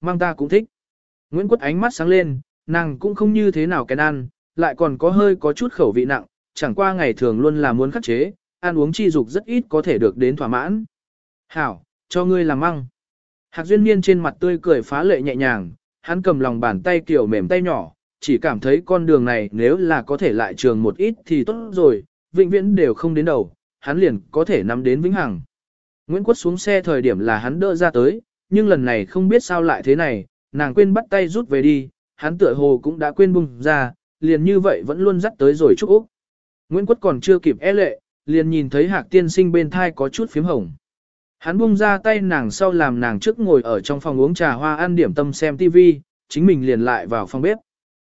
mang ta cũng thích. Nguyễn Quất ánh mắt sáng lên, nàng cũng không như thế nào cái ăn, lại còn có hơi có chút khẩu vị nặng, chẳng qua ngày thường luôn là muốn khắc chế, ăn uống chi dục rất ít có thể được đến thỏa mãn. Hảo, cho ngươi làm măng. Hạc duyên niên trên mặt tươi cười phá lệ nhẹ nhàng, hắn cầm lòng bàn tay kiểu mềm tay nhỏ, chỉ cảm thấy con đường này nếu là có thể lại trường một ít thì tốt rồi, vĩnh viễn đều không đến đầu, hắn liền có thể nắm đến vĩnh hằng. Nguyễn Quất xuống xe thời điểm là hắn đỡ ra tới, nhưng lần này không biết sao lại thế này, nàng quên bắt tay rút về đi, hắn tựa hồ cũng đã quên bung ra, liền như vậy vẫn luôn dắt tới rồi Trúc Úc. Nguyễn Quất còn chưa kịp e lệ, liền nhìn thấy hạc tiên sinh bên thai có chút phím hồng. Hắn bung ra tay nàng sau làm nàng trước ngồi ở trong phòng uống trà hoa ăn điểm tâm xem TV, chính mình liền lại vào phòng bếp.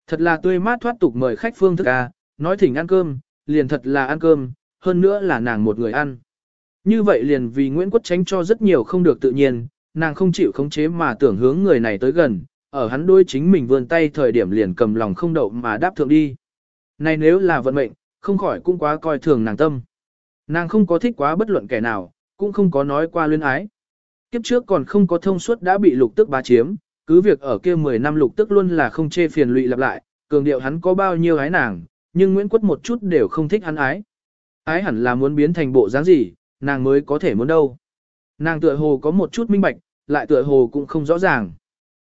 Thật là tươi mát thoát tục mời khách phương thức à, nói thỉnh ăn cơm, liền thật là ăn cơm, hơn nữa là nàng một người ăn. Như vậy liền vì Nguyễn Quất tránh cho rất nhiều không được tự nhiên, nàng không chịu khống chế mà tưởng hướng người này tới gần, ở hắn đôi chính mình vươn tay thời điểm liền cầm lòng không đậu mà đáp thượng đi. Này nếu là vận mệnh, không khỏi cũng quá coi thường nàng tâm. Nàng không có thích quá bất luận kẻ nào, cũng không có nói qua luyến ái. Kiếp trước còn không có thông suốt đã bị lục tức bá chiếm, cứ việc ở kia 10 năm lục tức luôn là không chê phiền lụy lặp lại, cường điệu hắn có bao nhiêu ái nàng, nhưng Nguyễn Quất một chút đều không thích hắn ái. Ái hẳn là muốn biến thành bộ dáng gì, nàng mới có thể muốn đâu. Nàng tựa hồ có một chút minh bạch, lại tựa hồ cũng không rõ ràng.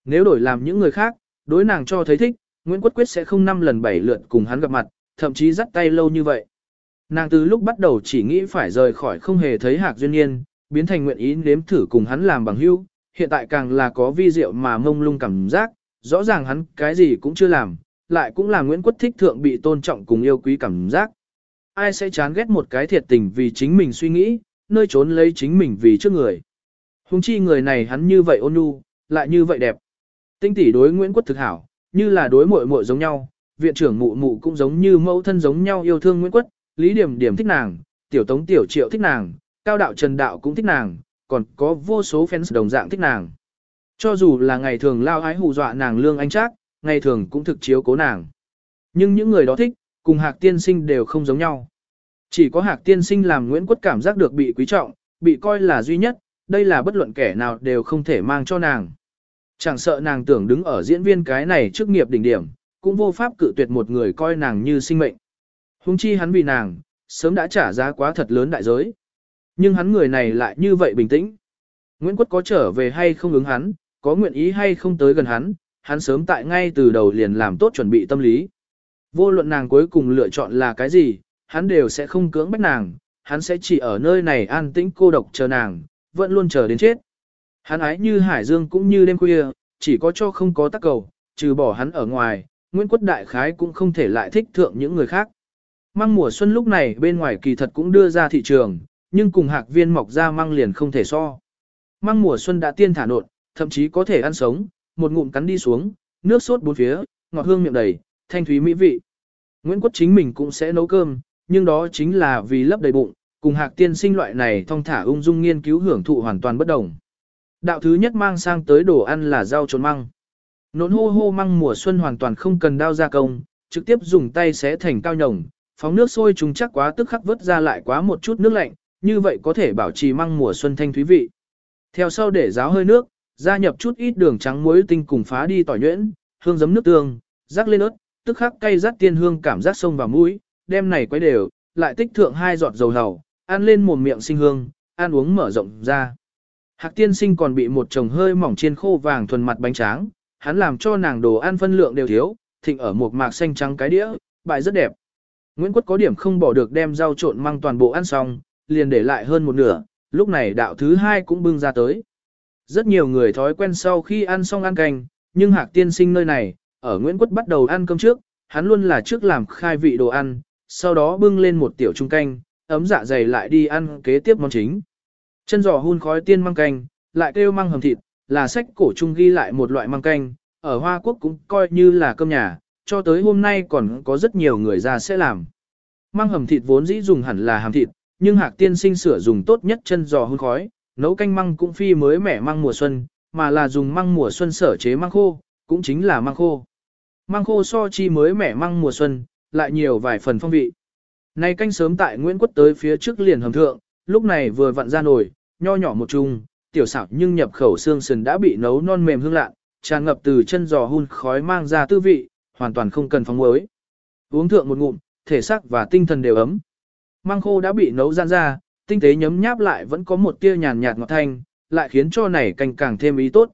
Nếu đổi làm những người khác, đối nàng cho thấy thích, Nguyễn Quất Quyết sẽ không năm lần bảy lượt cùng hắn gặp mặt, thậm chí dắt tay lâu như vậy. Nàng từ lúc bắt đầu chỉ nghĩ phải rời khỏi không hề thấy Hạc Duyên Nhiên, biến thành nguyện ý nếm thử cùng hắn làm bằng hữu, hiện tại càng là có vi diệu mà mông lung cảm giác, rõ ràng hắn cái gì cũng chưa làm, lại cũng là Nguyễn Quất thích thượng bị tôn trọng cùng yêu quý cảm giác. Ai sẽ chán ghét một cái thiệt tình vì chính mình suy nghĩ, nơi trốn lấy chính mình vì trước người. Hùng chi người này hắn như vậy ôn nhu, lại như vậy đẹp. Tinh tỷ đối Nguyễn Quất thực hảo, như là đối muội muội giống nhau, viện trưởng mụ mụ cũng giống như mẫu thân giống nhau yêu thương Nguyễn Quất, Lý Điểm Điểm thích nàng, Tiểu Tống Tiểu Triệu thích nàng, Cao Đạo Trần Đạo cũng thích nàng, còn có vô số fans đồng dạng thích nàng. Cho dù là ngày thường lao ái hù dọa nàng lương anh trác, ngày thường cũng thực chiếu cố nàng. Nhưng những người đó thích, cùng Hạc Tiên Sinh đều không giống nhau. Chỉ có Hạc Tiên Sinh làm Nguyễn Quất cảm giác được bị quý trọng, bị coi là duy nhất, đây là bất luận kẻ nào đều không thể mang cho nàng. Chẳng sợ nàng tưởng đứng ở diễn viên cái này trước nghiệp đỉnh điểm, cũng vô pháp cự tuyệt một người coi nàng như sinh mệnh. Hùng chi hắn vì nàng, sớm đã trả giá quá thật lớn đại giới. Nhưng hắn người này lại như vậy bình tĩnh. Nguyễn Quất có trở về hay không ứng hắn, có nguyện ý hay không tới gần hắn, hắn sớm tại ngay từ đầu liền làm tốt chuẩn bị tâm lý. Vô luận nàng cuối cùng lựa chọn là cái gì, hắn đều sẽ không cưỡng bách nàng, hắn sẽ chỉ ở nơi này an tĩnh cô độc chờ nàng, vẫn luôn chờ đến chết. Hắn ái như hải dương cũng như đêm khuya, chỉ có cho không có tác cầu, trừ bỏ hắn ở ngoài, Nguyễn quốc Đại Khái cũng không thể lại thích thượng những người khác. Măng mùa xuân lúc này bên ngoài kỳ thật cũng đưa ra thị trường, nhưng cùng hạc viên mọc ra măng liền không thể so. Măng mùa xuân đã tiên thả nộn, thậm chí có thể ăn sống, một ngụm cắn đi xuống, nước sốt bốn phía, ngọt hương miệng đầy, thanh thúy mỹ vị. Nguyễn quốc chính mình cũng sẽ nấu cơm, nhưng đó chính là vì lấp đầy bụng, cùng hạc tiên sinh loại này thong thả ung dung nghiên cứu hưởng thụ hoàn toàn bất đồng. Đạo thứ nhất mang sang tới đồ ăn là rau trộn măng. Nốn hô hô măng mùa xuân hoàn toàn không cần đao gia công, trực tiếp dùng tay xé thành cao nhồng, phóng nước sôi trùng chắc quá tức khắc vớt ra lại quá một chút nước lạnh, như vậy có thể bảo trì măng mùa xuân thanh thúy vị. Theo sau để ráo hơi nước, gia nhập chút ít đường trắng muối tinh cùng phá đi tỏi nhuyễn, hương giấm nước tương, rắc lên ớt, tức khắc cay rát tiên hương cảm giác sông vào mũi, đem này quấy đều, lại tích thượng hai giọt dầu hầu, ăn lên mồm miệng sinh hương, ăn uống mở rộng ra. Hạc tiên sinh còn bị một chồng hơi mỏng chiên khô vàng thuần mặt bánh tráng, hắn làm cho nàng đồ ăn phân lượng đều thiếu, thịnh ở một mạc xanh trắng cái đĩa, bài rất đẹp. Nguyễn Quất có điểm không bỏ được đem rau trộn mang toàn bộ ăn xong, liền để lại hơn một nửa, lúc này đạo thứ hai cũng bưng ra tới. Rất nhiều người thói quen sau khi ăn xong ăn canh, nhưng hạc tiên sinh nơi này, ở Nguyễn Quất bắt đầu ăn cơm trước, hắn luôn là trước làm khai vị đồ ăn, sau đó bưng lên một tiểu trung canh, ấm dạ dày lại đi ăn kế tiếp món chính. Chân giò hun khói tiên măng canh, lại kêu măng hầm thịt, là sách cổ trung ghi lại một loại măng canh, ở Hoa Quốc cũng coi như là cơm nhà, cho tới hôm nay còn có rất nhiều người ra sẽ làm. Măng hầm thịt vốn dĩ dùng hẳn là hàm thịt, nhưng Hạc Tiên Sinh sửa dùng tốt nhất chân giò hun khói, nấu canh măng cũng phi mới mẻ măng mùa xuân, mà là dùng măng mùa xuân sở chế măng khô, cũng chính là măng khô. Măng khô so chi mới mẻ măng mùa xuân, lại nhiều vài phần phong vị. Nay canh sớm tại Nguyễn Quất tới phía trước liền hầm thượng, lúc này vừa vặn ra nồi, nho nhỏ một chung, tiểu xảo nhưng nhập khẩu xương sườn đã bị nấu non mềm hương lạ, tràn ngập từ chân giò hun khói mang ra tư vị, hoàn toàn không cần phóng muối. Uống thượng một ngụm, thể xác và tinh thần đều ấm. Mang khô đã bị nấu gian ra, tinh tế nhấm nháp lại vẫn có một tia nhàn nhạt ngọt thanh, lại khiến cho này canh càng thêm ý tốt.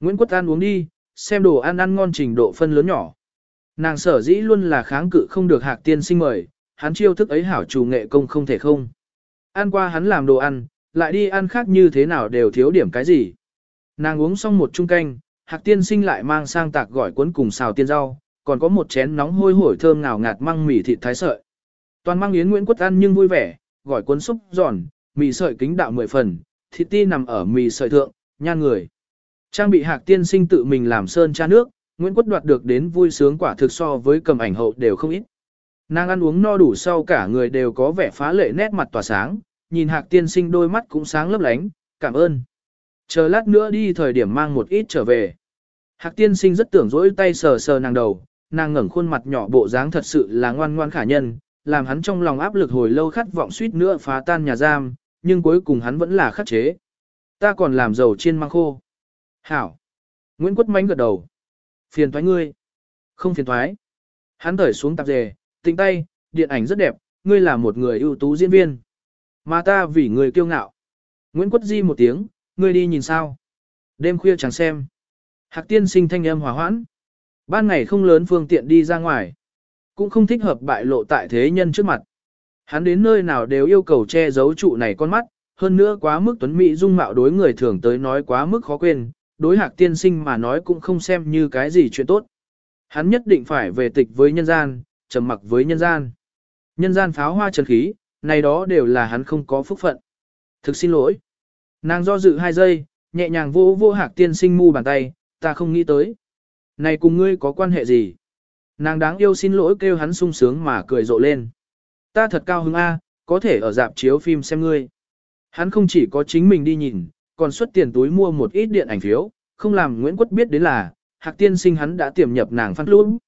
Nguyễn Quốc An uống đi, xem đồ ăn ăn ngon trình độ phân lớn nhỏ. Nàng sở dĩ luôn là kháng cự không được hạc tiên sinh mời, hắn chiêu thức ấy hảo chủ nghệ công không thể không. Ăn qua hắn làm đồ ăn, lại đi ăn khác như thế nào đều thiếu điểm cái gì. Nàng uống xong một chung canh, hạc tiên sinh lại mang sang tạc gỏi cuốn cùng xào tiên rau, còn có một chén nóng hôi hổi thơm ngào ngạt măng mì thịt thái sợi. Toàn mang yến Nguyễn Quốc ăn nhưng vui vẻ, gỏi cuốn xúc giòn, mì sợi kính đạo mười phần, thịt ti nằm ở mì sợi thượng, nhan người. Trang bị hạc tiên sinh tự mình làm sơn cha nước, Nguyễn Quốc đoạt được đến vui sướng quả thực so với cầm ảnh hậu đều không ít. Nàng ăn uống no đủ sau cả người đều có vẻ phá lệ nét mặt tỏa sáng, nhìn hạc tiên sinh đôi mắt cũng sáng lấp lánh, cảm ơn. Chờ lát nữa đi thời điểm mang một ít trở về. Hạc tiên sinh rất tưởng dỗi tay sờ sờ nàng đầu, nàng ngẩng khuôn mặt nhỏ bộ dáng thật sự là ngoan ngoan khả nhân, làm hắn trong lòng áp lực hồi lâu khát vọng suýt nữa phá tan nhà giam, nhưng cuối cùng hắn vẫn là khắc chế. Ta còn làm dầu chiên mang khô. Hảo. Nguyễn Quất Mánh gật đầu. Phiền thoái ngươi. Không phiền thoái. Hắn thởi xuống tạp dề, tinh tay, điện ảnh rất đẹp, ngươi là một người ưu tú diễn viên. Mà ta vì người kiêu ngạo. Nguyễn Quất Di một tiếng, ngươi đi nhìn sao. Đêm khuya chẳng xem. Hạc tiên sinh thanh âm hòa hoãn. Ban ngày không lớn phương tiện đi ra ngoài. Cũng không thích hợp bại lộ tại thế nhân trước mặt. Hắn đến nơi nào đều yêu cầu che giấu trụ này con mắt, hơn nữa quá mức tuấn mỹ dung mạo đối người thường tới nói quá mức khó quên, đối hạc tiên sinh mà nói cũng không xem như cái gì chuyện tốt. Hắn nhất định phải về tịch với nhân gian, trầm mặc với nhân gian. Nhân gian pháo hoa trần khí, này đó đều là hắn không có phúc phận. Thực xin lỗi. Nàng do dự hai giây, nhẹ nhàng vô vô hạc tiên sinh mu bàn tay, ta không nghĩ tới. Này cùng ngươi có quan hệ gì? Nàng đáng yêu xin lỗi kêu hắn sung sướng mà cười rộ lên. Ta thật cao hứng A, có thể ở dạp chiếu phim xem ngươi. Hắn không chỉ có chính mình đi nhìn, còn xuất tiền túi mua một ít điện ảnh phiếu, không làm Nguyễn Quất biết đến là, hạc tiên sinh hắn đã tiềm nhập nàng phát luôn.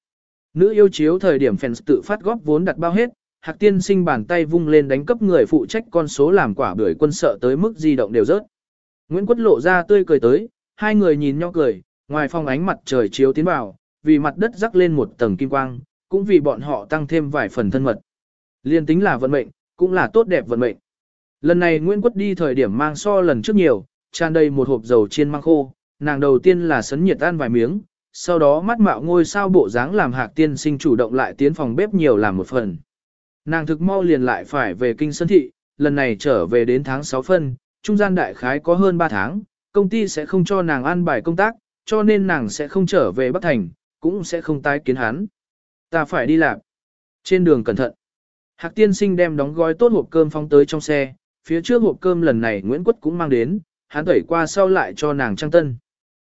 Nữ yêu chiếu thời điểm fans tự phát góp vốn đặt bao hết, hạc tiên sinh bàn tay vung lên đánh cấp người phụ trách con số làm quả bưởi quân sợ tới mức di động đều rớt. Nguyễn Quất lộ ra tươi cười tới, hai người nhìn nhau cười, ngoài phòng ánh mặt trời chiếu tiến vào, vì mặt đất rắc lên một tầng kim quang, cũng vì bọn họ tăng thêm vài phần thân mật. Liên tính là vận mệnh, cũng là tốt đẹp vận mệnh. Lần này Nguyễn Quất đi thời điểm mang so lần trước nhiều, tràn đầy một hộp dầu chiên mang khô, nàng đầu tiên là sấn nhiệt ăn vài miếng, sau đó mắt mạo ngôi sao bộ dáng làm hạc tiên sinh chủ động lại tiến phòng bếp nhiều làm một phần. Nàng thực mau liền lại phải về kinh sân thị, lần này trở về đến tháng 6 phân, trung gian đại khái có hơn 3 tháng, công ty sẽ không cho nàng ăn bài công tác, cho nên nàng sẽ không trở về Bắc Thành, cũng sẽ không tái kiến hắn. Ta phải đi làm. Trên đường cẩn thận. Hạc tiên sinh đem đóng gói tốt hộp cơm phóng tới trong xe, phía trước hộp cơm lần này Nguyễn Quất cũng mang đến, hắn đẩy qua sau lại cho nàng trang tân.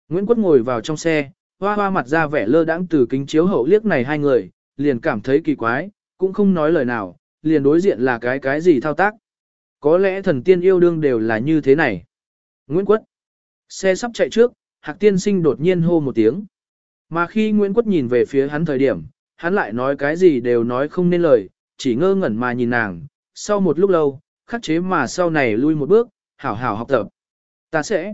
Nguyễn Quất ngồi vào trong xe, hoa hoa mặt ra vẻ lơ đãng từ kính chiếu hậu liếc này hai người, liền cảm thấy kỳ quái, cũng không nói lời nào, liền đối diện là cái cái gì thao tác. Có lẽ thần tiên yêu đương đều là như thế này. Nguyễn Quất. Xe sắp chạy trước, Hạc tiên sinh đột nhiên hô một tiếng. Mà khi Nguyễn Quất nhìn về phía hắn thời điểm, hắn lại nói cái gì đều nói không nên lời, chỉ ngơ ngẩn mà nhìn nàng. Sau một lúc lâu, khắc chế mà sau này lui một bước, hảo hảo học tập. Ta sẽ.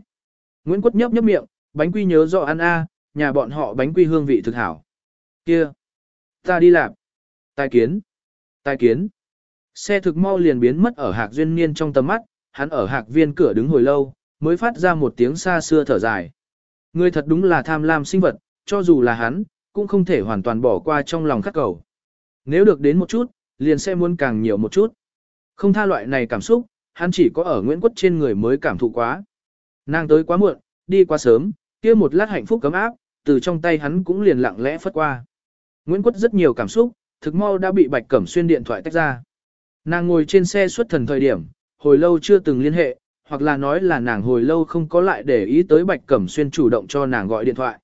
Nguyễn Quất nhấp nhấp miệng, bánh quy nhớ rõ ăn a, nhà bọn họ bánh quy hương vị thực hảo. Kia. Ta đi làm. Tài kiến. Tài kiến. Xe thực mau liền biến mất ở hạc duyên niên trong tầm mắt, hắn ở hạc viên cửa đứng hồi lâu, mới phát ra một tiếng xa xưa thở dài. Người thật đúng là tham lam sinh vật, cho dù là hắn, cũng không thể hoàn toàn bỏ qua trong lòng khát cầu. Nếu được đến một chút, liền sẽ muốn càng nhiều một chút. Không tha loại này cảm xúc, hắn chỉ có ở Nguyễn Quất trên người mới cảm thụ quá. Nàng tới quá muộn, đi quá sớm, kia một lát hạnh phúc cấm áp, từ trong tay hắn cũng liền lặng lẽ phất qua. Nguyễn Quất rất nhiều cảm xúc, thực mau đã bị Bạch Cẩm Xuyên điện thoại tách ra. Nàng ngồi trên xe suốt thần thời điểm, hồi lâu chưa từng liên hệ, hoặc là nói là nàng hồi lâu không có lại để ý tới Bạch Cẩm Xuyên chủ động cho nàng gọi điện thoại.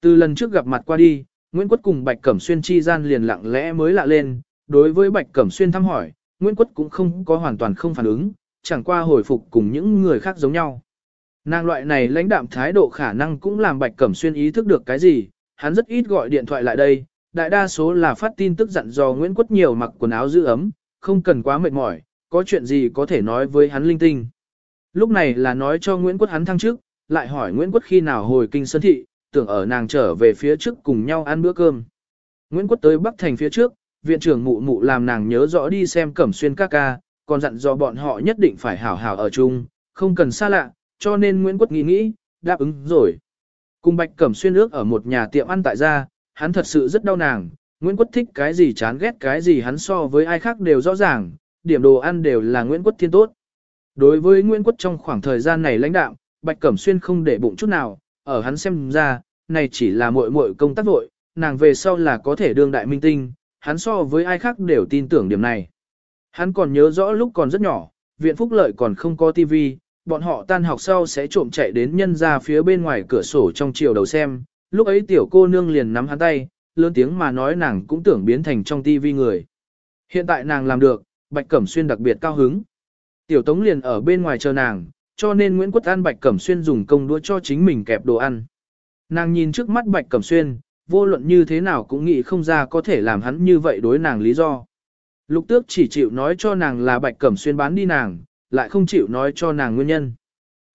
Từ lần trước gặp mặt qua đi, Nguyễn Quất cùng Bạch Cẩm Xuyên chi gian liền lặng lẽ mới lạ lên, đối với Bạch Cẩm Xuyên thăm hỏi, Nguyễn Quất cũng không có hoàn toàn không phản ứng, chẳng qua hồi phục cùng những người khác giống nhau. Nàng loại này lãnh đạm thái độ khả năng cũng làm Bạch Cẩm Xuyên ý thức được cái gì, hắn rất ít gọi điện thoại lại đây, đại đa số là phát tin tức dặn dò Nguyễn Quất nhiều mặc quần áo giữ ấm, không cần quá mệt mỏi, có chuyện gì có thể nói với hắn linh tinh. Lúc này là nói cho Nguyễn Quất hắn thăng trước, lại hỏi Nguyễn Quất khi nào hồi kinh sơn thị, tưởng ở nàng trở về phía trước cùng nhau ăn bữa cơm. Nguyễn Quất tới Bắc Thành phía trước, viện trưởng mụ mụ làm nàng nhớ rõ đi xem Cẩm Xuyên ca ca, còn dặn dò bọn họ nhất định phải hảo hảo ở chung, không cần xa lạ, cho nên Nguyễn Quất nghĩ nghĩ, đáp ứng rồi. Cùng Bạch Cẩm Xuyên ước ở một nhà tiệm ăn tại gia, hắn thật sự rất đau nàng, Nguyễn Quất thích cái gì chán ghét cái gì hắn so với ai khác đều rõ ràng, điểm đồ ăn đều là Nguyễn Quất thiên tốt. Đối với Nguyễn Quất trong khoảng thời gian này lãnh đạo, Bạch Cẩm Xuyên không để bụng chút nào, ở hắn xem ra, này chỉ là muội muội công tác vội, nàng về sau là có thể đương đại minh tinh, hắn so với ai khác đều tin tưởng điểm này. Hắn còn nhớ rõ lúc còn rất nhỏ, viện phúc lợi còn không có tivi, bọn họ tan học sau sẽ trộm chạy đến nhân ra phía bên ngoài cửa sổ trong chiều đầu xem, lúc ấy tiểu cô nương liền nắm hắn tay, lớn tiếng mà nói nàng cũng tưởng biến thành trong tivi người. Hiện tại nàng làm được, Bạch Cẩm Xuyên đặc biệt cao hứng. Tiểu Tống liền ở bên ngoài chờ nàng, cho nên Nguyễn Quốc An Bạch Cẩm Xuyên dùng công đũa cho chính mình kẹp đồ ăn. Nàng nhìn trước mắt Bạch Cẩm Xuyên, vô luận như thế nào cũng nghĩ không ra có thể làm hắn như vậy đối nàng lý do. Lục tước chỉ chịu nói cho nàng là Bạch Cẩm Xuyên bán đi nàng, lại không chịu nói cho nàng nguyên nhân.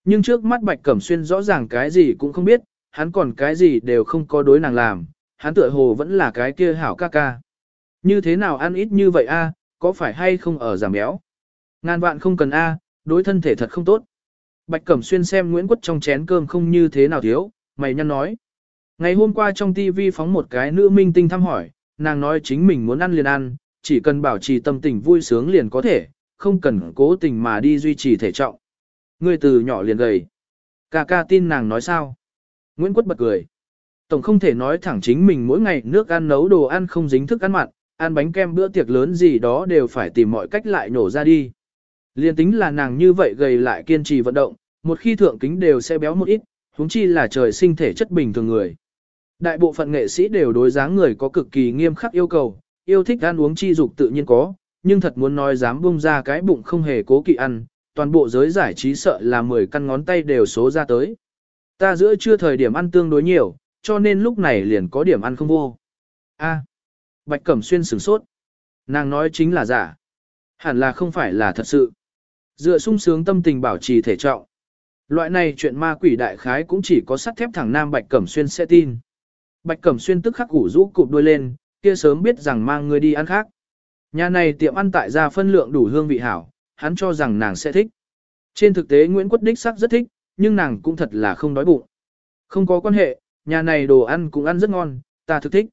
Nhưng trước mắt Bạch Cẩm Xuyên rõ ràng cái gì cũng không biết, hắn còn cái gì đều không có đối nàng làm, hắn tựa hồ vẫn là cái kia hảo ca ca. Như thế nào ăn ít như vậy a, có phải hay không ở giảm béo? Ngàn vạn không cần a, đối thân thể thật không tốt. Bạch Cẩm Xuyên xem Nguyễn Quất trong chén cơm không như thế nào thiếu, mày nhăn nói. Ngày hôm qua trong TV phóng một cái nữ minh tinh thăm hỏi, nàng nói chính mình muốn ăn liền ăn, chỉ cần bảo trì tâm tình vui sướng liền có thể, không cần cố tình mà đi duy trì thể trọng. Ngươi từ nhỏ liền gầy. Ca ca tin nàng nói sao? Nguyễn Quất bật cười. Tổng không thể nói thẳng chính mình mỗi ngày nước ăn nấu đồ ăn không dính thức ăn mặn, ăn bánh kem bữa tiệc lớn gì đó đều phải tìm mọi cách lại nổ ra đi. Liên tính là nàng như vậy gầy lại kiên trì vận động, một khi thượng kính đều sẽ béo một ít, huống chi là trời sinh thể chất bình thường người. Đại bộ phận nghệ sĩ đều đối dáng người có cực kỳ nghiêm khắc yêu cầu, yêu thích ăn uống chi dục tự nhiên có, nhưng thật muốn nói dám bung ra cái bụng không hề cố kỵ ăn, toàn bộ giới giải trí sợ là 10 căn ngón tay đều số ra tới. Ta giữa chưa thời điểm ăn tương đối nhiều, cho nên lúc này liền có điểm ăn không vô. A. Bạch Cẩm Xuyên sửng sốt. Nàng nói chính là giả. Hẳn là không phải là thật sự. Dựa sung sướng tâm tình bảo trì thể trọng. Loại này chuyện ma quỷ đại khái cũng chỉ có sắt thép thẳng nam Bạch Cẩm Xuyên sẽ tin. Bạch Cẩm Xuyên tức khắc củ rũ cụp đuôi lên, kia sớm biết rằng mang người đi ăn khác. Nhà này tiệm ăn tại gia phân lượng đủ hương vị hảo, hắn cho rằng nàng sẽ thích. Trên thực tế Nguyễn Quất Đích sắc rất thích, nhưng nàng cũng thật là không đói bụng. Không có quan hệ, nhà này đồ ăn cũng ăn rất ngon, ta thực thích.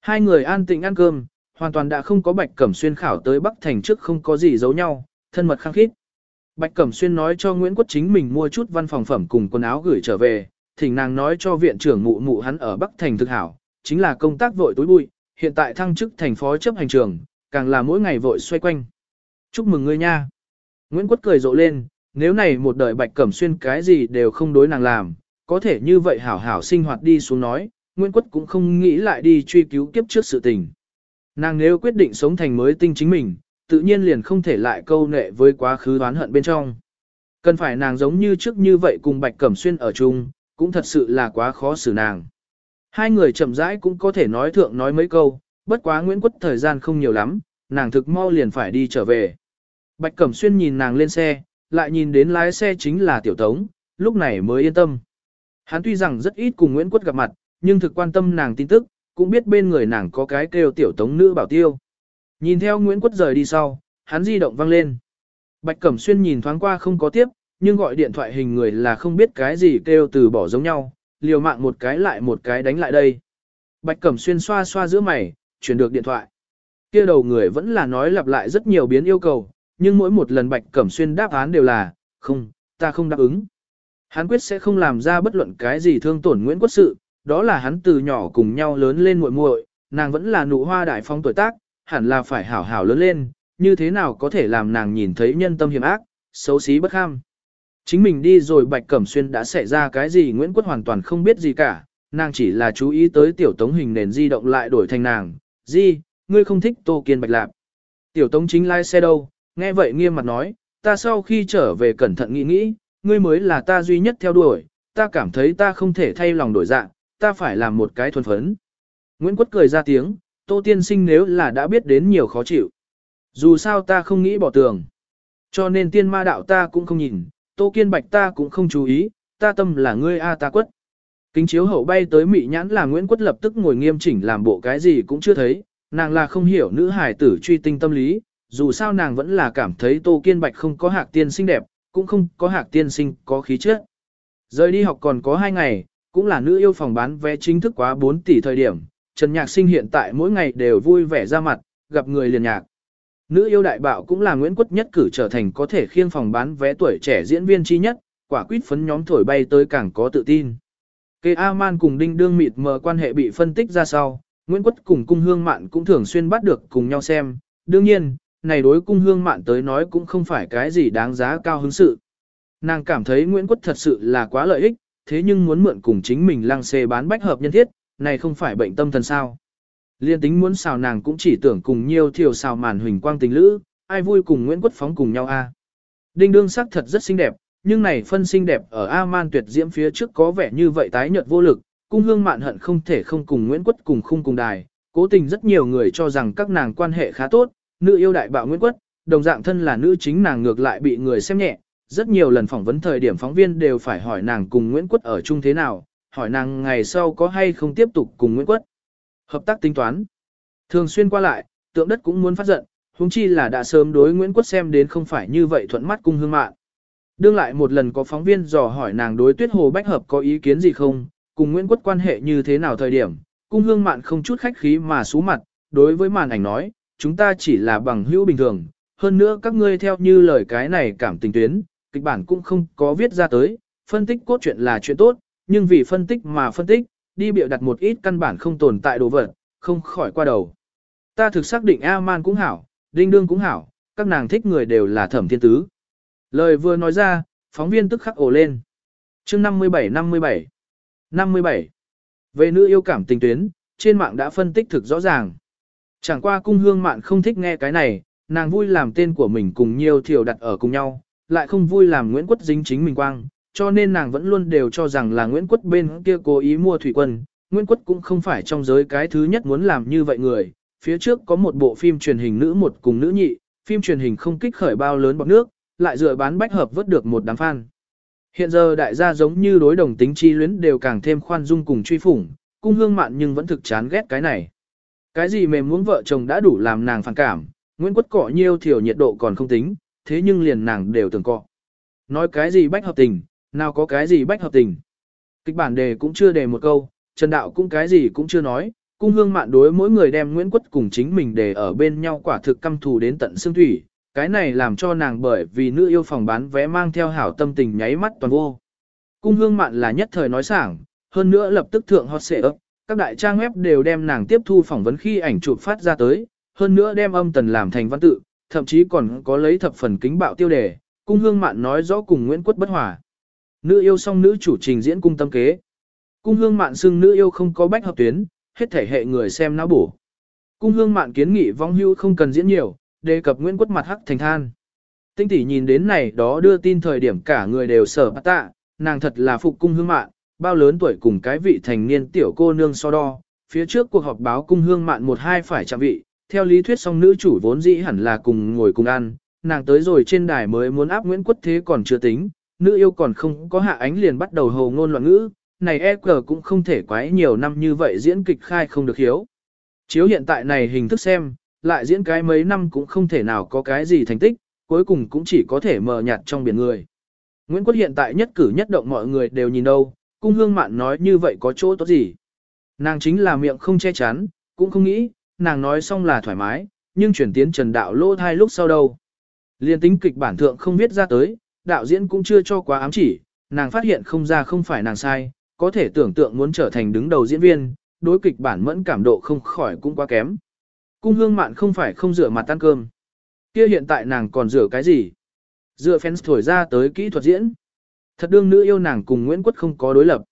Hai người an tĩnh ăn cơm, hoàn toàn đã không có Bạch Cẩm Xuyên khảo tới Bắc Thành trước không có gì giấu nhau, thân mật khăng khít. Bạch Cẩm Xuyên nói cho Nguyễn Quốc chính mình mua chút văn phòng phẩm cùng quần áo gửi trở về, thỉnh nàng nói cho viện trưởng mụ mụ hắn ở Bắc Thành thực hảo, chính là công tác vội tối bụi, hiện tại thăng chức thành phó chấp hành trưởng càng là mỗi ngày vội xoay quanh. Chúc mừng ngươi nha. Nguyễn Quốc cười rộ lên, nếu này một đời Bạch Cẩm Xuyên cái gì đều không đối nàng làm, có thể như vậy hảo hảo sinh hoạt đi xuống nói, Nguyễn Quốc cũng không nghĩ lại đi truy cứu kiếp trước sự tình. Nàng nếu quyết định sống thành mới tinh chính mình, tự nhiên liền không thể lại câu nệ với quá khứ oán hận bên trong. Cần phải nàng giống như trước như vậy cùng Bạch Cẩm Xuyên ở chung, cũng thật sự là quá khó xử nàng. Hai người chậm rãi cũng có thể nói thượng nói mấy câu, bất quá Nguyễn Quất thời gian không nhiều lắm, nàng thực mau liền phải đi trở về. Bạch Cẩm Xuyên nhìn nàng lên xe, lại nhìn đến lái xe chính là Tiểu Tống, lúc này mới yên tâm. Hắn tuy rằng rất ít cùng Nguyễn Quất gặp mặt, nhưng thực quan tâm nàng tin tức, cũng biết bên người nàng có cái kêu Tiểu Tống nữ bảo tiêu. Nhìn theo Nguyễn Quất rời đi sau, hắn di động vang lên. Bạch Cẩm Xuyên nhìn thoáng qua không có tiếp, nhưng gọi điện thoại hình người là không biết cái gì kêu từ bỏ giống nhau, liều mạng một cái lại một cái đánh lại đây. Bạch Cẩm Xuyên xoa xoa giữa mày, chuyển được điện thoại. Kia đầu người vẫn là nói lặp lại rất nhiều biến yêu cầu, nhưng mỗi một lần Bạch Cẩm Xuyên đáp án đều là, không, ta không đáp ứng. Hắn quyết sẽ không làm ra bất luận cái gì thương tổn Nguyễn Quốc sự, đó là hắn từ nhỏ cùng nhau lớn lên muội muội, nàng vẫn là nụ hoa đại phong tuổi tác, hẳn là phải hảo hảo lớn lên, như thế nào có thể làm nàng nhìn thấy nhân tâm hiểm ác, xấu xí bất kham. Chính mình đi rồi Bạch Cẩm Xuyên đã xảy ra cái gì Nguyễn Quốc hoàn toàn không biết gì cả, nàng chỉ là chú ý tới tiểu tống hình nền di động lại đổi thành nàng, di, ngươi không thích Tô Kiên Bạch Lạp. Tiểu tống chính lai xe đâu, nghe vậy nghiêm mặt nói, ta sau khi trở về cẩn thận nghĩ nghĩ, ngươi mới là ta duy nhất theo đuổi, ta cảm thấy ta không thể thay lòng đổi dạng, ta phải làm một cái thuần phấn. Nguyễn Quốc cười ra tiếng, Tô Tiên Sinh nếu là đã biết đến nhiều khó chịu. Dù sao ta không nghĩ bỏ tường. Cho nên tiên ma đạo ta cũng không nhìn, Tô Kiên Bạch ta cũng không chú ý, ta tâm là ngươi a ta quất. Kính chiếu hậu bay tới mị nhãn là Nguyễn Quất lập tức ngồi nghiêm chỉnh làm bộ cái gì cũng chưa thấy, nàng là không hiểu nữ hài tử truy tinh tâm lý, dù sao nàng vẫn là cảm thấy Tô Kiên Bạch không có hạc tiên sinh đẹp, cũng không có hạc tiên sinh có khí chất. Rời đi học còn có 2 ngày, cũng là nữ yêu phòng bán vé chính thức quá 4 tỷ thời điểm, Trần Nhạc Sinh hiện tại mỗi ngày đều vui vẻ ra mặt, gặp người liền nhạc. Nữ yêu đại bạo cũng là Nguyễn Quất nhất cử trở thành có thể khiêng phòng bán vé tuổi trẻ diễn viên chi nhất, quả quyết phấn nhóm thổi bay tới càng có tự tin. Kê A-man cùng Đinh Đương mịt mờ quan hệ bị phân tích ra sau, Nguyễn Quất cùng cung hương mạn cũng thường xuyên bắt được cùng nhau xem. Đương nhiên, này đối cung hương mạn tới nói cũng không phải cái gì đáng giá cao hứng sự. Nàng cảm thấy Nguyễn Quất thật sự là quá lợi ích, thế nhưng muốn mượn cùng chính mình lăng xê bán bách hợp nhân thiết, này không phải bệnh tâm thần sao. Liên tính muốn xào nàng cũng chỉ tưởng cùng nhiều thiểu xào màn huỳnh quang tình lữ, ai vui cùng Nguyễn Quất phóng cùng nhau a. Đinh đương sắc thật rất xinh đẹp, nhưng này phân xinh đẹp ở A-man tuyệt diễm phía trước có vẻ như vậy tái nhợt vô lực, cung hương mạn hận không thể không cùng Nguyễn Quất cùng khung cùng đài, cố tình rất nhiều người cho rằng các nàng quan hệ khá tốt, nữ yêu đại bạo Nguyễn Quất, đồng dạng thân là nữ chính nàng ngược lại bị người xem nhẹ, rất nhiều lần phỏng vấn thời điểm phóng viên đều phải hỏi nàng cùng Nguyễn Quất ở chung thế nào, hỏi nàng ngày sau có hay không tiếp tục cùng Nguyễn Quất. Hợp tác tính toán. Thường xuyên qua lại, tượng đất cũng muốn phát giận, huống chi là đã sớm đối Nguyễn Quất xem đến không phải như vậy thuận mắt cung hương mạn. Đương lại một lần có phóng viên dò hỏi nàng đối tuyết hồ bách hợp có ý kiến gì không, cùng Nguyễn Quất quan hệ như thế nào thời điểm, cung hương mạn không chút khách khí mà xú mặt, đối với màn ảnh nói, chúng ta chỉ là bằng hữu bình thường, hơn nữa các ngươi theo như lời cái này cảm tình tuyến, kịch bản cũng không có viết ra tới, phân tích cốt truyện là chuyện tốt, nhưng vì phân tích mà phân tích, đi biểu đặt một ít căn bản không tồn tại đồ vật, không khỏi qua đầu. Ta thực xác định A-man cũng hảo, Đinh Đương cũng hảo, các nàng thích người đều là thẩm thiên tứ. Lời vừa nói ra, phóng viên tức khắc ồ lên. chương 57 57 57 Về nữ yêu cảm tình tuyến, trên mạng đã phân tích thực rõ ràng. Chẳng qua cung hương mạn không thích nghe cái này, nàng vui làm tên của mình cùng nhiều thiểu đặt ở cùng nhau, lại không vui làm Nguyễn Quất dính chính mình quang, cho nên nàng vẫn luôn đều cho rằng là Nguyễn Quất bên kia cố ý mua thủy quân. Nguyễn Quất cũng không phải trong giới cái thứ nhất muốn làm như vậy người, phía trước có một bộ phim truyền hình nữ một cùng nữ nhị, phim truyền hình không kích khởi bao lớn bọc nước, lại dựa bán bách hợp vớt được một đám fan. Hiện giờ đại gia giống như đối đồng tính chi luyến đều càng thêm khoan dung cùng truy phủng, cung hương mạn nhưng vẫn thực chán ghét cái này. Cái gì mềm muốn vợ chồng đã đủ làm nàng phản cảm, Nguyễn Quất cọ nhiêu thiểu nhiệt độ còn không tính, thế nhưng liền nàng đều tưởng cọ. Nói cái gì bách hợp tình, nào có cái gì bách hợp tình. Kịch bản đề cũng chưa đề một câu, Trần Đạo cũng cái gì cũng chưa nói, cung hương mạn đối mỗi người đem Nguyễn Quất cùng chính mình để ở bên nhau quả thực căm thù đến tận xương thủy, cái này làm cho nàng bởi vì nữ yêu phòng bán vé mang theo hảo tâm tình nháy mắt toàn vô. Cung hương mạn là nhất thời nói sảng, hơn nữa lập tức thượng hot xệ ấp, các đại trang web đều đem nàng tiếp thu phỏng vấn khi ảnh chụp phát ra tới, hơn nữa đem âm tần làm thành văn tự, thậm chí còn có lấy thập phần kính bạo tiêu đề, cung hương mạn nói rõ cùng Nguyễn Quất bất hòa. Nữ yêu song nữ chủ trình diễn cung tâm kế. Cung hương mạn xưng nữ yêu không có bách hợp tuyến, hết thể hệ người xem não bổ. Cung hương mạn kiến nghị vong hưu không cần diễn nhiều, đề cập Nguyễn Quất mặt hắc thành than. Tinh tỷ nhìn đến này đó đưa tin thời điểm cả người đều sở bắt tạ, nàng thật là phục cung hương mạn, bao lớn tuổi cùng cái vị thành niên tiểu cô nương so đo. Phía trước cuộc họp báo cung hương mạn một hai phải chạm vị, theo lý thuyết song nữ chủ vốn dĩ hẳn là cùng ngồi cùng ăn, nàng tới rồi trên đài mới muốn áp Nguyễn Quất thế còn chưa tính, nữ yêu còn không có hạ ánh liền bắt đầu hồ ngôn loạn ngữ, này e cờ cũng không thể quái nhiều năm như vậy diễn kịch khai không được hiếu. Chiếu hiện tại này hình thức xem, lại diễn cái mấy năm cũng không thể nào có cái gì thành tích, cuối cùng cũng chỉ có thể mờ nhạt trong biển người. Nguyễn Quốc hiện tại nhất cử nhất động mọi người đều nhìn đâu, cung hương mạn nói như vậy có chỗ tốt gì. Nàng chính là miệng không che chắn, cũng không nghĩ, nàng nói xong là thoải mái, nhưng chuyển tiến trần đạo lô thai lúc sau đâu. Liên tính kịch bản thượng không viết ra tới, đạo diễn cũng chưa cho quá ám chỉ, nàng phát hiện không ra không phải nàng sai, có thể tưởng tượng muốn trở thành đứng đầu diễn viên, đối kịch bản mẫn cảm độ không khỏi cũng quá kém. Cung hương mạn không phải không rửa mặt ăn cơm. Kia hiện tại nàng còn rửa cái gì? Dựa fans thổi ra tới kỹ thuật diễn. Thật đương nữ yêu nàng cùng Nguyễn Quất không có đối lập.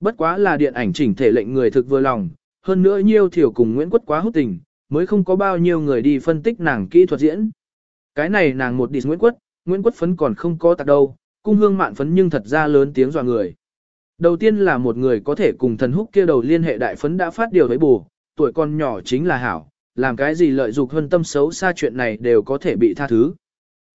Bất quá là điện ảnh chỉnh thể lệnh người thực vừa lòng, hơn nữa nhiêu thiểu cùng Nguyễn Quất quá hút tình, mới không có bao nhiêu người đi phân tích nàng kỹ thuật diễn. Cái này nàng một đi Nguyễn Quất, Nguyễn Quất phấn còn không có tạc đâu, cung hương mạn phấn nhưng thật ra lớn tiếng dọa người. Đầu tiên là một người có thể cùng thần húc kia đầu liên hệ đại phấn đã phát điều với bù, tuổi con nhỏ chính là hảo, làm cái gì lợi dụng hơn tâm xấu xa chuyện này đều có thể bị tha thứ.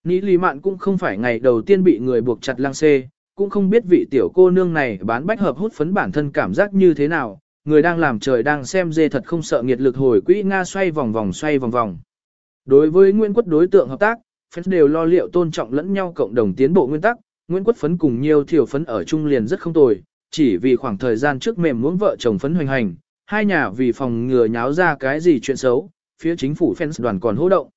Nghĩ lý mạn cũng không phải ngày đầu tiên bị người buộc chặt lang xê, cũng không biết vị tiểu cô nương này bán bách hợp hút phấn bản thân cảm giác như thế nào, người đang làm trời đang xem dê thật không sợ nghiệt lực hồi quỹ Nga xoay vòng vòng xoay vòng vòng. Đối với Nguyễn Quất đối tượng hợp tác, phấn đều lo liệu tôn trọng lẫn nhau cộng đồng tiến bộ nguyên tắc, Nguyễn Quất phấn cùng nhiều thiểu phấn ở chung liền rất không tồi, chỉ vì khoảng thời gian trước mềm muốn vợ chồng phấn hoành hành, hai nhà vì phòng ngừa nháo ra cái gì chuyện xấu, phía chính phủ fans đoàn còn hỗ động.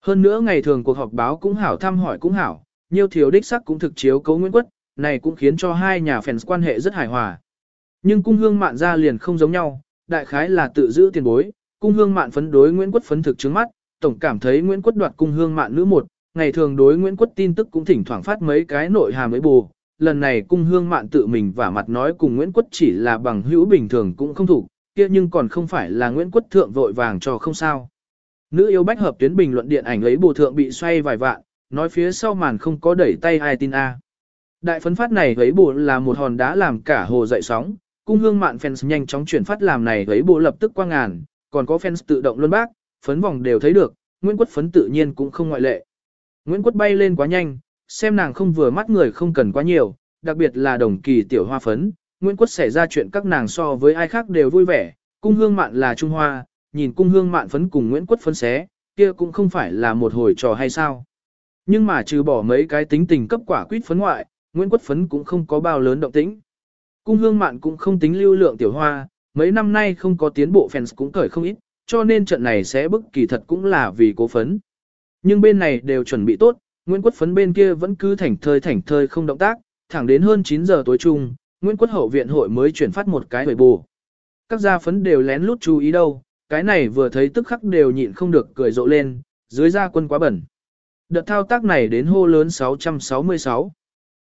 Hơn nữa ngày thường cuộc họp báo cũng hảo thăm hỏi cũng hảo, nhiều thiếu đích sắc cũng thực chiếu cấu Nguyễn Quất, này cũng khiến cho hai nhà fans quan hệ rất hài hòa. Nhưng cung hương mạn ra liền không giống nhau, đại khái là tự giữ tiền bối, cung hương mạn phấn đối Nguyễn Quất phấn thực trứng mắt, tổng cảm thấy Nguyễn Quất đoạt cung hương mạn nữ một, ngày thường đối Nguyễn Quất tin tức cũng thỉnh thoảng phát mấy cái nội hàm mới bù. Lần này cung hương mạn tự mình và mặt nói cùng Nguyễn Quất chỉ là bằng hữu bình thường cũng không thủ, kia nhưng còn không phải là Nguyễn Quất thượng vội vàng cho không sao. Nữ yêu bách hợp tuyến bình luận điện ảnh ấy bù thượng bị xoay vài vạn, nói phía sau màn không có đẩy tay ai tin a. Đại phấn phát này ấy bù là một hòn đá làm cả hồ dậy sóng, cung hương mạn fans nhanh chóng chuyển phát làm này ấy bù lập tức qua ngàn, còn có fans tự động luân bác, phấn vòng đều thấy được, Nguyễn Quất phấn tự nhiên cũng không ngoại lệ. Nguyễn Quất bay lên quá nhanh, xem nàng không vừa mắt người không cần quá nhiều, đặc biệt là đồng kỳ tiểu hoa phấn, Nguyễn Quất xảy ra chuyện các nàng so với ai khác đều vui vẻ, cung hương mạn là Trung Hoa, nhìn cung hương mạn phấn cùng Nguyễn Quất phấn xé, kia cũng không phải là một hồi trò hay sao. Nhưng mà trừ bỏ mấy cái tính tình cấp quả quýt phấn ngoại, Nguyễn Quất phấn cũng không có bao lớn động tĩnh. Cung hương mạn cũng không tính lưu lượng tiểu hoa, mấy năm nay không có tiến bộ fans cũng cởi không ít, cho nên trận này sẽ bức kỳ thật cũng là vì cố phấn. Nhưng bên này đều chuẩn bị tốt, Nguyễn Quất phấn bên kia vẫn cứ thảnh thơi thảnh thơi không động tác, thẳng đến hơn 9 giờ tối chung, Nguyễn Quất hậu viện hội mới chuyển phát một cái hồi bù. Các gia phấn đều lén lút chú ý đâu, cái này vừa thấy tức khắc đều nhịn không được cười rộ lên, dưới gia quân quá bẩn. Đợt thao tác này đến hô lớn 666.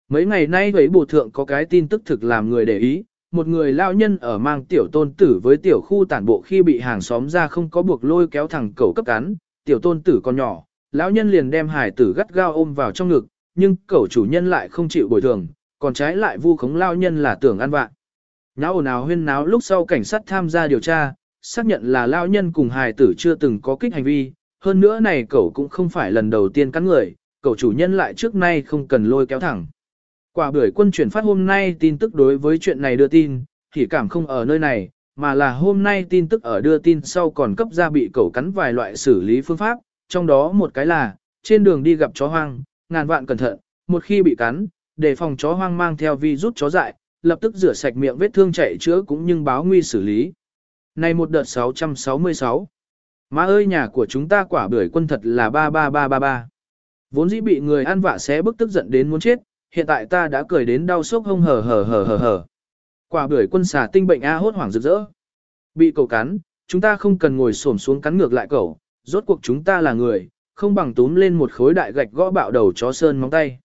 Mấy ngày nay với bộ thượng có cái tin tức thực làm người để ý, một người lao nhân ở mang tiểu tôn tử với tiểu khu tản bộ khi bị hàng xóm ra không có buộc lôi kéo thẳng cầu cấp cắn, tiểu tôn tử còn nhỏ, lão nhân liền đem hải tử gắt gao ôm vào trong ngực, nhưng cậu chủ nhân lại không chịu bồi thường, còn trái lại vu khống lao nhân là tưởng ăn vạ. Náo ồn ào huyên náo lúc sau cảnh sát tham gia điều tra, xác nhận là lao nhân cùng hài tử chưa từng có kích hành vi, hơn nữa này cậu cũng không phải lần đầu tiên cắn người, cậu chủ nhân lại trước nay không cần lôi kéo thẳng. Quả bưởi quân chuyển phát hôm nay tin tức đối với chuyện này đưa tin, thì cảm không ở nơi này, mà là hôm nay tin tức ở đưa tin sau còn cấp ra bị cậu cắn vài loại xử lý phương pháp, trong đó một cái là, trên đường đi gặp chó hoang, ngàn vạn cẩn thận, một khi bị cắn, để phòng chó hoang mang theo vi rút chó dại, lập tức rửa sạch miệng vết thương chạy chữa cũng như báo nguy xử lý. Này một đợt 666. Má ơi nhà của chúng ta quả bưởi quân thật là 33333. Vốn dĩ bị người ăn vạ xé bức tức giận đến muốn chết, hiện tại ta đã cười đến đau sốc hông hờ hờ hờ hờ hờ. Quả bưởi quân xà tinh bệnh A hốt hoảng rực rỡ. Bị cầu cắn, chúng ta không cần ngồi xổm xuống cắn ngược lại cầu, rốt cuộc chúng ta là người, không bằng túm lên một khối đại gạch gõ bạo đầu chó sơn móng tay.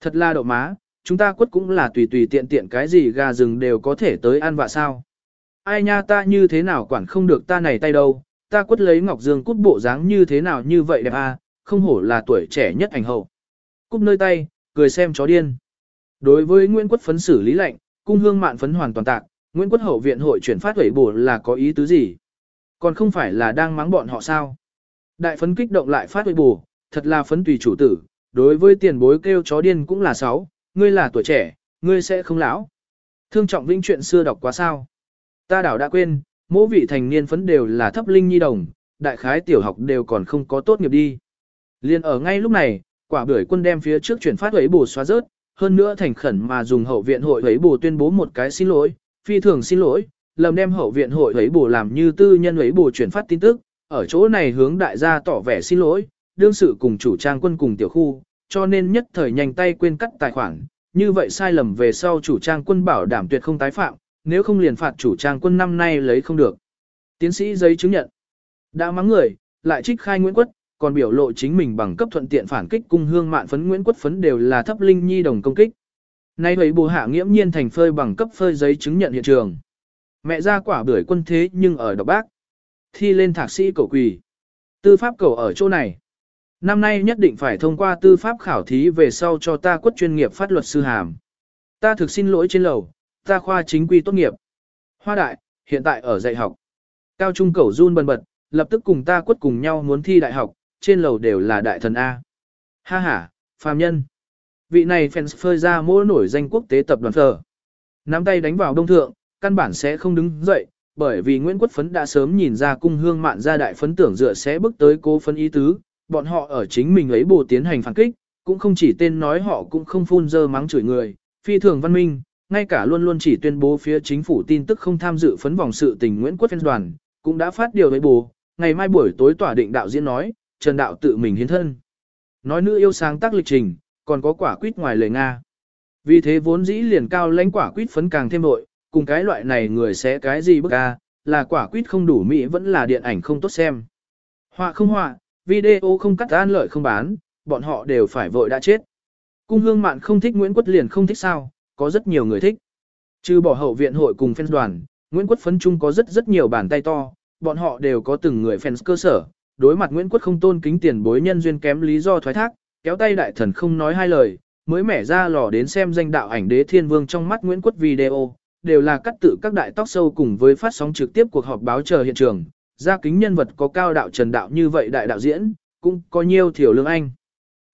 Thật là đậu má, chúng ta quất cũng là tùy tùy tiện tiện cái gì gà rừng đều có thể tới ăn vạ sao. Ai nha ta như thế nào quản không được ta này tay đâu, ta quất lấy ngọc dương cút bộ dáng như thế nào như vậy đẹp à, không hổ là tuổi trẻ nhất ảnh hậu. Cút nơi tay, cười xem chó điên. Đối với Nguyễn Quất phấn xử lý lệnh, cung hương mạn phấn hoàn toàn tạc, Nguyễn Quất hậu viện hội chuyển phát hủy bổ là có ý tứ gì? Còn không phải là đang mắng bọn họ sao? Đại phấn kích động lại phát hủy bổ, thật là phấn tùy chủ tử, đối với tiền bối kêu chó điên cũng là sáu, ngươi là tuổi trẻ, ngươi sẽ không lão. Thương trọng vĩnh chuyện xưa đọc quá sao? Ta đảo đã quên, mỗi vị thành niên phấn đều là thấp linh nhi đồng, đại khái tiểu học đều còn không có tốt nghiệp đi. Liên ở ngay lúc này, quả bưởi quân đem phía trước chuyển phát ấy bù xóa rớt, hơn nữa thành khẩn mà dùng hậu viện hội ấy bù tuyên bố một cái xin lỗi, phi thường xin lỗi, lầm đem hậu viện hội ấy bù làm như tư nhân ấy bù chuyển phát tin tức, ở chỗ này hướng đại gia tỏ vẻ xin lỗi, đương sự cùng chủ trang quân cùng tiểu khu, cho nên nhất thời nhanh tay quên cắt tài khoản, như vậy sai lầm về sau chủ trang quân bảo đảm tuyệt không tái phạm, nếu không liền phạt chủ trang quân năm nay lấy không được. Tiến sĩ giấy chứng nhận. Đã mắng người, lại trích khai Nguyễn Quất, còn biểu lộ chính mình bằng cấp thuận tiện phản kích cung hương mạn phấn Nguyễn Quất phấn đều là thấp linh nhi đồng công kích. Nay thấy bù hạ nghiễm nhiên thành phơi bằng cấp phơi giấy chứng nhận hiện trường. Mẹ ra quả bưởi quân thế nhưng ở độc bác. Thi lên thạc sĩ cầu quỳ. Tư pháp cầu ở chỗ này. Năm nay nhất định phải thông qua tư pháp khảo thí về sau cho ta quất chuyên nghiệp pháp luật sư hàm. Ta thực xin lỗi trên lầu, ta khoa chính quy tốt nghiệp. Hoa đại, hiện tại ở dạy học. Cao trung cầu run bần bật, lập tức cùng ta quất cùng nhau muốn thi đại học, trên lầu đều là đại thần A. Ha ha, phàm nhân. vị này fans phơi ra mỗi nổi danh quốc tế tập đoàn phờ. Nắm tay đánh vào đông thượng, căn bản sẽ không đứng dậy, bởi vì Nguyễn Quốc Phấn đã sớm nhìn ra cung hương mạn gia đại phấn tưởng dựa sẽ bước tới cố phấn ý tứ, bọn họ ở chính mình ấy bồ tiến hành phản kích, cũng không chỉ tên nói họ cũng không phun dơ mắng chửi người, phi thường văn minh, ngay cả luôn luôn chỉ tuyên bố phía chính phủ tin tức không tham dự phấn vòng sự tình Nguyễn Quốc Phấn đoàn, cũng đã phát điều với bồ, ngày mai buổi tối tỏa định đạo diễn nói, Trần Đạo tự mình hiến thân. Nói nữ yêu sáng tác lịch trình, còn có quả quýt ngoài lời Nga. Vì thế vốn dĩ liền cao lãnh quả quýt phấn càng thêm nội, cùng cái loại này người sẽ cái gì bức a, là quả quýt không đủ mỹ vẫn là điện ảnh không tốt xem. Họa không họa, video không cắt an lợi không bán, bọn họ đều phải vội đã chết. Cung hương mạn không thích Nguyễn Quất liền không thích sao, có rất nhiều người thích. Trừ bỏ hậu viện hội cùng fans đoàn, Nguyễn Quất phấn chung có rất rất nhiều bàn tay to, bọn họ đều có từng người fans cơ sở. Đối mặt Nguyễn Quất không tôn kính tiền bối nhân duyên kém lý do thoái thác, kéo tay đại thần không nói hai lời, mới mẻ ra lò đến xem danh đạo ảnh đế thiên vương trong mắt Nguyễn Quất video, đều là cắt tự các đại tóc sâu cùng với phát sóng trực tiếp cuộc họp báo chờ hiện trường, ra kính nhân vật có cao đạo trần đạo như vậy đại đạo diễn, cũng có nhiều thiểu lương anh.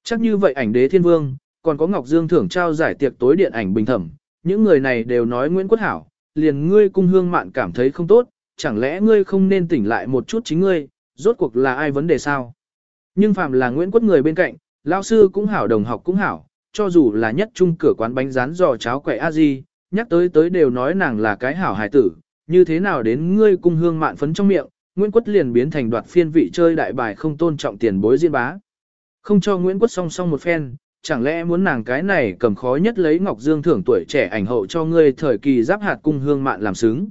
Chắc như vậy ảnh đế thiên vương, còn có Ngọc Dương thưởng trao giải tiệc tối điện ảnh bình thẩm, những người này đều nói Nguyễn Quốc Hảo, liền ngươi cung hương mạn cảm thấy không tốt, chẳng lẽ ngươi không nên tỉnh lại một chút chính ngươi, rốt cuộc là ai vấn đề sao? Nhưng phạm là Nguyễn Quốc người bên cạnh, lao sư cũng hảo đồng học cũng hảo, cho dù là nhất trung cửa quán bánh rán giò cháo quậy a di, nhắc tới tới đều nói nàng là cái hảo hài tử, như thế nào đến ngươi cung hương mạn phấn trong miệng, Nguyễn Quất liền biến thành đoạt phiên vị chơi đại bài không tôn trọng tiền bối diễn bá. Không cho Nguyễn Quất song song một phen, chẳng lẽ muốn nàng cái này cầm khó nhất lấy Ngọc Dương thưởng tuổi trẻ ảnh hậu cho ngươi thời kỳ giáp hạt cung hương mạn làm xứng.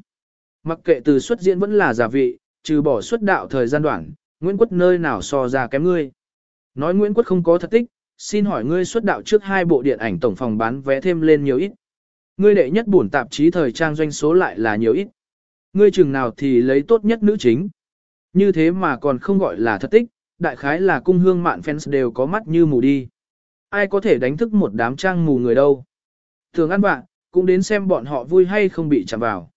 Mặc kệ từ xuất diễn vẫn là giả vị, trừ bỏ xuất đạo thời gian đoạn, Nguyễn Quất nơi nào so ra kém ngươi. Nói Nguyễn Quất không có thật tích, xin hỏi ngươi xuất đạo trước hai bộ điện ảnh tổng phòng bán vé thêm lên nhiều ít. Ngươi đệ nhất bổn tạp chí thời trang doanh số lại là nhiều ít. Ngươi chừng nào thì lấy tốt nhất nữ chính. Như thế mà còn không gọi là thật tích, đại khái là cung hương mạn fans đều có mắt như mù đi. Ai có thể đánh thức một đám trang mù người đâu. Thường ăn bạn, cũng đến xem bọn họ vui hay không bị chạm vào.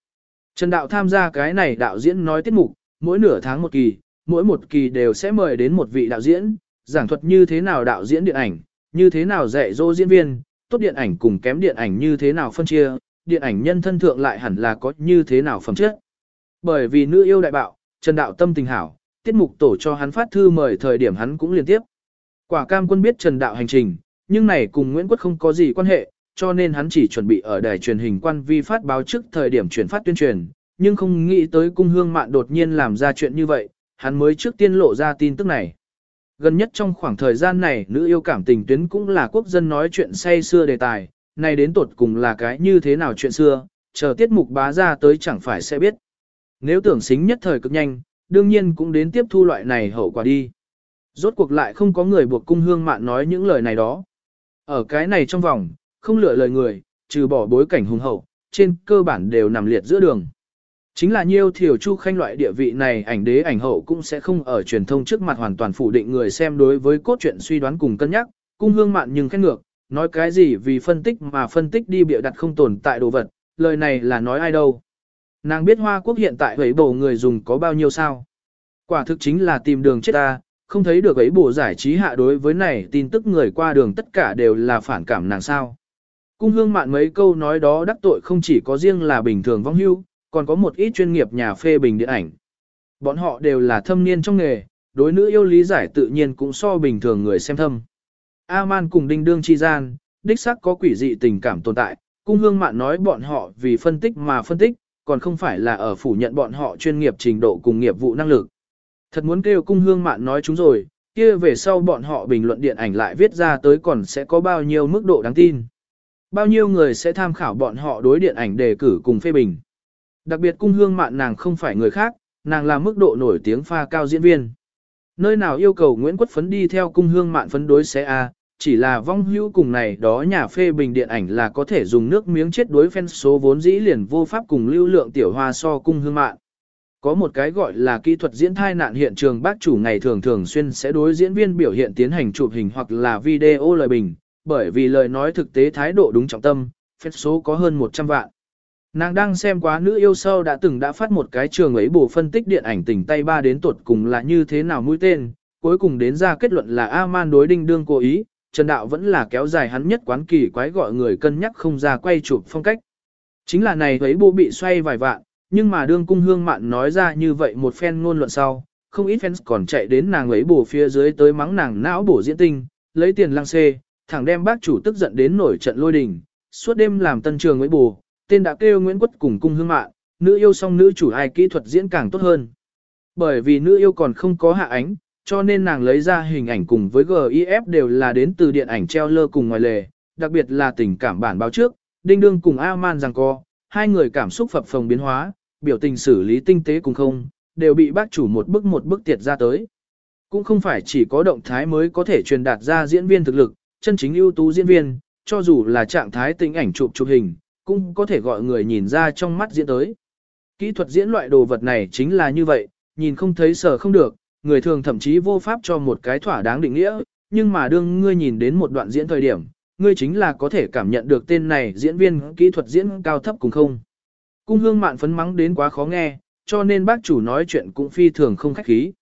Trần Đạo tham gia cái này đạo diễn nói tiết mục, mỗi nửa tháng một kỳ, mỗi một kỳ đều sẽ mời đến một vị đạo diễn, giảng thuật như thế nào đạo diễn điện ảnh, như thế nào dạy dỗ diễn viên, tốt điện ảnh cùng kém điện ảnh như thế nào phân chia, điện ảnh nhân thân thượng lại hẳn là có như thế nào phẩm chất. Bởi vì nữ yêu đại bạo, Trần Đạo tâm tình hảo, tiết mục tổ cho hắn phát thư mời thời điểm hắn cũng liên tiếp. Quả cam quân biết Trần Đạo hành trình, nhưng này cùng Nguyễn Quốc không có gì quan hệ, cho nên hắn chỉ chuẩn bị ở đài truyền hình quan vi phát báo trước thời điểm chuyển phát tuyên truyền, nhưng không nghĩ tới cung hương mạn đột nhiên làm ra chuyện như vậy, hắn mới trước tiên lộ ra tin tức này. Gần nhất trong khoảng thời gian này nữ yêu cảm tình tuyến cũng là quốc dân nói chuyện say xưa đề tài, này đến tột cùng là cái như thế nào chuyện xưa, chờ tiết mục bá ra tới chẳng phải sẽ biết. Nếu tưởng xính nhất thời cực nhanh, đương nhiên cũng đến tiếp thu loại này hậu quả đi. Rốt cuộc lại không có người buộc cung hương mạn nói những lời này đó. Ở cái này trong vòng, không lựa lời người, trừ bỏ bối cảnh hùng hậu, trên cơ bản đều nằm liệt giữa đường. Chính là nhiêu thiểu chu khanh loại địa vị này ảnh đế ảnh hậu cũng sẽ không ở truyền thông trước mặt hoàn toàn phủ định người xem đối với cốt truyện suy đoán cùng cân nhắc, cung hương mạn nhưng khét ngược, nói cái gì vì phân tích mà phân tích đi bịa đặt không tồn tại đồ vật, lời này là nói ai đâu. Nàng biết Hoa Quốc hiện tại ấy bổ người dùng có bao nhiêu sao. Quả thực chính là tìm đường chết ta, không thấy được ấy bổ giải trí hạ đối với này tin tức người qua đường tất cả đều là phản cảm nàng sao. Cung hương mạn mấy câu nói đó đắc tội không chỉ có riêng là bình thường vong hưu, còn có một ít chuyên nghiệp nhà phê bình điện ảnh. Bọn họ đều là thâm niên trong nghề, đối nữ yêu lý giải tự nhiên cũng so bình thường người xem thâm. A-man cùng đinh đương chi gian, đích xác có quỷ dị tình cảm tồn tại, cung hương mạn nói bọn họ vì phân tích mà phân tích, còn không phải là ở phủ nhận bọn họ chuyên nghiệp trình độ cùng nghiệp vụ năng lực. Thật muốn kêu cung hương mạn nói chúng rồi, kia về sau bọn họ bình luận điện ảnh lại viết ra tới còn sẽ có bao nhiêu mức độ đáng tin. Bao nhiêu người sẽ tham khảo bọn họ đối điện ảnh đề cử cùng phê bình. Đặc biệt cung hương mạn nàng không phải người khác, nàng là mức độ nổi tiếng pha cao diễn viên. Nơi nào yêu cầu Nguyễn Quất Phấn đi theo cung hương mạn phấn đối sẽ a chỉ là vong hữu cùng này đó nhà phê bình điện ảnh là có thể dùng nước miếng chết đối fan số vốn dĩ liền vô pháp cùng lưu lượng tiểu hoa so cung hương mạn. Có một cái gọi là kỹ thuật diễn thai nạn hiện trường bác chủ ngày thường thường xuyên sẽ đối diễn viên biểu hiện tiến hành chụp hình hoặc là video lời bình, bởi vì lời nói thực tế thái độ đúng trọng tâm, phép số có hơn 100 vạn. Nàng đang xem quá nữ yêu sâu đã từng đã phát một cái trường ấy bổ phân tích điện ảnh tỉnh tay ba đến tuột cùng là như thế nào mũi tên, cuối cùng đến ra kết luận là A-man đối đinh đương cố ý, Trần Đạo vẫn là kéo dài hắn nhất quán kỳ quái gọi người cân nhắc không ra quay chụp phong cách. Chính là này thấy bộ bị xoay vài vạn, nhưng mà đương cung hương mạn nói ra như vậy một phen ngôn luận sau, không ít fans còn chạy đến nàng ấy bổ phía dưới tới mắng nàng não bổ diễn tinh, lấy tiền lăng xê, thẳng đem bác chủ tức giận đến nổi trận lôi đình, suốt đêm làm tân trường ấy bổ, tên đã kêu Nguyễn Quất cùng cung hương mạn, nữ yêu song nữ chủ ai kỹ thuật diễn càng tốt hơn. Bởi vì nữ yêu còn không có hạ ánh, cho nên nàng lấy ra hình ảnh cùng với GIF đều là đến từ điện ảnh treo lơ cùng ngoài lề, đặc biệt là tình cảm bản báo trước, Đinh Đương cùng A-man rằng co, hai người cảm xúc phập phồng biến hóa, biểu tình xử lý tinh tế cùng không, đều bị bác chủ một bức một bức tiệt ra tới. Cũng không phải chỉ có động thái mới có thể truyền đạt ra diễn viên thực lực, chân chính ưu tú diễn viên, cho dù là trạng thái tình ảnh chụp chụp hình, cũng có thể gọi người nhìn ra trong mắt diễn tới. Kỹ thuật diễn loại đồ vật này chính là như vậy, nhìn không thấy sở không được, người thường thậm chí vô pháp cho một cái thỏa đáng định nghĩa, nhưng mà đương ngươi nhìn đến một đoạn diễn thời điểm, ngươi chính là có thể cảm nhận được tên này diễn viên kỹ thuật diễn cao thấp cùng không. Cung hương mạn phấn mắng đến quá khó nghe, cho nên bác chủ nói chuyện cũng phi thường không khách khí.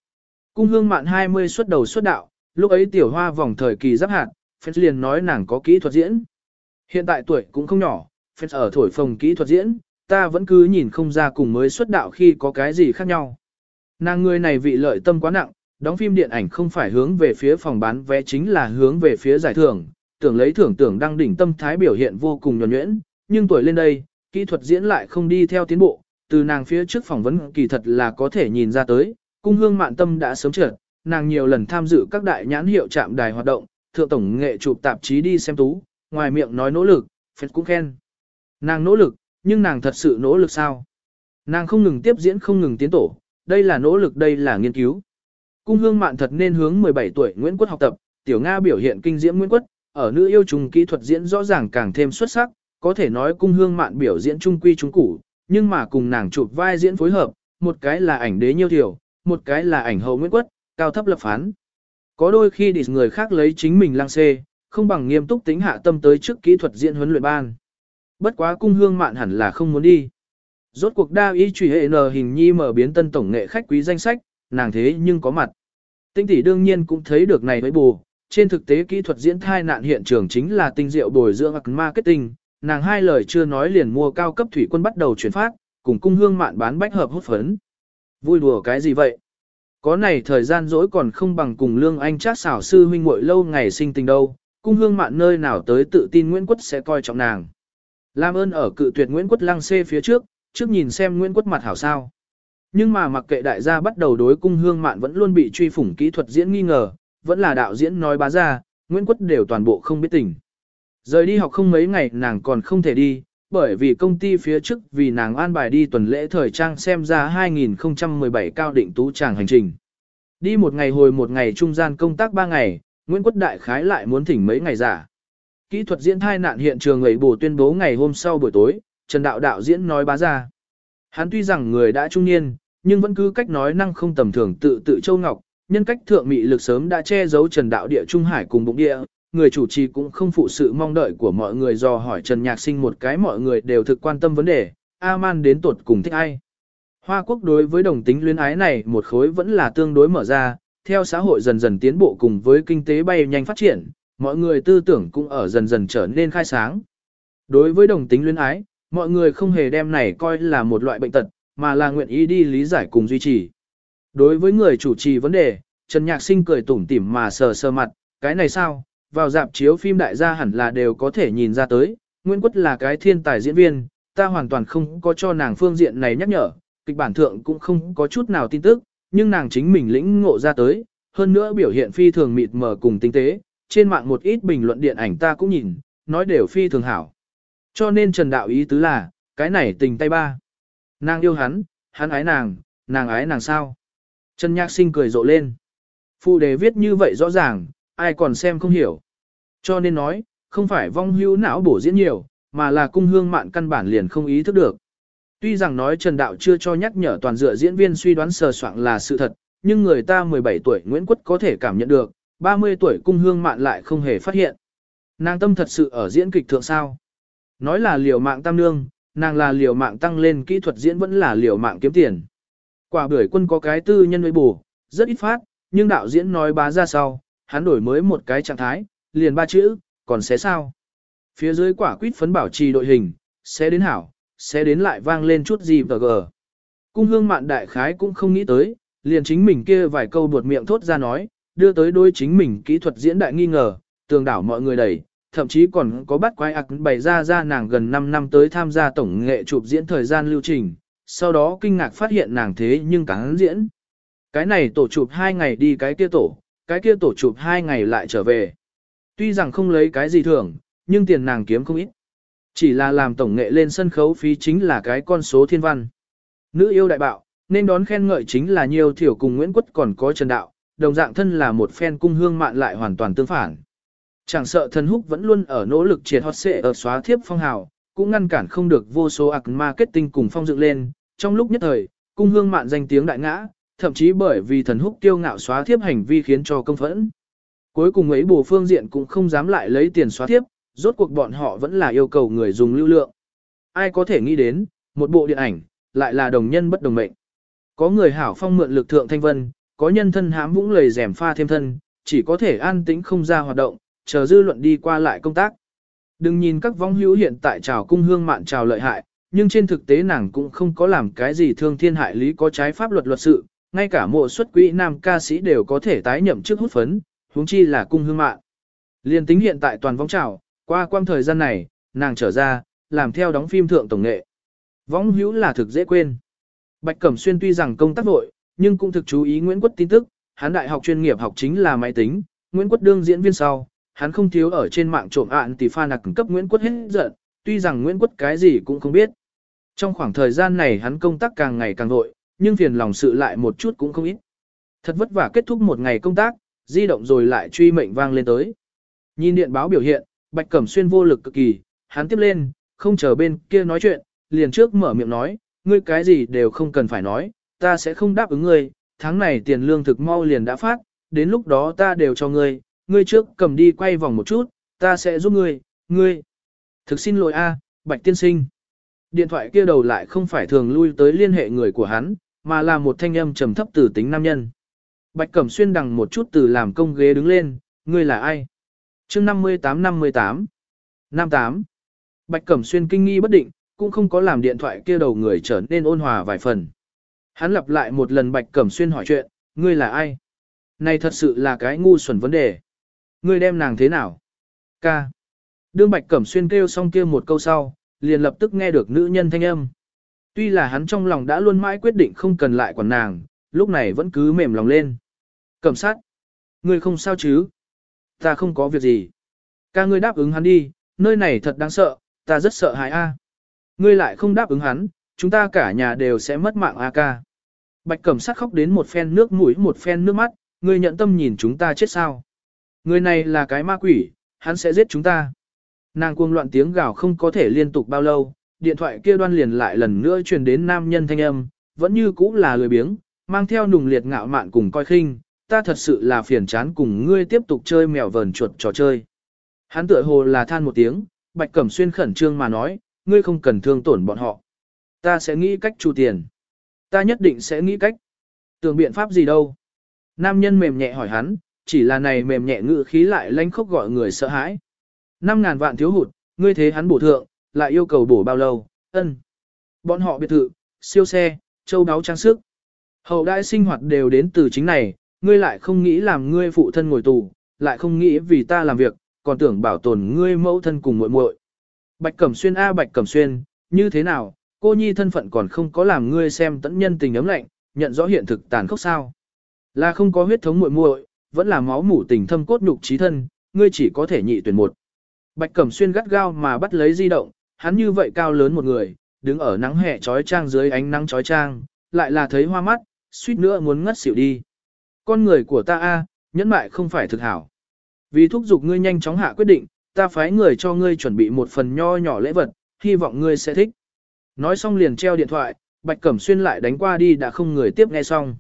Cung hương mạn 20 xuất đầu xuất đạo, lúc ấy tiểu hoa vòng thời kỳ giáp hạt, fans liền nói nàng có kỹ thuật diễn. Hiện tại tuổi cũng không nhỏ, fans ở thổi phồng kỹ thuật diễn, ta vẫn cứ nhìn không ra cùng mới xuất đạo khi có cái gì khác nhau. Nàng người này vị lợi tâm quá nặng, đóng phim điện ảnh không phải hướng về phía phòng bán vé chính là hướng về phía giải thưởng, tưởng lấy thưởng tưởng đang đỉnh tâm thái biểu hiện vô cùng nhuần nhuyễn, nhưng tuổi lên đây, kỹ thuật diễn lại không đi theo tiến bộ, từ nàng phía trước phỏng vấn kỳ thật là có thể nhìn ra tới, cung hương mạn tâm đã sớm trượt, nàng nhiều lần tham dự các đại nhãn hiệu trạm đài hoạt động, thượng tổng nghệ chụp tạp chí đi xem tú, ngoài miệng nói nỗ lực, phết cũng khen. Nàng nỗ lực, nhưng nàng thật sự nỗ lực sao? Nàng không ngừng tiếp diễn không ngừng tiến tổ, đây là nỗ lực đây là nghiên cứu. Cung hương mạn thật nên hướng 17 tuổi Nguyễn Quất học tập, tiểu Nga biểu hiện kinh diễm Nguyễn Quất, ở nữ yêu trùng kỹ thuật diễn rõ ràng càng thêm xuất sắc, có thể nói cung hương mạn biểu diễn trung quy trung củ, nhưng mà cùng nàng chụp vai diễn phối hợp, một cái là ảnh đế nhiêu thiểu, một cái là ảnh hậu Nguyễn Quất, cao thấp lập phán. Có đôi khi đi người khác lấy chính mình lang xê, không bằng nghiêm túc tính hạ tâm tới trước kỹ thuật diễn huấn luyện ban. Bất quá cung hương mạn hẳn là không muốn đi. Rốt cuộc đa y truy hệ n hình nhi mở biến tân tổng nghệ khách quý danh sách, nàng thế nhưng có mặt. Tinh tỷ đương nhiên cũng thấy được này với bù, trên thực tế kỹ thuật diễn thai nạn hiện trường chính là tinh diệu bồi dưỡng hoặc marketing, nàng hai lời chưa nói liền mua cao cấp thủy quân bắt đầu chuyển phát, cùng cung hương mạn bán bách hợp hút phấn. Vui đùa cái gì vậy? Có này thời gian dỗi còn không bằng cùng lương anh trác xảo sư huynh muội lâu ngày sinh tình đâu, cung hương mạn nơi nào tới tự tin Nguyễn Quất sẽ coi trọng nàng. Làm ơn ở cự tuyệt Nguyễn Quất lăng xê phía trước, trước nhìn xem Nguyễn Quất mặt hảo sao. Nhưng mà mặc kệ đại gia bắt đầu đối cung hương mạn vẫn luôn bị truy phủng kỹ thuật diễn nghi ngờ, vẫn là đạo diễn nói bá ra, Nguyễn Quất đều toàn bộ không biết tình. Rời đi học không mấy ngày nàng còn không thể đi, bởi vì công ty phía trước vì nàng an bài đi tuần lễ thời trang xem ra 2017 cao định tú tràng hành trình. Đi một ngày hồi một ngày trung gian công tác ba ngày, Nguyễn Quất Đại Khái lại muốn thỉnh mấy ngày giả. Kỹ thuật diễn thai nạn hiện trường ấy bổ tuyên bố ngày hôm sau buổi tối, Trần Đạo đạo diễn nói bá ra. Hắn tuy rằng người đã trung niên, nhưng vẫn cứ cách nói năng không tầm thường tự tự châu ngọc, nhân cách thượng mị lực sớm đã che giấu Trần Đạo địa Trung Hải cùng bụng địa, người chủ trì cũng không phụ sự mong đợi của mọi người do hỏi Trần Nhạc Sinh một cái mọi người đều thực quan tâm vấn đề, A-man đến tuột cùng thích ai. Hoa quốc đối với đồng tính luyến ái này một khối vẫn là tương đối mở ra, theo xã hội dần dần tiến bộ cùng với kinh tế bay nhanh phát triển, mọi người tư tưởng cũng ở dần dần trở nên khai sáng. Đối với đồng tính luyến ái, mọi người không hề đem này coi là một loại bệnh tật, mà là nguyện ý đi lý giải cùng duy trì. Đối với người chủ trì vấn đề, Trần Nhạc Sinh cười tủm tỉm mà sờ sờ mặt, cái này sao, vào dạp chiếu phim đại gia hẳn là đều có thể nhìn ra tới, Nguyễn Quất là cái thiên tài diễn viên, ta hoàn toàn không có cho nàng phương diện này nhắc nhở, kịch bản thượng cũng không có chút nào tin tức, nhưng nàng chính mình lĩnh ngộ ra tới, hơn nữa biểu hiện phi thường mịt mờ cùng tinh tế, trên mạng một ít bình luận điện ảnh ta cũng nhìn, nói đều phi thường hảo. Cho nên Trần Đạo ý tứ là, cái này tình tay ba. Nàng yêu hắn, hắn ái nàng, nàng ái nàng sao? Trần Nhạc Sinh cười rộ lên. Phụ đề viết như vậy rõ ràng, ai còn xem không hiểu. Cho nên nói, không phải vong hưu não bổ diễn nhiều, mà là cung hương mạn căn bản liền không ý thức được. Tuy rằng nói Trần Đạo chưa cho nhắc nhở toàn dựa diễn viên suy đoán sờ soạn là sự thật, nhưng người ta 17 tuổi Nguyễn Quất có thể cảm nhận được, 30 tuổi cung hương mạn lại không hề phát hiện. Nàng tâm thật sự ở diễn kịch thượng sao. Nói là liều mạng tam nương, nàng là liều mạng tăng lên kỹ thuật diễn vẫn là liều mạng kiếm tiền. Quả bưởi quân có cái tư nhân với bù, rất ít phát, nhưng đạo diễn nói bá ra sau, hắn đổi mới một cái trạng thái, liền ba chữ, còn xé sao. Phía dưới quả quýt phấn bảo trì đội hình, sẽ đến hảo, sẽ đến lại vang lên chút gì và gờ. Cung hương mạn đại khái cũng không nghĩ tới, liền chính mình kia vài câu buột miệng thốt ra nói, đưa tới đôi chính mình kỹ thuật diễn đại nghi ngờ, tường đảo mọi người đẩy, thậm chí còn có bắt quái ạc bày ra ra nàng gần 5 năm tới tham gia tổng nghệ chụp diễn thời gian lưu trình, sau đó kinh ngạc phát hiện nàng thế nhưng cắn diễn. Cái này tổ chụp 2 ngày đi cái kia tổ, cái kia tổ chụp 2 ngày lại trở về. Tuy rằng không lấy cái gì thưởng, nhưng tiền nàng kiếm không ít. Chỉ là làm tổng nghệ lên sân khấu phí chính là cái con số thiên văn. Nữ yêu đại bạo, nên đón khen ngợi chính là nhiều thiểu cùng Nguyễn Quất còn có Trần Đạo, đồng dạng thân là một fan cung hương mạn lại hoàn toàn tương phản. Chẳng sợ thần húc vẫn luôn ở nỗ lực triệt hot xệ ở xóa thiếp phong hào, cũng ngăn cản không được vô số ạc marketing cùng phong dựng lên, trong lúc nhất thời, cung hương mạn danh tiếng đại ngã, thậm chí bởi vì thần húc tiêu ngạo xóa thiếp hành vi khiến cho công phẫn. Cuối cùng ấy bổ phương diện cũng không dám lại lấy tiền xóa thiếp, rốt cuộc bọn họ vẫn là yêu cầu người dùng lưu lượng. Ai có thể nghĩ đến, một bộ điện ảnh, lại là đồng nhân bất đồng mệnh. Có người hảo phong mượn lực thượng thanh vân, có nhân thân hãm vũng lầy rèm pha thêm thân, chỉ có thể an tĩnh không ra hoạt động, chờ dư luận đi qua lại công tác. Đừng nhìn các vong hữu hiện tại trào cung hương mạn trào lợi hại, nhưng trên thực tế nàng cũng không có làm cái gì thương thiên hại lý có trái pháp luật luật sự, ngay cả mộ xuất quỹ nam ca sĩ đều có thể tái nhậm chức hút phấn, huống chi là cung hương mạn. Liên tính hiện tại toàn vong trào, qua quang thời gian này, nàng trở ra, làm theo đóng phim thượng tổng nghệ. Vong hữu là thực dễ quên. Bạch Cẩm Xuyên tuy rằng công tác vội, nhưng cũng thực chú ý Nguyễn Quất tin tức, hắn đại học chuyên nghiệp học chính là máy tính, Nguyễn Quất đương diễn viên sau, hắn không thiếu ở trên mạng trộm ạn tỷ pha nạc cấp Nguyễn Quất hết giận, tuy rằng Nguyễn Quất cái gì cũng không biết. Trong khoảng thời gian này hắn công tác càng ngày càng vội, nhưng phiền lòng sự lại một chút cũng không ít. Thật vất vả kết thúc một ngày công tác, di động rồi lại truy mệnh vang lên tới. Nhìn điện báo biểu hiện, Bạch Cẩm Xuyên vô lực cực kỳ, hắn tiếp lên, không chờ bên kia nói chuyện, liền trước mở miệng nói, ngươi cái gì đều không cần phải nói, ta sẽ không đáp ứng ngươi, tháng này tiền lương thực mau liền đã phát, đến lúc đó ta đều cho ngươi, ngươi trước cầm đi quay vòng một chút, ta sẽ giúp ngươi, ngươi. Thực xin lỗi a, Bạch Tiên Sinh. Điện thoại kia đầu lại không phải thường lui tới liên hệ người của hắn, mà là một thanh âm trầm thấp từ tính nam nhân. Bạch Cẩm Xuyên đằng một chút từ làm công ghế đứng lên, ngươi là ai? chương 58-58 58 Bạch Cẩm Xuyên kinh nghi bất định, cũng không có làm điện thoại kia đầu người trở nên ôn hòa vài phần. Hắn lặp lại một lần Bạch Cẩm Xuyên hỏi chuyện, ngươi là ai? Này thật sự là cái ngu xuẩn vấn đề. Ngươi đem nàng thế nào? Ca. Đương Bạch Cẩm Xuyên kêu xong kia một câu sau, liền lập tức nghe được nữ nhân thanh âm. Tuy là hắn trong lòng đã luôn mãi quyết định không cần lại quản nàng, lúc này vẫn cứ mềm lòng lên. Cẩm sát. Ngươi không sao chứ? Ta không có việc gì. Ca ngươi đáp ứng hắn đi, nơi này thật đáng sợ, ta rất sợ hãi a. Ngươi lại không đáp ứng hắn, chúng ta cả nhà đều sẽ mất mạng a ca. Bạch cẩm sát khóc đến một phen nước mũi một phen nước mắt, ngươi nhận tâm nhìn chúng ta chết sao. Người này là cái ma quỷ, hắn sẽ giết chúng ta. Nàng cuồng loạn tiếng gào không có thể liên tục bao lâu, điện thoại kia đoan liền lại lần nữa truyền đến nam nhân thanh âm, vẫn như cũ là lười biếng, mang theo nùng liệt ngạo mạn cùng coi khinh, ta thật sự là phiền chán cùng ngươi tiếp tục chơi mèo vờn chuột trò chơi. Hắn tựa hồ là than một tiếng, Bạch Cẩm Xuyên khẩn trương mà nói, ngươi không cần thương tổn bọn họ. Ta sẽ nghĩ cách chu tiền. Ta nhất định sẽ nghĩ cách. Tưởng biện pháp gì đâu. Nam nhân mềm nhẹ hỏi hắn, chỉ là này mềm nhẹ ngữ khí lại lanh khốc gọi người sợ hãi. Năm ngàn vạn thiếu hụt, ngươi thế hắn bổ thượng, lại yêu cầu bổ bao lâu, ân. Bọn họ biệt thự, siêu xe, châu đáo trang sức. Hậu đại sinh hoạt đều đến từ chính này, ngươi lại không nghĩ làm ngươi phụ thân ngồi tù, lại không nghĩ vì ta làm việc, còn tưởng bảo tồn ngươi mẫu thân cùng muội muội. Bạch Cẩm Xuyên a Bạch Cẩm Xuyên, như thế nào, cô nhi thân phận còn không có làm ngươi xem tận nhân tình ấm lạnh, nhận rõ hiện thực tàn khốc sao. Là không có huyết thống muội muội, vẫn là máu mủ tình thâm cốt nhục trí thân, ngươi chỉ có thể nhị tuyển một. Bạch Cẩm Xuyên gắt gao mà bắt lấy di động, hắn như vậy cao lớn một người, đứng ở nắng hè trói trang dưới ánh nắng trói trang, lại là thấy hoa mắt, suýt nữa muốn ngất xỉu đi. Con người của ta a, nhẫn mại không phải thực hảo. Vì thúc giục ngươi nhanh chóng hạ quyết định, ta phái người cho ngươi chuẩn bị một phần nho nhỏ lễ vật, hy vọng ngươi sẽ thích. Nói xong liền treo điện thoại, Bạch Cẩm Xuyên lại đánh qua đi đã không người tiếp nghe xong.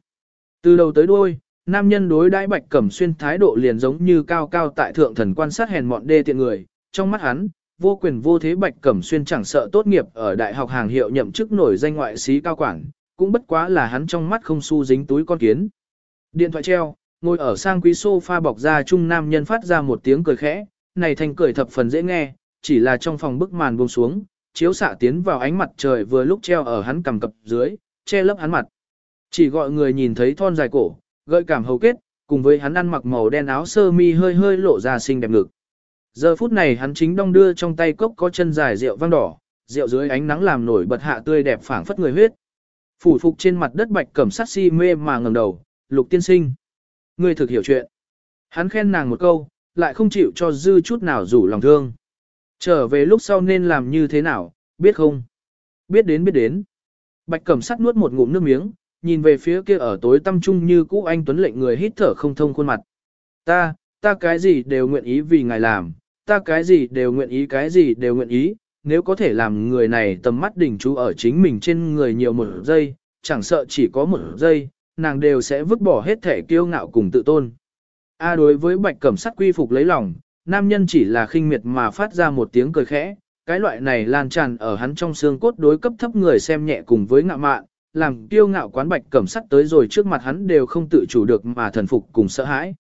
Từ đầu tới đuôi, nam nhân đối đãi Bạch Cẩm Xuyên thái độ liền giống như cao cao tại thượng thần quan sát hèn mọn đê tiện người, trong mắt hắn, vô quyền vô thế Bạch Cẩm Xuyên chẳng sợ tốt nghiệp ở đại học hàng hiệu nhậm chức nổi danh ngoại sĩ cao quản, cũng bất quá là hắn trong mắt không xu dính túi con kiến. Điện thoại treo, ngồi ở sang quý sofa bọc ra trung nam nhân phát ra một tiếng cười khẽ, này thành cười thập phần dễ nghe, chỉ là trong phòng bức màn buông xuống, chiếu xạ tiến vào ánh mặt trời vừa lúc treo ở hắn cầm cập dưới, che lấp hắn mặt. Chỉ gọi người nhìn thấy thon dài cổ, gợi cảm hầu kết, cùng với hắn ăn mặc màu đen áo sơ mi hơi hơi lộ ra xinh đẹp ngực. Giờ phút này hắn chính đong đưa trong tay cốc có chân dài rượu vang đỏ, rượu dưới ánh nắng làm nổi bật hạ tươi đẹp phảng phất người huyết. Phủ phục trên mặt đất bạch cẩm sát si mê mà ngẩng đầu, lục tiên sinh. Ngươi thực hiểu chuyện. Hắn khen nàng một câu, lại không chịu cho dư chút nào rủ lòng thương. Trở về lúc sau nên làm như thế nào, biết không? Biết đến biết đến. Bạch cẩm sát nuốt một ngụm nước miếng, nhìn về phía kia ở tối tâm trung như cũ anh tuấn lệnh người hít thở không thông khuôn mặt. Ta, ta cái gì đều nguyện ý vì ngài làm, ta cái gì đều nguyện ý cái gì đều nguyện ý, nếu có thể làm người này tầm mắt đỉnh chú ở chính mình trên người nhiều một giây, chẳng sợ chỉ có một giây, nàng đều sẽ vứt bỏ hết thể kiêu ngạo cùng tự tôn. A đối với bạch cẩm sắt quy phục lấy lòng, nam nhân chỉ là khinh miệt mà phát ra một tiếng cười khẽ, cái loại này lan tràn ở hắn trong xương cốt đối cấp thấp người xem nhẹ cùng với ngạo mạn, làm kiêu ngạo quán bạch cẩm sắt tới rồi trước mặt hắn đều không tự chủ được mà thần phục cùng sợ hãi.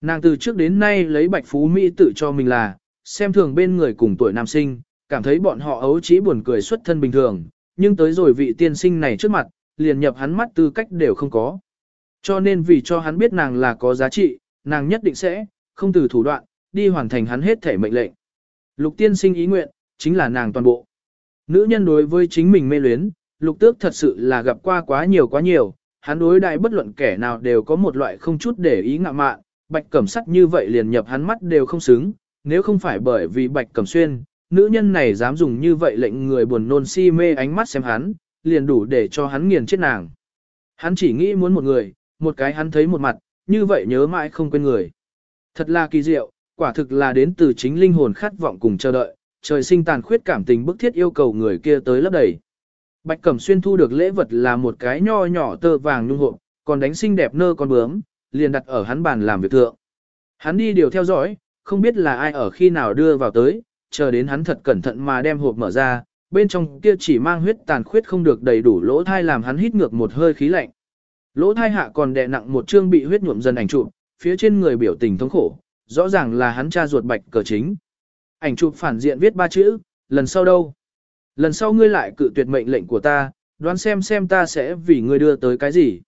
Nàng từ trước đến nay lấy bạch phú Mỹ tự cho mình là, xem thường bên người cùng tuổi nam sinh, cảm thấy bọn họ ấu trí buồn cười xuất thân bình thường, nhưng tới rồi vị tiên sinh này trước mặt, liền nhập hắn mắt tư cách đều không có. Cho nên vì cho hắn biết nàng là có giá trị, nàng nhất định sẽ, không từ thủ đoạn, đi hoàn thành hắn hết thể mệnh lệnh. Lục tiên sinh ý nguyện, chính là nàng toàn bộ. Nữ nhân đối với chính mình mê luyến, lục tước thật sự là gặp qua quá nhiều quá nhiều, hắn đối đại bất luận kẻ nào đều có một loại không chút để ý ngạ mạn, bạch cẩm sắt như vậy liền nhập hắn mắt đều không xứng, nếu không phải bởi vì bạch cẩm xuyên, nữ nhân này dám dùng như vậy lệnh người buồn nôn si mê ánh mắt xem hắn, liền đủ để cho hắn nghiền chết nàng. Hắn chỉ nghĩ muốn một người, một cái hắn thấy một mặt, như vậy nhớ mãi không quên người. Thật là kỳ diệu, quả thực là đến từ chính linh hồn khát vọng cùng chờ đợi, trời sinh tàn khuyết cảm tình bức thiết yêu cầu người kia tới lấp đầy. Bạch Cẩm Xuyên thu được lễ vật là một cái nho nhỏ tơ vàng nhung hộp, còn đánh xinh đẹp nơ con bướm, liền đặt ở hắn bàn làm việc thượng. Hắn đi điều theo dõi, không biết là ai ở khi nào đưa vào tới, chờ đến hắn thật cẩn thận mà đem hộp mở ra, bên trong kia chỉ mang huyết tàn khuyết không được đầy đủ lỗ thai làm hắn hít ngược một hơi khí lạnh. Lỗ thai hạ còn đè nặng một chương bị huyết nhuộm dần ảnh chụp, phía trên người biểu tình thống khổ, rõ ràng là hắn cha ruột bạch cờ chính. Ảnh chụp phản diện viết ba chữ, lần sau đâu? Lần sau ngươi lại cự tuyệt mệnh lệnh của ta, đoán xem xem ta sẽ vì ngươi đưa tới cái gì.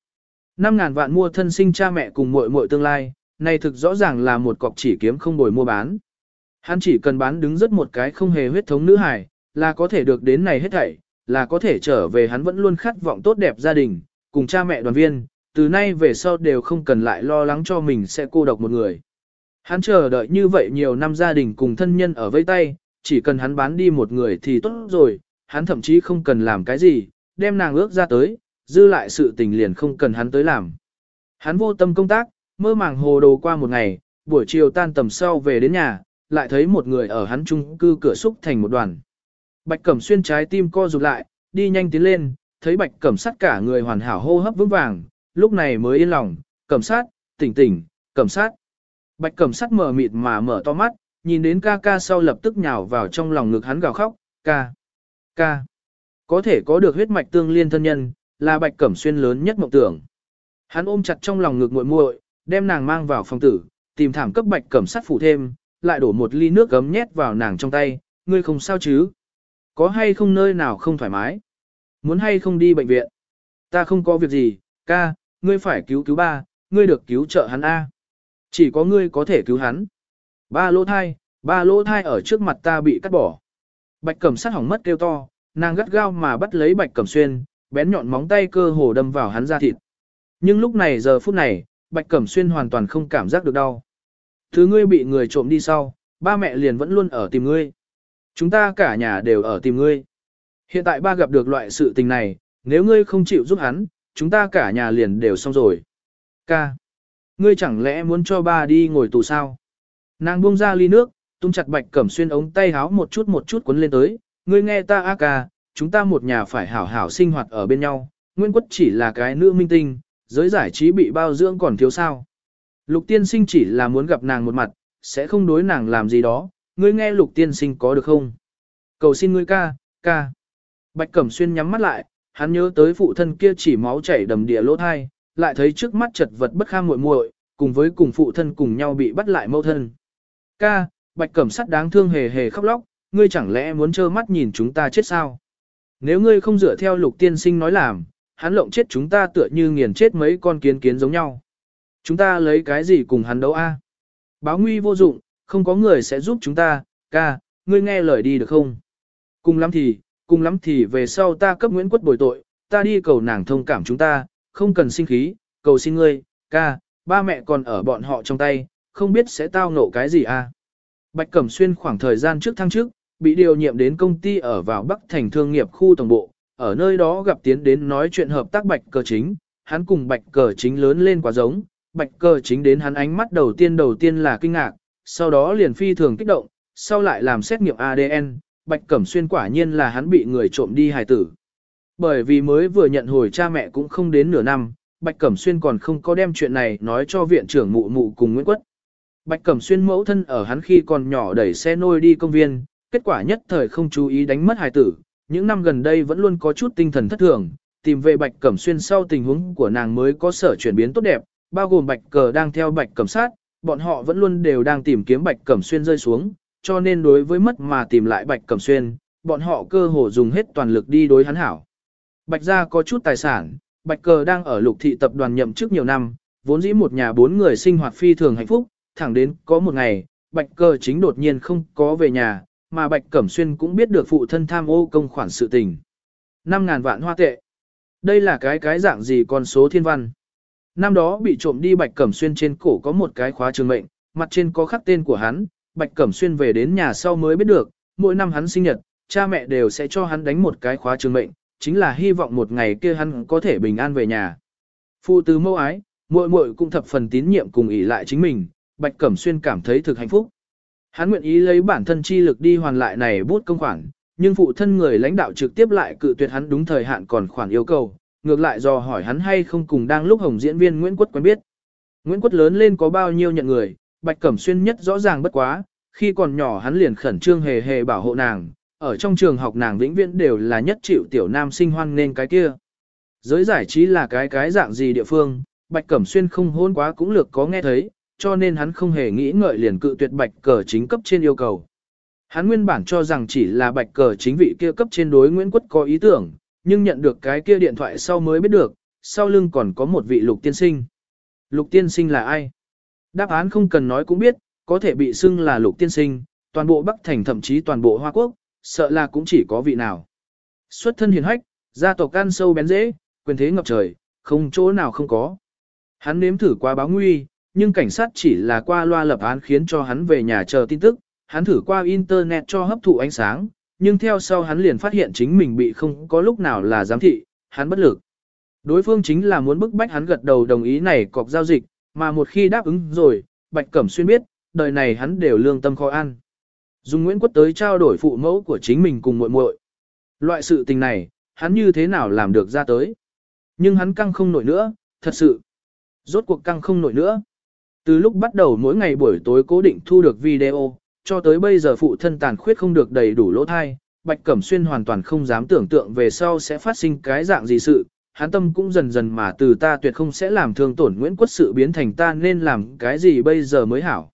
Năm ngàn vạn mua thân sinh cha mẹ cùng muội muội tương lai, này thực rõ ràng là một cọc chỉ kiếm không bồi mua bán. Hắn chỉ cần bán đứng rất một cái không hề huyết thống nữ hài, là có thể được đến này hết thảy, là có thể trở về hắn vẫn luôn khát vọng tốt đẹp gia đình, cùng cha mẹ đoàn viên, từ nay về sau đều không cần lại lo lắng cho mình sẽ cô độc một người. Hắn chờ đợi như vậy nhiều năm gia đình cùng thân nhân ở vây tay, chỉ cần hắn bán đi một người thì tốt rồi, hắn thậm chí không cần làm cái gì, đem nàng ước ra tới, dư lại sự tình liền không cần hắn tới làm. Hắn vô tâm công tác, mơ màng hồ đồ qua một ngày, buổi chiều tan tầm sau về đến nhà, lại thấy một người ở hắn chung cư cửa xúc thành một đoàn. Bạch Cẩm xuyên trái tim co rụt lại, đi nhanh tiến lên, thấy Bạch Cẩm sát cả người hoàn hảo hô hấp vững vàng, lúc này mới yên lòng, Cẩm sát, tỉnh tỉnh, Cẩm sát. Bạch Cẩm sát mở mịt mà mở to mắt, nhìn đến ca ca sau lập tức nhào vào trong lòng ngực hắn gào khóc, ca, ca. Có thể có được huyết mạch tương liên thân nhân, là Bạch Cẩm xuyên lớn nhất mộng tưởng. Hắn ôm chặt trong lòng ngực muội muội, đem nàng mang vào phòng tử, tìm thảm cấp Bạch Cẩm sát phủ thêm, lại đổ một ly nước gấm nhét vào nàng trong tay, ngươi không sao chứ? Có hay không nơi nào không thoải mái? Muốn hay không đi bệnh viện? Ta không có việc gì, ca, ngươi phải cứu cứu ba, ngươi được cứu trợ hắn A. Chỉ có ngươi có thể cứu hắn. Ba lỗ thai, ba lỗ thai ở trước mặt ta bị cắt bỏ. Bạch cẩm sát hỏng mất kêu to, nàng gắt gao mà bắt lấy bạch cẩm xuyên, bén nhọn móng tay cơ hồ đâm vào hắn da thịt. Nhưng lúc này giờ phút này, bạch cẩm xuyên hoàn toàn không cảm giác được đau. Thứ ngươi bị người trộm đi sau, ba mẹ liền vẫn luôn ở tìm ngươi. Chúng ta cả nhà đều ở tìm ngươi. Hiện tại ba gặp được loại sự tình này, nếu ngươi không chịu giúp hắn, chúng ta cả nhà liền đều xong rồi. Ca. Ngươi chẳng lẽ muốn cho ba đi ngồi tù sao? Nàng buông ra ly nước, tung chặt bạch cẩm xuyên ống tay háo một chút một chút cuốn lên tới. Ngươi nghe ta a ca, chúng ta một nhà phải hảo hảo sinh hoạt ở bên nhau. Nguyên quất chỉ là cái nữ minh tinh, giới giải trí bị bao dưỡng còn thiếu sao. Lục tiên sinh chỉ là muốn gặp nàng một mặt, sẽ không đối nàng làm gì đó, ngươi nghe lục tiên sinh có được không? Cầu xin ngươi ca, ca. Bạch Cẩm Xuyên nhắm mắt lại, hắn nhớ tới phụ thân kia chỉ máu chảy đầm địa lỗ thai, lại thấy trước mắt chật vật bất kham muội muội, cùng với cùng phụ thân cùng nhau bị bắt lại mâu thân. Ca, bạch cẩm sắt đáng thương hề hề khóc lóc, ngươi chẳng lẽ muốn trơ mắt nhìn chúng ta chết sao? Nếu ngươi không dựa theo lục tiên sinh nói làm, hắn lộng chết chúng ta tựa như nghiền chết mấy con kiến kiến giống nhau. Chúng ta lấy cái gì cùng hắn đấu a? Báo nguy vô dụng, không có người sẽ giúp chúng ta, ca, ngươi nghe lời đi được không? Cùng lắm thì, cùng lắm thì về sau ta cấp Nguyễn Quất bồi tội, ta đi cầu nàng thông cảm chúng ta, không cần sinh khí, cầu xin ngươi, ca, ba mẹ còn ở bọn họ trong tay, không biết sẽ tao ngộ cái gì à. Bạch Cẩm Xuyên khoảng thời gian trước thăng trước, bị điều nhiệm đến công ty ở vào Bắc Thành Thương nghiệp khu tổng bộ, ở nơi đó gặp tiến đến nói chuyện hợp tác Bạch Cờ Chính, hắn cùng Bạch Cờ Chính lớn lên quá giống, Bạch Cờ Chính đến hắn ánh mắt đầu tiên đầu tiên là kinh ngạc, sau đó liền phi thường kích động, sau lại làm xét nghiệm ADN, Bạch Cẩm Xuyên quả nhiên là hắn bị người trộm đi hài tử. Bởi vì mới vừa nhận hồi cha mẹ cũng không đến nửa năm, Bạch Cẩm Xuyên còn không có đem chuyện này nói cho viện trưởng mụ mụ cùng Nguyễn Quất. Bạch Cẩm Xuyên mẫu thân ở hắn khi còn nhỏ đẩy xe nôi đi công viên, kết quả nhất thời không chú ý đánh mất hài tử. Những năm gần đây vẫn luôn có chút tinh thần thất thường, tìm về Bạch Cẩm Xuyên sau tình huống của nàng mới có sở chuyển biến tốt đẹp, bao gồm Bạch Cờ đang theo Bạch Cẩm sát, bọn họ vẫn luôn đều đang tìm kiếm Bạch Cẩm Xuyên rơi xuống, cho nên đối với mất mà tìm lại Bạch Cẩm Xuyên, bọn họ cơ hồ dùng hết toàn lực đi đối hắn hảo. Bạch gia có chút tài sản, Bạch Cờ đang ở lục thị tập đoàn nhậm chức nhiều năm, vốn dĩ một nhà bốn người sinh hoạt phi thường hạnh phúc, thẳng đến có một ngày, Bạch cơ chính đột nhiên không có về nhà, mà Bạch Cẩm Xuyên cũng biết được phụ thân tham ô công khoản sự tình. 5.000 vạn hoa tệ. Đây là cái cái dạng gì con số thiên văn. Năm đó bị trộm đi Bạch Cẩm Xuyên trên cổ có một cái khóa trường mệnh, mặt trên có khắc tên của hắn, Bạch Cẩm Xuyên về đến nhà sau mới biết được, mỗi năm hắn sinh nhật, cha mẹ đều sẽ cho hắn đánh một cái khóa trường mệnh, chính là hy vọng một ngày kia hắn có thể bình an về nhà. Phụ tứ mẫu ái, muội muội cũng thập phần tín nhiệm cùng ỷ lại chính mình, Bạch Cẩm Xuyên cảm thấy thực hạnh phúc. Hắn nguyện ý lấy bản thân chi lực đi hoàn lại này bút công khoản, nhưng phụ thân người lãnh đạo trực tiếp lại cự tuyệt hắn đúng thời hạn còn khoản yêu cầu, ngược lại do hỏi hắn hay không cùng đang lúc hồng diễn viên Nguyễn Quất quen biết. Nguyễn Quất lớn lên có bao nhiêu nhận người, Bạch Cẩm Xuyên nhất rõ ràng bất quá, khi còn nhỏ hắn liền khẩn trương hề hề bảo hộ nàng, ở trong trường học nàng vĩnh viễn đều là nhất chịu tiểu nam sinh hoan nên cái kia. Giới giải trí là cái cái dạng gì địa phương, Bạch Cẩm Xuyên không hôn quá cũng lược có nghe thấy, cho nên hắn không hề nghĩ ngợi liền cự tuyệt Bạch Cờ chính cấp trên yêu cầu. Hắn nguyên bản cho rằng chỉ là Bạch Cờ chính vị kia cấp trên đối Nguyễn Quất có ý tưởng, nhưng nhận được cái kia điện thoại sau mới biết được, sau lưng còn có một vị lục tiên sinh. Lục tiên sinh là ai? Đáp án không cần nói cũng biết, có thể bị xưng là lục tiên sinh, toàn bộ Bắc Thành thậm chí toàn bộ Hoa Quốc, sợ là cũng chỉ có vị nào. Xuất thân hiền hách, gia tộc can sâu bén dễ, quyền thế ngập trời, không chỗ nào không có. Hắn nếm thử qua báo nguy, nhưng cảnh sát chỉ là qua loa lập án khiến cho hắn về nhà chờ tin tức, hắn thử qua internet cho hấp thụ ánh sáng, nhưng theo sau hắn liền phát hiện chính mình bị không có lúc nào là giám thị, hắn bất lực. Đối phương chính là muốn bức bách hắn gật đầu đồng ý này cọc giao dịch, mà một khi đáp ứng rồi, Bạch Cẩm Xuyên biết, đời này hắn đều lương tâm khó ăn. Dùng Nguyễn Quất tới trao đổi phụ mẫu của chính mình cùng muội muội. Loại sự tình này, hắn như thế nào làm được ra tới. Nhưng hắn căng không nổi nữa, thật sự. Rốt cuộc căng không nổi nữa. Từ lúc bắt đầu mỗi ngày buổi tối cố định thu được video, cho tới bây giờ phụ thân tàn khuyết không được đầy đủ lỗ thai, Bạch Cẩm Xuyên hoàn toàn không dám tưởng tượng về sau sẽ phát sinh cái dạng gì sự, hắn tâm cũng dần dần mà từ ta tuyệt không sẽ làm thương tổn Nguyễn Quốc sự biến thành ta nên làm cái gì bây giờ mới hảo.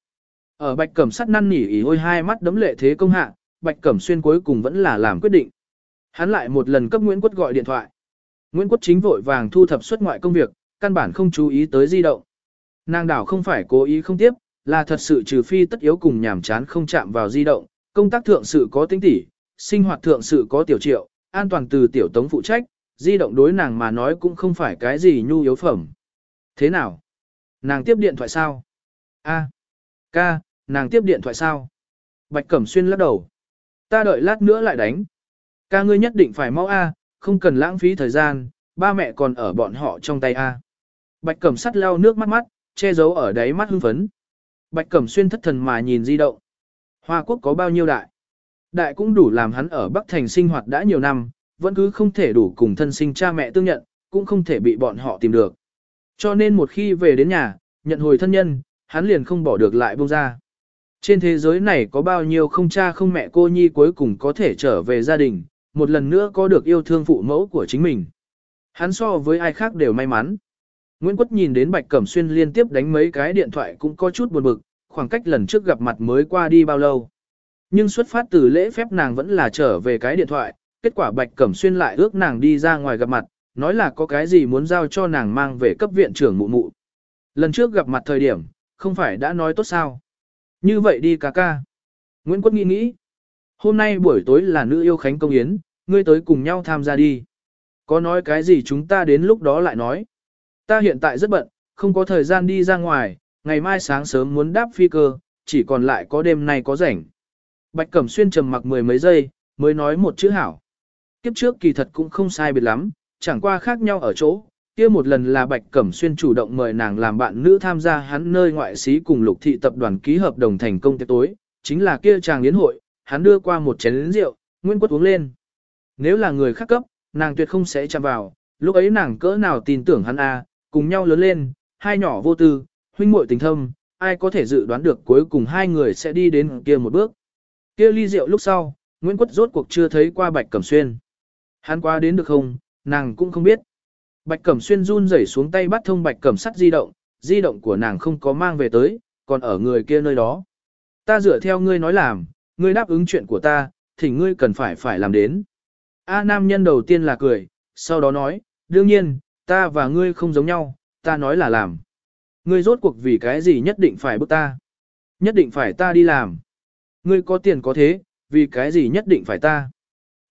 Ở Bạch Cẩm sắt năn nỉ ý hôi hai mắt đấm lệ thế công hạ, Bạch Cẩm Xuyên cuối cùng vẫn là làm quyết định. Hắn lại một lần cấp Nguyễn Quốc gọi điện thoại. Nguyễn Quốc chính vội vàng thu thập xuất ngoại công việc, căn bản không chú ý tới di động. Nàng đảo không phải cố ý không tiếp, là thật sự trừ phi tất yếu cùng nhảm chán không chạm vào di động, công tác thượng sự có tính tỉ, sinh hoạt thượng sự có tiểu triệu, an toàn từ tiểu tống phụ trách, di động đối nàng mà nói cũng không phải cái gì nhu yếu phẩm. Thế nào? Nàng tiếp điện thoại sao? A. Ca, nàng tiếp điện thoại sao? Bạch Cẩm Xuyên lắc đầu. Ta đợi lát nữa lại đánh. Ca ngươi nhất định phải mau A, không cần lãng phí thời gian, ba mẹ còn ở bọn họ trong tay A. Bạch Cẩm sắt leo nước mắt mắt, che giấu ở đáy mắt hưng phấn. Bạch Cẩm Xuyên thất thần mà nhìn di động. Hoa Quốc có bao nhiêu đại? Đại cũng đủ làm hắn ở Bắc Thành sinh hoạt đã nhiều năm, vẫn cứ không thể đủ cùng thân sinh cha mẹ tương nhận, cũng không thể bị bọn họ tìm được. Cho nên một khi về đến nhà, nhận hồi thân nhân, hắn liền không bỏ được lại buông ra. Trên thế giới này có bao nhiêu không cha không mẹ cô nhi cuối cùng có thể trở về gia đình, một lần nữa có được yêu thương phụ mẫu của chính mình. Hắn so với ai khác đều may mắn. Nguyễn Quất nhìn đến Bạch Cẩm Xuyên liên tiếp đánh mấy cái điện thoại cũng có chút buồn bực, khoảng cách lần trước gặp mặt mới qua đi bao lâu. Nhưng xuất phát từ lễ phép nàng vẫn là trở về cái điện thoại, kết quả Bạch Cẩm Xuyên lại ước nàng đi ra ngoài gặp mặt, nói là có cái gì muốn giao cho nàng mang về cấp viện trưởng mụ mụ. Lần trước gặp mặt thời điểm, không phải đã nói tốt sao. Như vậy đi ca ca. Nguyễn Quất nghĩ nghĩ. Hôm nay buổi tối là nữ yêu Khánh Công Yến, ngươi tới cùng nhau tham gia đi. Có nói cái gì chúng ta đến lúc đó lại nói. Ta hiện tại rất bận, không có thời gian đi ra ngoài, ngày mai sáng sớm muốn đáp phi cơ, chỉ còn lại có đêm nay có rảnh. Bạch Cẩm Xuyên trầm mặc mười mấy giây, mới nói một chữ hảo. Kiếp trước kỳ thật cũng không sai biệt lắm, chẳng qua khác nhau ở chỗ, kia một lần là Bạch Cẩm Xuyên chủ động mời nàng làm bạn nữ tham gia hắn nơi ngoại xí cùng lục thị tập đoàn ký hợp đồng thành công tiệc tối, chính là kia chàng yến hội, hắn đưa qua một chén rượu, Nguyên Quất uống lên. Nếu là người khác cấp, nàng tuyệt không sẽ chạm vào, lúc ấy nàng cỡ nào tin tưởng hắn a, cùng nhau lớn lên, hai nhỏ vô tư, huynh muội tình thâm, ai có thể dự đoán được cuối cùng hai người sẽ đi đến kia một bước. Kia ly rượu lúc sau, Nguyễn Quất rốt cuộc chưa thấy qua Bạch Cẩm Xuyên. Hắn qua đến được không, nàng cũng không biết. Bạch Cẩm Xuyên run rẩy xuống tay bắt thông Bạch Cẩm sắt di động, di động của nàng không có mang về tới, còn ở người kia nơi đó. Ta dựa theo ngươi nói làm, ngươi đáp ứng chuyện của ta, thì ngươi cần phải phải làm đến. A nam nhân đầu tiên là cười, sau đó nói, đương nhiên, ta và ngươi không giống nhau, ta nói là làm. Ngươi rốt cuộc vì cái gì nhất định phải bức ta? Nhất định phải ta đi làm. Ngươi có tiền có thế, vì cái gì nhất định phải ta?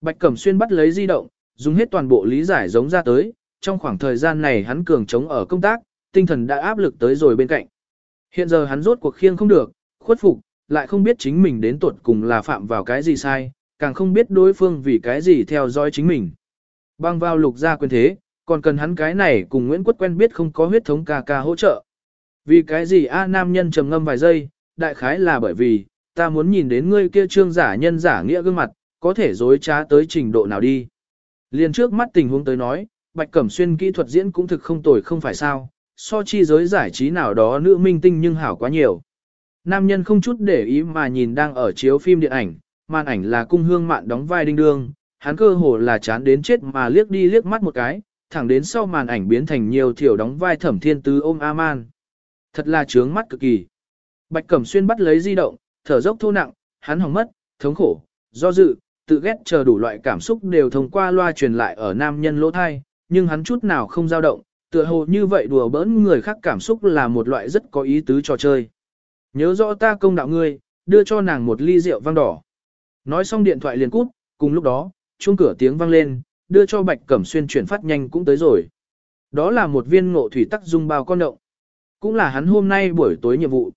Bạch Cẩm Xuyên bắt lấy di động, dùng hết toàn bộ lý giải giống ra tới, trong khoảng thời gian này hắn cường chống ở công tác, tinh thần đã áp lực tới rồi bên cạnh. Hiện giờ hắn rốt cuộc khiêng không được, khuất phục, lại không biết chính mình đến tuột cùng là phạm vào cái gì sai, càng không biết đối phương vì cái gì theo dõi chính mình. Bang vào lục gia quyền thế, còn cần hắn cái này cùng Nguyễn Quốc quen biết không có huyết thống ca ca hỗ trợ. Vì cái gì A nam nhân trầm ngâm vài giây, đại khái là bởi vì, ta muốn nhìn đến ngươi kia trương giả nhân giả nghĩa gương mặt, có thể dối trá tới trình độ nào đi. Liên trước mắt tình huống tới nói, Bạch Cẩm Xuyên kỹ thuật diễn cũng thực không tồi không phải sao, so chi giới giải trí nào đó nữ minh tinh nhưng hảo quá nhiều. Nam nhân không chút để ý mà nhìn đang ở chiếu phim điện ảnh, màn ảnh là cung hương mạn đóng vai đinh đương, hắn cơ hồ là chán đến chết mà liếc đi liếc mắt một cái, thẳng đến sau màn ảnh biến thành nhiều thiểu đóng vai thẩm thiên tứ ôm A-man. Thật là trướng mắt cực kỳ. Bạch Cẩm Xuyên bắt lấy di động, thở dốc thô nặng, hắn hỏng mất, thống khổ, do dự, tự ghét chờ đủ loại cảm xúc đều thông qua loa truyền lại ở nam nhân lỗ thai, nhưng hắn chút nào không dao động, tựa hồ như vậy đùa bỡn người khác cảm xúc là một loại rất có ý tứ trò chơi. Nhớ rõ ta công đạo ngươi, đưa cho nàng một ly rượu vang đỏ. Nói xong điện thoại liền cút, cùng lúc đó, chuông cửa tiếng vang lên, đưa cho Bạch Cẩm Xuyên chuyển phát nhanh cũng tới rồi. Đó là một viên ngộ thủy tắc dung bao con động. Cũng là hắn hôm nay buổi tối nhiệm vụ.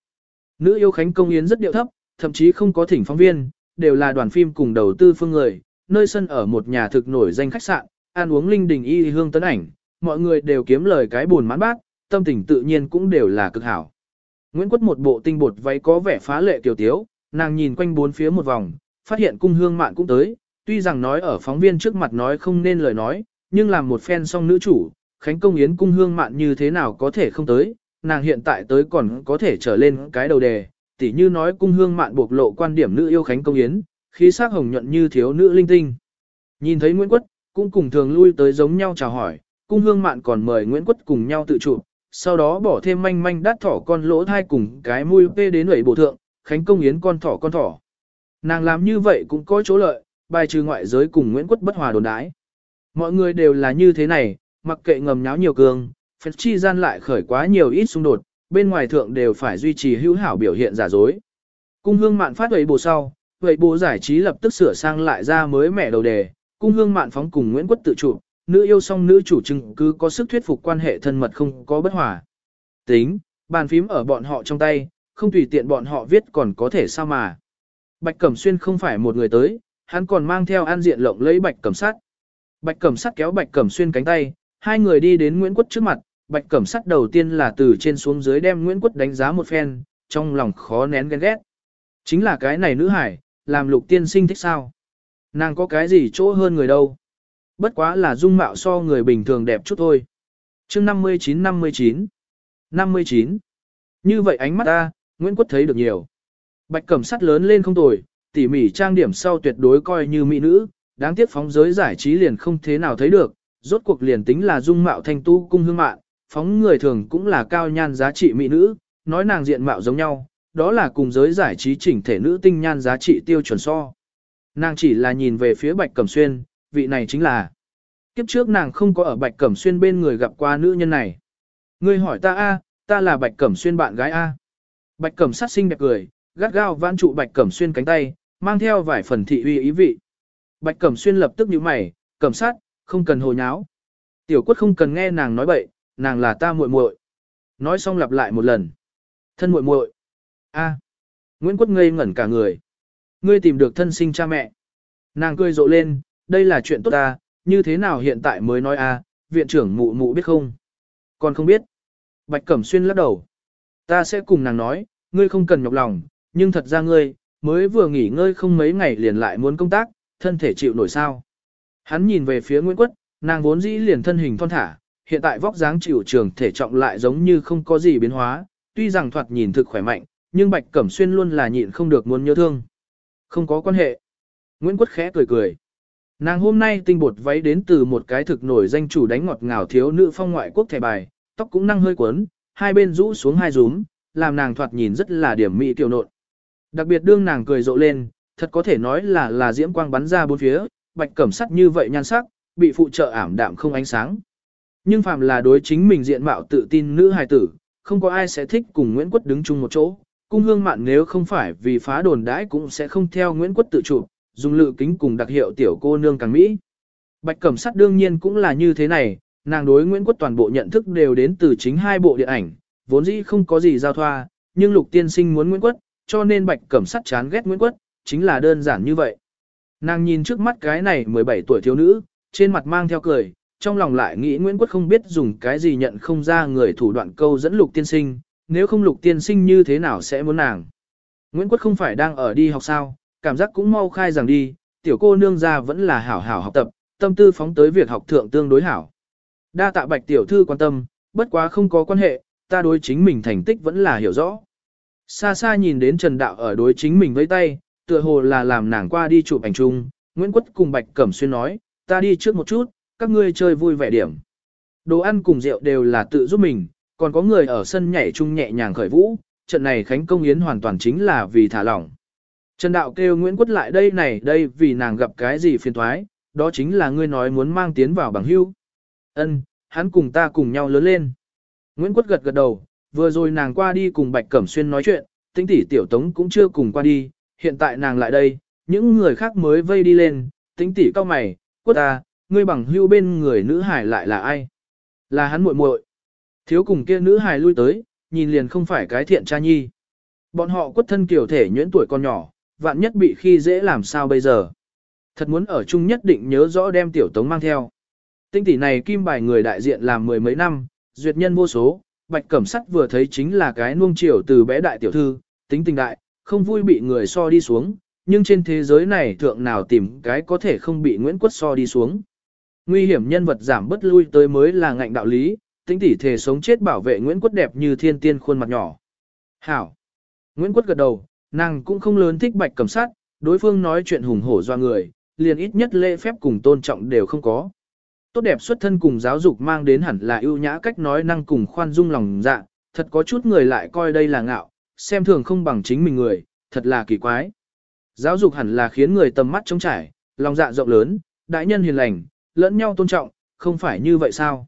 Nữ yêu Khánh công yến rất điệu thấp, thậm chí không có thỉnh phóng viên, đều là đoàn phim cùng đầu tư phương người, nơi sân ở một nhà thực nổi danh khách sạn, ăn uống linh đình y hương tấn ảnh, mọi người đều kiếm lời cái buồn mãn bát, tâm tình tự nhiên cũng đều là cực hảo. Nguyễn Quất một bộ tinh bột váy có vẻ phá lệ tiểu tiếu, nàng nhìn quanh bốn phía một vòng, phát hiện cung hương mạn cũng tới, tuy rằng nói ở phóng viên trước mặt nói không nên lời nói, nhưng làm một fan song nữ chủ, Khánh Công Yến cung hương mạn như thế nào có thể không tới, nàng hiện tại tới còn có thể trở lên cái đầu đề, tỉ như nói cung hương mạn bộc lộ quan điểm nữ yêu Khánh Công Yến, khí sắc hồng nhuận như thiếu nữ linh tinh. Nhìn thấy Nguyễn Quất, cũng cùng thường lui tới giống nhau chào hỏi, cung hương mạn còn mời Nguyễn Quất cùng nhau tự chụp, sau đó bỏ thêm manh manh đắt thỏ con lỗ thai cùng cái mui pê đến ủy bộ thượng, Khánh Công Yến con thỏ con thỏ. Nàng làm như vậy cũng có chỗ lợi, bài trừ ngoại giới cùng Nguyễn Quất bất hòa đồn đái. Mọi người đều là như thế này, mặc kệ ngầm nháo nhiều cường, phép chi gian lại khởi quá nhiều ít xung đột, bên ngoài thượng đều phải duy trì hữu hảo biểu hiện giả dối. Cung hương mạn phát vậy bộ sau, vậy bộ giải trí lập tức sửa sang lại ra mới mẻ đầu đề, cung hương mạn phóng cùng Nguyễn Quất tự chủ, nữ yêu song nữ chủ chứng cứ có sức thuyết phục quan hệ thân mật không có bất hòa. Tính, bàn phím ở bọn họ trong tay, không tùy tiện bọn họ viết còn có thể sao mà. Bạch Cẩm Xuyên không phải một người tới, hắn còn mang theo an diện lộng lấy Bạch Cẩm Sắt. Bạch Cẩm Sắt kéo Bạch Cẩm Xuyên cánh tay, hai người đi đến Nguyễn Quất trước mặt, Bạch Cẩm Sắt đầu tiên là từ trên xuống dưới đem Nguyễn Quất đánh giá một phen, trong lòng khó nén ghen ghét. Chính là cái này nữ hải, làm lục tiên sinh thích sao? Nàng có cái gì chỗ hơn người đâu? Bất quá là dung mạo so người bình thường đẹp chút thôi. chương 59 59 59 Như vậy ánh mắt ta, Nguyễn Quất thấy được nhiều. Bạch cẩm sắt lớn lên không tồi, tỉ mỉ trang điểm sau tuyệt đối coi như mỹ nữ, đáng tiếc phóng giới giải trí liền không thế nào thấy được, rốt cuộc liền tính là dung mạo thanh tu cung hương mạn, phóng người thường cũng là cao nhan giá trị mỹ nữ, nói nàng diện mạo giống nhau, đó là cùng giới giải trí chỉnh thể nữ tinh nhan giá trị tiêu chuẩn so. Nàng chỉ là nhìn về phía Bạch Cẩm Xuyên, vị này chính là. Kiếp trước nàng không có ở Bạch Cẩm Xuyên bên người gặp qua nữ nhân này. Ngươi hỏi ta a, ta là Bạch Cẩm Xuyên bạn gái a. Bạch Cẩm sát sinh đẹp cười, gắt gao vãn trụ Bạch Cẩm Xuyên cánh tay, mang theo vài phần thị uy ý vị. Bạch Cẩm Xuyên lập tức nhíu mày, "Cẩm sát, không cần hồ nháo." Tiểu Quất không cần nghe nàng nói bậy, nàng là ta muội muội. Nói xong lặp lại một lần. Thân muội muội. A. Nguyễn Quất ngây ngẩn cả người. Ngươi tìm được thân sinh cha mẹ. Nàng cười rộ lên, đây là chuyện tốt ta, như thế nào hiện tại mới nói a, viện trưởng mụ mụ biết không? Còn không biết. Bạch Cẩm Xuyên lắc đầu. Ta sẽ cùng nàng nói, ngươi không cần nhọc lòng, nhưng thật ra ngươi, mới vừa nghỉ ngơi không mấy ngày liền lại muốn công tác, thân thể chịu nổi sao. Hắn nhìn về phía Nguyễn Quất, nàng vốn dĩ liền thân hình thon thả, hiện tại vóc dáng chịu trường thể trọng lại giống như không có gì biến hóa, tuy rằng thoạt nhìn thực khỏe mạnh, nhưng Bạch Cẩm Xuyên luôn là nhịn không được muốn nhớ thương. Không có quan hệ. Nguyễn Quất khẽ cười cười. Nàng hôm nay tinh bột váy đến từ một cái thực nổi danh chủ đánh ngọt ngào thiếu nữ phong ngoại quốc thẻ bài, tóc cũng năng hơi quấn, hai bên rũ xuống hai rúm, làm nàng thoạt nhìn rất là điểm mỹ tiểu nộn. Đặc biệt đương nàng cười rộ lên, thật có thể nói là là diễm quang bắn ra bốn phía, bạch cẩm sắt như vậy nhan sắc, bị phụ trợ ảm đạm không ánh sáng. Nhưng phàm là đối chính mình diện mạo tự tin nữ hài tử, không có ai sẽ thích cùng Nguyễn Quất đứng chung một chỗ. Cung hương mạn nếu không phải vì phá đồn đãi cũng sẽ không theo Nguyễn Quất tự chủ. dùng lự kính cùng đặc hiệu tiểu cô nương càng Mỹ. Bạch Cẩm Sắt đương nhiên cũng là như thế này, nàng đối Nguyễn Quất toàn bộ nhận thức đều đến từ chính hai bộ điện ảnh, vốn dĩ không có gì giao thoa, nhưng Lục Tiên Sinh muốn Nguyễn Quất, cho nên Bạch Cẩm Sắt chán ghét Nguyễn Quất, chính là đơn giản như vậy. Nàng nhìn trước mắt cái này 17 tuổi thiếu nữ, trên mặt mang theo cười, trong lòng lại nghĩ Nguyễn Quất không biết dùng cái gì nhận không ra người thủ đoạn câu dẫn Lục Tiên Sinh, nếu không Lục Tiên Sinh như thế nào sẽ muốn nàng. Nguyễn Quất không phải đang ở đi học sao, cảm giác cũng mau khai rằng đi, tiểu cô nương ra vẫn là hảo hảo học tập, tâm tư phóng tới việc học thượng tương đối hảo. Đa tạ bạch tiểu thư quan tâm, bất quá không có quan hệ, ta đối chính mình thành tích vẫn là hiểu rõ. Xa xa nhìn đến Trần Đạo ở đối chính mình với tay, tựa hồ là làm nàng qua đi chụp ảnh chung, Nguyễn Quất cùng Bạch Cẩm Xuyên nói, ta đi trước một chút, các ngươi chơi vui vẻ điểm. Đồ ăn cùng rượu đều là tự giúp mình, còn có người ở sân nhảy chung nhẹ nhàng khởi vũ, trận này Khánh Công Yến hoàn toàn chính là vì thả lỏng. Trần Đạo kêu Nguyễn Quất lại đây này đây vì nàng gặp cái gì phiền thoái, đó chính là ngươi nói muốn mang tiến vào bằng hưu. Ân, hắn cùng ta cùng nhau lớn lên. Nguyễn Quất gật gật đầu, vừa rồi nàng qua đi cùng Bạch Cẩm Xuyên nói chuyện, tính tỷ tiểu tống cũng chưa cùng qua đi, hiện tại nàng lại đây, những người khác mới vây đi lên, tính tỷ cao mày, quất ta, ngươi bằng hưu bên người nữ hải lại là ai? Là hắn muội muội. Thiếu cùng kia nữ hải lui tới, nhìn liền không phải cái thiện cha nhi. Bọn họ quất thân kiểu thể nhuyễn tuổi còn nhỏ, vạn nhất bị khi dễ làm sao bây giờ. Thật muốn ở chung nhất định nhớ rõ đem tiểu tống mang theo. Tinh tỷ này kim bài người đại diện làm mười mấy năm, duyệt nhân vô số, bạch cẩm sắt vừa thấy chính là cái nuông chiều từ bé đại tiểu thư, tính tình đại, không vui bị người so đi xuống, nhưng trên thế giới này thượng nào tìm cái có thể không bị Nguyễn Quất so đi xuống. Nguy hiểm nhân vật giảm bất lui tới mới là ngạnh đạo lý, tính tỷ thể sống chết bảo vệ Nguyễn Quất đẹp như thiên tiên khuôn mặt nhỏ. Hảo! Nguyễn Quất gật đầu, nàng cũng không lớn thích bạch cẩm sát, đối phương nói chuyện hùng hổ do người, liền ít nhất lễ phép cùng tôn trọng đều không có. Tốt đẹp xuất thân cùng giáo dục mang đến hẳn là ưu nhã cách nói năng cùng khoan dung lòng dạ, thật có chút người lại coi đây là ngạo, xem thường không bằng chính mình người, thật là kỳ quái. Giáo dục hẳn là khiến người tầm mắt trống trải, lòng dạ rộng lớn, đại nhân hiền lành, lẫn nhau tôn trọng, không phải như vậy sao?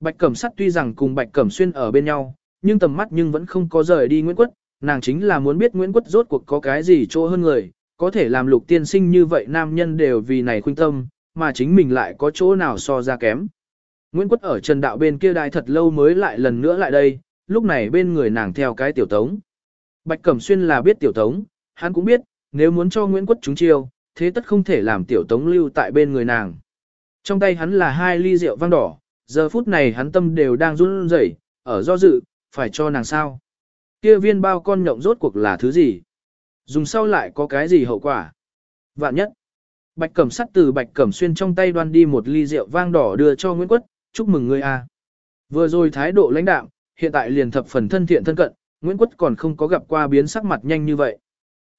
Bạch Cẩm Sắt tuy rằng cùng Bạch Cẩm Xuyên ở bên nhau, nhưng tầm mắt nhưng vẫn không có rời đi Nguyễn Quất, nàng chính là muốn biết Nguyễn Quất rốt cuộc có cái gì chỗ hơn người, có thể làm lục tiên sinh như vậy nam nhân đều vì này khuynh tâm, mà chính mình lại có chỗ nào so ra kém. Nguyễn Quất ở trần đạo bên kia đại thật lâu mới lại lần nữa lại đây, lúc này bên người nàng theo cái tiểu tống. Bạch Cẩm Xuyên là biết tiểu tống, hắn cũng biết, nếu muốn cho Nguyễn Quất trúng chiêu, thế tất không thể làm tiểu tống lưu tại bên người nàng. Trong tay hắn là hai ly rượu vang đỏ, giờ phút này hắn tâm đều đang run rẩy, ở do dự, phải cho nàng sao. Kia viên bao con nhộng rốt cuộc là thứ gì? Dùng sau lại có cái gì hậu quả? Vạn nhất, Bạch Cẩm sắt từ Bạch Cẩm xuyên trong tay đoan đi một ly rượu vang đỏ đưa cho Nguyễn Quất, chúc mừng ngươi a. Vừa rồi thái độ lãnh đạm, hiện tại liền thập phần thân thiện thân cận, Nguyễn Quất còn không có gặp qua biến sắc mặt nhanh như vậy.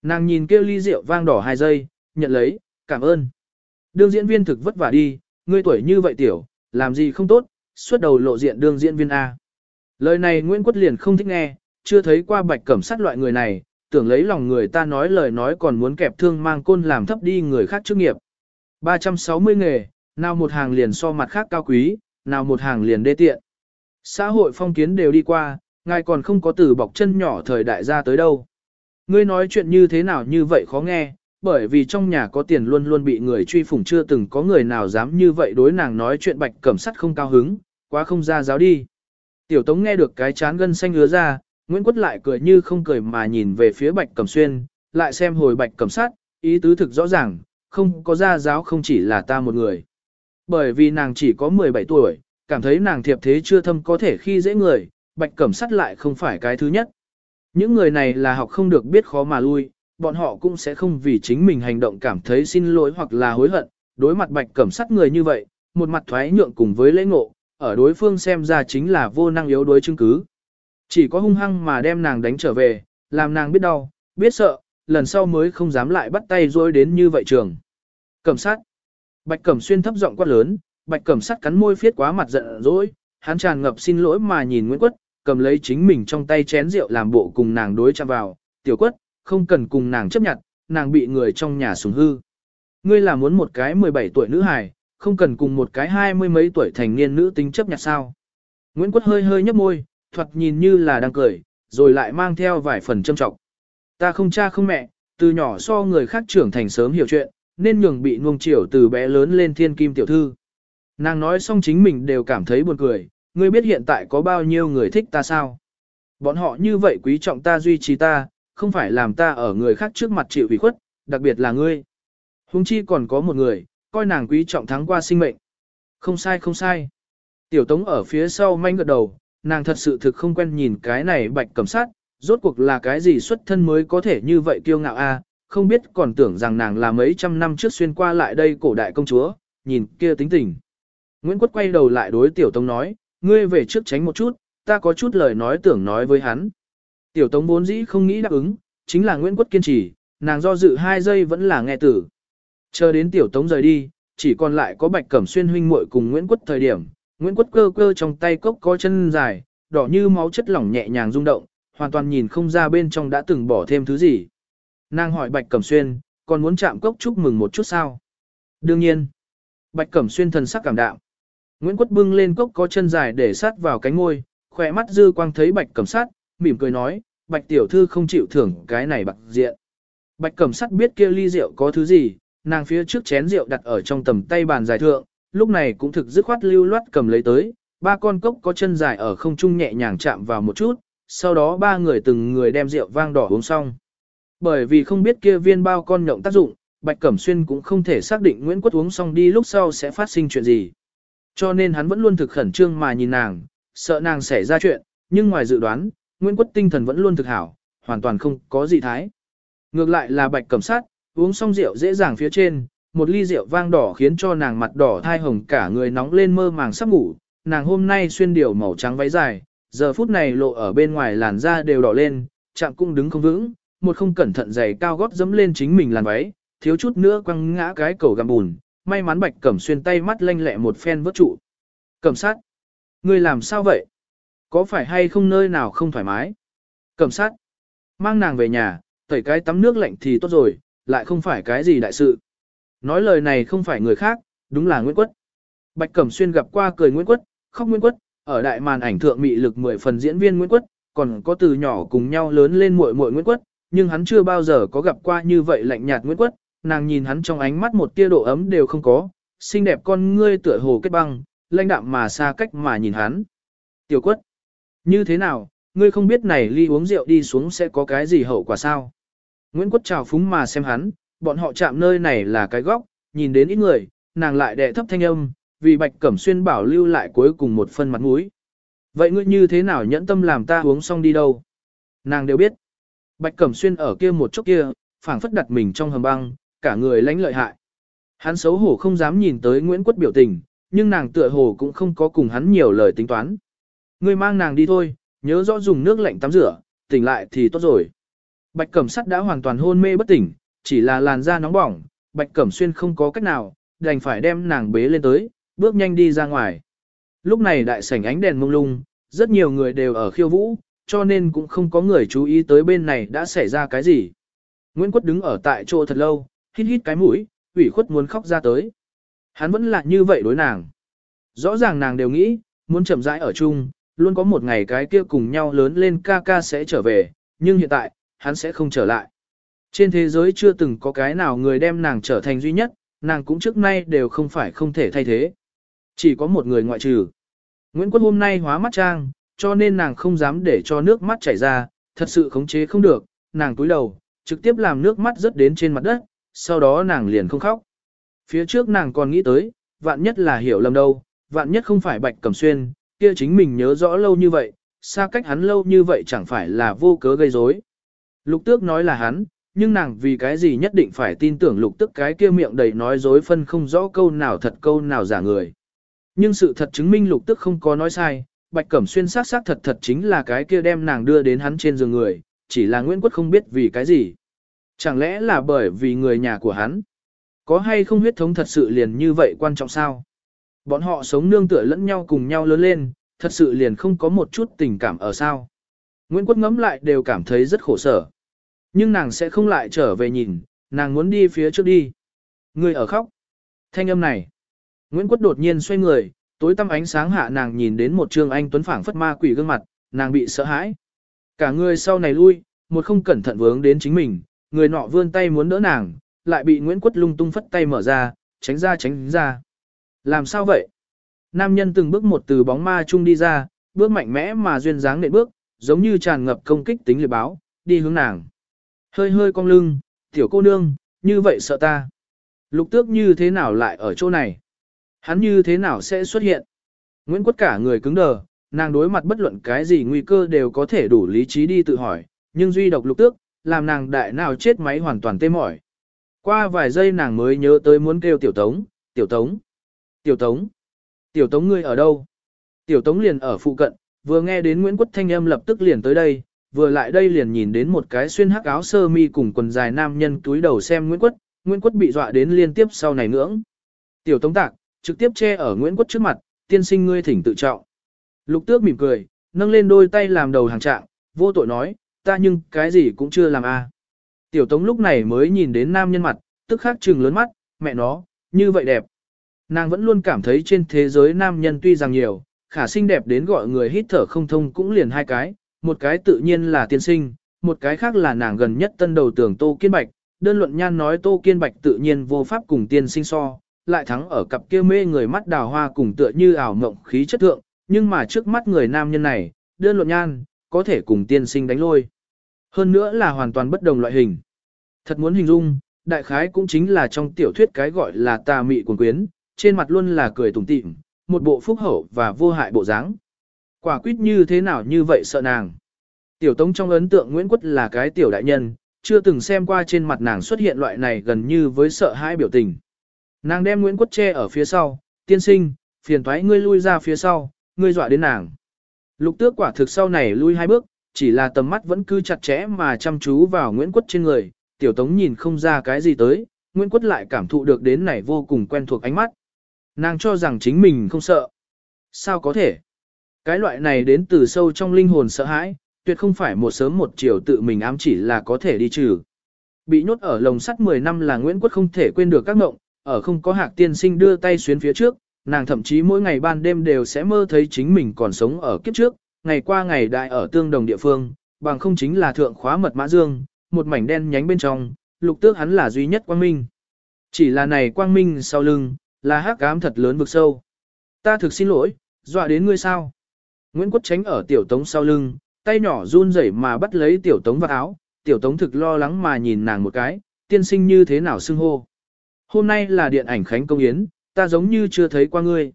Nàng nhìn kia ly rượu vang đỏ hai giây, nhận lấy, cảm ơn. Đương diễn viên thực vất vả đi, ngươi tuổi như vậy tiểu, làm gì không tốt, xuất đầu lộ diện đương diễn viên A. Lời này Nguyễn Quất liền không thích nghe, chưa thấy qua bạch cẩm sát loại người này, tưởng lấy lòng người ta nói lời nói còn muốn kẹp thương mang côn làm thấp đi người khác chức nghiệp. 360 nghề, nào một hàng liền so mặt khác cao quý, nào một hàng liền đê tiện. Xã hội phong kiến đều đi qua, ngài còn không có từ bọc chân nhỏ thời đại ra tới đâu. Ngươi nói chuyện như thế nào như vậy khó nghe, bởi vì trong nhà có tiền luôn luôn bị người truy phủng chưa từng có người nào dám như vậy đối nàng nói chuyện bạch cẩm sắt không cao hứng, quá không ra giáo đi. Tiểu Tống nghe được cái chán gân xanh ứa ra, Nguyễn Quất lại cười như không cười mà nhìn về phía bạch cẩm xuyên, lại xem hồi bạch cẩm sắt, ý tứ thực rõ ràng, không có ra giáo không chỉ là ta một người. Bởi vì nàng chỉ có 17 tuổi, cảm thấy nàng thiệp thế chưa thâm có thể khi dễ người, bạch cẩm sắt lại không phải cái thứ nhất. Những người này là học không được biết khó mà lui, bọn họ cũng sẽ không vì chính mình hành động cảm thấy xin lỗi hoặc là hối hận, đối mặt bạch cẩm sắt người như vậy, một mặt thoái nhượng cùng với lễ ngộ, ở đối phương xem ra chính là vô năng yếu đối chứng cứ. Chỉ có hung hăng mà đem nàng đánh trở về, làm nàng biết đau, biết sợ, lần sau mới không dám lại bắt tay dối đến như vậy trường. Cẩm sát. Bạch cẩm xuyên thấp giọng quát lớn, bạch cẩm sát cắn môi phiết quá mặt giận dỗi, hắn tràn ngập xin lỗi mà nhìn Nguyễn Quất, cầm lấy chính mình trong tay chén rượu làm bộ cùng nàng đối chạm vào, tiểu quất, không cần cùng nàng chấp nhận, nàng bị người trong nhà sủng hư. Ngươi là muốn một cái 17 tuổi nữ hài, không cần cùng một cái hai mươi mấy tuổi thành niên nữ tính chấp nhận sao. Nguyễn Quất hơi hơi nhấp môi, thoạt nhìn như là đang cười, rồi lại mang theo vài phần châm trọng. Ta không cha không mẹ, từ nhỏ so người khác trưởng thành sớm hiểu chuyện, nên nhường bị nuông chiều từ bé lớn lên thiên kim tiểu thư. Nàng nói xong chính mình đều cảm thấy buồn cười, ngươi biết hiện tại có bao nhiêu người thích ta sao? Bọn họ như vậy quý trọng ta duy trì ta, không phải làm ta ở người khác trước mặt chịu ủy khuất, đặc biệt là ngươi. Hùng chi còn có một người, coi nàng quý trọng thắng qua sinh mệnh. Không sai không sai. Tiểu tống ở phía sau manh gật đầu, nàng thật sự thực không quen nhìn cái này bạch cầm sát, rốt cuộc là cái gì xuất thân mới có thể như vậy kiêu ngạo a à? không biết còn tưởng rằng nàng là mấy trăm năm trước xuyên qua lại đây cổ đại công chúa, nhìn kia tính tình. Nguyễn Quất quay đầu lại đối Tiểu Tống nói, ngươi về trước tránh một chút, ta có chút lời nói tưởng nói với hắn. Tiểu Tống vốn dĩ không nghĩ đáp ứng, chính là Nguyễn Quất kiên trì, nàng do dự hai giây vẫn là nghe tử. Chờ đến Tiểu Tống rời đi, chỉ còn lại có Bạch Cẩm Xuyên huynh muội cùng Nguyễn Quất thời điểm, Nguyễn Quất cơ cơ trong tay cốc có chân dài, đỏ như máu chất lỏng nhẹ nhàng rung động, hoàn toàn nhìn không ra bên trong đã từng bỏ thêm thứ gì. Nàng hỏi Bạch Cẩm Xuyên, còn muốn chạm cốc chúc mừng một chút sao? Đương nhiên. Bạch Cẩm Xuyên thần sắc cảm đạm. Nguyễn Quất bưng lên cốc có chân dài để sát vào cánh ngôi, khỏe mắt dư quang thấy Bạch Cẩm sát, mỉm cười nói, Bạch tiểu thư không chịu thưởng cái này bạc diện. Bạch Cẩm sát biết kia ly rượu có thứ gì, nàng phía trước chén rượu đặt ở trong tầm tay bàn dài thượng, lúc này cũng thực dứt khoát lưu loát cầm lấy tới, ba con cốc có chân dài ở không trung nhẹ nhàng chạm vào một chút, sau đó ba người từng người đem rượu vang đỏ uống xong. Bởi vì không biết kia viên bao con nhộng tác dụng, Bạch Cẩm Xuyên cũng không thể xác định Nguyễn Quất uống xong đi lúc sau sẽ phát sinh chuyện gì. Cho nên hắn vẫn luôn thực khẩn trương mà nhìn nàng, sợ nàng xảy ra chuyện, nhưng ngoài dự đoán, Nguyễn Quất tinh thần vẫn luôn thực hảo, hoàn toàn không có gì thái. Ngược lại là Bạch Cẩm Sát, uống xong rượu dễ dàng phía trên, một ly rượu vang đỏ khiến cho nàng mặt đỏ thai hồng cả người nóng lên mơ màng sắp ngủ, nàng hôm nay xuyên điều màu trắng váy dài, giờ phút này lộ ở bên ngoài làn da đều đỏ lên, chạm cũng đứng không vững, một không cẩn thận giày cao gót dẫm lên chính mình làn váy, thiếu chút nữa quăng ngã cái cầu găm bùn, may mắn bạch cẩm xuyên tay mắt lanh lẹ một phen vớt trụ. Cẩm sát. Ngươi làm sao vậy? Có phải hay không nơi nào không thoải mái? Cẩm sát. Mang nàng về nhà, tẩy cái tắm nước lạnh thì tốt rồi, lại không phải cái gì đại sự. Nói lời này không phải người khác, đúng là Nguyễn Quất. Bạch Cẩm Xuyên gặp qua cười Nguyễn Quất, khóc Nguyễn Quất, ở đại màn ảnh thượng mị lực 10 phần diễn viên Nguyễn Quất, còn có từ nhỏ cùng nhau lớn lên muội muội Nguyễn Quất, nhưng hắn chưa bao giờ có gặp qua như vậy lạnh nhạt Nguyễn Quất, nàng nhìn hắn trong ánh mắt một tia độ ấm đều không có, xinh đẹp con ngươi tựa hồ kết băng, lãnh đạm mà xa cách mà nhìn hắn. Tiểu quất, như thế nào, ngươi không biết này ly uống rượu đi xuống sẽ có cái gì hậu quả sao? Nguyễn Quất chào phúng mà xem hắn, bọn họ chạm nơi này là cái góc, nhìn đến ít người, nàng lại đè thấp thanh âm, vì Bạch Cẩm Xuyên bảo lưu lại cuối cùng một phân mặt mũi. Vậy ngươi như thế nào nhẫn tâm làm ta uống xong đi đâu? Nàng đều biết. Bạch Cẩm Xuyên ở kia một chút kia, phảng phất đặt mình trong hầm băng, cả người lãnh lợi hại. Hắn xấu hổ không dám nhìn tới Nguyễn Quất biểu tình, nhưng nàng tựa hồ cũng không có cùng hắn nhiều lời tính toán. Ngươi mang nàng đi thôi, nhớ rõ dùng nước lạnh tắm rửa, tỉnh lại thì tốt rồi. Bạch Cẩm Sắt đã hoàn toàn hôn mê bất tỉnh, chỉ là làn da nóng bỏng, Bạch Cẩm Xuyên không có cách nào, đành phải đem nàng bế lên tới, bước nhanh đi ra ngoài. Lúc này đại sảnh ánh đèn mông lung, rất nhiều người đều ở khiêu vũ, cho nên cũng không có người chú ý tới bên này đã xảy ra cái gì. Nguyễn Quất đứng ở tại chỗ thật lâu, hít hít cái mũi, ủy khuất muốn khóc ra tới. Hắn vẫn là như vậy đối nàng. Rõ ràng nàng đều nghĩ, muốn chậm rãi ở chung, luôn có một ngày cái kia cùng nhau lớn lên ca ca sẽ trở về, nhưng hiện tại, hắn sẽ không trở lại. Trên thế giới chưa từng có cái nào người đem nàng trở thành duy nhất, nàng cũng trước nay đều không phải không thể thay thế. Chỉ có một người ngoại trừ. Nguyễn Quân hôm nay hóa mắt trang, cho nên nàng không dám để cho nước mắt chảy ra, thật sự khống chế không được, nàng túi đầu, trực tiếp làm nước mắt rớt đến trên mặt đất, sau đó nàng liền không khóc. Phía trước nàng còn nghĩ tới, vạn nhất là hiểu lầm đâu, vạn nhất không phải bạch cẩm xuyên, kia chính mình nhớ rõ lâu như vậy, xa cách hắn lâu như vậy chẳng phải là vô cớ gây rối. Lục tước nói là hắn, nhưng nàng vì cái gì nhất định phải tin tưởng lục tức cái kia miệng đầy nói dối phân không rõ câu nào thật câu nào giả người. Nhưng sự thật chứng minh lục tức không có nói sai, Bạch Cẩm Xuyên sát sát thật thật chính là cái kia đem nàng đưa đến hắn trên giường người, chỉ là Nguyễn Quất không biết vì cái gì. Chẳng lẽ là bởi vì người nhà của hắn? Có hay không huyết thống thật sự liền như vậy quan trọng sao? Bọn họ sống nương tựa lẫn nhau cùng nhau lớn lên, thật sự liền không có một chút tình cảm ở sao? Nguyễn Quất ngẫm lại đều cảm thấy rất khổ sở. Nhưng nàng sẽ không lại trở về nhìn, nàng muốn đi phía trước đi. Người ở khóc. Thanh âm này. Nguyễn Quất đột nhiên xoay người, tối tăm ánh sáng hạ nàng nhìn đến một trương anh tuấn phảng phất ma quỷ gương mặt, nàng bị sợ hãi. Cả người sau này lui, một không cẩn thận vướng đến chính mình, người nọ vươn tay muốn đỡ nàng, lại bị Nguyễn Quất lung tung phất tay mở ra, tránh ra tránh ra. Làm sao vậy? Nam nhân từng bước một từ bóng ma chung đi ra, bước mạnh mẽ mà duyên dáng nện bước, giống như tràn ngập công kích tính liệt báo, đi hướng nàng. Hơi hơi cong lưng, tiểu cô nương, như vậy sợ ta. Lục tước như thế nào lại ở chỗ này? Hắn như thế nào sẽ xuất hiện? Nguyễn Quất cả người cứng đờ, nàng đối mặt bất luận cái gì nguy cơ đều có thể đủ lý trí đi tự hỏi, nhưng duy độc lục tước, làm nàng đại nào chết máy hoàn toàn tê mỏi. Qua vài giây nàng mới nhớ tới muốn kêu tiểu tống, tiểu tống, tiểu tống, tiểu tống ngươi ở đâu? Tiểu tống liền ở phụ cận, vừa nghe đến Nguyễn Quất thanh âm lập tức liền tới đây, vừa lại đây liền nhìn đến một cái xuyên hắc áo sơ mi cùng quần dài nam nhân túi đầu xem Nguyễn Quất, Nguyễn Quất bị dọa đến liên tiếp sau này ngưỡng. Tiểu Tống Tạc, trực tiếp che ở Nguyễn Quất trước mặt, tiên sinh ngươi thỉnh tự trọng. Lục Tước mỉm cười, nâng lên đôi tay làm đầu hàng trạng, vô tội nói, ta nhưng cái gì cũng chưa làm a. Tiểu Tống lúc này mới nhìn đến nam nhân mặt, tức khắc trừng lớn mắt, mẹ nó, như vậy đẹp. Nàng vẫn luôn cảm thấy trên thế giới nam nhân tuy rằng nhiều, khả xinh đẹp đến gọi người hít thở không thông cũng liền hai cái, một cái tự nhiên là tiên sinh, một cái khác là nàng gần nhất tân đầu tưởng Tô Kiên Bạch, đơn luận nhan nói Tô Kiên Bạch tự nhiên vô pháp cùng tiên sinh so, lại thắng ở cặp kia mê người mắt đào hoa cùng tựa như ảo mộng khí chất thượng, nhưng mà trước mắt người nam nhân này, đơn luận nhan, có thể cùng tiên sinh đánh lôi. Hơn nữa là hoàn toàn bất đồng loại hình. Thật muốn hình dung, đại khái cũng chính là trong tiểu thuyết cái gọi là tà mị quần quyến, trên mặt luôn là cười tủm tỉm, một bộ phúc hậu và vô hại bộ dáng. Quả quyết như thế nào như vậy sợ nàng. Tiểu Tống trong ấn tượng Nguyễn Quất là cái tiểu đại nhân, chưa từng xem qua trên mặt nàng xuất hiện loại này gần như với sợ hãi biểu tình. Nàng đem Nguyễn Quất che ở phía sau, tiên sinh, phiền thoái ngươi lui ra phía sau, ngươi dọa đến nàng. Lục tước quả thực sau này lui hai bước, chỉ là tầm mắt vẫn cứ chặt chẽ mà chăm chú vào Nguyễn Quất trên người, tiểu tống nhìn không ra cái gì tới, Nguyễn Quất lại cảm thụ được đến này vô cùng quen thuộc ánh mắt. Nàng cho rằng chính mình không sợ. Sao có thể? Cái loại này đến từ sâu trong linh hồn sợ hãi, tuyệt không phải một sớm một chiều tự mình ám chỉ là có thể đi trừ. Bị nhốt ở lồng sắt 10 năm là Nguyễn Quốc không thể quên được các mộng, ở không có hạc tiên sinh đưa tay xuyến phía trước, nàng thậm chí mỗi ngày ban đêm đều sẽ mơ thấy chính mình còn sống ở kiếp trước, ngày qua ngày đại ở tương đồng địa phương, bằng không chính là thượng khóa mật mã dương, một mảnh đen nhánh bên trong, lục tước hắn là duy nhất quang minh. Chỉ là này quang minh sau lưng, là hắc ám thật lớn vực sâu. Ta thực xin lỗi, dọa đến ngươi sao? Nguyễn Quốc tránh ở tiểu tống sau lưng, tay nhỏ run rẩy mà bắt lấy tiểu tống vào áo, tiểu tống thực lo lắng mà nhìn nàng một cái, tiên sinh như thế nào xưng hô. Hôm nay là điện ảnh khánh công yến, ta giống như chưa thấy qua ngươi.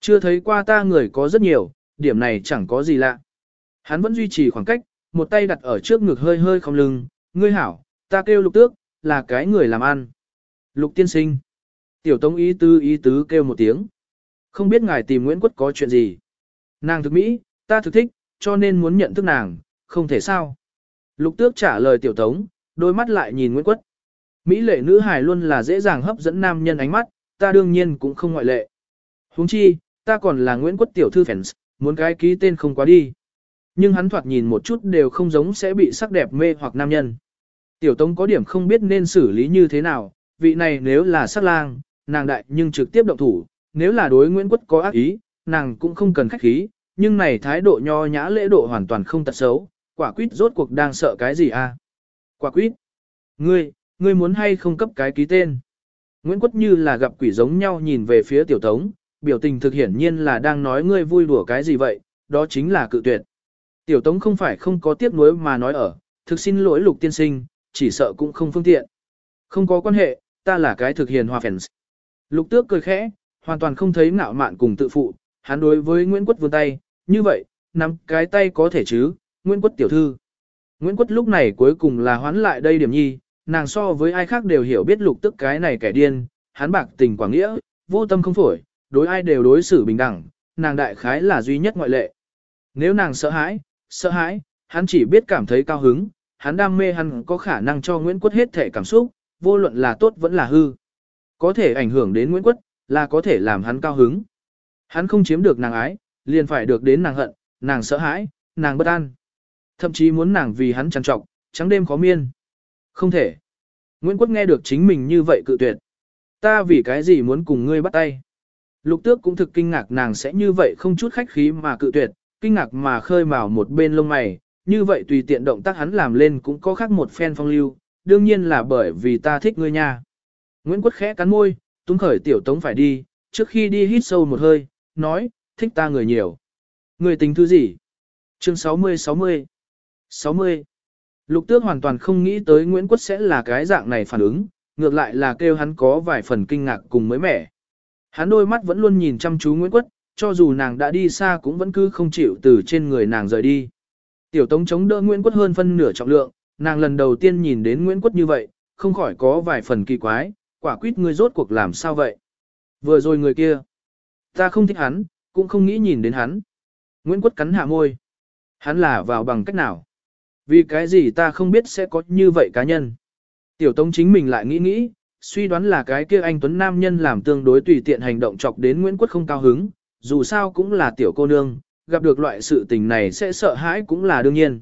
Chưa thấy qua ta người có rất nhiều, điểm này chẳng có gì lạ. Hắn vẫn duy trì khoảng cách, một tay đặt ở trước ngực hơi hơi không lưng, ngươi hảo, ta kêu lục tước, là cái người làm ăn. Lục tiên sinh. Tiểu tống ý tứ ý tứ kêu một tiếng. Không biết ngài tìm Nguyễn Quất có chuyện gì. Nàng thực mỹ, ta thực thích, cho nên muốn nhận thức nàng, không thể sao. Lục tước trả lời tiểu tống, đôi mắt lại nhìn Nguyễn Quất. Mỹ lệ nữ hài luôn là dễ dàng hấp dẫn nam nhân ánh mắt, ta đương nhiên cũng không ngoại lệ. Huống chi, Ta còn là Nguyễn Quất tiểu thư fans, muốn cái ký tên không quá đi. Nhưng hắn thoạt nhìn một chút đều không giống sẽ bị sắc đẹp mê hoặc nam nhân. Tiểu Tống có điểm không biết nên xử lý như thế nào, vị này nếu là sắc lang, nàng đại nhưng trực tiếp động thủ, nếu là đối Nguyễn Quất có ác ý, nàng cũng không cần khách khí, nhưng này thái độ nho nhã lễ độ hoàn toàn không tật xấu, quả quýt rốt cuộc đang sợ cái gì à? Quả quýt, ngươi, ngươi muốn hay không cấp cái ký tên? Nguyễn Quất như là gặp quỷ giống nhau nhìn về phía tiểu tống, biểu tình thực hiển nhiên là đang nói ngươi vui đùa cái gì vậy, đó chính là cự tuyệt. Tiểu tống không phải không có tiếc nuối mà nói ở, thực xin lỗi lục tiên sinh, chỉ sợ cũng không phương tiện. Không có quan hệ, ta là cái thực hiền hòa phèn Lục tước cười khẽ, hoàn toàn không thấy ngạo mạn cùng tự phụ, hắn đối với Nguyễn Quất vươn tay, như vậy, nắm cái tay có thể chứ, Nguyễn Quất tiểu thư. Nguyễn Quất lúc này cuối cùng là hoán lại đây điểm nhi, nàng so với ai khác đều hiểu biết lục tức cái này kẻ điên, hắn bạc tình quảng nghĩa, vô tâm không phổi, đối ai đều đối xử bình đẳng, nàng đại khái là duy nhất ngoại lệ. Nếu nàng sợ hãi, sợ hãi, hắn chỉ biết cảm thấy cao hứng, hắn đam mê hắn có khả năng cho Nguyễn Quất hết thể cảm xúc, vô luận là tốt vẫn là hư. Có thể ảnh hưởng đến Nguyễn Quất, là có thể làm hắn cao hứng. Hắn không chiếm được nàng ái, liền phải được đến nàng hận, nàng sợ hãi, nàng bất an. Thậm chí muốn nàng vì hắn trằn trọc, trắng đêm khó miên. Không thể. Nguyễn Quốc nghe được chính mình như vậy cự tuyệt. Ta vì cái gì muốn cùng ngươi bắt tay? Lục tước cũng thực kinh ngạc nàng sẽ như vậy không chút khách khí mà cự tuyệt, kinh ngạc mà khơi mào một bên lông mày, như vậy tùy tiện động tác hắn làm lên cũng có khác một phen phong lưu, đương nhiên là bởi vì ta thích ngươi nha. Nguyễn Quốc khẽ cắn môi, túng khởi tiểu tống phải đi, trước khi đi hít sâu một hơi, nói, thích ta người nhiều. Người tính thứ gì? Chương 60-60 60. Lục tước hoàn toàn không nghĩ tới Nguyễn Quất sẽ là cái dạng này phản ứng, ngược lại là kêu hắn có vài phần kinh ngạc cùng mới mẻ. Hắn đôi mắt vẫn luôn nhìn chăm chú Nguyễn Quất, cho dù nàng đã đi xa cũng vẫn cứ không chịu từ trên người nàng rời đi. Tiểu Tống chống đỡ Nguyễn Quất hơn phân nửa trọng lượng, nàng lần đầu tiên nhìn đến Nguyễn Quất như vậy, không khỏi có vài phần kỳ quái, quả quyết ngươi rốt cuộc làm sao vậy? Vừa rồi người kia, ta không thích hắn, cũng không nghĩ nhìn đến hắn. Nguyễn Quất cắn hạ môi. Hắn là vào bằng cách nào? Vì cái gì ta không biết sẽ có như vậy cá nhân. Tiểu Tống chính mình lại nghĩ nghĩ, suy đoán là cái kia anh Tuấn Nam Nhân làm tương đối tùy tiện hành động chọc đến Nguyễn Quất không cao hứng, dù sao cũng là tiểu cô nương, gặp được loại sự tình này sẽ sợ hãi cũng là đương nhiên.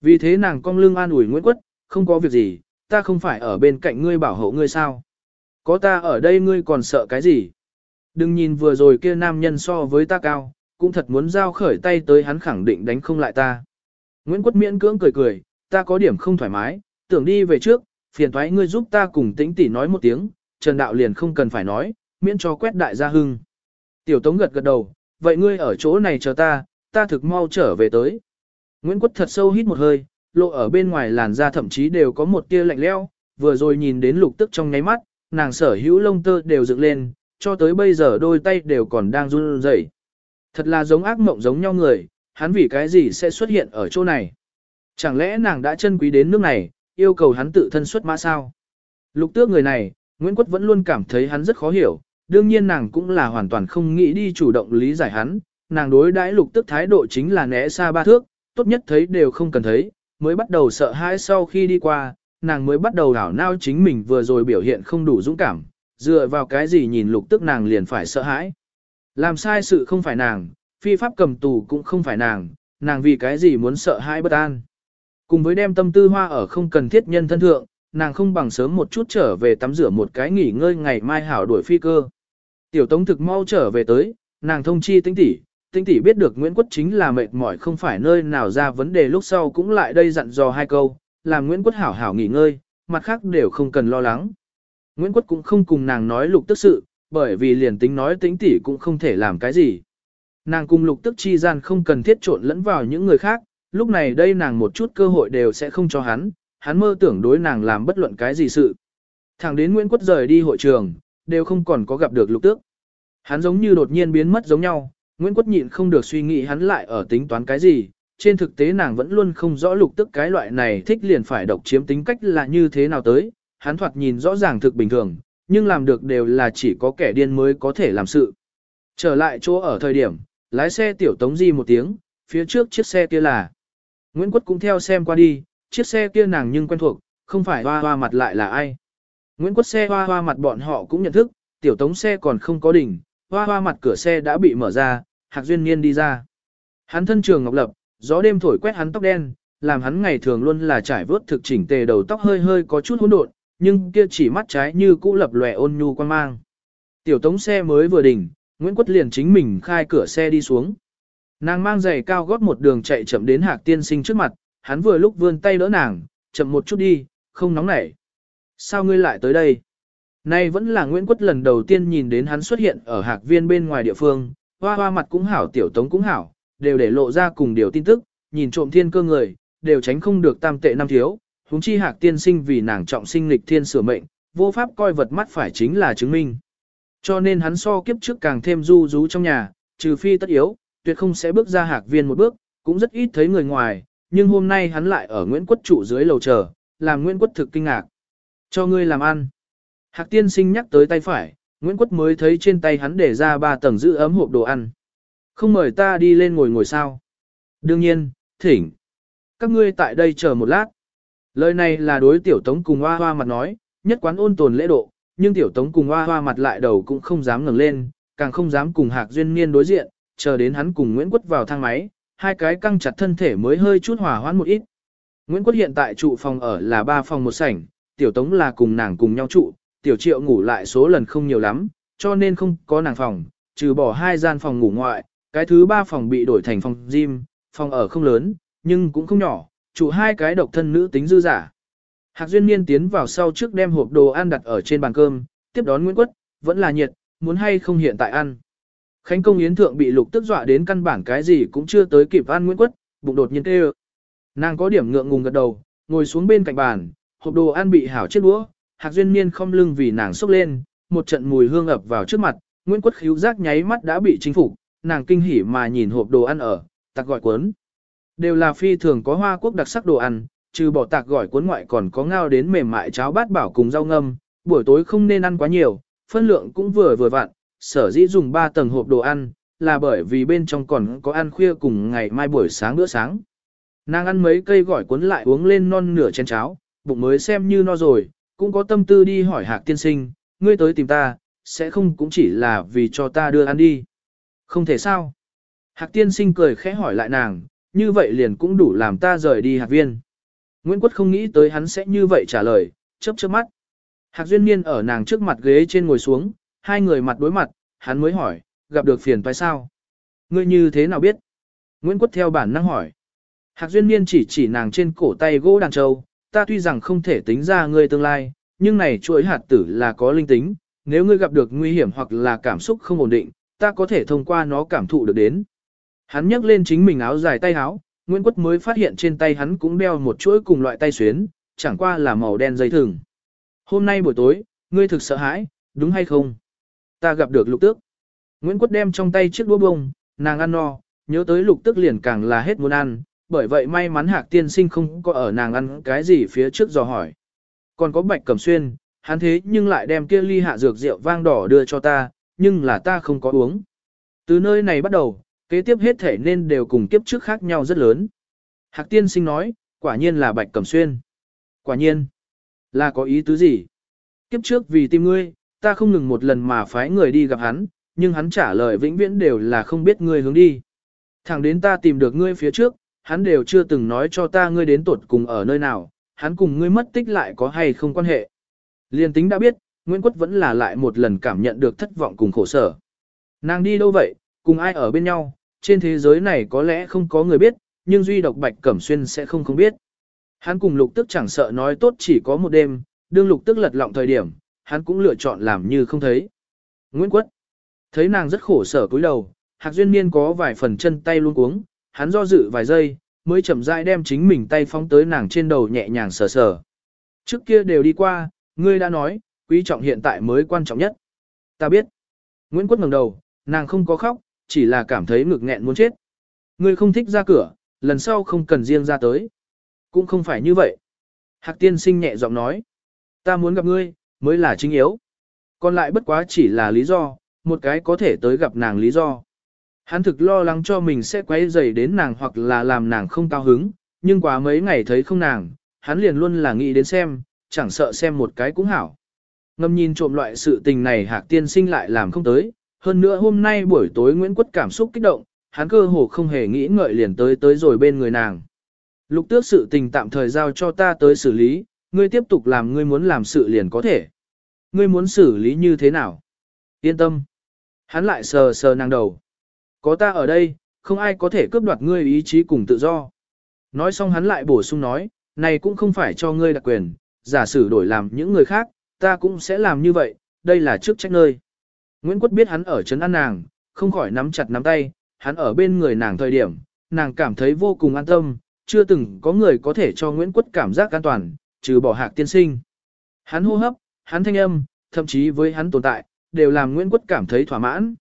Vì thế nàng cong lưng an ủi Nguyễn Quất, không có việc gì, ta không phải ở bên cạnh ngươi bảo hộ ngươi sao. Có ta ở đây ngươi còn sợ cái gì? Đừng nhìn vừa rồi kia nam nhân so với ta cao, cũng thật muốn giao khởi tay tới hắn khẳng định đánh không lại ta. Nguyễn Quất miễn cưỡng cười cười, ta có điểm không thoải mái, tưởng đi về trước, phiền thoái ngươi giúp ta cùng tĩnh tỷ nói một tiếng, Trần Đạo liền không cần phải nói, miễn cho quét đại gia hưng. Tiểu Tống gật gật đầu, vậy ngươi ở chỗ này chờ ta, ta thực mau trở về tới. Nguyễn Quất thật sâu hít một hơi, lộ ở bên ngoài làn da thậm chí đều có một tia lạnh leo, vừa rồi nhìn đến lục tức trong nháy mắt, nàng sở hữu lông tơ đều dựng lên, cho tới bây giờ đôi tay đều còn đang run rẩy. Thật là giống ác mộng giống nhau người, hắn vì cái gì sẽ xuất hiện ở chỗ này? Chẳng lẽ nàng đã chân quý đến nước này, yêu cầu hắn tự thân xuất mã sao? Lục tước người này, Nguyễn Quất vẫn luôn cảm thấy hắn rất khó hiểu, đương nhiên nàng cũng là hoàn toàn không nghĩ đi chủ động lý giải hắn, nàng đối đãi lục tước thái độ chính là né xa ba thước, tốt nhất thấy đều không cần thấy, mới bắt đầu sợ hãi sau khi đi qua, nàng mới bắt đầu đảo nao chính mình vừa rồi biểu hiện không đủ dũng cảm, dựa vào cái gì nhìn lục tức nàng liền phải sợ hãi. Làm sai sự không phải nàng, phi pháp cầm tù cũng không phải nàng, nàng vì cái gì muốn sợ hãi bất an. Cùng với đem tâm tư hoa ở không cần thiết nhân thân thượng, nàng không bằng sớm một chút trở về tắm rửa một cái nghỉ ngơi ngày mai hảo đuổi phi cơ. Tiểu Tống thực mau trở về tới, nàng thông chi tinh tỷ, tinh tỷ biết được Nguyễn Quất chính là mệt mỏi không phải nơi nào ra vấn đề lúc sau cũng lại đây dặn dò hai câu, làm Nguyễn Quất hảo hảo nghỉ ngơi, mặt khác đều không cần lo lắng. Nguyễn Quất cũng không cùng nàng nói lục tức sự, bởi vì liền tính nói tính tỷ cũng không thể làm cái gì. Nàng cùng lục tức chi gian không cần thiết trộn lẫn vào những người khác, lúc này đây nàng một chút cơ hội đều sẽ không cho hắn, hắn mơ tưởng đối nàng làm bất luận cái gì sự. Thẳng đến Nguyễn Quất rời đi hội trường, đều không còn có gặp được lục tước. Hắn giống như đột nhiên biến mất giống nhau, Nguyễn Quất nhịn không được suy nghĩ hắn lại ở tính toán cái gì, trên thực tế nàng vẫn luôn không rõ lục tức cái loại này thích liền phải độc chiếm tính cách là như thế nào tới, hắn thoạt nhìn rõ ràng thực bình thường, nhưng làm được đều là chỉ có kẻ điên mới có thể làm sự. Trở lại chỗ ở thời điểm, lái xe tiểu tống di một tiếng, phía trước chiếc xe kia là. Nguyễn Quất cũng theo xem qua đi, chiếc xe kia nàng nhưng quen thuộc, không phải hoa hoa mặt lại là ai. Nguyễn Quất xe hoa hoa mặt bọn họ cũng nhận thức, tiểu tống xe còn không có đỉnh, hoa hoa mặt cửa xe đã bị mở ra, Hạc Duyên Niên đi ra. Hắn thân trường ngọc lập, gió đêm thổi quét hắn tóc đen, làm hắn ngày thường luôn là trải vớt thực chỉnh tề đầu tóc hơi hơi có chút hỗn độn, nhưng kia chỉ mắt trái như cũ lập lòe ôn nhu quan mang. Tiểu tống xe mới vừa đỉnh, Nguyễn Quất liền chính mình khai cửa xe đi xuống. Nàng mang giày cao gót một đường chạy chậm đến Hạc Tiên Sinh trước mặt, hắn vừa lúc vươn tay đỡ nàng, chậm một chút đi, không nóng nảy. Sao ngươi lại tới đây? Nay vẫn là Nguyễn Quất lần đầu tiên nhìn đến hắn xuất hiện ở Hạc Viên bên ngoài địa phương, hoa hoa mặt cũng hảo tiểu tống cũng hảo, đều để lộ ra cùng điều tin tức, nhìn trộm thiên cơ người, đều tránh không được tam tệ năm thiếu, huống chi Hạc Tiên Sinh vì nàng trọng sinh lịch thiên sửa mệnh, vô pháp coi vật mắt phải chính là chứng minh. Cho nên hắn so kiếp trước càng thêm du rú trong nhà, trừ phi tất yếu, tuyệt không sẽ bước ra hạc viên một bước, cũng rất ít thấy người ngoài, nhưng hôm nay hắn lại ở Nguyễn Quất trụ dưới lầu chờ, làm Nguyễn Quất thực kinh ngạc. Cho ngươi làm ăn. Hạc tiên sinh nhắc tới tay phải, Nguyễn Quất mới thấy trên tay hắn để ra ba tầng giữ ấm hộp đồ ăn. Không mời ta đi lên ngồi ngồi sao. Đương nhiên, thỉnh. Các ngươi tại đây chờ một lát. Lời này là đối tiểu tống cùng hoa hoa mặt nói, nhất quán ôn tồn lễ độ, nhưng tiểu tống cùng hoa hoa mặt lại đầu cũng không dám ngẩng lên, càng không dám cùng hạc duyên niên đối diện, chờ đến hắn cùng Nguyễn Quất vào thang máy, hai cái căng chặt thân thể mới hơi chút hòa hoãn một ít. Nguyễn Quất hiện tại trụ phòng ở là ba phòng một sảnh, tiểu tống là cùng nàng cùng nhau trụ, tiểu triệu ngủ lại số lần không nhiều lắm, cho nên không có nàng phòng, trừ bỏ hai gian phòng ngủ ngoại, cái thứ ba phòng bị đổi thành phòng gym, phòng ở không lớn, nhưng cũng không nhỏ, trụ hai cái độc thân nữ tính dư giả. Hạc Duyên Niên tiến vào sau trước đem hộp đồ ăn đặt ở trên bàn cơm, tiếp đón Nguyễn Quất, vẫn là nhiệt, muốn hay không hiện tại ăn. Khánh công yến thượng bị lục tức dọa đến căn bản cái gì cũng chưa tới kịp ăn Nguyễn Quất, bụng đột nhiên tê Nàng có điểm ngượng ngùng gật đầu, ngồi xuống bên cạnh bàn, hộp đồ ăn bị hảo chiếc đũa, Hạc Duyên Niên không lưng vì nàng sốc lên, một trận mùi hương ập vào trước mặt, Nguyễn Quất khíu giác nháy mắt đã bị chính phục, nàng kinh hỉ mà nhìn hộp đồ ăn ở, tặc gọi cuốn. Đều là phi thường có hoa quốc đặc sắc đồ ăn, trừ bỏ tạc gỏi cuốn ngoại còn có ngao đến mềm mại cháo bát bảo cùng rau ngâm, buổi tối không nên ăn quá nhiều, phân lượng cũng vừa vừa vặn, sở dĩ dùng 3 tầng hộp đồ ăn, là bởi vì bên trong còn có ăn khuya cùng ngày mai buổi sáng bữa sáng. Nàng ăn mấy cây gỏi cuốn lại uống lên non nửa chén cháo, bụng mới xem như no rồi, cũng có tâm tư đi hỏi hạc tiên sinh, ngươi tới tìm ta, sẽ không cũng chỉ là vì cho ta đưa ăn đi. Không thể sao. Hạc tiên sinh cười khẽ hỏi lại nàng, như vậy liền cũng đủ làm ta rời đi hạc viên. Nguyễn Quất không nghĩ tới hắn sẽ như vậy trả lời, chớp chớp mắt. Hạc Duyên Niên ở nàng trước mặt ghế trên ngồi xuống, hai người mặt đối mặt, hắn mới hỏi, gặp được phiền phải sao? Ngươi như thế nào biết? Nguyễn Quất theo bản năng hỏi. Hạc Duyên Niên chỉ chỉ nàng trên cổ tay gỗ đàn trâu, ta tuy rằng không thể tính ra ngươi tương lai, nhưng này chuỗi hạt tử là có linh tính, nếu ngươi gặp được nguy hiểm hoặc là cảm xúc không ổn định, ta có thể thông qua nó cảm thụ được đến. Hắn nhấc lên chính mình áo dài tay áo, Nguyễn Quất mới phát hiện trên tay hắn cũng đeo một chuỗi cùng loại tay xuyến, chẳng qua là màu đen dây thừng. Hôm nay buổi tối, ngươi thực sợ hãi, đúng hay không? Ta gặp được lục tước. Nguyễn Quất đem trong tay chiếc đũa bông, nàng ăn no, nhớ tới lục tước liền càng là hết muốn ăn, bởi vậy may mắn hạc tiên sinh không có ở nàng ăn cái gì phía trước dò hỏi. Còn có bạch cẩm xuyên, hắn thế nhưng lại đem kia ly hạ dược rượu vang đỏ đưa cho ta, nhưng là ta không có uống. Từ nơi này bắt đầu, kế tiếp hết thể nên đều cùng kiếp trước khác nhau rất lớn. Hạc tiên sinh nói, quả nhiên là bạch cẩm xuyên. Quả nhiên, là có ý tứ gì? Kiếp trước vì tìm ngươi, ta không ngừng một lần mà phái người đi gặp hắn, nhưng hắn trả lời vĩnh viễn đều là không biết ngươi hướng đi. Thẳng đến ta tìm được ngươi phía trước, hắn đều chưa từng nói cho ta ngươi đến tuột cùng ở nơi nào, hắn cùng ngươi mất tích lại có hay không quan hệ. Liên tính đã biết, Nguyễn Quất vẫn là lại một lần cảm nhận được thất vọng cùng khổ sở. Nàng đi đâu vậy, cùng ai ở bên nhau, trên thế giới này có lẽ không có người biết, nhưng duy độc Bạch Cẩm Xuyên sẽ không không biết. Hắn cùng lục tức chẳng sợ nói tốt chỉ có một đêm, đương lục tức lật lọng thời điểm, hắn cũng lựa chọn làm như không thấy. Nguyễn Quất thấy nàng rất khổ sở cúi đầu, Hạc Duyên Niên có vài phần chân tay luôn cuống, hắn do dự vài giây, mới chậm rãi đem chính mình tay phóng tới nàng trên đầu nhẹ nhàng sờ sờ. Trước kia đều đi qua, ngươi đã nói, quý trọng hiện tại mới quan trọng nhất. Ta biết. Nguyễn Quất ngẩng đầu, nàng không có khóc, chỉ là cảm thấy ngực nghẹn muốn chết. Ngươi không thích ra cửa, lần sau không cần riêng ra tới. Cũng không phải như vậy. Hạc tiên sinh nhẹ giọng nói. Ta muốn gặp ngươi, mới là chính yếu. Còn lại bất quá chỉ là lý do, một cái có thể tới gặp nàng lý do. Hắn thực lo lắng cho mình sẽ quấy rầy đến nàng hoặc là làm nàng không cao hứng, nhưng quá mấy ngày thấy không nàng, hắn liền luôn là nghĩ đến xem, chẳng sợ xem một cái cũng hảo. Ngâm nhìn trộm loại sự tình này hạc tiên sinh lại làm không tới, hơn nữa hôm nay buổi tối Nguyễn Quất cảm xúc kích động, hắn cơ hồ không hề nghĩ ngợi liền tới tới rồi bên người nàng. Lục tước sự tình tạm thời giao cho ta tới xử lý, ngươi tiếp tục làm ngươi muốn làm sự liền có thể. Ngươi muốn xử lý như thế nào? Yên tâm. Hắn lại sờ sờ nàng đầu. Có ta ở đây, không ai có thể cướp đoạt ngươi ý chí cùng tự do. Nói xong hắn lại bổ sung nói, này cũng không phải cho ngươi đặc quyền, giả sử đổi làm những người khác, ta cũng sẽ làm như vậy, đây là trước trách nơi. Nguyễn Quất biết hắn ở trấn an nàng, không khỏi nắm chặt nắm tay, hắn ở bên người nàng thời điểm, nàng cảm thấy vô cùng an tâm, chưa từng có người có thể cho Nguyễn Quất cảm giác an toàn, trừ bỏ hạc tiên sinh. Hắn hô hấp, hắn thanh âm, thậm chí với hắn tồn tại, đều làm Nguyễn Quất cảm thấy thỏa mãn.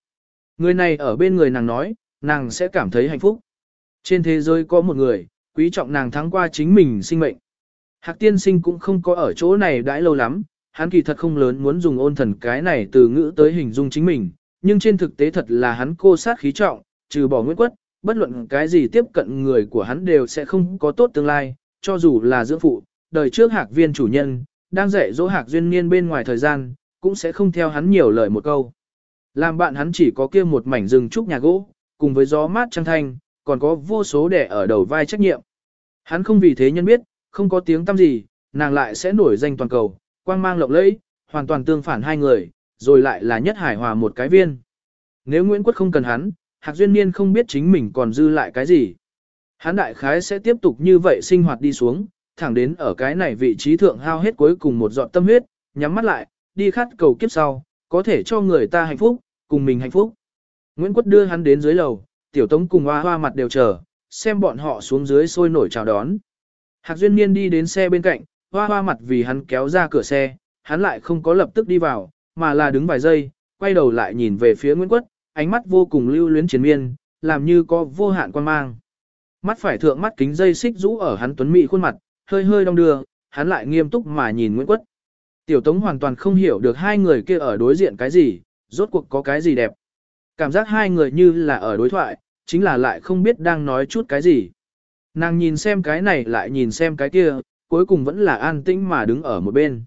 Người này ở bên người nàng nói, nàng sẽ cảm thấy hạnh phúc. Trên thế giới có một người, quý trọng nàng thắng qua chính mình sinh mệnh. Hạc tiên sinh cũng không có ở chỗ này đãi lâu lắm, hắn kỳ thật không lớn muốn dùng ôn thần cái này từ ngữ tới hình dung chính mình, nhưng trên thực tế thật là hắn cô sát khí trọng, trừ bỏ Nguyễn Quất, bất luận cái gì tiếp cận người của hắn đều sẽ không có tốt tương lai, cho dù là dưỡng phụ, đời trước hạc viên chủ nhân, đang dạy dỗ hạc duyên niên bên ngoài thời gian, cũng sẽ không theo hắn nhiều lời một câu. Làm bạn hắn chỉ có kia một mảnh rừng trúc nhà gỗ, cùng với gió mát trăng thanh, còn có vô số đẻ ở đầu vai trách nhiệm. Hắn không vì thế nhân biết, không có tiếng tăm gì, nàng lại sẽ nổi danh toàn cầu, quang mang lộng lẫy, hoàn toàn tương phản hai người, rồi lại là nhất hải hòa một cái viên. Nếu Nguyễn Quất không cần hắn, Hạc Duyên Niên không biết chính mình còn dư lại cái gì. Hắn đại khái sẽ tiếp tục như vậy sinh hoạt đi xuống, thẳng đến ở cái này vị trí thượng hao hết cuối cùng một giọt tâm huyết, nhắm mắt lại, đi khát cầu kiếp sau, có thể cho người ta hạnh phúc, cùng mình hạnh phúc. Nguyễn Quất đưa hắn đến dưới lầu, tiểu tống cùng hoa hoa mặt đều chờ, xem bọn họ xuống dưới sôi nổi chào đón. Hạc Duyên Niên đi đến xe bên cạnh, hoa hoa mặt vì hắn kéo ra cửa xe, hắn lại không có lập tức đi vào, mà là đứng vài giây, quay đầu lại nhìn về phía Nguyễn Quất, ánh mắt vô cùng lưu luyến chiến miên, làm như có vô hạn quan mang. Mắt phải thượng mắt kính dây xích rũ ở hắn tuấn mỹ khuôn mặt, hơi hơi đong đưa, hắn lại nghiêm túc mà nhìn Nguyễn Quất. Tiểu Tống hoàn toàn không hiểu được hai người kia ở đối diện cái gì, rốt cuộc có cái gì đẹp. Cảm giác hai người như là ở đối thoại, chính là lại không biết đang nói chút cái gì. Nàng nhìn xem cái này lại nhìn xem cái kia, cuối cùng vẫn là an tĩnh mà đứng ở một bên.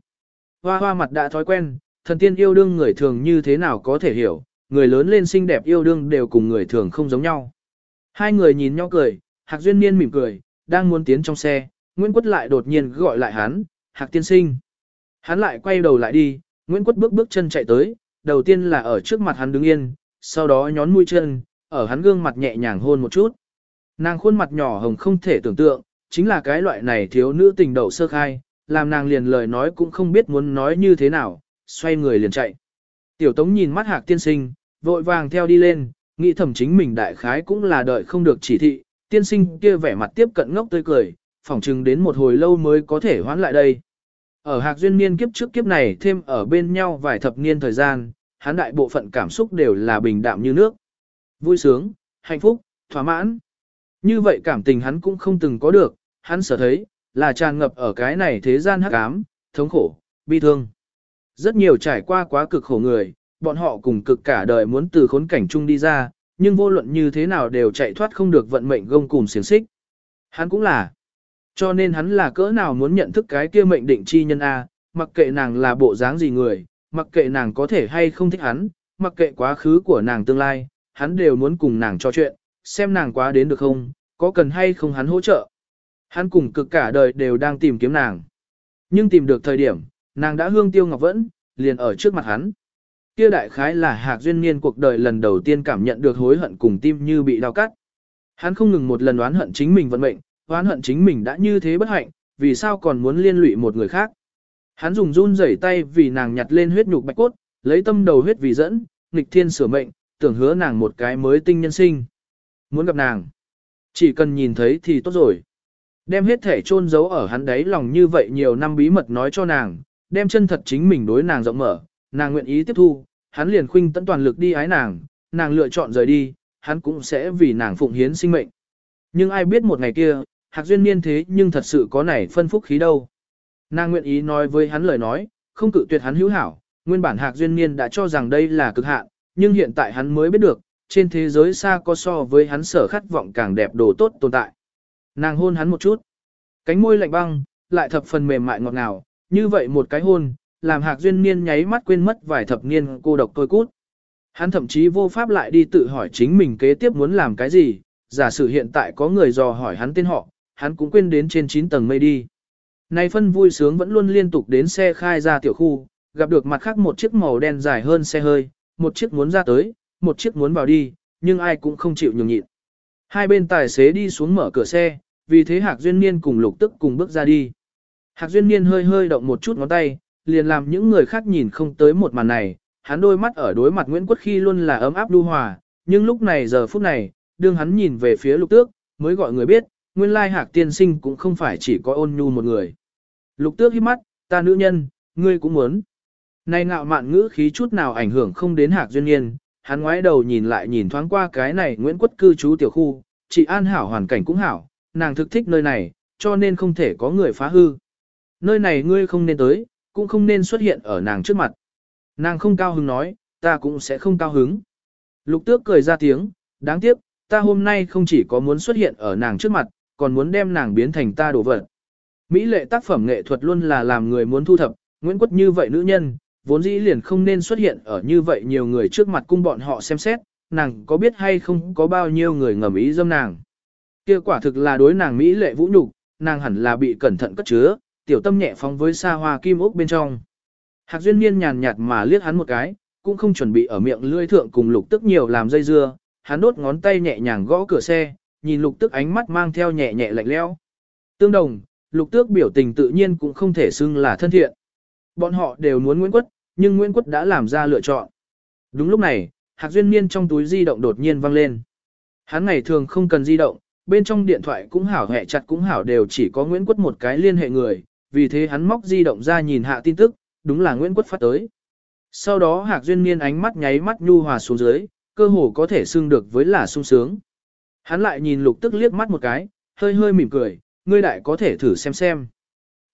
Hoa hoa mặt đã thói quen, thần tiên yêu đương người thường như thế nào có thể hiểu, người lớn lên xinh đẹp yêu đương đều cùng người thường không giống nhau. Hai người nhìn nhau cười, Hạc Duyên Niên mỉm cười, đang muốn tiến trong xe, Nguyễn Quất lại đột nhiên gọi lại hắn, Hạc tiên sinh. Hắn lại quay đầu lại đi, Nguyễn Quất bước bước chân chạy tới, đầu tiên là ở trước mặt hắn đứng yên, sau đó nhón mũi chân, ở hắn gương mặt nhẹ nhàng hôn một chút. Nàng khuôn mặt nhỏ hồng không thể tưởng tượng, chính là cái loại này thiếu nữ tình đầu sơ khai, làm nàng liền lời nói cũng không biết muốn nói như thế nào, xoay người liền chạy. Tiểu Tống nhìn mắt Hạc tiên sinh, vội vàng theo đi lên, nghĩ thầm chính mình đại khái cũng là đợi không được chỉ thị, tiên sinh kia vẻ mặt tiếp cận ngốc tươi cười, phỏng chừng đến một hồi lâu mới có thể hoán lại đây. Ở Hạc Duyên Niên kiếp trước kiếp này thêm ở bên nhau vài thập niên thời gian, hắn đại bộ phận cảm xúc đều là bình đạm như nước. Vui sướng, hạnh phúc, thỏa mãn. Như vậy cảm tình hắn cũng không từng có được, hắn sở thấy, là tràn ngập ở cái này thế gian hắc ám, thống khổ, bi thương. Rất nhiều trải qua quá cực khổ người, bọn họ cùng cực cả đời muốn từ khốn cảnh chung đi ra, nhưng vô luận như thế nào đều chạy thoát không được vận mệnh gông cùng xiềng xích. Hắn cũng là. Cho nên hắn là cỡ nào muốn nhận thức cái kia mệnh định chi nhân A, mặc kệ nàng là bộ dáng gì người, mặc kệ nàng có thể hay không thích hắn, mặc kệ quá khứ của nàng tương lai, hắn đều muốn cùng nàng trò chuyện, xem nàng quá đến được không, có cần hay không hắn hỗ trợ. Hắn cùng cực cả đời đều đang tìm kiếm nàng. Nhưng tìm được thời điểm, nàng đã hương tiêu ngọc vẫn, liền ở trước mặt hắn. Kia đại khái là hạc duyên niên cuộc đời lần đầu tiên cảm nhận được hối hận cùng tim như bị đau cắt. Hắn không ngừng một lần oán hận chính mình vận mệnh, oán hận chính mình đã như thế bất hạnh, vì sao còn muốn liên lụy một người khác. Hắn dùng run rẩy tay vì nàng nhặt lên huyết nhục bạch cốt, lấy tâm đầu huyết vì dẫn, nghịch thiên sửa mệnh, tưởng hứa nàng một cái mới tinh nhân sinh. Muốn gặp nàng, chỉ cần nhìn thấy thì tốt rồi. Đem hết thể chôn giấu ở hắn đấy lòng như vậy nhiều năm bí mật nói cho nàng, đem chân thật chính mình đối nàng rộng mở, nàng nguyện ý tiếp thu, hắn liền khuynh tận toàn lực đi ái nàng, nàng lựa chọn rời đi, hắn cũng sẽ vì nàng phụng hiến sinh mệnh. Nhưng ai biết một ngày kia, Hạc Duyên Niên thế nhưng thật sự có nảy phân phúc khí đâu. Nàng nguyện ý nói với hắn lời nói, không cự tuyệt hắn hữu hảo, nguyên bản Hạc Duyên Niên đã cho rằng đây là cực hạn, nhưng hiện tại hắn mới biết được, trên thế giới xa có so với hắn sở khát vọng càng đẹp đồ tốt tồn tại. Nàng hôn hắn một chút, cánh môi lạnh băng, lại thập phần mềm mại ngọt ngào, như vậy một cái hôn, làm Hạc Duyên Niên nháy mắt quên mất vài thập niên cô độc tôi cút. Hắn thậm chí vô pháp lại đi tự hỏi chính mình kế tiếp muốn làm cái gì, giả sử hiện tại có người dò hỏi hắn tên họ, hắn cũng quên đến trên 9 tầng mây đi. Nay phân vui sướng vẫn luôn liên tục đến xe khai ra tiểu khu, gặp được mặt khác một chiếc màu đen dài hơn xe hơi, một chiếc muốn ra tới, một chiếc muốn vào đi, nhưng ai cũng không chịu nhường nhịn. Hai bên tài xế đi xuống mở cửa xe, vì thế Hạc Duyên Niên cùng Lục Tức cùng bước ra đi. Hạc Duyên Niên hơi hơi động một chút ngón tay, liền làm những người khác nhìn không tới một màn này, hắn đôi mắt ở đối mặt Nguyễn Quốc khi luôn là ấm áp đu hòa, nhưng lúc này giờ phút này, đương hắn nhìn về phía Lục Tước, mới gọi người biết, nguyên lai Hạc tiên sinh cũng không phải chỉ có ôn nhu một người. Lục Tước hít mắt, ta nữ nhân, ngươi cũng muốn. Này ngạo mạn ngữ khí chút nào ảnh hưởng không đến Hạc Duyên Niên, hắn ngoái đầu nhìn lại nhìn thoáng qua cái này Nguyễn Quốc cư trú tiểu khu, chị an hảo hoàn cảnh cũng hảo, nàng thực thích nơi này, cho nên không thể có người phá hư. Nơi này ngươi không nên tới, cũng không nên xuất hiện ở nàng trước mặt. Nàng không cao hứng nói, ta cũng sẽ không cao hứng. Lục tước cười ra tiếng, đáng tiếc, ta hôm nay không chỉ có muốn xuất hiện ở nàng trước mặt, còn muốn đem nàng biến thành ta đổ vật. Mỹ lệ tác phẩm nghệ thuật luôn là làm người muốn thu thập, Nguyễn Quất như vậy nữ nhân, vốn dĩ liền không nên xuất hiện ở như vậy nhiều người trước mặt cung bọn họ xem xét, nàng có biết hay không có bao nhiêu người ngầm ý dâm nàng. Kia quả thực là đối nàng Mỹ lệ vũ nhục, nàng hẳn là bị cẩn thận cất chứa, tiểu tâm nhẹ phóng với xa hoa kim ốc bên trong. Hạc duyên niên nhàn nhạt mà liếc hắn một cái, cũng không chuẩn bị ở miệng lưỡi thượng cùng lục tức nhiều làm dây dưa, hắn đốt ngón tay nhẹ nhàng gõ cửa xe, nhìn lục tức ánh mắt mang theo nhẹ nhẹ lạnh lẽo. Tương đồng, lục tước biểu tình tự nhiên cũng không thể xưng là thân thiện. Bọn họ đều muốn Nguyễn Quất, nhưng Nguyễn Quất đã làm ra lựa chọn. Đúng lúc này, Hạc Duyên Niên trong túi di động đột nhiên vang lên. Hắn ngày thường không cần di động, bên trong điện thoại cũng hảo hẹ chặt cũng hảo đều chỉ có Nguyễn Quất một cái liên hệ người, vì thế hắn móc di động ra nhìn hạ tin tức, đúng là Nguyễn Quất phát tới. Sau đó Hạc Duyên Niên ánh mắt nháy mắt nhu hòa xuống dưới, cơ hồ có thể xưng được với là sung sướng. Hắn lại nhìn lục tức liếc mắt một cái, hơi hơi mỉm cười, ngươi đại có thể thử xem xem.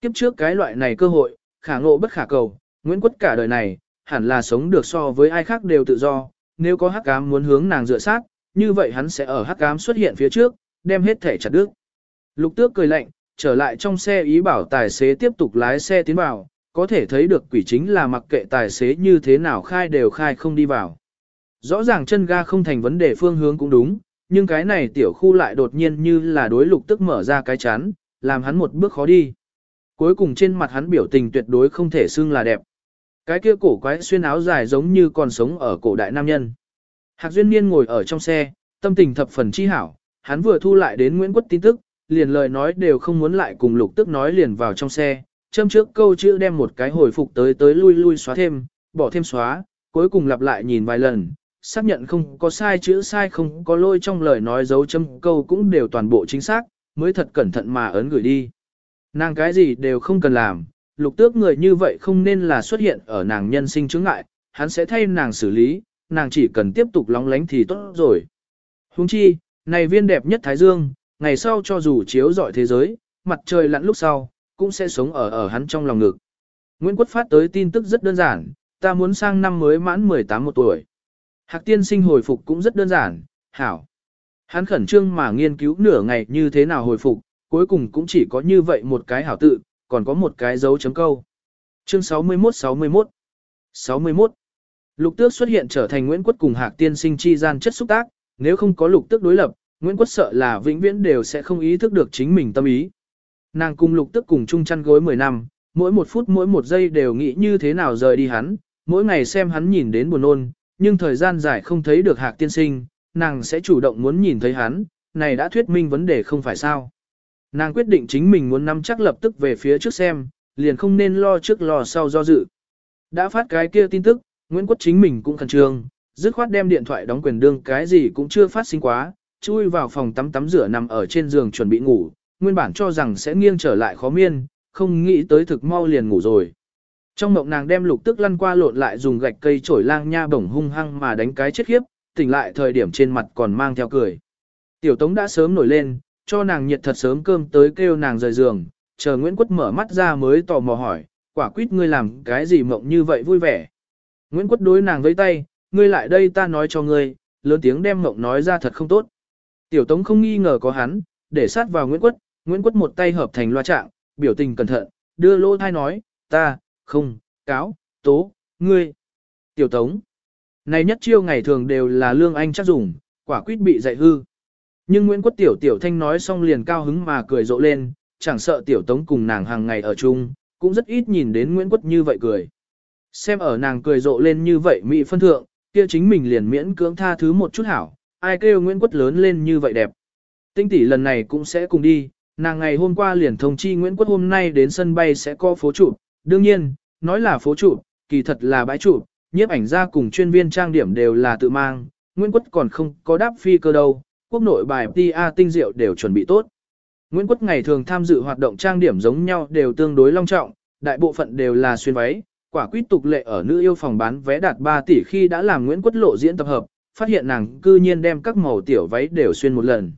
Kiếp trước cái loại này cơ hội, khả ngộ bất khả cầu, Nguyễn Quất cả đời này, hẳn là sống được so với ai khác đều tự do, nếu có hắc ám muốn hướng nàng dựa sát, như vậy hắn sẽ ở hắc ám xuất hiện phía trước, đem hết thể chặt đứt. Lục tước cười lạnh, trở lại trong xe ý bảo tài xế tiếp tục lái xe tiến vào, có thể thấy được quỷ chính là mặc kệ tài xế như thế nào khai đều khai không đi vào. Rõ ràng chân ga không thành vấn đề phương hướng cũng đúng, nhưng cái này tiểu khu lại đột nhiên như là đối lục tức mở ra cái chán, làm hắn một bước khó đi. Cuối cùng trên mặt hắn biểu tình tuyệt đối không thể xưng là đẹp. Cái kia cổ quái xuyên áo dài giống như còn sống ở cổ đại nam nhân. Hạc Duyên Niên ngồi ở trong xe, tâm tình thập phần chi hảo, hắn vừa thu lại đến Nguyễn Quất tin tức, liền lời nói đều không muốn lại cùng lục tức nói liền vào trong xe, châm trước câu chữ đem một cái hồi phục tới tới lui lui xóa thêm, bỏ thêm xóa, cuối cùng lặp lại nhìn vài lần, xác nhận không có sai chữ sai không có lôi trong lời nói dấu châm câu cũng đều toàn bộ chính xác, mới thật cẩn thận mà ấn gửi đi. Nàng cái gì đều không cần làm, lục tước người như vậy không nên là xuất hiện ở nàng nhân sinh chứng ngại, hắn sẽ thay nàng xử lý, nàng chỉ cần tiếp tục lóng lánh thì tốt rồi. Huống chi, này viên đẹp nhất Thái Dương, ngày sau cho dù chiếu rọi thế giới, mặt trời lặn lúc sau, cũng sẽ sống ở ở hắn trong lòng ngực. Nguyễn Quốc phát tới tin tức rất đơn giản, ta muốn sang năm mới mãn 18 một tuổi. Hạc tiên sinh hồi phục cũng rất đơn giản, hảo. Hắn khẩn trương mà nghiên cứu nửa ngày như thế nào hồi phục, cuối cùng cũng chỉ có như vậy một cái hảo tự, còn có một cái dấu chấm câu. Chương 61-61 61 Lục tước xuất hiện trở thành Nguyễn Quốc cùng Hạc tiên sinh chi gian chất xúc tác, nếu không có lục tước đối lập, Nguyễn Quốc sợ là vĩnh viễn đều sẽ không ý thức được chính mình tâm ý. Nàng cùng lục tước cùng chung chăn gối 10 năm, mỗi một phút mỗi một giây đều nghĩ như thế nào rời đi hắn, mỗi ngày xem hắn nhìn đến buồn ôn, nhưng thời gian dài không thấy được Hạc tiên sinh, nàng sẽ chủ động muốn nhìn thấy hắn, này đã thuyết minh vấn đề không phải sao. Nàng quyết định chính mình muốn nắm chắc lập tức về phía trước xem, liền không nên lo trước lo sau do dự. Đã phát cái kia tin tức, Nguyễn Quốc chính mình cũng khẩn trương, dứt khoát đem điện thoại đóng quyền đương cái gì cũng chưa phát sinh quá, chui vào phòng tắm tắm rửa nằm ở trên giường chuẩn bị ngủ, nguyên bản cho rằng sẽ nghiêng trở lại khó miên, không nghĩ tới thực mau liền ngủ rồi. Trong mộng nàng đem lục tức lăn qua lộn lại dùng gạch cây chổi lang nha bổng hung hăng mà đánh cái chết khiếp, tỉnh lại thời điểm trên mặt còn mang theo cười. Tiểu Tống đã sớm nổi lên, cho nàng nhiệt thật sớm cơm tới kêu nàng rời giường, chờ Nguyễn Quất mở mắt ra mới tò mò hỏi, quả quýt ngươi làm cái gì mộng như vậy vui vẻ. Nguyễn Quất đối nàng với tay, ngươi lại đây ta nói cho ngươi, lớn tiếng đem mộng nói ra thật không tốt. Tiểu Tống không nghi ngờ có hắn, để sát vào Nguyễn Quất, Nguyễn Quất một tay hợp thành loa trạng, biểu tình cẩn thận, đưa lô thai nói, ta, không, cáo, tố, ngươi. Tiểu Tống. Này nhất chiêu ngày thường đều là lương anh chắc dùng, quả quyết bị dạy hư. Nhưng Nguyễn Quốc Tiểu Tiểu Thanh nói xong liền cao hứng mà cười rộ lên, chẳng sợ Tiểu Tống cùng nàng hàng ngày ở chung, cũng rất ít nhìn đến Nguyễn Quốc như vậy cười. Xem ở nàng cười rộ lên như vậy mỹ phân thượng, kia chính mình liền miễn cưỡng tha thứ một chút hảo, ai kêu Nguyễn Quốc lớn lên như vậy đẹp. Tinh tỷ lần này cũng sẽ cùng đi, nàng ngày hôm qua liền thông chi Nguyễn Quốc hôm nay đến sân bay sẽ có phố trụ, đương nhiên, nói là phố trụ, kỳ thật là bãi trụ, nhiếp ảnh gia cùng chuyên viên trang điểm đều là tự mang, Nguyễn Quốc còn không có đáp phi cơ đâu, quốc nội bài PA tinh diệu đều chuẩn bị tốt. Nguyễn Quốc ngày thường tham dự hoạt động trang điểm giống nhau đều tương đối long trọng, đại bộ phận đều là xuyên váy, quả quyết tục lệ ở nữ yêu phòng bán vé đạt 3 tỷ khi đã làm Nguyễn Quốc lộ diễn tập hợp, phát hiện nàng cư nhiên đem các màu tiểu váy đều xuyên một lần.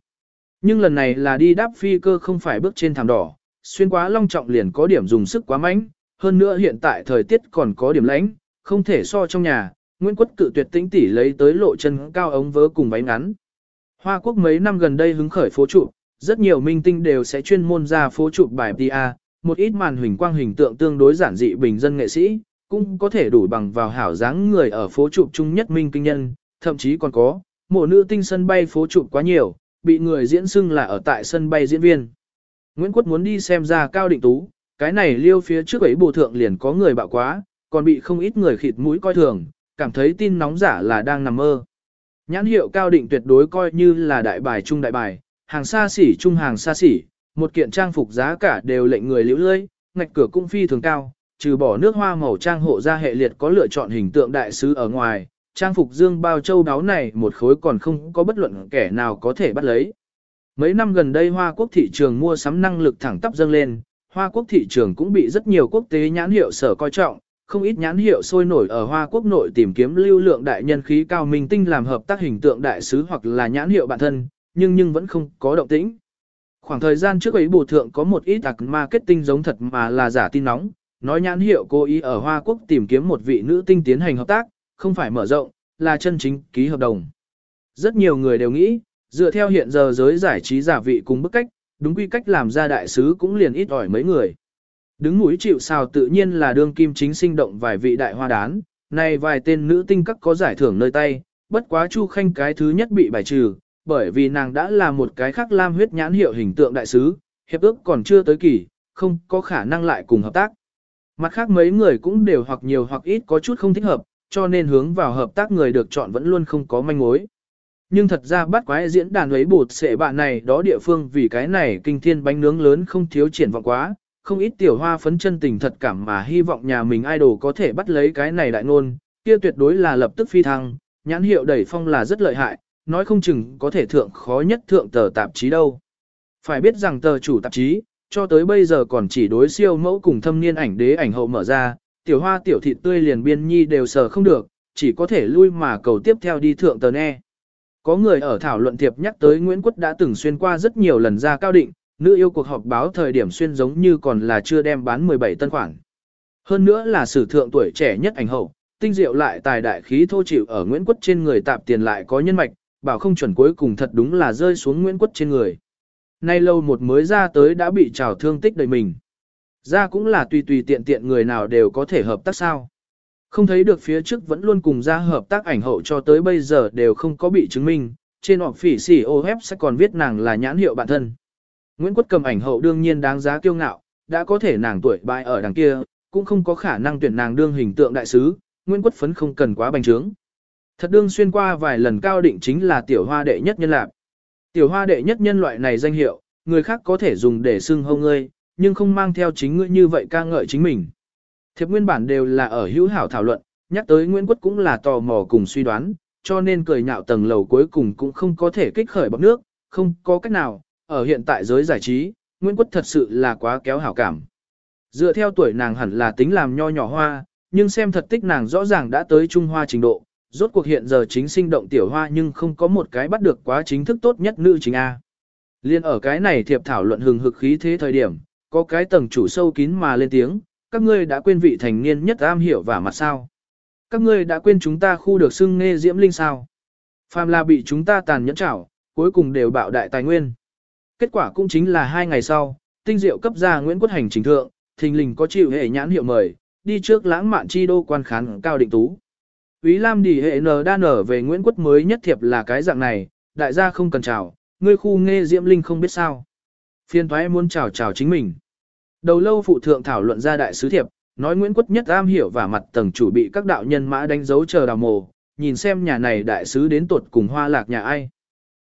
Nhưng lần này là đi đáp phi cơ không phải bước trên thảm đỏ, xuyên quá long trọng liền có điểm dùng sức quá mạnh, hơn nữa hiện tại thời tiết còn có điểm lạnh, không thể so trong nhà, Nguyễn Quốc cự tuyệt tĩnh tỷ lấy tới lộ chân cao ống vớ cùng váy ngắn. Hoa Quốc mấy năm gần đây hứng khởi phố trụ, rất nhiều minh tinh đều sẽ chuyên môn ra phố chụp bài PA, một ít màn hình quang hình tượng tương đối giản dị bình dân nghệ sĩ, cũng có thể đủ bằng vào hảo dáng người ở phố chụp chung nhất minh kinh nhân, thậm chí còn có, mộ nữ tinh sân bay phố chụp quá nhiều, bị người diễn xưng là ở tại sân bay diễn viên. Nguyễn Quốc muốn đi xem ra Cao Định Tú, cái này liêu phía trước ấy bộ thượng liền có người bạo quá, còn bị không ít người khịt mũi coi thường, cảm thấy tin nóng giả là đang nằm mơ. Nhãn hiệu Cao Định tuyệt đối coi như là đại bài trung đại bài, hàng xa xỉ trung hàng xa xỉ, một kiện trang phục giá cả đều lệnh người liễu lưỡi ngạch cửa cũng phi thường cao, trừ bỏ nước hoa màu trang hộ ra hệ liệt có lựa chọn hình tượng đại sứ ở ngoài, trang phục dương bao châu đáo này một khối còn không có bất luận kẻ nào có thể bắt lấy. Mấy năm gần đây Hoa Quốc thị trường mua sắm năng lực thẳng tắp dâng lên, Hoa Quốc thị trường cũng bị rất nhiều quốc tế nhãn hiệu sở coi trọng, không ít nhãn hiệu sôi nổi ở Hoa Quốc nội tìm kiếm lưu lượng đại nhân khí cao minh tinh làm hợp tác hình tượng đại sứ hoặc là nhãn hiệu bản thân, nhưng nhưng vẫn không có động tĩnh. Khoảng thời gian trước ấy bổ thượng có một ít đặc marketing giống thật mà là giả tin nóng, nói nhãn hiệu cố ý ở Hoa Quốc tìm kiếm một vị nữ tinh tiến hành hợp tác, không phải mở rộng, là chân chính ký hợp đồng. Rất nhiều người đều nghĩ, dựa theo hiện giờ giới giải trí giả vị cùng bức cách, đúng quy cách làm ra đại sứ cũng liền ít ỏi mấy người. Đứng mũi chịu sao tự nhiên là đương kim chính sinh động vài vị đại hoa đán, này vài tên nữ tinh các có giải thưởng nơi tay, bất quá Chu Khanh cái thứ nhất bị bài trừ, bởi vì nàng đã là một cái khác lam huyết nhãn hiệu hình tượng đại sứ, hiệp ước còn chưa tới kỳ, không có khả năng lại cùng hợp tác. Mặt khác mấy người cũng đều hoặc nhiều hoặc ít có chút không thích hợp, cho nên hướng vào hợp tác người được chọn vẫn luôn không có manh mối. Nhưng thật ra bắt quái diễn đàn ấy bột sẽ bạn này đó địa phương vì cái này kinh thiên bánh nướng lớn không thiếu triển vọng quá, không ít tiểu hoa phấn chân tình thật cảm mà hy vọng nhà mình idol có thể bắt lấy cái này đại ngôn, kia tuyệt đối là lập tức phi thăng, nhãn hiệu đẩy phong là rất lợi hại, nói không chừng có thể thượng khó nhất thượng tờ tạp chí đâu. Phải biết rằng tờ chủ tạp chí, cho tới bây giờ còn chỉ đối siêu mẫu cùng thâm niên ảnh đế ảnh hậu mở ra, tiểu hoa tiểu thịt tươi liền biên nhi đều sờ không được, chỉ có thể lui mà cầu tiếp theo đi thượng tờ ne. Có người ở thảo luận thiệp nhắc tới Nguyễn Quất đã từng xuyên qua rất nhiều lần ra cao định, nữ yêu cuộc họp báo thời điểm xuyên giống như còn là chưa đem bán 17 tân khoản. Hơn nữa là sử thượng tuổi trẻ nhất ảnh hậu, tinh diệu lại tài đại khí thô chịu ở Nguyễn Quất trên người tạp tiền lại có nhân mạch, bảo không chuẩn cuối cùng thật đúng là rơi xuống Nguyễn Quất trên người. Nay lâu một mới ra tới đã bị trào thương tích đầy mình. Ra cũng là tùy tùy tiện tiện người nào đều có thể hợp tác sao. Không thấy được phía trước vẫn luôn cùng ra hợp tác ảnh hậu cho tới bây giờ đều không có bị chứng minh, trên họ phỉ xỉ ô sẽ còn viết nàng là nhãn hiệu bản thân. Nguyễn Quất cầm ảnh hậu đương nhiên đáng giá kiêu ngạo, đã có thể nàng tuổi bại ở đằng kia, cũng không có khả năng tuyển nàng đương hình tượng đại sứ, Nguyễn Quất phấn không cần quá bành trướng. Thật đương xuyên qua vài lần cao định chính là tiểu hoa đệ nhất nhân lạc. Tiểu hoa đệ nhất nhân loại này danh hiệu, người khác có thể dùng để xưng hâu ngươi, nhưng không mang theo chính ngươi như vậy ca ngợi chính mình. Thiệp nguyên bản đều là ở hữu hảo thảo luận, nhắc tới Nguyễn Quất cũng là tò mò cùng suy đoán, cho nên cười nhạo tầng lầu cuối cùng cũng không có thể kích khởi bọc nước, không có cách nào, ở hiện tại giới giải trí, Nguyễn Quất thật sự là quá kéo hảo cảm. Dựa theo tuổi nàng hẳn là tính làm nho nhỏ hoa, nhưng xem thật tích nàng rõ ràng đã tới trung hoa trình độ, rốt cuộc hiện giờ chính sinh động tiểu hoa nhưng không có một cái bắt được quá chính thức tốt nhất nữ chính A. Liên ở cái này thiệp thảo luận hừng hực khí thế thời điểm, có cái tầng chủ sâu kín mà lên tiếng, các ngươi đã quên vị thành niên nhất am hiểu và mặt sao. Các ngươi đã quên chúng ta khu được xưng nghe diễm linh sao. Phàm là bị chúng ta tàn nhẫn trảo, cuối cùng đều bạo đại tài nguyên. Kết quả cũng chính là hai ngày sau, tinh diệu cấp ra Nguyễn Quốc Hành trình thượng, thình lình có chịu hệ nhãn hiệu mời, đi trước lãng mạn chi đô quan khán cao định tú. Ý Lam đi hệ nờ đa nở về Nguyễn Quất mới nhất thiệp là cái dạng này, đại gia không cần chào, ngươi khu nghe Diễm Linh không biết sao. Phiên thoái muốn chào chào chính mình. Đầu lâu phụ thượng thảo luận ra đại sứ thiệp, nói Nguyễn Quất nhất am hiểu và mặt tầng chủ bị các đạo nhân mã đánh dấu chờ đào mồ, nhìn xem nhà này đại sứ đến tuột cùng hoa lạc nhà ai.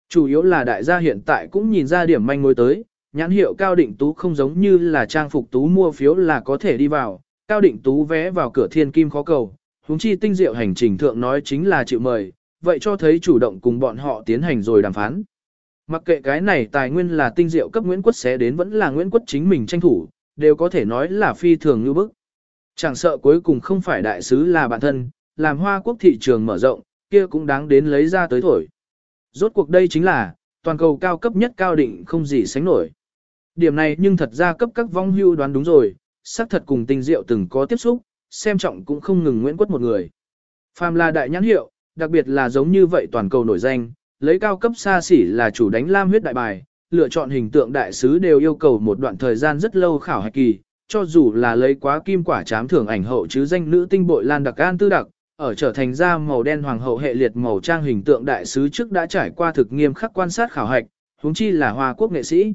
Chủ yếu là đại gia hiện tại cũng nhìn ra điểm manh mối tới, nhãn hiệu cao định tú không giống như là trang phục tú mua phiếu là có thể đi vào, cao định tú vé vào cửa thiên kim khó cầu, huống chi tinh diệu hành trình thượng nói chính là chịu mời, vậy cho thấy chủ động cùng bọn họ tiến hành rồi đàm phán. Mặc kệ cái này tài nguyên là tinh diệu cấp Nguyễn Quất sẽ đến vẫn là Nguyễn Quất chính mình tranh thủ, đều có thể nói là phi thường như bức. Chẳng sợ cuối cùng không phải đại sứ là bản thân, làm hoa quốc thị trường mở rộng, kia cũng đáng đến lấy ra tới thổi. Rốt cuộc đây chính là, toàn cầu cao cấp nhất cao định không gì sánh nổi. Điểm này nhưng thật ra cấp các vong hưu đoán đúng rồi, xác thật cùng tinh diệu từng có tiếp xúc, xem trọng cũng không ngừng Nguyễn Quất một người. Phàm là đại nhãn hiệu, đặc biệt là giống như vậy toàn cầu nổi danh, lấy cao cấp xa xỉ là chủ đánh lam huyết đại bài, lựa chọn hình tượng đại sứ đều yêu cầu một đoạn thời gian rất lâu khảo hạch kỳ, cho dù là lấy quá kim quả chám thưởng ảnh hậu chứ danh nữ tinh bội Lan Đặc An Tư Đặc, ở trở thành ra màu đen hoàng hậu hệ liệt màu trang hình tượng đại sứ trước đã trải qua thực nghiêm khắc quan sát khảo hạch, huống chi là Hoa Quốc nghệ sĩ.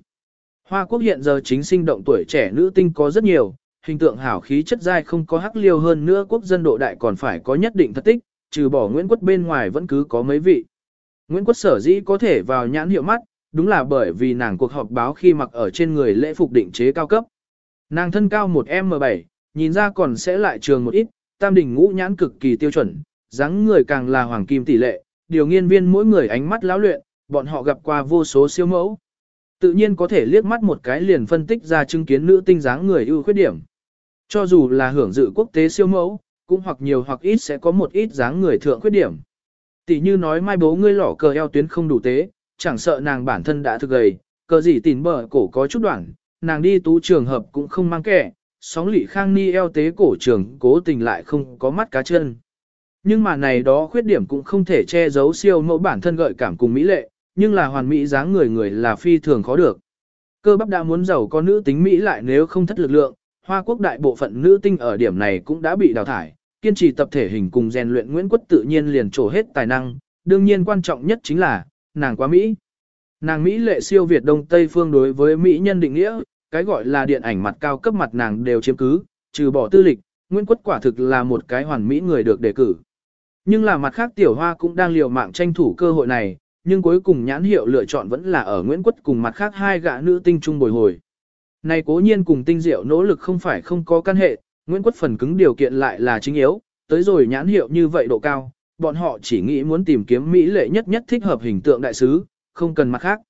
Hoa Quốc hiện giờ chính sinh động tuổi trẻ nữ tinh có rất nhiều, hình tượng hảo khí chất dai không có hắc liêu hơn nữa quốc dân độ đại còn phải có nhất định thật tích, trừ bỏ Nguyễn Quất bên ngoài vẫn cứ có mấy vị. Nguyễn Quất sở dĩ có thể vào nhãn hiệu mắt, đúng là bởi vì nàng cuộc họp báo khi mặc ở trên người lễ phục định chế cao cấp. Nàng thân cao 1M7, nhìn ra còn sẽ lại trường một ít, tam đỉnh ngũ nhãn cực kỳ tiêu chuẩn, dáng người càng là hoàng kim tỷ lệ, điều nghiên viên mỗi người ánh mắt lão luyện, bọn họ gặp qua vô số siêu mẫu. Tự nhiên có thể liếc mắt một cái liền phân tích ra chứng kiến nữ tinh dáng người ưu khuyết điểm. Cho dù là hưởng dự quốc tế siêu mẫu, cũng hoặc nhiều hoặc ít sẽ có một ít dáng người thượng khuyết điểm. Tỷ như nói mai bố ngươi lỏ cờ eo tuyến không đủ tế, chẳng sợ nàng bản thân đã thực gầy, cờ gì tỉn bờ cổ có chút đoạn, nàng đi tú trường hợp cũng không mang kẻ, sóng lị khang ni eo tế cổ trường cố tình lại không có mắt cá chân. Nhưng mà này đó khuyết điểm cũng không thể che giấu siêu mẫu bản thân gợi cảm cùng mỹ lệ, nhưng là hoàn mỹ dáng người người là phi thường khó được. Cơ bắp đã muốn giàu có nữ tính Mỹ lại nếu không thất lực lượng, Hoa quốc đại bộ phận nữ tinh ở điểm này cũng đã bị đào thải, kiên trì tập thể hình cùng rèn luyện Nguyễn Quất tự nhiên liền trổ hết tài năng, đương nhiên quan trọng nhất chính là, nàng quá Mỹ. Nàng Mỹ lệ siêu Việt Đông Tây phương đối với Mỹ nhân định nghĩa, cái gọi là điện ảnh mặt cao cấp mặt nàng đều chiếm cứ, trừ bỏ tư lịch, Nguyễn Quất quả thực là một cái hoàn mỹ người được đề cử. Nhưng là mặt khác tiểu hoa cũng đang liều mạng tranh thủ cơ hội này, nhưng cuối cùng nhãn hiệu lựa chọn vẫn là ở Nguyễn Quất cùng mặt khác hai gã nữ tinh trung bồi hồi. Này cố nhiên cùng tinh diệu nỗ lực không phải không có căn hệ, Nguyễn Quất phần cứng điều kiện lại là chính yếu, tới rồi nhãn hiệu như vậy độ cao, bọn họ chỉ nghĩ muốn tìm kiếm mỹ lệ nhất nhất thích hợp hình tượng đại sứ, không cần mặt khác.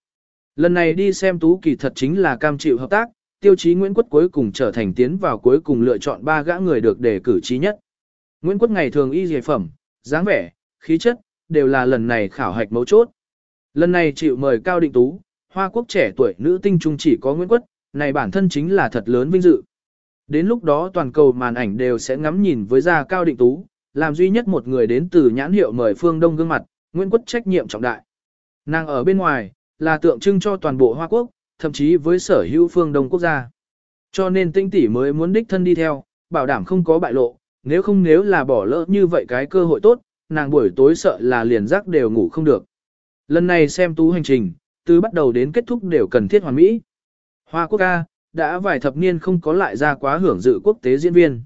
Lần này đi xem tú kỳ thật chính là cam chịu hợp tác, tiêu chí Nguyễn Quất cuối cùng trở thành tiến vào cuối cùng lựa chọn ba gã người được đề cử trí nhất. Nguyễn Quất ngày thường y dề phẩm, dáng vẻ, khí chất, đều là lần này khảo hạch mấu chốt. Lần này chịu mời Cao Định Tú, Hoa Quốc trẻ tuổi nữ tinh trung chỉ có Nguyễn Quất, này bản thân chính là thật lớn vinh dự. Đến lúc đó toàn cầu màn ảnh đều sẽ ngắm nhìn với gia Cao Định Tú, làm duy nhất một người đến từ nhãn hiệu mời Phương Đông gương mặt, Nguyễn Quất trách nhiệm trọng đại. Nàng ở bên ngoài, là tượng trưng cho toàn bộ Hoa Quốc, thậm chí với sở hữu phương Đông quốc gia. Cho nên tinh tỷ mới muốn đích thân đi theo, bảo đảm không có bại lộ, nếu không nếu là bỏ lỡ như vậy cái cơ hội tốt, nàng buổi tối sợ là liền giấc đều ngủ không được. Lần này xem tú hành trình, từ bắt đầu đến kết thúc đều cần thiết hoàn mỹ. Hoa quốc ca, đã vài thập niên không có lại ra quá hưởng dự quốc tế diễn viên.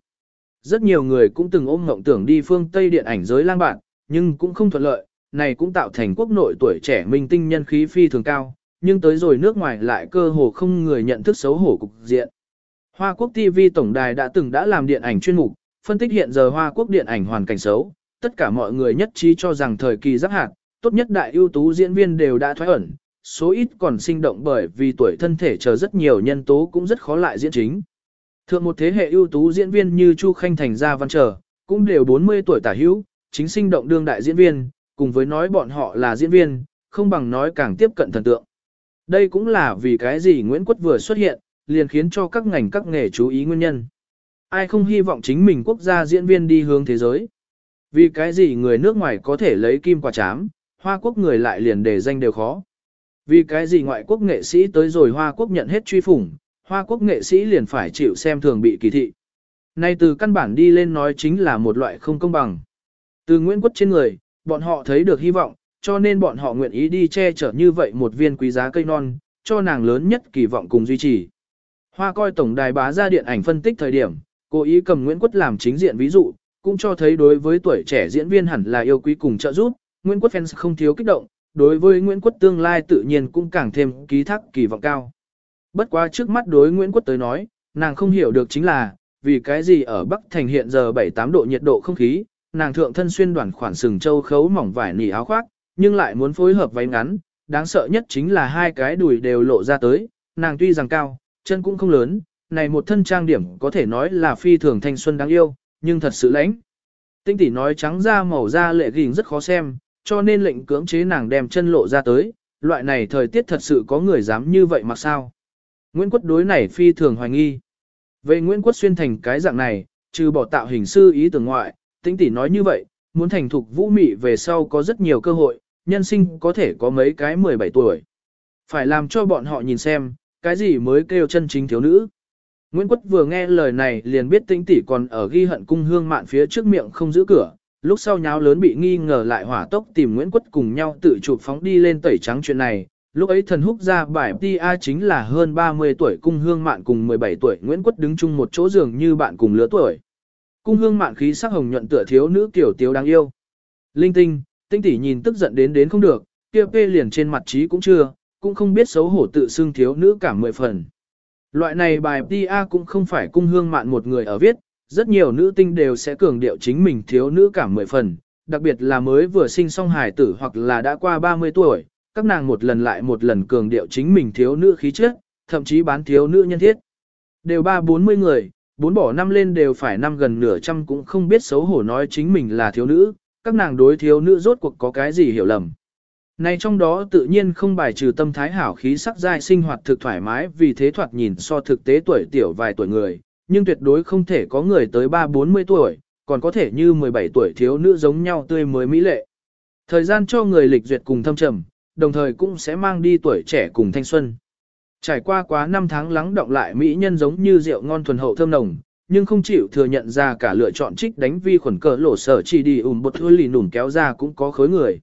Rất nhiều người cũng từng ôm ngộng tưởng đi phương Tây điện ảnh giới lang bạn, nhưng cũng không thuận lợi, này cũng tạo thành quốc nội tuổi trẻ minh tinh nhân khí phi thường cao, nhưng tới rồi nước ngoài lại cơ hồ không người nhận thức xấu hổ cục diện. Hoa Quốc TV tổng đài đã từng đã làm điện ảnh chuyên mục, phân tích hiện giờ Hoa Quốc điện ảnh hoàn cảnh xấu, tất cả mọi người nhất trí cho rằng thời kỳ giáp hạt, tốt nhất đại ưu tú diễn viên đều đã thoái ẩn, số ít còn sinh động bởi vì tuổi thân thể chờ rất nhiều nhân tố cũng rất khó lại diễn chính. Thượng một thế hệ ưu tú diễn viên như Chu Khanh Thành Gia Văn Trở, cũng đều 40 tuổi tả hữu, chính sinh động đương đại diễn viên, cùng với nói bọn họ là diễn viên, không bằng nói càng tiếp cận thần tượng. Đây cũng là vì cái gì Nguyễn Quất vừa xuất hiện, liền khiến cho các ngành các nghề chú ý nguyên nhân. Ai không hy vọng chính mình quốc gia diễn viên đi hướng thế giới. Vì cái gì người nước ngoài có thể lấy kim quả chám, Hoa Quốc người lại liền để danh đều khó. Vì cái gì ngoại quốc nghệ sĩ tới rồi Hoa Quốc nhận hết truy phủng, Hoa Quốc nghệ sĩ liền phải chịu xem thường bị kỳ thị. Nay từ căn bản đi lên nói chính là một loại không công bằng. Từ Nguyễn Quất trên người, bọn họ thấy được hy vọng, cho nên bọn họ nguyện ý đi che chở như vậy một viên quý giá cây non, cho nàng lớn nhất kỳ vọng cùng duy trì. Hoa coi tổng đài bá ra điện ảnh phân tích thời điểm, cố ý cầm Nguyễn Quất làm chính diện ví dụ, cũng cho thấy đối với tuổi trẻ diễn viên hẳn là yêu quý cùng trợ giúp, Nguyễn Quất fans không thiếu kích động, đối với Nguyễn Quất tương lai tự nhiên cũng càng thêm ký thác kỳ vọng cao. Bất quá trước mắt đối Nguyễn Quất tới nói, nàng không hiểu được chính là, vì cái gì ở Bắc Thành hiện giờ 7-8 độ nhiệt độ không khí, nàng thượng thân xuyên đoàn khoản sừng châu khấu mỏng vải nỉ áo khoác, nhưng lại muốn phối hợp váy ngắn, đáng sợ nhất chính là hai cái đùi đều lộ ra tới, nàng tuy rằng cao, chân cũng không lớn, này một thân trang điểm có thể nói là phi thường thanh xuân đáng yêu, nhưng thật sự lãnh. Tinh tỷ nói trắng da màu da lệ gìn rất khó xem, cho nên lệnh cưỡng chế nàng đem chân lộ ra tới, loại này thời tiết thật sự có người dám như vậy mà sao. Nguyễn Quất đối này phi thường hoài nghi. Về Nguyễn Quất xuyên thành cái dạng này, trừ bỏ tạo hình sư ý tưởng ngoại, Tĩnh tỷ nói như vậy, muốn thành thục vũ mị về sau có rất nhiều cơ hội, nhân sinh có thể có mấy cái 17 tuổi. Phải làm cho bọn họ nhìn xem, cái gì mới kêu chân chính thiếu nữ. Nguyễn Quất vừa nghe lời này liền biết Tĩnh tỷ còn ở ghi hận cung hương mạn phía trước miệng không giữ cửa, lúc sau nháo lớn bị nghi ngờ lại hỏa tốc tìm Nguyễn Quất cùng nhau tự chụp phóng đi lên tẩy trắng chuyện này. Lúc ấy thần húc ra bài TA chính là hơn 30 tuổi cung hương mạn cùng 17 tuổi Nguyễn Quất đứng chung một chỗ giường như bạn cùng lứa tuổi. Cung hương mạn khí sắc hồng nhuận tựa thiếu nữ tiểu tiếu đáng yêu. Linh tinh, tinh tỷ nhìn tức giận đến đến không được, kia phê liền trên mặt trí cũng chưa, cũng không biết xấu hổ tự xưng thiếu nữ cả mười phần. Loại này bài PA cũng không phải cung hương mạn một người ở viết, rất nhiều nữ tinh đều sẽ cường điệu chính mình thiếu nữ cả mười phần, đặc biệt là mới vừa sinh xong hài tử hoặc là đã qua 30 tuổi, các nàng một lần lại một lần cường điệu chính mình thiếu nữ khí chất, thậm chí bán thiếu nữ nhân thiết. Đều ba bốn mươi người, bốn bỏ năm lên đều phải năm gần nửa trăm cũng không biết xấu hổ nói chính mình là thiếu nữ, các nàng đối thiếu nữ rốt cuộc có cái gì hiểu lầm. Này trong đó tự nhiên không bài trừ tâm thái hảo khí sắc dai sinh hoạt thực thoải mái vì thế thoạt nhìn so thực tế tuổi tiểu vài tuổi người, nhưng tuyệt đối không thể có người tới 3-40 tuổi, còn có thể như 17 tuổi thiếu nữ giống nhau tươi mới mỹ lệ. Thời gian cho người lịch duyệt cùng thâm trầm, đồng thời cũng sẽ mang đi tuổi trẻ cùng thanh xuân. Trải qua quá 5 tháng lắng động lại mỹ nhân giống như rượu ngon thuần hậu thơm nồng, nhưng không chịu thừa nhận ra cả lựa chọn trích đánh vi khuẩn cỡ lỗ sở chỉ đi ủn bột hơi lì nủm kéo ra cũng có khối người.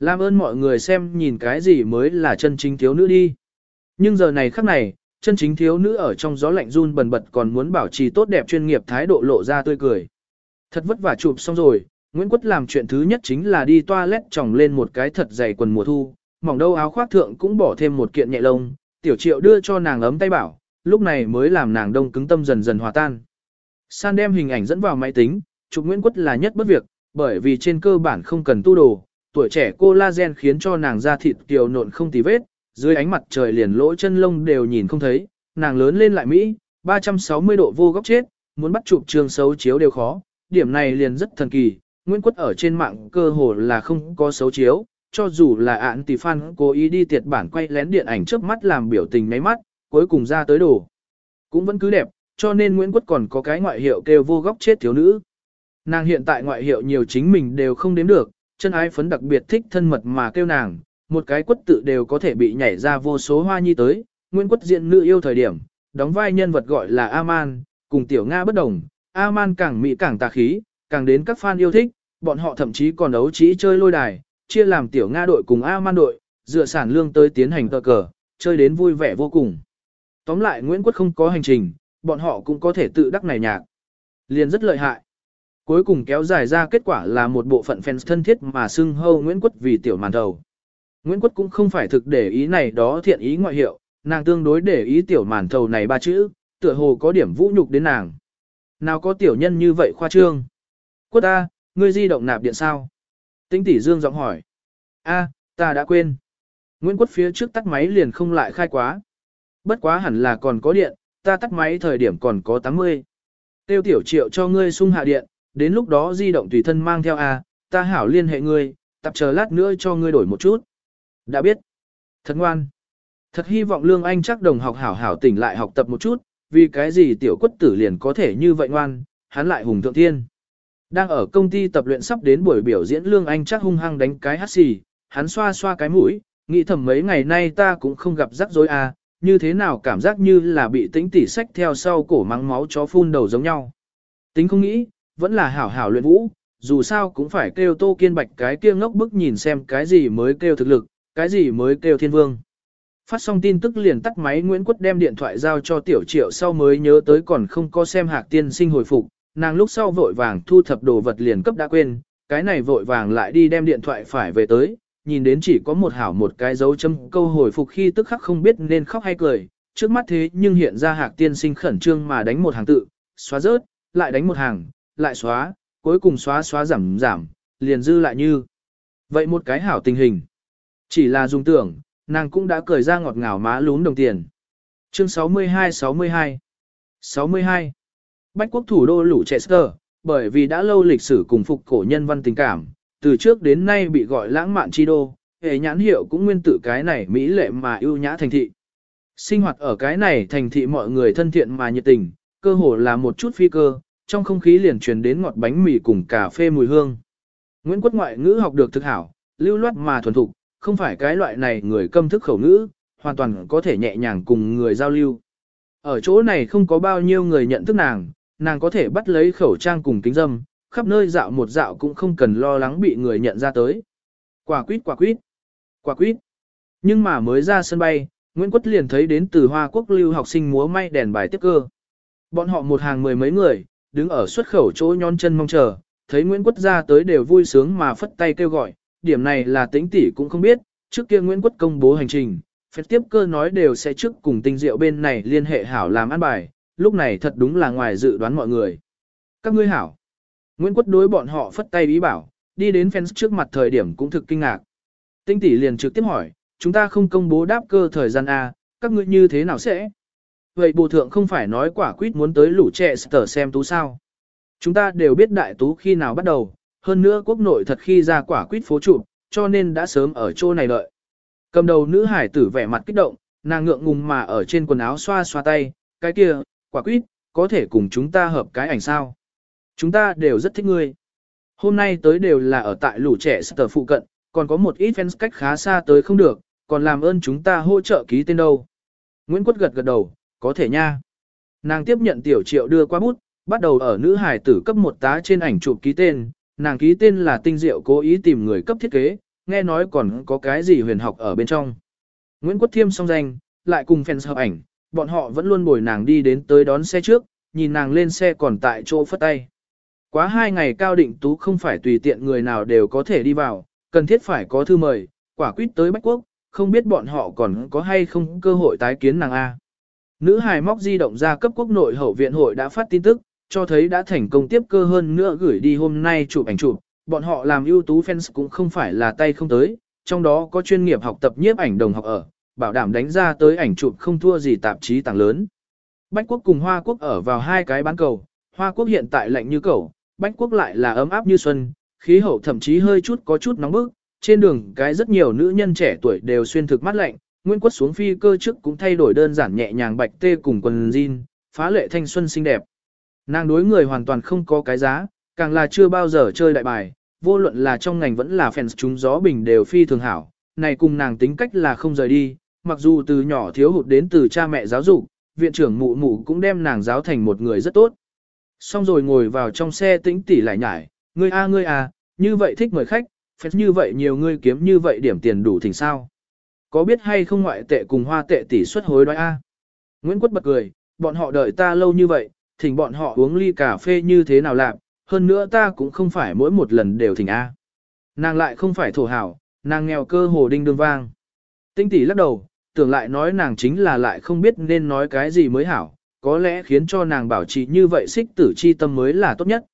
Làm ơn mọi người xem nhìn cái gì mới là chân chính thiếu nữ đi. Nhưng giờ này khắc này, chân chính thiếu nữ ở trong gió lạnh run bần bật còn muốn bảo trì tốt đẹp chuyên nghiệp thái độ lộ ra tươi cười. Thật vất vả chụp xong rồi, Nguyễn Quất làm chuyện thứ nhất chính là đi toilet tròng lên một cái thật dày quần mùa thu, mỏng đâu áo khoác thượng cũng bỏ thêm một kiện nhẹ lông, tiểu triệu đưa cho nàng ấm tay bảo, lúc này mới làm nàng đông cứng tâm dần dần hòa tan. San đem hình ảnh dẫn vào máy tính, chụp Nguyễn Quất là nhất bất việc, bởi vì trên cơ bản không cần tu đồ, tuổi trẻ collagen khiến cho nàng da thịt kiều nộn không tì vết, dưới ánh mặt trời liền lỗ chân lông đều nhìn không thấy, nàng lớn lên lại Mỹ, 360 độ vô góc chết, muốn bắt chụp trường xấu chiếu đều khó, điểm này liền rất thần kỳ, Nguyễn Quất ở trên mạng cơ hồ là không có xấu chiếu, cho dù là ạn tỷ fan cố ý đi tiệt bản quay lén điện ảnh trước mắt làm biểu tình mấy mắt, cuối cùng ra tới đồ. Cũng vẫn cứ đẹp, cho nên Nguyễn Quất còn có cái ngoại hiệu kêu vô góc chết thiếu nữ. Nàng hiện tại ngoại hiệu nhiều chính mình đều không đếm được, chân ái phấn đặc biệt thích thân mật mà kêu nàng, một cái quất tự đều có thể bị nhảy ra vô số hoa nhi tới. Nguyễn quất diện nữ yêu thời điểm, đóng vai nhân vật gọi là Aman, cùng tiểu Nga bất đồng, Aman càng mỹ càng tà khí, càng đến các fan yêu thích, bọn họ thậm chí còn đấu trí chơi lôi đài, chia làm tiểu Nga đội cùng a man đội, dựa sản lương tới tiến hành tờ cờ, chơi đến vui vẻ vô cùng. Tóm lại Nguyễn Quất không có hành trình, bọn họ cũng có thể tự đắc này nhạc. Liền rất lợi hại. Cuối cùng kéo dài ra kết quả là một bộ phận fans thân thiết mà xưng hâu Nguyễn Quất vì tiểu màn đầu. Nguyễn Quất cũng không phải thực để ý này đó thiện ý ngoại hiệu, nàng tương đối để ý tiểu màn thầu này ba chữ, tựa hồ có điểm vũ nhục đến nàng. Nào có tiểu nhân như vậy khoa trương. Quất ta, ngươi di động nạp điện sao? Tinh tỷ dương giọng hỏi. A, ta đã quên. Nguyễn Quất phía trước tắt máy liền không lại khai quá. Bất quá hẳn là còn có điện, ta tắt máy thời điểm còn có 80. Tiêu tiểu triệu cho ngươi sung hạ điện, đến lúc đó di động tùy thân mang theo A, ta hảo liên hệ ngươi, tập chờ lát nữa cho ngươi đổi một chút. Đã biết. Thật ngoan. Thật hy vọng Lương Anh chắc đồng học hảo hảo tỉnh lại học tập một chút, vì cái gì tiểu quất tử liền có thể như vậy ngoan, hắn lại hùng thượng thiên. Đang ở công ty tập luyện sắp đến buổi biểu diễn Lương Anh chắc hung hăng đánh cái hát xì, hắn xoa xoa cái mũi, nghĩ thầm mấy ngày nay ta cũng không gặp rắc rối à, như thế nào cảm giác như là bị tính tỉ sách theo sau cổ mắng máu chó phun đầu giống nhau. Tính không nghĩ, vẫn là hảo hảo luyện vũ, dù sao cũng phải kêu Tô Kiên Bạch cái kia ngốc bức nhìn xem cái gì mới kêu thực lực, cái gì mới kêu thiên vương. Phát xong tin tức liền tắt máy Nguyễn Quất đem điện thoại giao cho Tiểu Triệu sau mới nhớ tới còn không có xem hạc tiên sinh hồi phục, nàng lúc sau vội vàng thu thập đồ vật liền cấp đã quên, cái này vội vàng lại đi đem điện thoại phải về tới, nhìn đến chỉ có một hảo một cái dấu chấm câu hồi phục khi tức khắc không biết nên khóc hay cười, trước mắt thế nhưng hiện ra hạc tiên sinh khẩn trương mà đánh một hàng tự, xóa rớt, lại đánh một hàng, lại xóa, cuối cùng xóa xóa giảm giảm, liền dư lại như. Vậy một cái hảo tình hình. Chỉ là dùng tưởng, nàng cũng đã cười ra ngọt ngào má lún đồng tiền. Chương 62-62 62 Bách quốc thủ đô lũ Chester, bởi vì đã lâu lịch sử cùng phục cổ nhân văn tình cảm, từ trước đến nay bị gọi lãng mạn chi đô, hệ nhãn hiệu cũng nguyên tử cái này mỹ lệ mà ưu nhã thành thị. Sinh hoạt ở cái này thành thị mọi người thân thiện mà nhiệt tình, cơ hồ là một chút phi cơ, trong không khí liền truyền đến ngọt bánh mì cùng cà phê mùi hương. Nguyễn Quốc ngoại ngữ học được thực hảo, lưu loát mà thuần thục, không phải cái loại này người câm thức khẩu ngữ, hoàn toàn có thể nhẹ nhàng cùng người giao lưu. Ở chỗ này không có bao nhiêu người nhận thức nàng, nàng có thể bắt lấy khẩu trang cùng kính dâm, khắp nơi dạo một dạo cũng không cần lo lắng bị người nhận ra tới. Quả quýt quả quýt, quả quýt. Nhưng mà mới ra sân bay, Nguyễn Quất liền thấy đến từ Hoa Quốc lưu học sinh múa may đèn bài tiếp cơ. Bọn họ một hàng mười mấy người, đứng ở xuất khẩu chỗ nhón chân mong chờ, thấy Nguyễn Quất ra tới đều vui sướng mà phất tay kêu gọi, điểm này là tính tỷ cũng không biết, trước kia Nguyễn Quất công bố hành trình, phép tiếp cơ nói đều sẽ trước cùng tinh diệu bên này liên hệ hảo làm ăn bài, lúc này thật đúng là ngoài dự đoán mọi người. Các ngươi hảo. Nguyễn Quất đối bọn họ phất tay ý bảo, đi đến fans trước mặt thời điểm cũng thực kinh ngạc. Tinh tỷ liền trực tiếp hỏi, chúng ta không công bố đáp cơ thời gian A, các ngươi như thế nào sẽ? Vậy bù thượng không phải nói quả quýt muốn tới lũ trẻ sở xem tú sao? Chúng ta đều biết đại tú khi nào bắt đầu, hơn nữa quốc nội thật khi ra quả quýt phố trụ, cho nên đã sớm ở chỗ này đợi. Cầm đầu nữ hải tử vẻ mặt kích động, nàng ngượng ngùng mà ở trên quần áo xoa xoa tay, cái kia, quả quýt, có thể cùng chúng ta hợp cái ảnh sao. Chúng ta đều rất thích ngươi. Hôm nay tới đều là ở tại lũ trẻ sở phụ cận, còn có một ít fans cách khá xa tới không được, còn làm ơn chúng ta hỗ trợ ký tên đâu. Nguyễn Quất gật gật đầu, có thể nha. Nàng tiếp nhận tiểu triệu đưa qua bút, bắt đầu ở nữ hải tử cấp một tá trên ảnh chụp ký tên, nàng ký tên là tinh diệu cố ý tìm người cấp thiết kế, nghe nói còn có cái gì huyền học ở bên trong. Nguyễn Quốc Thiêm xong danh, lại cùng fans hợp ảnh, bọn họ vẫn luôn bồi nàng đi đến tới đón xe trước, nhìn nàng lên xe còn tại chỗ phất tay. Quá hai ngày cao định tú không phải tùy tiện người nào đều có thể đi vào, cần thiết phải có thư mời, quả quyết tới Bách Quốc, không biết bọn họ còn có hay không cơ hội tái kiến nàng A. Nữ hài móc di động ra cấp quốc nội hậu viện hội đã phát tin tức, cho thấy đã thành công tiếp cơ hơn nữa gửi đi hôm nay chụp ảnh chụp, bọn họ làm ưu tú fans cũng không phải là tay không tới, trong đó có chuyên nghiệp học tập nhiếp ảnh đồng học ở, bảo đảm đánh ra tới ảnh chụp không thua gì tạp chí tàng lớn. Bách quốc cùng Hoa quốc ở vào hai cái bán cầu, Hoa quốc hiện tại lạnh như cầu, Bách quốc lại là ấm áp như xuân, khí hậu thậm chí hơi chút có chút nóng bức, trên đường cái rất nhiều nữ nhân trẻ tuổi đều xuyên thực mát lạnh, Nguyễn Quốc xuống phi cơ trước cũng thay đổi đơn giản nhẹ nhàng bạch tê cùng quần jean, phá lệ thanh xuân xinh đẹp. Nàng đối người hoàn toàn không có cái giá, càng là chưa bao giờ chơi đại bài, vô luận là trong ngành vẫn là fans chúng gió bình đều phi thường hảo, này cùng nàng tính cách là không rời đi, mặc dù từ nhỏ thiếu hụt đến từ cha mẹ giáo dục, viện trưởng mụ mụ cũng đem nàng giáo thành một người rất tốt. Xong rồi ngồi vào trong xe tĩnh tỉ lại nhải, ngươi a ngươi a, như vậy thích mời khách, phép như vậy nhiều ngươi kiếm như vậy điểm tiền đủ thỉnh sao. Có biết hay không ngoại tệ cùng hoa tệ tỷ suất hối đoái a? Nguyễn Quất bật cười, bọn họ đợi ta lâu như vậy, thỉnh bọn họ uống ly cà phê như thế nào làm, hơn nữa ta cũng không phải mỗi một lần đều thỉnh A. Nàng lại không phải thổ hảo, nàng nghèo cơ hồ đinh đương vang. Tinh tỷ lắc đầu, tưởng lại nói nàng chính là lại không biết nên nói cái gì mới hảo, có lẽ khiến cho nàng bảo trì như vậy xích tử chi tâm mới là tốt nhất.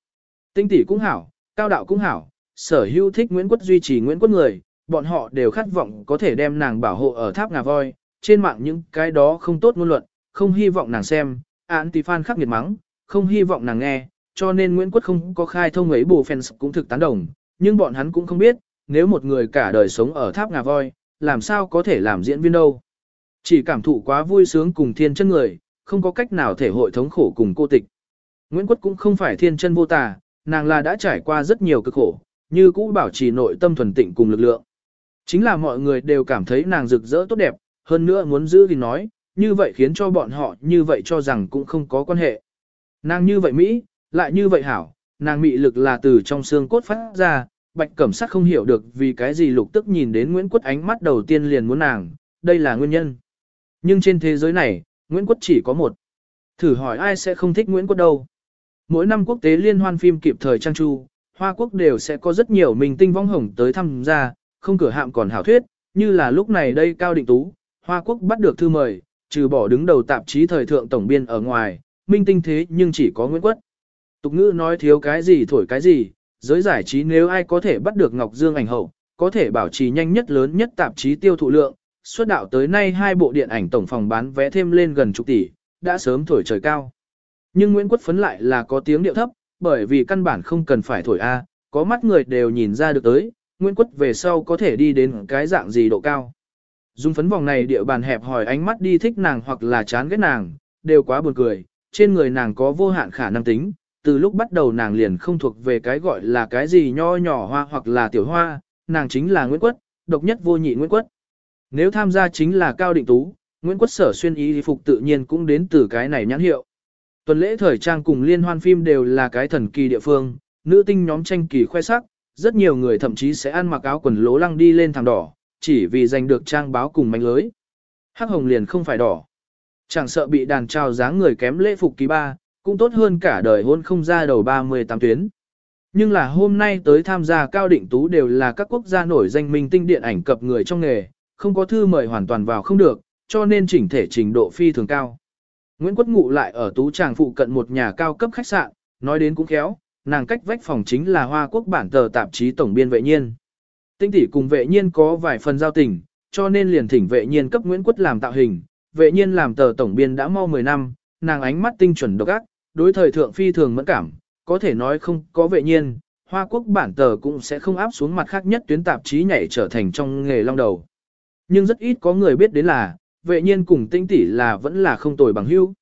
Tinh tỷ cũng hảo, cao đạo cũng hảo, sở hữu thích Nguyễn Quất duy trì Nguyễn Quất người, bọn họ đều khát vọng có thể đem nàng bảo hộ ở tháp ngà voi, trên mạng những cái đó không tốt ngôn luận, không hy vọng nàng xem, anti-fan khắc nghiệt mắng, không hy vọng nàng nghe, cho nên Nguyễn Quất không có khai thông ấy bù fans cũng thực tán đồng, nhưng bọn hắn cũng không biết, nếu một người cả đời sống ở tháp ngà voi, làm sao có thể làm diễn viên đâu. Chỉ cảm thụ quá vui sướng cùng thiên chân người, không có cách nào thể hội thống khổ cùng cô tịch. Nguyễn Quất cũng không phải thiên chân vô tà, nàng là đã trải qua rất nhiều cực khổ, như cũ bảo trì nội tâm thuần tịnh cùng lực lượng. Chính là mọi người đều cảm thấy nàng rực rỡ tốt đẹp, hơn nữa muốn giữ thì nói, như vậy khiến cho bọn họ như vậy cho rằng cũng không có quan hệ. Nàng như vậy Mỹ, lại như vậy hảo, nàng mị lực là từ trong xương cốt phát ra, bạch cẩm sắc không hiểu được vì cái gì lục tức nhìn đến Nguyễn Quất ánh mắt đầu tiên liền muốn nàng, đây là nguyên nhân. Nhưng trên thế giới này, Nguyễn quốc chỉ có một. Thử hỏi ai sẽ không thích Nguyễn quốc đâu. Mỗi năm quốc tế liên hoan phim kịp thời trang tru, Hoa Quốc đều sẽ có rất nhiều minh tinh vong hồng tới tham gia, không cửa hạm còn hảo thuyết, như là lúc này đây Cao Định Tú, Hoa Quốc bắt được thư mời, trừ bỏ đứng đầu tạp chí thời thượng tổng biên ở ngoài, minh tinh thế nhưng chỉ có Nguyễn quốc. Tục ngữ nói thiếu cái gì thổi cái gì, giới giải trí nếu ai có thể bắt được Ngọc Dương ảnh hậu, có thể bảo trì nhanh nhất lớn nhất tạp chí tiêu thụ lượng, xuất đạo tới nay hai bộ điện ảnh tổng phòng bán vé thêm lên gần chục tỷ, đã sớm thổi trời cao. Nhưng Nguyễn Quất phấn lại là có tiếng điệu thấp, bởi vì căn bản không cần phải thổi A, có mắt người đều nhìn ra được tới, Nguyễn Quất về sau có thể đi đến cái dạng gì độ cao. Dung phấn vòng này địa bàn hẹp hỏi ánh mắt đi thích nàng hoặc là chán ghét nàng, đều quá buồn cười, trên người nàng có vô hạn khả năng tính, từ lúc bắt đầu nàng liền không thuộc về cái gọi là cái gì nho nhỏ hoa hoặc là tiểu hoa, nàng chính là Nguyễn Quất, độc nhất vô nhị Nguyễn Quất. Nếu tham gia chính là Cao Định Tú, Nguyễn Quất sở xuyên y phục tự nhiên cũng đến từ cái này nhãn hiệu. Tuần lễ thời trang cùng liên hoan phim đều là cái thần kỳ địa phương, nữ tinh nhóm tranh kỳ khoe sắc, rất nhiều người thậm chí sẽ ăn mặc áo quần lố lăng đi lên thảm đỏ, chỉ vì giành được trang báo cùng manh lưới. Hắc hồng liền không phải đỏ. Chẳng sợ bị đàn trao dáng người kém lễ phục kỳ ba, cũng tốt hơn cả đời hôn không ra đầu 38 tuyến. Nhưng là hôm nay tới tham gia cao định tú đều là các quốc gia nổi danh minh tinh điện ảnh cập người trong nghề, không có thư mời hoàn toàn vào không được, cho nên chỉnh thể trình độ phi thường cao. Nguyễn Quất Ngụ lại ở tú tràng phụ cận một nhà cao cấp khách sạn, nói đến cũng khéo, nàng cách vách phòng chính là Hoa Quốc bản tờ tạp chí tổng biên vệ nhiên. Tinh tỷ cùng vệ nhiên có vài phần giao tình, cho nên liền thỉnh vệ nhiên cấp Nguyễn Quất làm tạo hình, vệ nhiên làm tờ tổng biên đã mau 10 năm, nàng ánh mắt tinh chuẩn độc ác, đối thời thượng phi thường mẫn cảm, có thể nói không có vệ nhiên, Hoa Quốc bản tờ cũng sẽ không áp xuống mặt khác nhất tuyến tạp chí nhảy trở thành trong nghề long đầu. Nhưng rất ít có người biết đến là, vệ nhiên cùng tinh tỷ là vẫn là không tồi bằng hữu.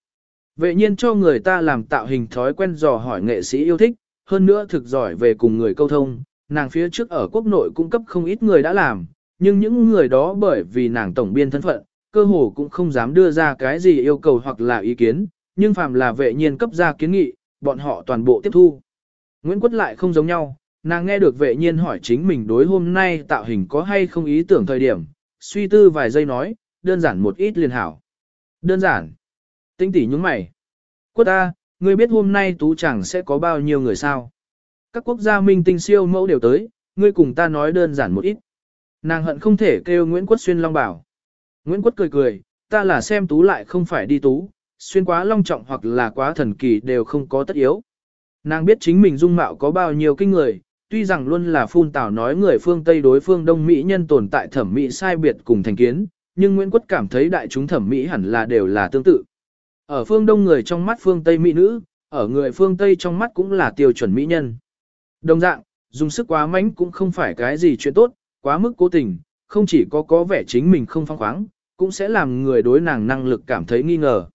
Vệ nhiên cho người ta làm tạo hình thói quen dò hỏi nghệ sĩ yêu thích, hơn nữa thực giỏi về cùng người câu thông, nàng phía trước ở quốc nội cung cấp không ít người đã làm, nhưng những người đó bởi vì nàng tổng biên thân phận, cơ hồ cũng không dám đưa ra cái gì yêu cầu hoặc là ý kiến, nhưng phàm là vệ nhiên cấp ra kiến nghị, bọn họ toàn bộ tiếp thu. Nguyễn Quất lại không giống nhau, nàng nghe được vệ nhiên hỏi chính mình đối hôm nay tạo hình có hay không ý tưởng thời điểm, suy tư vài giây nói, đơn giản một ít liền hảo. Đơn giản. Tinh tỉ nhúng mày. quốc ta, ngươi biết hôm nay tú chẳng sẽ có bao nhiêu người sao? Các quốc gia minh tinh siêu mẫu đều tới, ngươi cùng ta nói đơn giản một ít. Nàng hận không thể kêu Nguyễn quốc xuyên long bảo. Nguyễn quốc cười cười, ta là xem tú lại không phải đi tú, xuyên quá long trọng hoặc là quá thần kỳ đều không có tất yếu. Nàng biết chính mình dung mạo có bao nhiêu kinh người, tuy rằng luôn là phun tào nói người phương Tây đối phương Đông Mỹ nhân tồn tại thẩm mỹ sai biệt cùng thành kiến, nhưng Nguyễn Quất cảm thấy đại chúng thẩm mỹ hẳn là đều là tương tự. Ở phương Đông người trong mắt phương Tây mỹ nữ, ở người phương Tây trong mắt cũng là tiêu chuẩn mỹ nhân. Đồng dạng, dùng sức quá mạnh cũng không phải cái gì chuyện tốt, quá mức cố tình, không chỉ có có vẻ chính mình không phong khoáng, cũng sẽ làm người đối nàng năng lực cảm thấy nghi ngờ.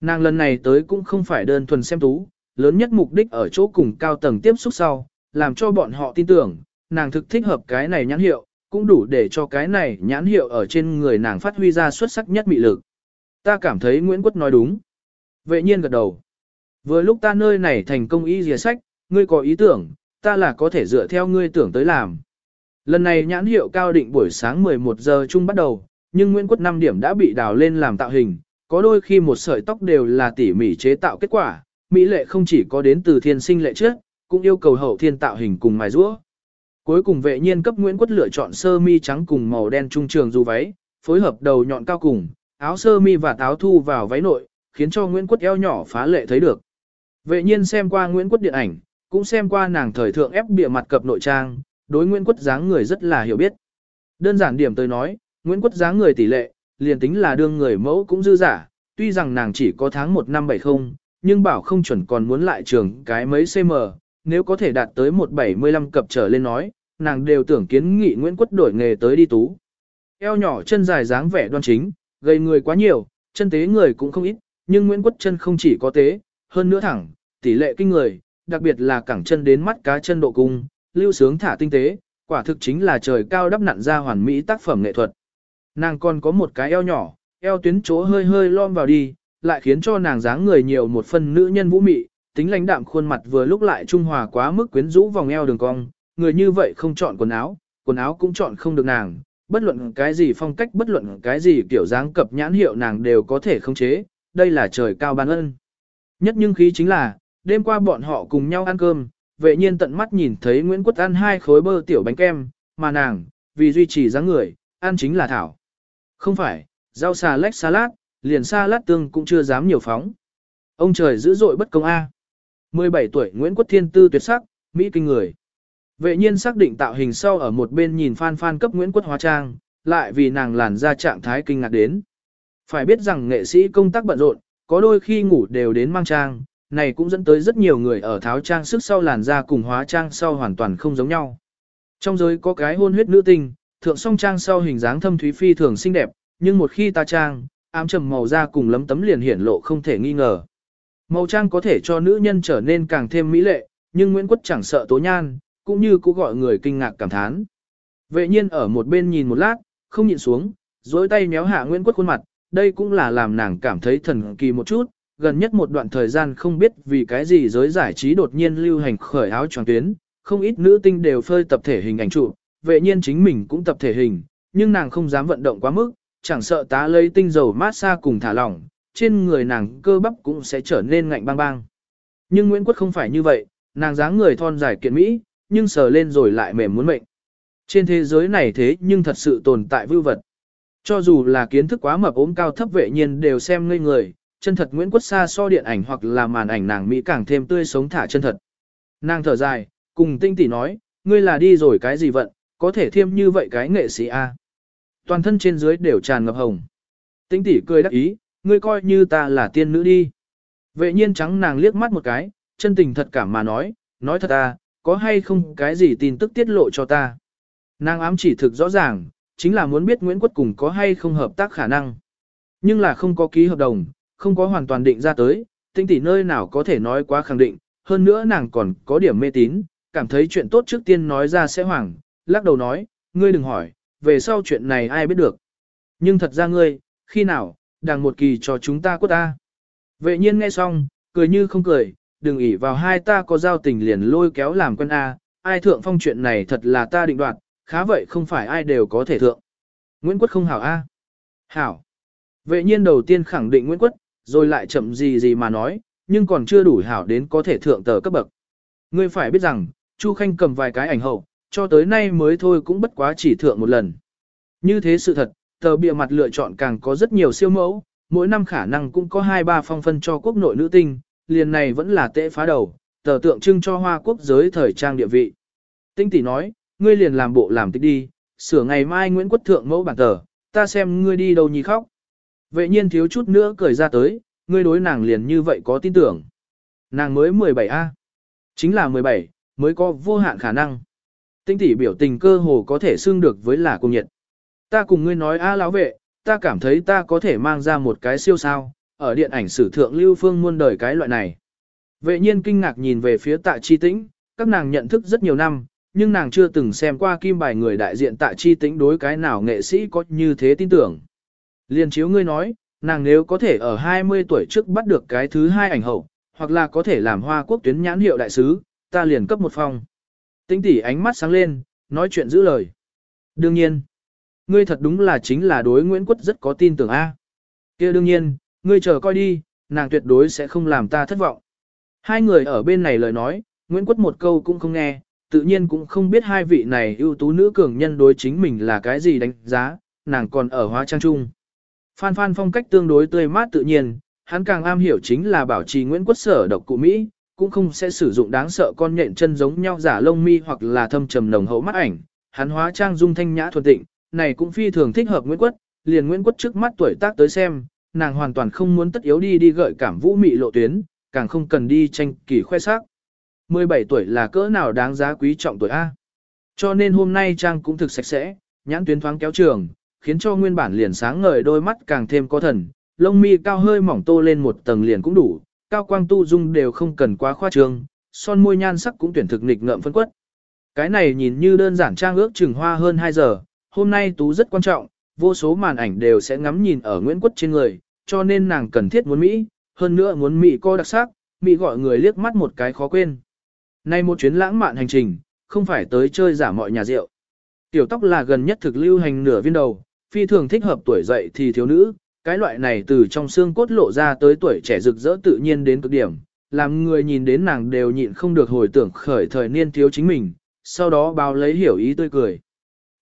Nàng lần này tới cũng không phải đơn thuần xem tú, lớn nhất mục đích ở chỗ cùng cao tầng tiếp xúc sau, làm cho bọn họ tin tưởng, nàng thực thích hợp cái này nhãn hiệu, cũng đủ để cho cái này nhãn hiệu ở trên người nàng phát huy ra xuất sắc nhất mị lực. Ta cảm thấy Nguyễn Quất nói đúng. Vệ nhiên gật đầu. Vừa lúc ta nơi này thành công ý dìa sách, ngươi có ý tưởng, ta là có thể dựa theo ngươi tưởng tới làm. Lần này nhãn hiệu cao định buổi sáng 11 giờ chung bắt đầu, nhưng Nguyễn Quất 5 điểm đã bị đào lên làm tạo hình, có đôi khi một sợi tóc đều là tỉ mỉ chế tạo kết quả, mỹ lệ không chỉ có đến từ thiên sinh lệ trước, cũng yêu cầu hậu thiên tạo hình cùng mài rũa. Cuối cùng vệ nhiên cấp Nguyễn Quất lựa chọn sơ mi trắng cùng màu đen trung trường dù váy, phối hợp đầu nhọn cao cùng, áo sơ mi và táo thu vào váy nội, khiến cho Nguyễn Quất eo nhỏ phá lệ thấy được. Vệ nhiên xem qua Nguyễn Quất điện ảnh, cũng xem qua nàng thời thượng ép bìa mặt cập nội trang, đối Nguyễn Quất dáng người rất là hiểu biết. Đơn giản điểm tới nói, Nguyễn Quất dáng người tỷ lệ, liền tính là đương người mẫu cũng dư giả, tuy rằng nàng chỉ có tháng 1 năm 70, nhưng bảo không chuẩn còn muốn lại trường cái mấy cm, nếu có thể đạt tới 175 cập trở lên nói, nàng đều tưởng kiến nghị Nguyễn Quất đổi nghề tới đi tú. Eo nhỏ chân dài dáng vẻ đoan chính, gây người quá nhiều, chân tế người cũng không ít, nhưng Nguyễn Quất chân không chỉ có tế, hơn nữa thẳng, tỷ lệ kinh người, đặc biệt là cẳng chân đến mắt cá chân độ cung, lưu sướng thả tinh tế, quả thực chính là trời cao đắp nặn ra hoàn mỹ tác phẩm nghệ thuật. Nàng còn có một cái eo nhỏ, eo tuyến chỗ hơi hơi lom vào đi, lại khiến cho nàng dáng người nhiều một phần nữ nhân vũ mị, tính lãnh đạm khuôn mặt vừa lúc lại trung hòa quá mức quyến rũ vòng eo đường cong, người như vậy không chọn quần áo, quần áo cũng chọn không được nàng, bất luận cái gì phong cách bất luận cái gì kiểu dáng cập nhãn hiệu nàng đều có thể khống chế, đây là trời cao ban ân. Nhất nhưng khí chính là, đêm qua bọn họ cùng nhau ăn cơm, vệ nhiên tận mắt nhìn thấy Nguyễn quốc ăn hai khối bơ tiểu bánh kem, mà nàng, vì duy trì dáng người, ăn chính là thảo. Không phải, rau xà lách salad, liền salad tương cũng chưa dám nhiều phóng. Ông trời dữ dội bất công A. 17 tuổi Nguyễn Quốc Thiên Tư tuyệt sắc, Mỹ kinh người. Vệ nhiên xác định tạo hình sau ở một bên nhìn phan phan cấp Nguyễn Quốc hóa trang, lại vì nàng làn ra trạng thái kinh ngạc đến. Phải biết rằng nghệ sĩ công tác bận rộn, có đôi khi ngủ đều đến mang trang, này cũng dẫn tới rất nhiều người ở tháo trang sức sau làn da cùng hóa trang sau hoàn toàn không giống nhau. Trong giới có cái hôn huyết nữ tinh, thượng song trang sau hình dáng thâm thúy phi thường xinh đẹp, nhưng một khi ta trang, ám trầm màu da cùng lấm tấm liền hiển lộ không thể nghi ngờ. Màu trang có thể cho nữ nhân trở nên càng thêm mỹ lệ, nhưng Nguyễn Quất chẳng sợ tố nhan, cũng như cũng gọi người kinh ngạc cảm thán. Vệ nhiên ở một bên nhìn một lát, không nhìn xuống, dối tay méo hạ Nguyễn Quất khuôn mặt, đây cũng là làm nàng cảm thấy thần kỳ một chút, gần nhất một đoạn thời gian không biết vì cái gì giới giải trí đột nhiên lưu hành khởi áo tròn tuyến, không ít nữ tinh đều phơi tập thể hình ảnh trụ, vệ nhiên chính mình cũng tập thể hình, nhưng nàng không dám vận động quá mức, chẳng sợ tá lấy tinh dầu mát xa cùng thả lỏng, trên người nàng cơ bắp cũng sẽ trở nên ngạnh bang bang. Nhưng Nguyễn Quất không phải như vậy, nàng dáng người thon dài kiện mỹ, nhưng sờ lên rồi lại mềm muốn mệnh. Trên thế giới này thế nhưng thật sự tồn tại vưu vật. Cho dù là kiến thức quá mập ốm cao thấp vệ nhiên đều xem ngây người, chân thật Nguyễn Quất xa so điện ảnh hoặc là màn ảnh nàng Mỹ càng thêm tươi sống thả chân thật. Nàng thở dài, cùng tinh tỷ nói, ngươi là đi rồi cái gì vận, có thể thêm như vậy cái nghệ sĩ A. Toàn thân trên dưới đều tràn ngập hồng. Tinh tỷ cười đắc ý, ngươi coi như ta là tiên nữ đi. Vệ nhiên trắng nàng liếc mắt một cái, chân tình thật cảm mà nói, nói thật à, có hay không cái gì tin tức tiết lộ cho ta. Nàng ám chỉ thực rõ ràng, chính là muốn biết Nguyễn Quất cùng có hay không hợp tác khả năng. Nhưng là không có ký hợp đồng, không có hoàn toàn định ra tới, tinh tỷ nơi nào có thể nói quá khẳng định, hơn nữa nàng còn có điểm mê tín, cảm thấy chuyện tốt trước tiên nói ra sẽ hoảng, lắc đầu nói, ngươi đừng hỏi, về sau chuyện này ai biết được. Nhưng thật ra ngươi, khi nào, đằng một kỳ cho chúng ta quất ta. Vệ nhiên nghe xong, cười như không cười, đừng ỉ vào hai ta có giao tình liền lôi kéo làm quân A, ai thượng phong chuyện này thật là ta định đoạt, khá vậy không phải ai đều có thể thượng. Nguyễn Quất không hảo A. Hảo. Vệ nhiên đầu tiên khẳng định Nguyễn Quất, rồi lại chậm gì gì mà nói, nhưng còn chưa đủ hảo đến có thể thượng tờ cấp bậc. Ngươi phải biết rằng, Chu Khanh cầm vài cái ảnh hậu, cho tới nay mới thôi cũng bất quá chỉ thượng một lần. Như thế sự thật, tờ bìa mặt lựa chọn càng có rất nhiều siêu mẫu, mỗi năm khả năng cũng có 2-3 phong phân cho quốc nội nữ tinh, liền này vẫn là tệ phá đầu, tờ tượng trưng cho hoa quốc giới thời trang địa vị. Tinh tỷ nói, ngươi liền làm bộ làm tích đi, sửa ngày mai Nguyễn Quốc Thượng mẫu bản tờ, ta xem ngươi đi đâu nhì khóc. Vệ nhiên thiếu chút nữa cười ra tới, ngươi đối nàng liền như vậy có tin tưởng. Nàng mới 17A. Chính là 17, mới có vô hạn khả năng. Tinh tỷ biểu tình cơ hồ có thể xưng được với là cung nhiệt. Ta cùng ngươi nói a à lão vệ, ta cảm thấy ta có thể mang ra một cái siêu sao, ở điện ảnh sử thượng lưu phương muôn đời cái loại này. Vệ nhiên kinh ngạc nhìn về phía tạ chi tĩnh, các nàng nhận thức rất nhiều năm, nhưng nàng chưa từng xem qua kim bài người đại diện tạ chi tĩnh đối cái nào nghệ sĩ có như thế tin tưởng. Liên chiếu ngươi nói, nàng nếu có thể ở 20 tuổi trước bắt được cái thứ hai ảnh hậu, hoặc là có thể làm hoa quốc tuyến nhãn hiệu đại sứ, ta liền cấp một phòng. Tĩnh tỷ ánh mắt sáng lên, nói chuyện giữ lời. Đương nhiên, ngươi thật đúng là chính là đối Nguyễn Quất rất có tin tưởng A. kia đương nhiên, ngươi chờ coi đi, nàng tuyệt đối sẽ không làm ta thất vọng. Hai người ở bên này lời nói, Nguyễn Quất một câu cũng không nghe, tự nhiên cũng không biết hai vị này ưu tú nữ cường nhân đối chính mình là cái gì đánh giá, nàng còn ở hóa trang trung. Phan Phan phong cách tương đối tươi mát tự nhiên, hắn càng am hiểu chính là bảo trì Nguyễn Quất sở độc cụ Mỹ, cũng không sẽ sử dụng đáng sợ con nhện chân giống nhau giả lông mi hoặc là thâm trầm nồng hậu mắt ảnh. Hắn hóa trang dung thanh nhã thuần tịnh, này cũng phi thường thích hợp Nguyễn Quất, liền Nguyễn Quất trước mắt tuổi tác tới xem, nàng hoàn toàn không muốn tất yếu đi đi gợi cảm vũ mị lộ tuyến, càng không cần đi tranh kỳ khoe sắc. 17 tuổi là cỡ nào đáng giá quý trọng tuổi A. Cho nên hôm nay trang cũng thực sạch sẽ, nhãn tuyến thoáng kéo trường, khiến cho nguyên bản liền sáng ngời đôi mắt càng thêm có thần, lông mi cao hơi mỏng tô lên một tầng liền cũng đủ, cao quang tu dung đều không cần quá khoa trương, son môi nhan sắc cũng tuyển thực nghịch ngợm phân quất. Cái này nhìn như đơn giản trang ước chừng hoa hơn 2 giờ, hôm nay tú rất quan trọng, vô số màn ảnh đều sẽ ngắm nhìn ở Nguyễn Quốc trên người, cho nên nàng cần thiết muốn Mỹ, hơn nữa muốn Mỹ có đặc sắc, Mỹ gọi người liếc mắt một cái khó quên. Nay một chuyến lãng mạn hành trình, không phải tới chơi giả mọi nhà rượu. Tiểu tóc là gần nhất thực lưu hành nửa viên đầu, phi thường thích hợp tuổi dậy thì thiếu nữ, cái loại này từ trong xương cốt lộ ra tới tuổi trẻ rực rỡ tự nhiên đến cực điểm, làm người nhìn đến nàng đều nhịn không được hồi tưởng khởi thời niên thiếu chính mình, sau đó bao lấy hiểu ý tươi cười.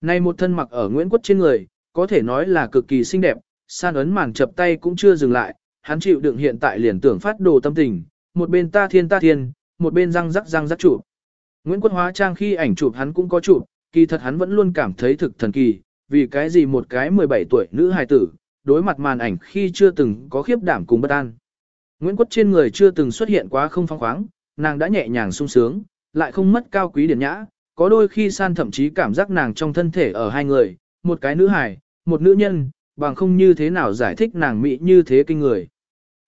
Này một thân mặc ở Nguyễn Quất trên người, có thể nói là cực kỳ xinh đẹp, san ấn màn chập tay cũng chưa dừng lại, hắn chịu đựng hiện tại liền tưởng phát đồ tâm tình, một bên ta thiên ta thiên, một bên răng rắc răng rắc chụp. Nguyễn Quất hóa trang khi ảnh chụp hắn cũng có chụp, kỳ thật hắn vẫn luôn cảm thấy thực thần kỳ, vì cái gì một cái 17 tuổi nữ hài tử, đối mặt màn ảnh khi chưa từng có khiếp đảm cùng bất an. Nguyễn Quất trên người chưa từng xuất hiện quá không phong khoáng, nàng đã nhẹ nhàng sung sướng, lại không mất cao quý điển nhã, có đôi khi san thậm chí cảm giác nàng trong thân thể ở hai người, một cái nữ hài, một nữ nhân, bằng không như thế nào giải thích nàng mỹ như thế kinh người.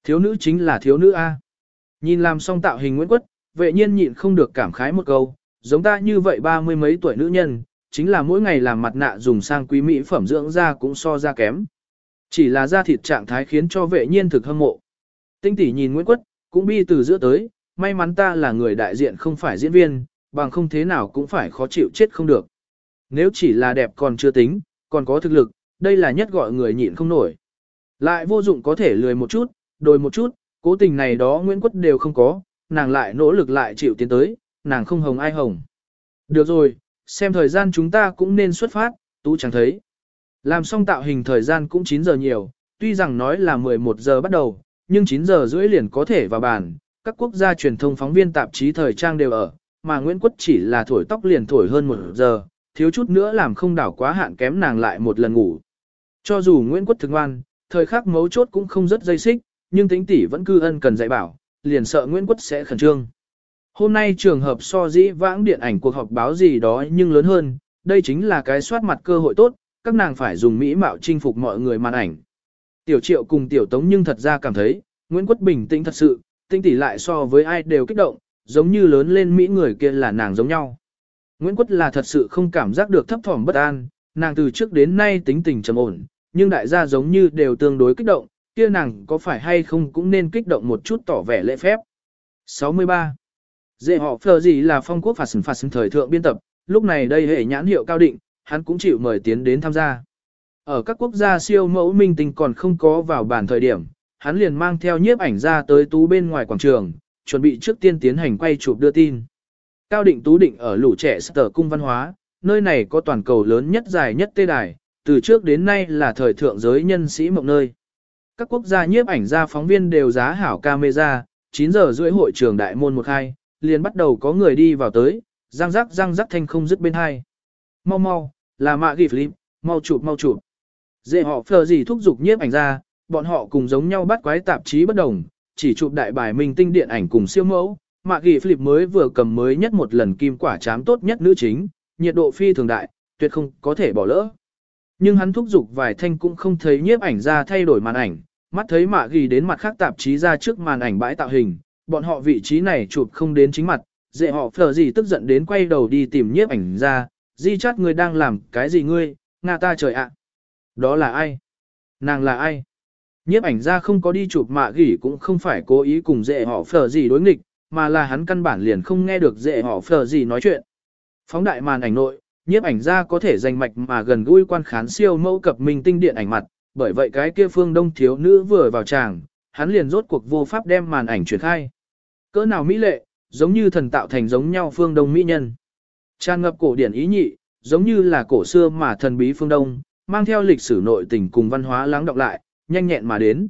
Thiếu nữ chính là thiếu nữ A. Nhìn làm xong tạo hình Nguyễn Quất, vệ nhiên nhịn không được cảm khái một câu, giống ta như vậy ba mươi mấy tuổi nữ nhân, chính là mỗi ngày làm mặt nạ dùng sang quý mỹ phẩm dưỡng da cũng so ra kém. Chỉ là da thịt trạng thái khiến cho vệ nhiên thực hâm mộ. Tinh tỷ nhìn Nguyễn Quất, cũng bi từ giữa tới, may mắn ta là người đại diện không phải diễn viên, bằng không thế nào cũng phải khó chịu chết không được. Nếu chỉ là đẹp còn chưa tính, còn có thực lực, đây là nhất gọi người nhịn không nổi. Lại vô dụng có thể lười một chút, đồi một chút, cố tình này đó Nguyễn Quất đều không có, nàng lại nỗ lực lại chịu tiến tới, nàng không hồng ai hồng. Được rồi, xem thời gian chúng ta cũng nên xuất phát, tú chẳng thấy. Làm xong tạo hình thời gian cũng 9 giờ nhiều, tuy rằng nói là 11 giờ bắt đầu, nhưng 9 giờ rưỡi liền có thể vào bàn, các quốc gia truyền thông phóng viên tạp chí thời trang đều ở, mà Nguyễn Quất chỉ là thổi tóc liền thổi hơn một giờ, thiếu chút nữa làm không đảo quá hạn kém nàng lại một lần ngủ. Cho dù Nguyễn Quất thực ngoan, thời khắc mấu chốt cũng không rất dây xích, nhưng tính tỷ vẫn cư ân cần dạy bảo, liền sợ Nguyễn Quất sẽ khẩn trương. Hôm nay trường hợp so dĩ vãng điện ảnh cuộc họp báo gì đó nhưng lớn hơn, đây chính là cái soát mặt cơ hội tốt, các nàng phải dùng mỹ mạo chinh phục mọi người màn ảnh. Tiểu triệu cùng tiểu tống nhưng thật ra cảm thấy, Nguyễn Quất bình tĩnh thật sự, tinh tỷ lại so với ai đều kích động, giống như lớn lên Mỹ người kia là nàng giống nhau. Nguyễn Quất là thật sự không cảm giác được thấp thỏm bất an, nàng từ trước đến nay tính tình trầm ổn, nhưng đại gia giống như đều tương đối kích động, kia nàng có phải hay không cũng nên kích động một chút tỏ vẻ lễ phép. 63. Dễ họ phờ gì là phong quốc phạt sừng phạt sừng thời thượng biên tập, lúc này đây hệ nhãn hiệu cao định, hắn cũng chịu mời tiến đến tham gia. Ở các quốc gia siêu mẫu minh tinh còn không có vào bản thời điểm, hắn liền mang theo nhiếp ảnh ra tới tú bên ngoài quảng trường, chuẩn bị trước tiên tiến hành quay chụp đưa tin. Cao định tú định ở lũ trẻ sở cung văn hóa, nơi này có toàn cầu lớn nhất dài nhất tê đài, từ trước đến nay là thời thượng giới nhân sĩ mộng nơi. Các quốc gia nhiếp ảnh gia phóng viên đều giá hảo camera, 9 giờ rưỡi hội trường đại môn một hai, liền bắt đầu có người đi vào tới, răng rắc răng rắc thanh không dứt bên hai. Mau mau, là mạ ghi phim, mau chụp mau chụp. Dễ họ phờ gì thúc giục nhiếp ảnh ra, bọn họ cùng giống nhau bắt quái tạp chí bất đồng, chỉ chụp đại bài minh tinh điện ảnh cùng siêu mẫu. Mạ ghi Philip mới vừa cầm mới nhất một lần kim quả chám tốt nhất nữ chính, nhiệt độ phi thường đại, tuyệt không có thể bỏ lỡ. Nhưng hắn thúc giục vài thanh cũng không thấy nhiếp ảnh ra thay đổi màn ảnh, mắt thấy mạ ghi đến mặt khác tạp chí ra trước màn ảnh bãi tạo hình, bọn họ vị trí này chụp không đến chính mặt, dễ họ phở gì tức giận đến quay đầu đi tìm nhiếp ảnh ra, di chát người đang làm cái gì ngươi, nga ta trời ạ. Đó là ai? Nàng là ai? Nhiếp ảnh ra không có đi chụp mạ gỉ cũng không phải cố ý cùng dễ họ phở gì đối nghịch, mà là hắn căn bản liền không nghe được dễ họ phở gì nói chuyện. Phóng đại màn ảnh nội, nhiếp ảnh ra có thể dành mạch mà gần gũi quan khán siêu mẫu cập minh tinh điện ảnh mặt, bởi vậy cái kia phương đông thiếu nữ vừa vào tràng, hắn liền rốt cuộc vô pháp đem màn ảnh truyền khai. Cỡ nào mỹ lệ, giống như thần tạo thành giống nhau phương đông mỹ nhân. Tràn ngập cổ điển ý nhị, giống như là cổ xưa mà thần bí phương đông, mang theo lịch sử nội tình cùng văn hóa lắng đọng lại, nhanh nhẹn mà đến.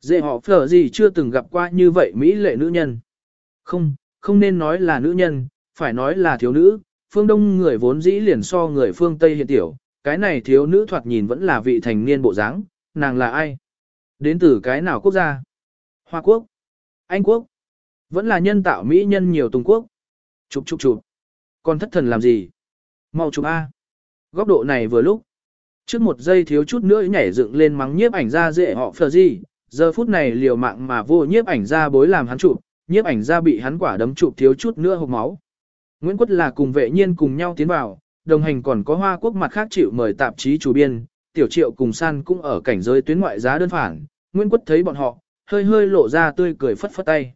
Dễ họ phở gì chưa từng gặp qua như vậy mỹ lệ nữ nhân. Không, không nên nói là nữ nhân, phải nói là thiếu nữ, phương đông người vốn dĩ liền so người phương Tây hiện tiểu, cái này thiếu nữ thoạt nhìn vẫn là vị thành niên bộ dáng, nàng là ai? Đến từ cái nào quốc gia? Hoa Quốc? Anh Quốc? Vẫn là nhân tạo Mỹ nhân nhiều Tùng Quốc? Chụp chụp chụp. Còn thất thần làm gì? Mau chụp A. Góc độ này vừa lúc. Trước một giây thiếu chút nữa nhảy dựng lên mắng nhiếp ảnh ra dễ họ phờ gì, giờ phút này liều mạng mà vô nhiếp ảnh ra bối làm hắn chụp, nhiếp ảnh ra bị hắn quả đấm chụp thiếu chút nữa hộc máu. Nguyễn Quất là cùng vệ nhiên cùng nhau tiến vào, đồng hành còn có hoa quốc mặt khác chịu mời tạp chí chủ biên, tiểu triệu cùng san cũng ở cảnh giới tuyến ngoại giá đơn phản, Nguyễn Quất thấy bọn họ, hơi hơi lộ ra tươi cười phất phất tay.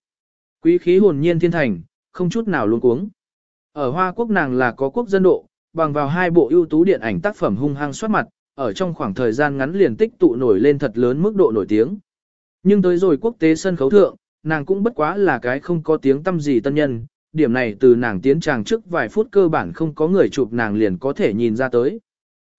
Quý khí hồn nhiên thiên thành, không chút nào luống cuống. Ở Hoa Quốc nàng là có quốc dân độ, bằng vào hai bộ ưu tú điện ảnh tác phẩm hung hăng soát mặt, ở trong khoảng thời gian ngắn liền tích tụ nổi lên thật lớn mức độ nổi tiếng. Nhưng tới rồi quốc tế sân khấu thượng, nàng cũng bất quá là cái không có tiếng tâm gì tân nhân, điểm này từ nàng tiến tràng trước vài phút cơ bản không có người chụp nàng liền có thể nhìn ra tới.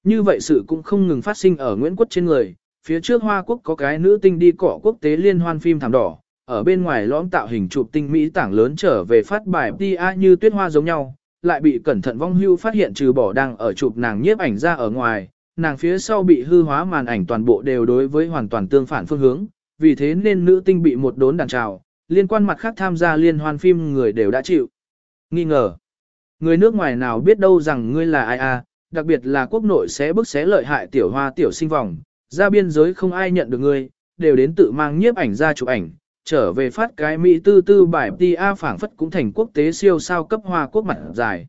Như vậy sự cũng không ngừng phát sinh ở Nguyễn Quốc trên người, phía trước Hoa Quốc có cái nữ tinh đi cỏ quốc tế liên hoan phim thảm đỏ, ở bên ngoài lõm tạo hình chụp tinh mỹ tảng lớn trở về phát bài PA như tuyết hoa giống nhau, lại bị cẩn thận vong hưu phát hiện trừ bỏ đang ở chụp nàng nhiếp ảnh ra ở ngoài, nàng phía sau bị hư hóa màn ảnh toàn bộ đều đối với hoàn toàn tương phản phương hướng, vì thế nên nữ tinh bị một đốn đàn trào, liên quan mặt khác tham gia liên hoan phim người đều đã chịu. Nghi ngờ, người nước ngoài nào biết đâu rằng ngươi là ai à, đặc biệt là quốc nội sẽ bức xé lợi hại tiểu hoa tiểu sinh vòng, ra biên giới không ai nhận được ngươi, đều đến tự mang nhiếp ảnh ra chụp ảnh, trở về phát cái Mỹ tư tư bài PA phảng phất cũng thành quốc tế siêu sao cấp hoa quốc mặt dài.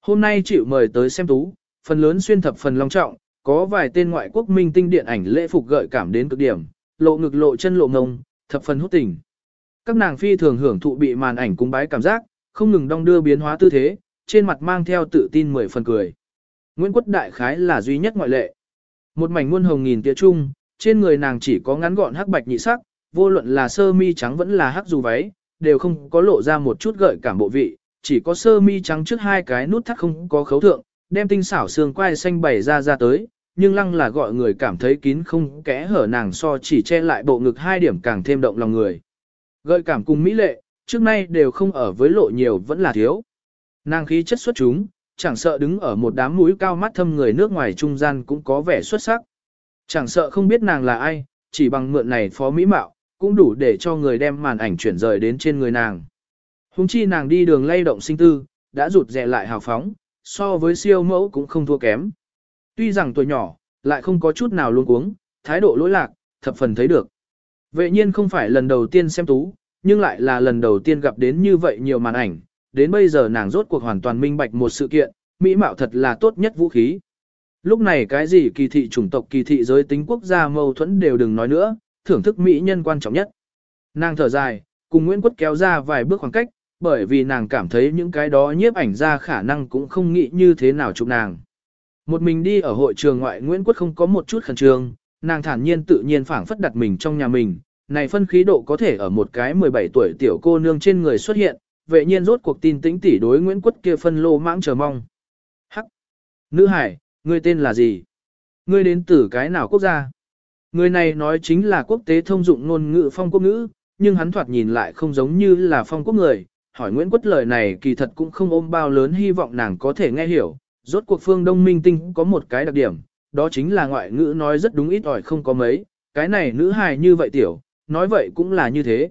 Hôm nay chịu mời tới xem tú, phần lớn xuyên thập phần long trọng, có vài tên ngoại quốc minh tinh điện ảnh lễ phục gợi cảm đến cực điểm, lộ ngực lộ chân lộ ngông, thập phần hút tình. Các nàng phi thường hưởng thụ bị màn ảnh cung bái cảm giác, không ngừng đong đưa biến hóa tư thế, trên mặt mang theo tự tin mười phần cười. Nguyễn Quất Đại Khái là duy nhất ngoại lệ. Một mảnh muôn hồng nghìn tia trung, trên người nàng chỉ có ngắn gọn hắc bạch nhị sắc, vô luận là sơ mi trắng vẫn là hắc dù váy, đều không có lộ ra một chút gợi cảm bộ vị, chỉ có sơ mi trắng trước hai cái nút thắt không có khấu thượng, đem tinh xảo xương quai xanh bày ra ra tới, nhưng lăng là gọi người cảm thấy kín không kẽ hở nàng so chỉ che lại bộ ngực hai điểm càng thêm động lòng người. Gợi cảm cùng mỹ lệ, trước nay đều không ở với lộ nhiều vẫn là thiếu. Nàng khí chất xuất chúng, chẳng sợ đứng ở một đám mũi cao mắt thâm người nước ngoài trung gian cũng có vẻ xuất sắc. Chẳng sợ không biết nàng là ai, chỉ bằng mượn này phó mỹ mạo, cũng đủ để cho người đem màn ảnh chuyển rời đến trên người nàng. Hùng chi nàng đi đường lay động sinh tư, đã rụt rè lại hào phóng, so với siêu mẫu cũng không thua kém. Tuy rằng tuổi nhỏ, lại không có chút nào luôn cuống, thái độ lỗi lạc, thập phần thấy được. Vệ nhiên không phải lần đầu tiên xem tú, nhưng lại là lần đầu tiên gặp đến như vậy nhiều màn ảnh, đến bây giờ nàng rốt cuộc hoàn toàn minh bạch một sự kiện, mỹ mạo thật là tốt nhất vũ khí. Lúc này cái gì kỳ thị chủng tộc kỳ thị giới tính quốc gia mâu thuẫn đều đừng nói nữa, thưởng thức mỹ nhân quan trọng nhất. Nàng thở dài, cùng Nguyễn Quất kéo ra vài bước khoảng cách, bởi vì nàng cảm thấy những cái đó nhiếp ảnh ra khả năng cũng không nghĩ như thế nào chụp nàng. Một mình đi ở hội trường ngoại Nguyễn Quất không có một chút khẩn trương, nàng thản nhiên tự nhiên phảng phất đặt mình trong nhà mình, này phân khí độ có thể ở một cái 17 tuổi tiểu cô nương trên người xuất hiện, vệ nhiên rốt cuộc tin tĩnh tỷ đối Nguyễn Quất kia phân lô mãng chờ mong. Hắc! Nữ hải, ngươi tên là gì? Ngươi đến từ cái nào quốc gia? Người này nói chính là quốc tế thông dụng ngôn ngữ phong quốc ngữ, nhưng hắn thoạt nhìn lại không giống như là phong quốc người. Hỏi Nguyễn Quất lời này kỳ thật cũng không ôm bao lớn hy vọng nàng có thể nghe hiểu. Rốt cuộc phương Đông Minh Tinh có một cái đặc điểm, đó chính là ngoại ngữ nói rất đúng ít ỏi không có mấy. Cái này nữ hài như vậy tiểu, nói vậy cũng là như thế.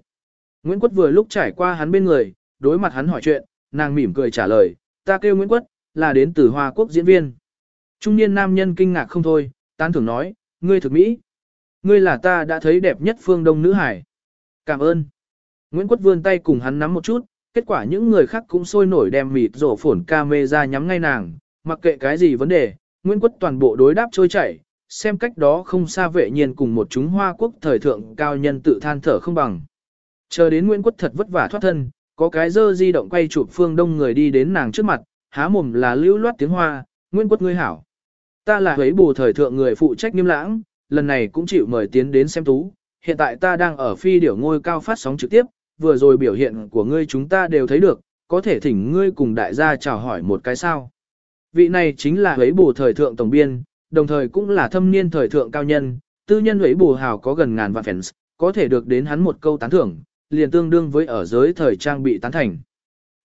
Nguyễn Quất vừa lúc trải qua hắn bên người, đối mặt hắn hỏi chuyện, nàng mỉm cười trả lời, ta kêu Nguyễn Quất, là đến từ Hoa Quốc diễn viên. Trung niên nam nhân kinh ngạc không thôi, tán thưởng nói, ngươi thực mỹ. Ngươi là ta đã thấy đẹp nhất phương đông nữ hải. Cảm ơn. Nguyễn Quất vươn tay cùng hắn nắm một chút, kết quả những người khác cũng sôi nổi đem mịt rổ phổn camera nhắm ngay nàng, mặc kệ cái gì vấn đề, Nguyễn Quất toàn bộ đối đáp trôi chảy, xem cách đó không xa vệ nhiên cùng một chúng hoa quốc thời thượng cao nhân tự than thở không bằng. Chờ đến Nguyễn Quất thật vất vả thoát thân, có cái dơ di động quay chụp phương đông người đi đến nàng trước mặt, há mồm là lưu loát tiếng hoa, Nguyễn Quất ngươi hảo. Ta là huế bù thời thượng người phụ trách nghiêm lãng, lần này cũng chịu mời tiến đến xem tú. Hiện tại ta đang ở phi điểu ngôi cao phát sóng trực tiếp, vừa rồi biểu hiện của ngươi chúng ta đều thấy được, có thể thỉnh ngươi cùng đại gia chào hỏi một cái sao. Vị này chính là ấy bù thời thượng tổng biên, đồng thời cũng là thâm niên thời thượng cao nhân, tư nhân ấy bù hào có gần ngàn vạn fans, có thể được đến hắn một câu tán thưởng, liền tương đương với ở giới thời trang bị tán thành.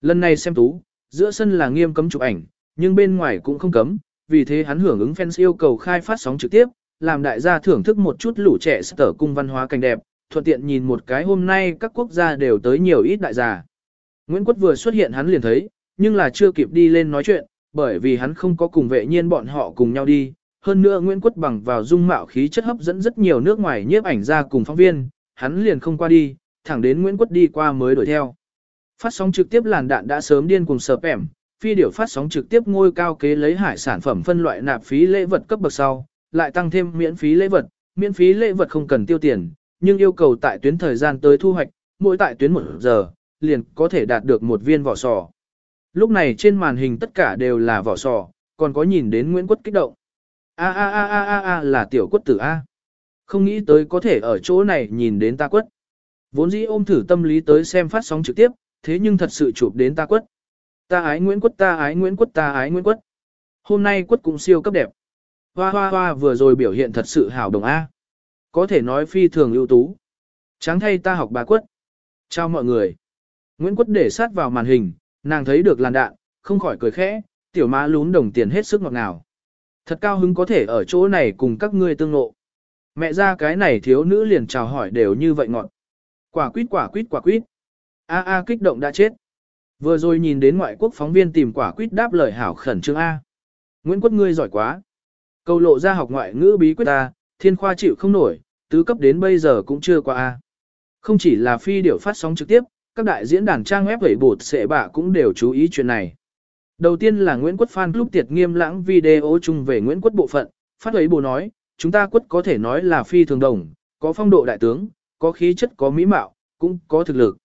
Lần này xem tú, giữa sân là nghiêm cấm chụp ảnh, nhưng bên ngoài cũng không cấm, vì thế hắn hưởng ứng fans yêu cầu khai phát sóng trực tiếp, làm đại gia thưởng thức một chút lũ trẻ sở cung văn hóa cảnh đẹp, thuận tiện nhìn một cái hôm nay các quốc gia đều tới nhiều ít đại gia. Nguyễn Quất vừa xuất hiện hắn liền thấy, nhưng là chưa kịp đi lên nói chuyện, bởi vì hắn không có cùng vệ nhiên bọn họ cùng nhau đi. Hơn nữa Nguyễn Quất bằng vào dung mạo khí chất hấp dẫn rất nhiều nước ngoài nhiếp ảnh ra cùng phóng viên, hắn liền không qua đi, thẳng đến Nguyễn Quất đi qua mới đuổi theo. Phát sóng trực tiếp làn đạn đã sớm điên cùng sợp ẻm, phi điểu phát sóng trực tiếp ngôi cao kế lấy hải sản phẩm phân loại nạp phí lễ vật cấp bậc sau, lại tăng thêm miễn phí lễ vật, miễn phí lễ vật không cần tiêu tiền, nhưng yêu cầu tại tuyến thời gian tới thu hoạch, mỗi tại tuyến một giờ, liền có thể đạt được một viên vỏ sò. Lúc này trên màn hình tất cả đều là vỏ sò, còn có nhìn đến Nguyễn Quất kích động. A a a a a a là tiểu quất tử A. Không nghĩ tới có thể ở chỗ này nhìn đến ta quất. Vốn dĩ ôm thử tâm lý tới xem phát sóng trực tiếp, thế nhưng thật sự chụp đến ta quất. Ta ái Nguyễn Quất ta ái Nguyễn Quất ta ái Nguyễn Quất. Hôm nay quất cũng siêu cấp đẹp. Hoa hoa hoa vừa rồi biểu hiện thật sự hảo đồng A. Có thể nói phi thường ưu tú. Tráng thay ta học bà quất. Chào mọi người. Nguyễn Quất để sát vào màn hình, nàng thấy được làn đạn, không khỏi cười khẽ, tiểu má lún đồng tiền hết sức ngọt ngào. Thật cao hứng có thể ở chỗ này cùng các ngươi tương ngộ. Mẹ ra cái này thiếu nữ liền chào hỏi đều như vậy ngọt. Quả quýt quả quýt quả quýt. A A kích động đã chết. Vừa rồi nhìn đến ngoại quốc phóng viên tìm quả quýt đáp lời hảo khẩn trương A. Nguyễn Quất ngươi giỏi quá. Câu lộ ra học ngoại ngữ bí quyết ta, thiên khoa chịu không nổi, tứ cấp đến bây giờ cũng chưa qua A. Không chỉ là phi điệu phát sóng trực tiếp, các đại diễn đàn trang web hủy bột sệ bạ cũng đều chú ý chuyện này. Đầu tiên là Nguyễn Quất fan club tiệt nghiêm lãng video chung về Nguyễn Quất bộ phận, phát ấy bồ nói, chúng ta quất có thể nói là phi thường đồng, có phong độ đại tướng, có khí chất có mỹ mạo, cũng có thực lực.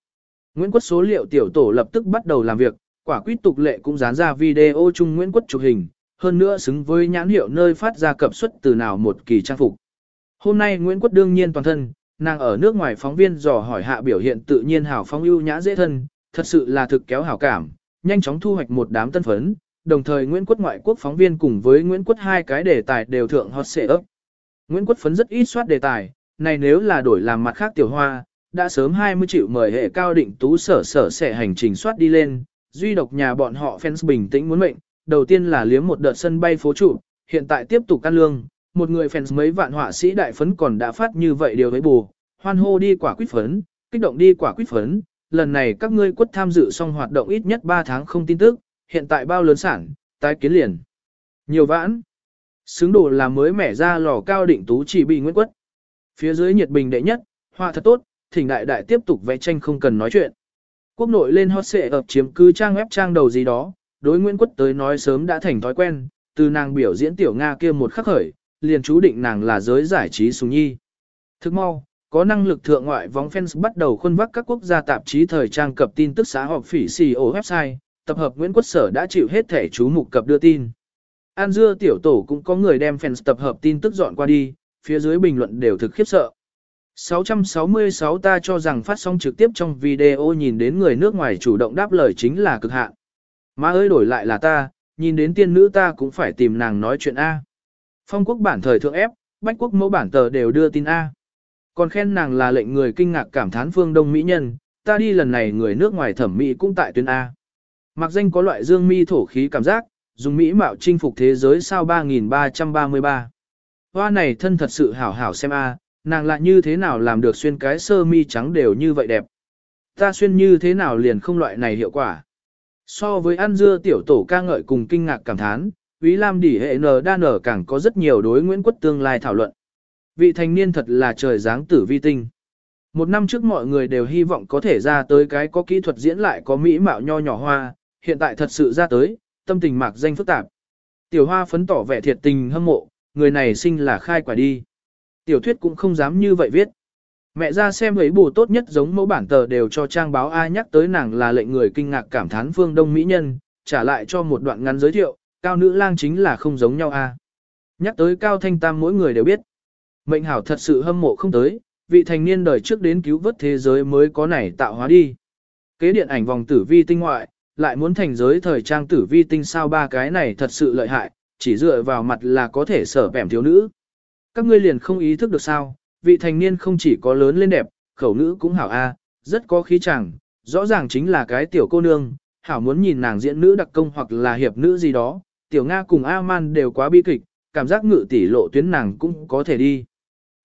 Nguyễn Quất số liệu tiểu tổ lập tức bắt đầu làm việc, quả quyết tục lệ cũng dán ra video chung Nguyễn Quất chụp hình, hơn nữa xứng với nhãn hiệu nơi phát ra cập suất từ nào một kỳ trang phục. Hôm nay Nguyễn Quất đương nhiên toàn thân, nàng ở nước ngoài phóng viên dò hỏi hạ biểu hiện tự nhiên hảo phóng ưu nhã dễ thân, thật sự là thực kéo hảo cảm, nhanh chóng thu hoạch một đám tân phấn, đồng thời Nguyễn Quất ngoại quốc phóng viên cùng với Nguyễn Quất hai cái đề tài đều thượng hot xệ ấp. Nguyễn Quất phấn rất ít soát đề tài, này nếu là đổi làm mặt khác tiểu hoa, đã sớm 20 triệu mời hệ cao định tú sở sở sẽ hành trình soát đi lên, duy độc nhà bọn họ fans bình tĩnh muốn mệnh, đầu tiên là liếm một đợt sân bay phố trụ, hiện tại tiếp tục căn lương, một người fans mấy vạn họa sĩ đại phấn còn đã phát như vậy điều với bù, hoan hô đi quả quyết phấn, kích động đi quả quyết phấn, lần này các ngươi quất tham dự xong hoạt động ít nhất 3 tháng không tin tức, hiện tại bao lớn sản, tái kiến liền. Nhiều vãn, xứng đồ là mới mẻ ra lò cao định tú chỉ bị nguyễn quất. Phía dưới nhiệt bình đệ nhất, họa thật tốt, thỉnh đại đại tiếp tục vẽ tranh không cần nói chuyện. Quốc nội lên hot xệ ập chiếm cứ trang web trang đầu gì đó, đối Nguyễn Quất tới nói sớm đã thành thói quen, từ nàng biểu diễn tiểu Nga kia một khắc khởi, liền chú định nàng là giới giải trí sùng nhi. Thức mau, có năng lực thượng ngoại vóng fans bắt đầu khuân vác các quốc gia tạp chí thời trang cập tin tức xã họp phỉ CEO website, tập hợp Nguyễn Quốc Sở đã chịu hết thể chú mục cập đưa tin. An dưa tiểu tổ cũng có người đem fans tập hợp tin tức dọn qua đi, phía dưới bình luận đều thực khiếp sợ. 666 ta cho rằng phát sóng trực tiếp trong video nhìn đến người nước ngoài chủ động đáp lời chính là cực hạn. Má ơi đổi lại là ta, nhìn đến tiên nữ ta cũng phải tìm nàng nói chuyện A. Phong quốc bản thời thượng ép, bách quốc mẫu bản tờ đều đưa tin A. Còn khen nàng là lệnh người kinh ngạc cảm thán phương đông mỹ nhân, ta đi lần này người nước ngoài thẩm mỹ cũng tại tuyến A. Mặc danh có loại dương mi thổ khí cảm giác, dùng mỹ mạo chinh phục thế giới sao 3333. Hoa này thân thật sự hảo hảo xem A, nàng lại như thế nào làm được xuyên cái sơ mi trắng đều như vậy đẹp. Ta xuyên như thế nào liền không loại này hiệu quả. So với ăn dưa tiểu tổ ca ngợi cùng kinh ngạc cảm thán, Ý Lam đỉ hệ N đa nở càng có rất nhiều đối Nguyễn Quất tương lai thảo luận. Vị thành niên thật là trời dáng tử vi tinh. Một năm trước mọi người đều hy vọng có thể ra tới cái có kỹ thuật diễn lại có mỹ mạo nho nhỏ hoa, hiện tại thật sự ra tới, tâm tình mạc danh phức tạp. Tiểu hoa phấn tỏ vẻ thiệt tình hâm mộ, người này sinh là khai quả đi. Tiểu thuyết cũng không dám như vậy viết. Mẹ ra xem ấy bù tốt nhất giống mẫu bản tờ đều cho trang báo ai nhắc tới nàng là lệnh người kinh ngạc cảm thán phương đông mỹ nhân, trả lại cho một đoạn ngắn giới thiệu, cao nữ lang chính là không giống nhau a. Nhắc tới cao thanh tam mỗi người đều biết. Mệnh hảo thật sự hâm mộ không tới, vị thành niên đời trước đến cứu vớt thế giới mới có này tạo hóa đi. Kế điện ảnh vòng tử vi tinh ngoại, lại muốn thành giới thời trang tử vi tinh sao ba cái này thật sự lợi hại, chỉ dựa vào mặt là có thể sở bẻm thiếu nữ. Các ngươi liền không ý thức được sao, vị thành niên không chỉ có lớn lên đẹp, khẩu nữ cũng hảo a, rất có khí chẳng, rõ ràng chính là cái tiểu cô nương, hảo muốn nhìn nàng diễn nữ đặc công hoặc là hiệp nữ gì đó, tiểu Nga cùng A-man đều quá bi kịch, cảm giác ngự tỷ lộ tuyến nàng cũng có thể đi.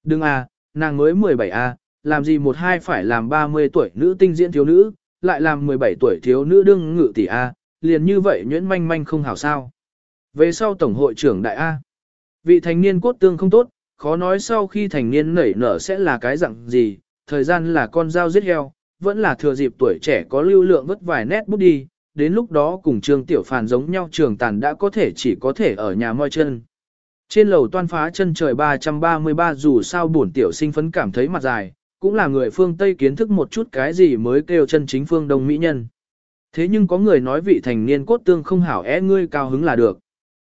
Đừng a, nàng mới 17 a, à, làm gì một hai phải làm 30 tuổi nữ tinh diễn thiếu nữ, lại làm 17 tuổi thiếu nữ đương ngự tỷ a, liền như vậy nhuyễn manh manh không hảo sao. Về sau tổng hội trưởng đại a, vị thành niên cốt tương không tốt, khó nói sau khi thành niên nảy nở sẽ là cái dạng gì, thời gian là con dao giết heo, vẫn là thừa dịp tuổi trẻ có lưu lượng vất vài nét bút đi, đến lúc đó cùng trường tiểu phàn giống nhau trường tàn đã có thể chỉ có thể ở nhà moi chân. Trên lầu toan phá chân trời 333 dù sao bổn tiểu sinh phấn cảm thấy mặt dài, cũng là người phương Tây kiến thức một chút cái gì mới kêu chân chính phương Đông Mỹ nhân. Thế nhưng có người nói vị thành niên cốt tương không hảo é ngươi cao hứng là được.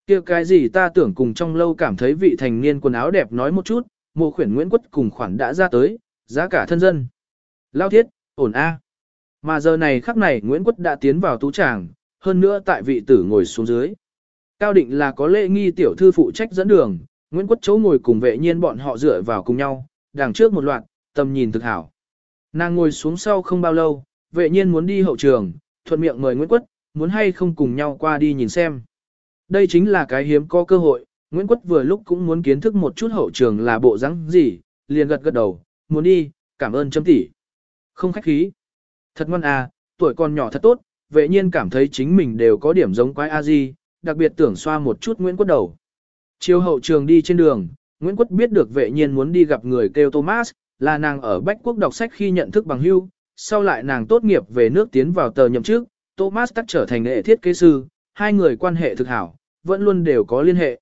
kia cái gì ta tưởng cùng trong lâu cảm thấy vị thành niên quần áo đẹp nói một chút, mộ khuyển Nguyễn Quất cùng khoản đã ra tới, giá cả thân dân. Lao thiết, ổn a. Mà giờ này khắc này Nguyễn Quất đã tiến vào tú tràng, hơn nữa tại vị tử ngồi xuống dưới. Cao định là có lễ nghi tiểu thư phụ trách dẫn đường, Nguyễn Quất chỗ ngồi cùng vệ nhiên bọn họ dựa vào cùng nhau, đằng trước một loạt, tầm nhìn thực hảo. Nàng ngồi xuống sau không bao lâu, vệ nhiên muốn đi hậu trường, thuận miệng mời Nguyễn Quất, muốn hay không cùng nhau qua đi nhìn xem. Đây chính là cái hiếm có cơ hội, Nguyễn Quất vừa lúc cũng muốn kiến thức một chút hậu trường là bộ dáng gì, liền gật gật đầu, muốn đi, cảm ơn chấm tỷ. Không khách khí. Thật ngoan à, tuổi còn nhỏ thật tốt, vệ nhiên cảm thấy chính mình đều có điểm giống quái a di, đặc biệt tưởng xoa một chút Nguyễn Quất đầu. Chiều hậu trường đi trên đường, Nguyễn Quất biết được vệ nhiên muốn đi gặp người kêu Thomas, là nàng ở Bách Quốc đọc sách khi nhận thức bằng hưu, sau lại nàng tốt nghiệp về nước tiến vào tờ nhậm chức, Thomas tắt trở thành nghệ thiết kế sư, hai người quan hệ thực hảo, vẫn luôn đều có liên hệ.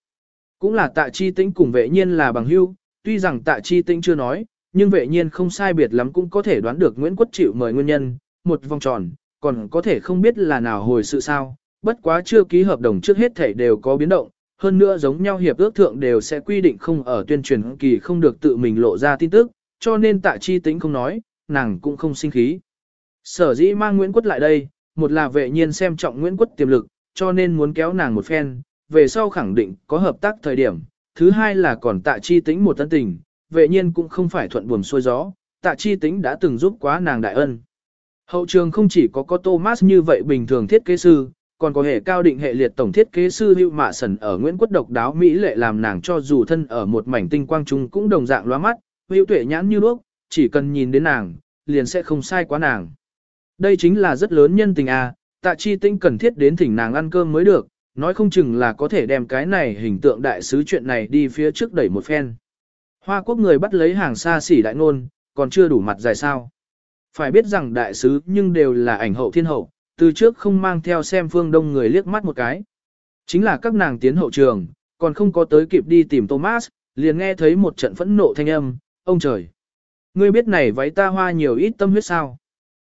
Cũng là tạ chi tĩnh cùng vệ nhiên là bằng hưu, tuy rằng tạ chi tĩnh chưa nói, nhưng vệ nhiên không sai biệt lắm cũng có thể đoán được Nguyễn Quất chịu mời nguyên nhân, một vòng tròn, còn có thể không biết là nào hồi sự sao, bất quá chưa ký hợp đồng trước hết thể đều có biến động, hơn nữa giống nhau hiệp ước thượng đều sẽ quy định không ở tuyên truyền kỳ không được tự mình lộ ra tin tức, cho nên tạ chi tính không nói, nàng cũng không sinh khí. Sở dĩ mang Nguyễn Quất lại đây, một là vệ nhiên xem trọng Nguyễn Quất tiềm lực, cho nên muốn kéo nàng một phen, về sau khẳng định có hợp tác thời điểm. Thứ hai là còn tạ chi tính một tân tình, vệ nhiên cũng không phải thuận buồm xuôi gió, tạ chi tính đã từng giúp quá nàng đại ân. Hậu trường không chỉ có có Thomas như vậy bình thường thiết kế sư, còn có hệ cao định hệ liệt tổng thiết kế sư Hữu Mạ Sẩn ở Nguyễn Quốc độc đáo mỹ lệ làm nàng cho dù thân ở một mảnh tinh quang trung cũng đồng dạng loa mắt, Hữu Tuệ nhãn như đuốc, chỉ cần nhìn đến nàng, liền sẽ không sai quá nàng. Đây chính là rất lớn nhân tình a, Tạ Chi Tinh cần thiết đến thỉnh nàng ăn cơm mới được, nói không chừng là có thể đem cái này hình tượng đại sứ chuyện này đi phía trước đẩy một phen. Hoa quốc người bắt lấy hàng xa xỉ đại ngôn, còn chưa đủ mặt dài sao. Phải biết rằng đại sứ nhưng đều là ảnh hậu thiên hậu, từ trước không mang theo xem phương đông người liếc mắt một cái. Chính là các nàng tiến hậu trường, còn không có tới kịp đi tìm Thomas, liền nghe thấy một trận phẫn nộ thanh âm, ông trời. Ngươi biết này váy ta hoa nhiều ít tâm huyết sao?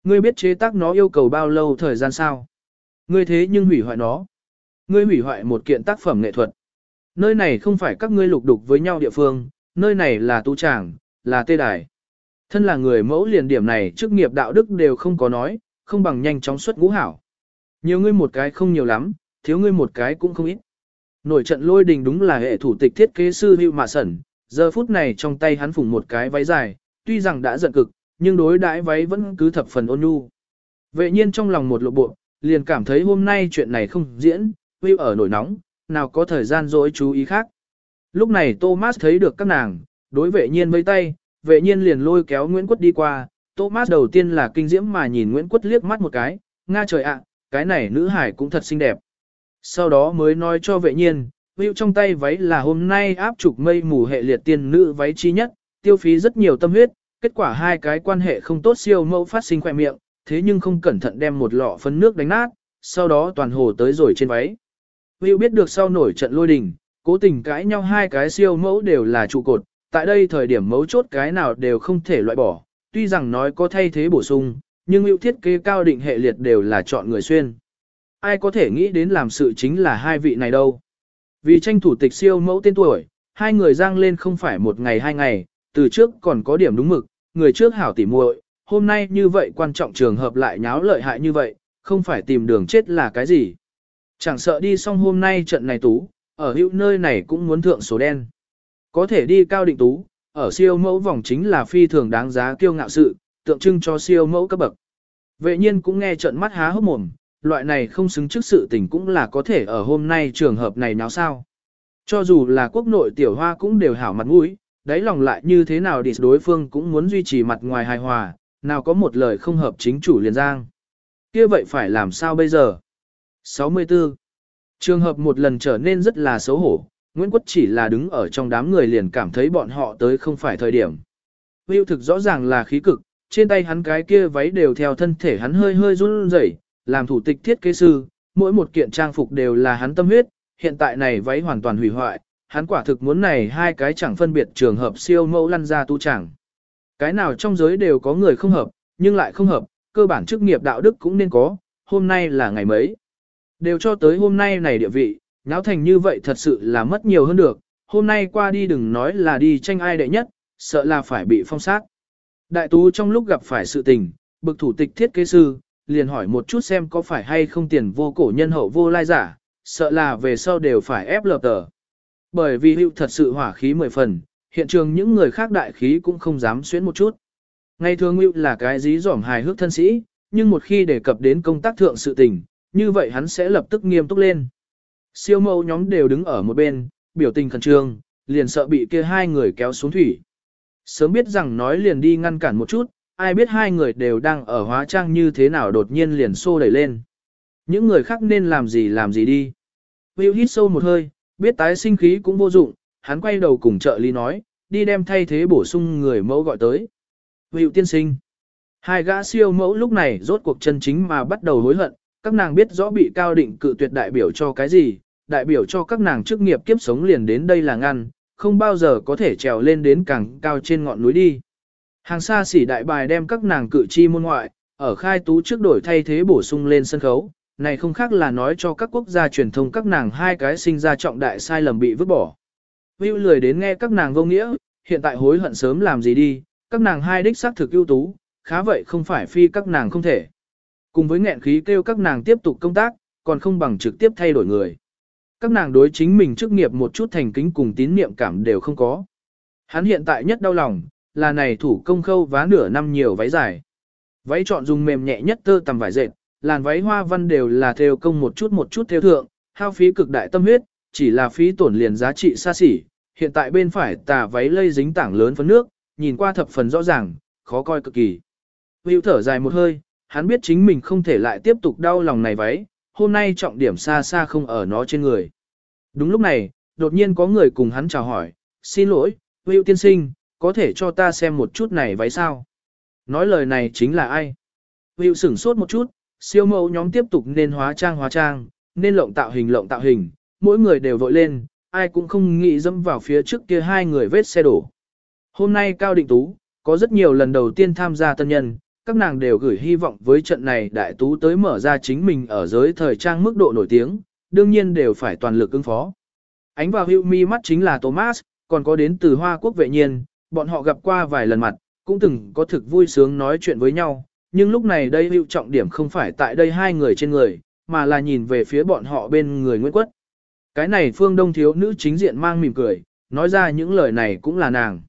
Ngươi biết chế tác nó yêu cầu bao lâu thời gian sao? Ngươi thế nhưng hủy hoại nó. Ngươi hủy hoại một kiện tác phẩm nghệ thuật. Nơi này không phải các ngươi lục đục với nhau địa phương, nơi này là tu tràng, là tê đài. Thân là người mẫu liền điểm này trước nghiệp đạo đức đều không có nói, không bằng nhanh chóng xuất ngũ hảo. Nhiều ngươi một cái không nhiều lắm, thiếu ngươi một cái cũng không ít. Nổi trận lôi đình đúng là hệ thủ tịch thiết kế sư Hữu Mạ Sẩn, giờ phút này trong tay hắn phủng một cái váy dài, tuy rằng đã giận cực, nhưng đối đãi váy vẫn cứ thập phần ôn nhu. Vệ nhiên trong lòng một lộ bộ, liền cảm thấy hôm nay chuyện này không diễn, Hữu ở nổi nóng, nào có thời gian dỗi chú ý khác. Lúc này Thomas thấy được các nàng, đối vệ nhiên vây tay, vệ nhiên liền lôi kéo Nguyễn Quất đi qua, Thomas đầu tiên là kinh diễm mà nhìn Nguyễn Quất liếc mắt một cái, nga trời ạ, cái này nữ hải cũng thật xinh đẹp. Sau đó mới nói cho vệ nhiên, Hữu trong tay váy là hôm nay áp trục mây mù hệ liệt tiên nữ váy chi nhất, tiêu phí rất nhiều tâm huyết, kết quả hai cái quan hệ không tốt siêu mẫu phát sinh khỏe miệng, thế nhưng không cẩn thận đem một lọ phấn nước đánh nát, sau đó toàn hồ tới rồi trên váy. Hữu biết được sau nổi trận lôi đình, cố tình cãi nhau hai cái siêu mẫu đều là trụ cột, tại đây thời điểm mấu chốt cái nào đều không thể loại bỏ, tuy rằng nói có thay thế bổ sung, nhưng ưu thiết kế cao định hệ liệt đều là chọn người xuyên. Ai có thể nghĩ đến làm sự chính là hai vị này đâu. Vì tranh thủ tịch siêu mẫu tên tuổi, hai người giang lên không phải một ngày hai ngày, từ trước còn có điểm đúng mực, người trước hảo tỉ muội, hôm nay như vậy quan trọng trường hợp lại nháo lợi hại như vậy, không phải tìm đường chết là cái gì. Chẳng sợ đi xong hôm nay trận này tú, ở hữu nơi này cũng muốn thượng số đen. Có thể đi cao định tú, ở siêu mẫu vòng chính là phi thường đáng giá kiêu ngạo sự, tượng trưng cho siêu mẫu cấp bậc. Vệ nhiên cũng nghe trợn mắt há hốc mồm, loại này không xứng trước sự tình cũng là có thể ở hôm nay trường hợp này nào sao. Cho dù là quốc nội tiểu hoa cũng đều hảo mặt mũi, đáy lòng lại như thế nào thì đối phương cũng muốn duy trì mặt ngoài hài hòa, nào có một lời không hợp chính chủ liền giang. kia vậy phải làm sao bây giờ? 64. Trường hợp một lần trở nên rất là xấu hổ, Nguyễn Quất chỉ là đứng ở trong đám người liền cảm thấy bọn họ tới không phải thời điểm. Hưu thực rõ ràng là khí cực, trên tay hắn cái kia váy đều theo thân thể hắn hơi hơi run rẩy, làm thủ tịch thiết kế sư, mỗi một kiện trang phục đều là hắn tâm huyết, hiện tại này váy hoàn toàn hủy hoại, hắn quả thực muốn này hai cái chẳng phân biệt trường hợp siêu mẫu lăn ra tu chẳng. Cái nào trong giới đều có người không hợp, nhưng lại không hợp, cơ bản chức nghiệp đạo đức cũng nên có, hôm nay là ngày mấy. Đều cho tới hôm nay này địa vị, náo thành như vậy thật sự là mất nhiều hơn được, hôm nay qua đi đừng nói là đi tranh ai đệ nhất, sợ là phải bị phong sát. Đại tú trong lúc gặp phải sự tình, bực thủ tịch thiết kế sư, liền hỏi một chút xem có phải hay không tiền vô cổ nhân hậu vô lai giả, sợ là về sau đều phải ép lợp tờ. Bởi vì hữu thật sự hỏa khí mười phần, hiện trường những người khác đại khí cũng không dám xuyến một chút. Ngày thường hữu là cái dí dỏm hài hước thân sĩ, nhưng một khi đề cập đến công tác thượng sự tình, như vậy hắn sẽ lập tức nghiêm túc lên. Siêu mẫu nhóm đều đứng ở một bên, biểu tình khẩn trương, liền sợ bị kia hai người kéo xuống thủy. Sớm biết rằng nói liền đi ngăn cản một chút, ai biết hai người đều đang ở hóa trang như thế nào đột nhiên liền xô đẩy lên. Những người khác nên làm gì làm gì đi. Will hít sâu một hơi, biết tái sinh khí cũng vô dụng, hắn quay đầu cùng trợ lý nói, đi đem thay thế bổ sung người mẫu gọi tới. Will tiên sinh. Hai gã siêu mẫu lúc này rốt cuộc chân chính mà bắt đầu hối hận, các nàng biết rõ bị cao định cự tuyệt đại biểu cho cái gì, đại biểu cho các nàng chức nghiệp kiếp sống liền đến đây là ngăn, không bao giờ có thể trèo lên đến càng cao trên ngọn núi đi. Hàng xa xỉ đại bài đem các nàng cử chi môn ngoại, ở khai tú trước đổi thay thế bổ sung lên sân khấu, này không khác là nói cho các quốc gia truyền thông các nàng hai cái sinh ra trọng đại sai lầm bị vứt bỏ. Vưu lười đến nghe các nàng vô nghĩa, hiện tại hối hận sớm làm gì đi, các nàng hai đích xác thực ưu tú, khá vậy không phải phi các nàng không thể. Cùng với nghẹn khí kêu các nàng tiếp tục công tác, còn không bằng trực tiếp thay đổi người. Các nàng đối chính mình chức nghiệp một chút thành kính cùng tín niệm cảm đều không có. Hắn hiện tại nhất đau lòng, là này thủ công khâu vá nửa năm nhiều váy dài. Váy chọn dùng mềm nhẹ nhất tơ tầm vải dệt, làn váy hoa văn đều là theo công một chút một chút theo thượng, hao phí cực đại tâm huyết, chỉ là phí tổn liền giá trị xa xỉ. Hiện tại bên phải tà váy lây dính tảng lớn phấn nước, nhìn qua thập phần rõ ràng, khó coi cực kỳ. Hữu thở dài một hơi, hắn biết chính mình không thể lại tiếp tục đau lòng này váy, hôm nay trọng điểm xa xa không ở nó trên người. Đúng lúc này, đột nhiên có người cùng hắn chào hỏi, xin lỗi, Hữu tiên sinh, có thể cho ta xem một chút này váy sao? Nói lời này chính là ai? Hữu sửng sốt một chút, siêu mẫu nhóm tiếp tục nên hóa trang hóa trang, nên lộng tạo hình lộng tạo hình, mỗi người đều vội lên, ai cũng không nghĩ dẫm vào phía trước kia hai người vết xe đổ. Hôm nay Cao Định Tú, có rất nhiều lần đầu tiên tham gia tân nhân, các nàng đều gửi hy vọng với trận này đại tú tới mở ra chính mình ở giới thời trang mức độ nổi tiếng, đương nhiên đều phải toàn lực ứng phó. Ánh vào hữu mi mắt chính là Thomas, còn có đến từ Hoa Quốc vệ nhiên, bọn họ gặp qua vài lần mặt, cũng từng có thực vui sướng nói chuyện với nhau, nhưng lúc này đây hữu trọng điểm không phải tại đây hai người trên người, mà là nhìn về phía bọn họ bên người Nguyễn Quất. Cái này phương đông thiếu nữ chính diện mang mỉm cười, nói ra những lời này cũng là nàng.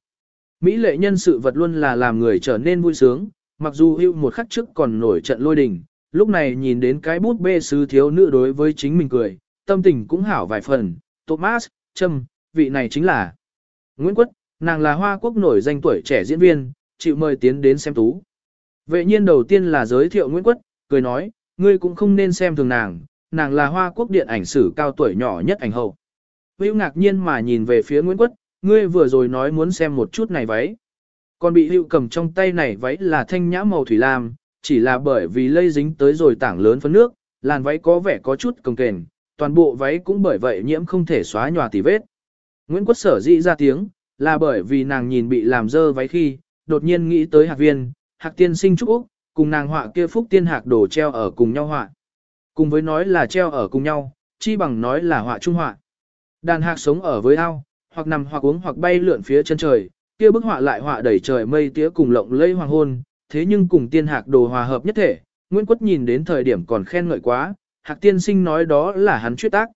Mỹ lệ nhân sự vật luôn là làm người trở nên vui sướng, mặc dù hưu một khắc trước còn nổi trận lôi đình, lúc này nhìn đến cái bút bê sứ thiếu nữ đối với chính mình cười, tâm tình cũng hảo vài phần. Thomas, Trâm, vị này chính là Nguyễn Quất, nàng là Hoa Quốc nổi danh tuổi trẻ diễn viên, chịu mời tiến đến xem tú. Vệ nhiên đầu tiên là giới thiệu Nguyễn Quất, cười nói, ngươi cũng không nên xem thường nàng, nàng là Hoa Quốc điện ảnh sử cao tuổi nhỏ nhất ảnh hậu. Hữu ngạc nhiên mà nhìn về phía Nguyễn Quất, ngươi vừa rồi nói muốn xem một chút này váy. Còn bị hữu cầm trong tay này váy là thanh nhã màu thủy lam, chỉ là bởi vì lây dính tới rồi tảng lớn phấn nước, làn váy có vẻ có chút cồng kềnh, toàn bộ váy cũng bởi vậy nhiễm không thể xóa nhòa tỉ vết. Nguyễn Quất sở dĩ ra tiếng, là bởi vì nàng nhìn bị làm dơ váy khi, đột nhiên nghĩ tới hạc viên, hạc tiên sinh trúc Úc, cùng nàng họa kia phúc tiên hạc đổ treo ở cùng nhau họa. Cùng với nói là treo ở cùng nhau, chi bằng nói là họa trung họa. Đàn hạc sống ở với ao, hoặc nằm hoặc uống hoặc bay lượn phía chân trời, kia bức họa lại họa đầy trời mây tía cùng lộng lây hoàng hôn, thế nhưng cùng tiên hạc đồ hòa hợp nhất thể, Nguyễn Quất nhìn đến thời điểm còn khen ngợi quá, hạc tiên sinh nói đó là hắn chuyết tác.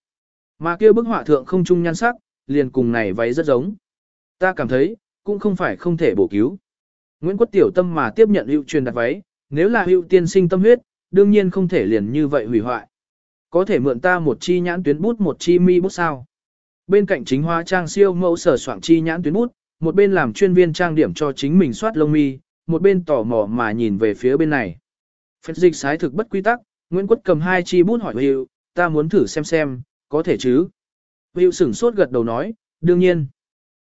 Mà kia bức họa thượng không chung nhan sắc, liền cùng này váy rất giống. Ta cảm thấy, cũng không phải không thể bổ cứu. Nguyễn Quất tiểu tâm mà tiếp nhận hữu truyền đặt váy, nếu là hữu tiên sinh tâm huyết, đương nhiên không thể liền như vậy hủy hoại. Có thể mượn ta một chi nhãn tuyến bút một chi mi bút sao. Bên cạnh chính hóa trang siêu mẫu sở soạn chi nhãn tuyến bút, một bên làm chuyên viên trang điểm cho chính mình soát lông mi, một bên tò mò mà nhìn về phía bên này. Phép dịch sái thực bất quy tắc, Nguyễn Quất cầm hai chi bút hỏi Hữu, ta muốn thử xem xem, có thể chứ. Hữu sửng sốt gật đầu nói, đương nhiên.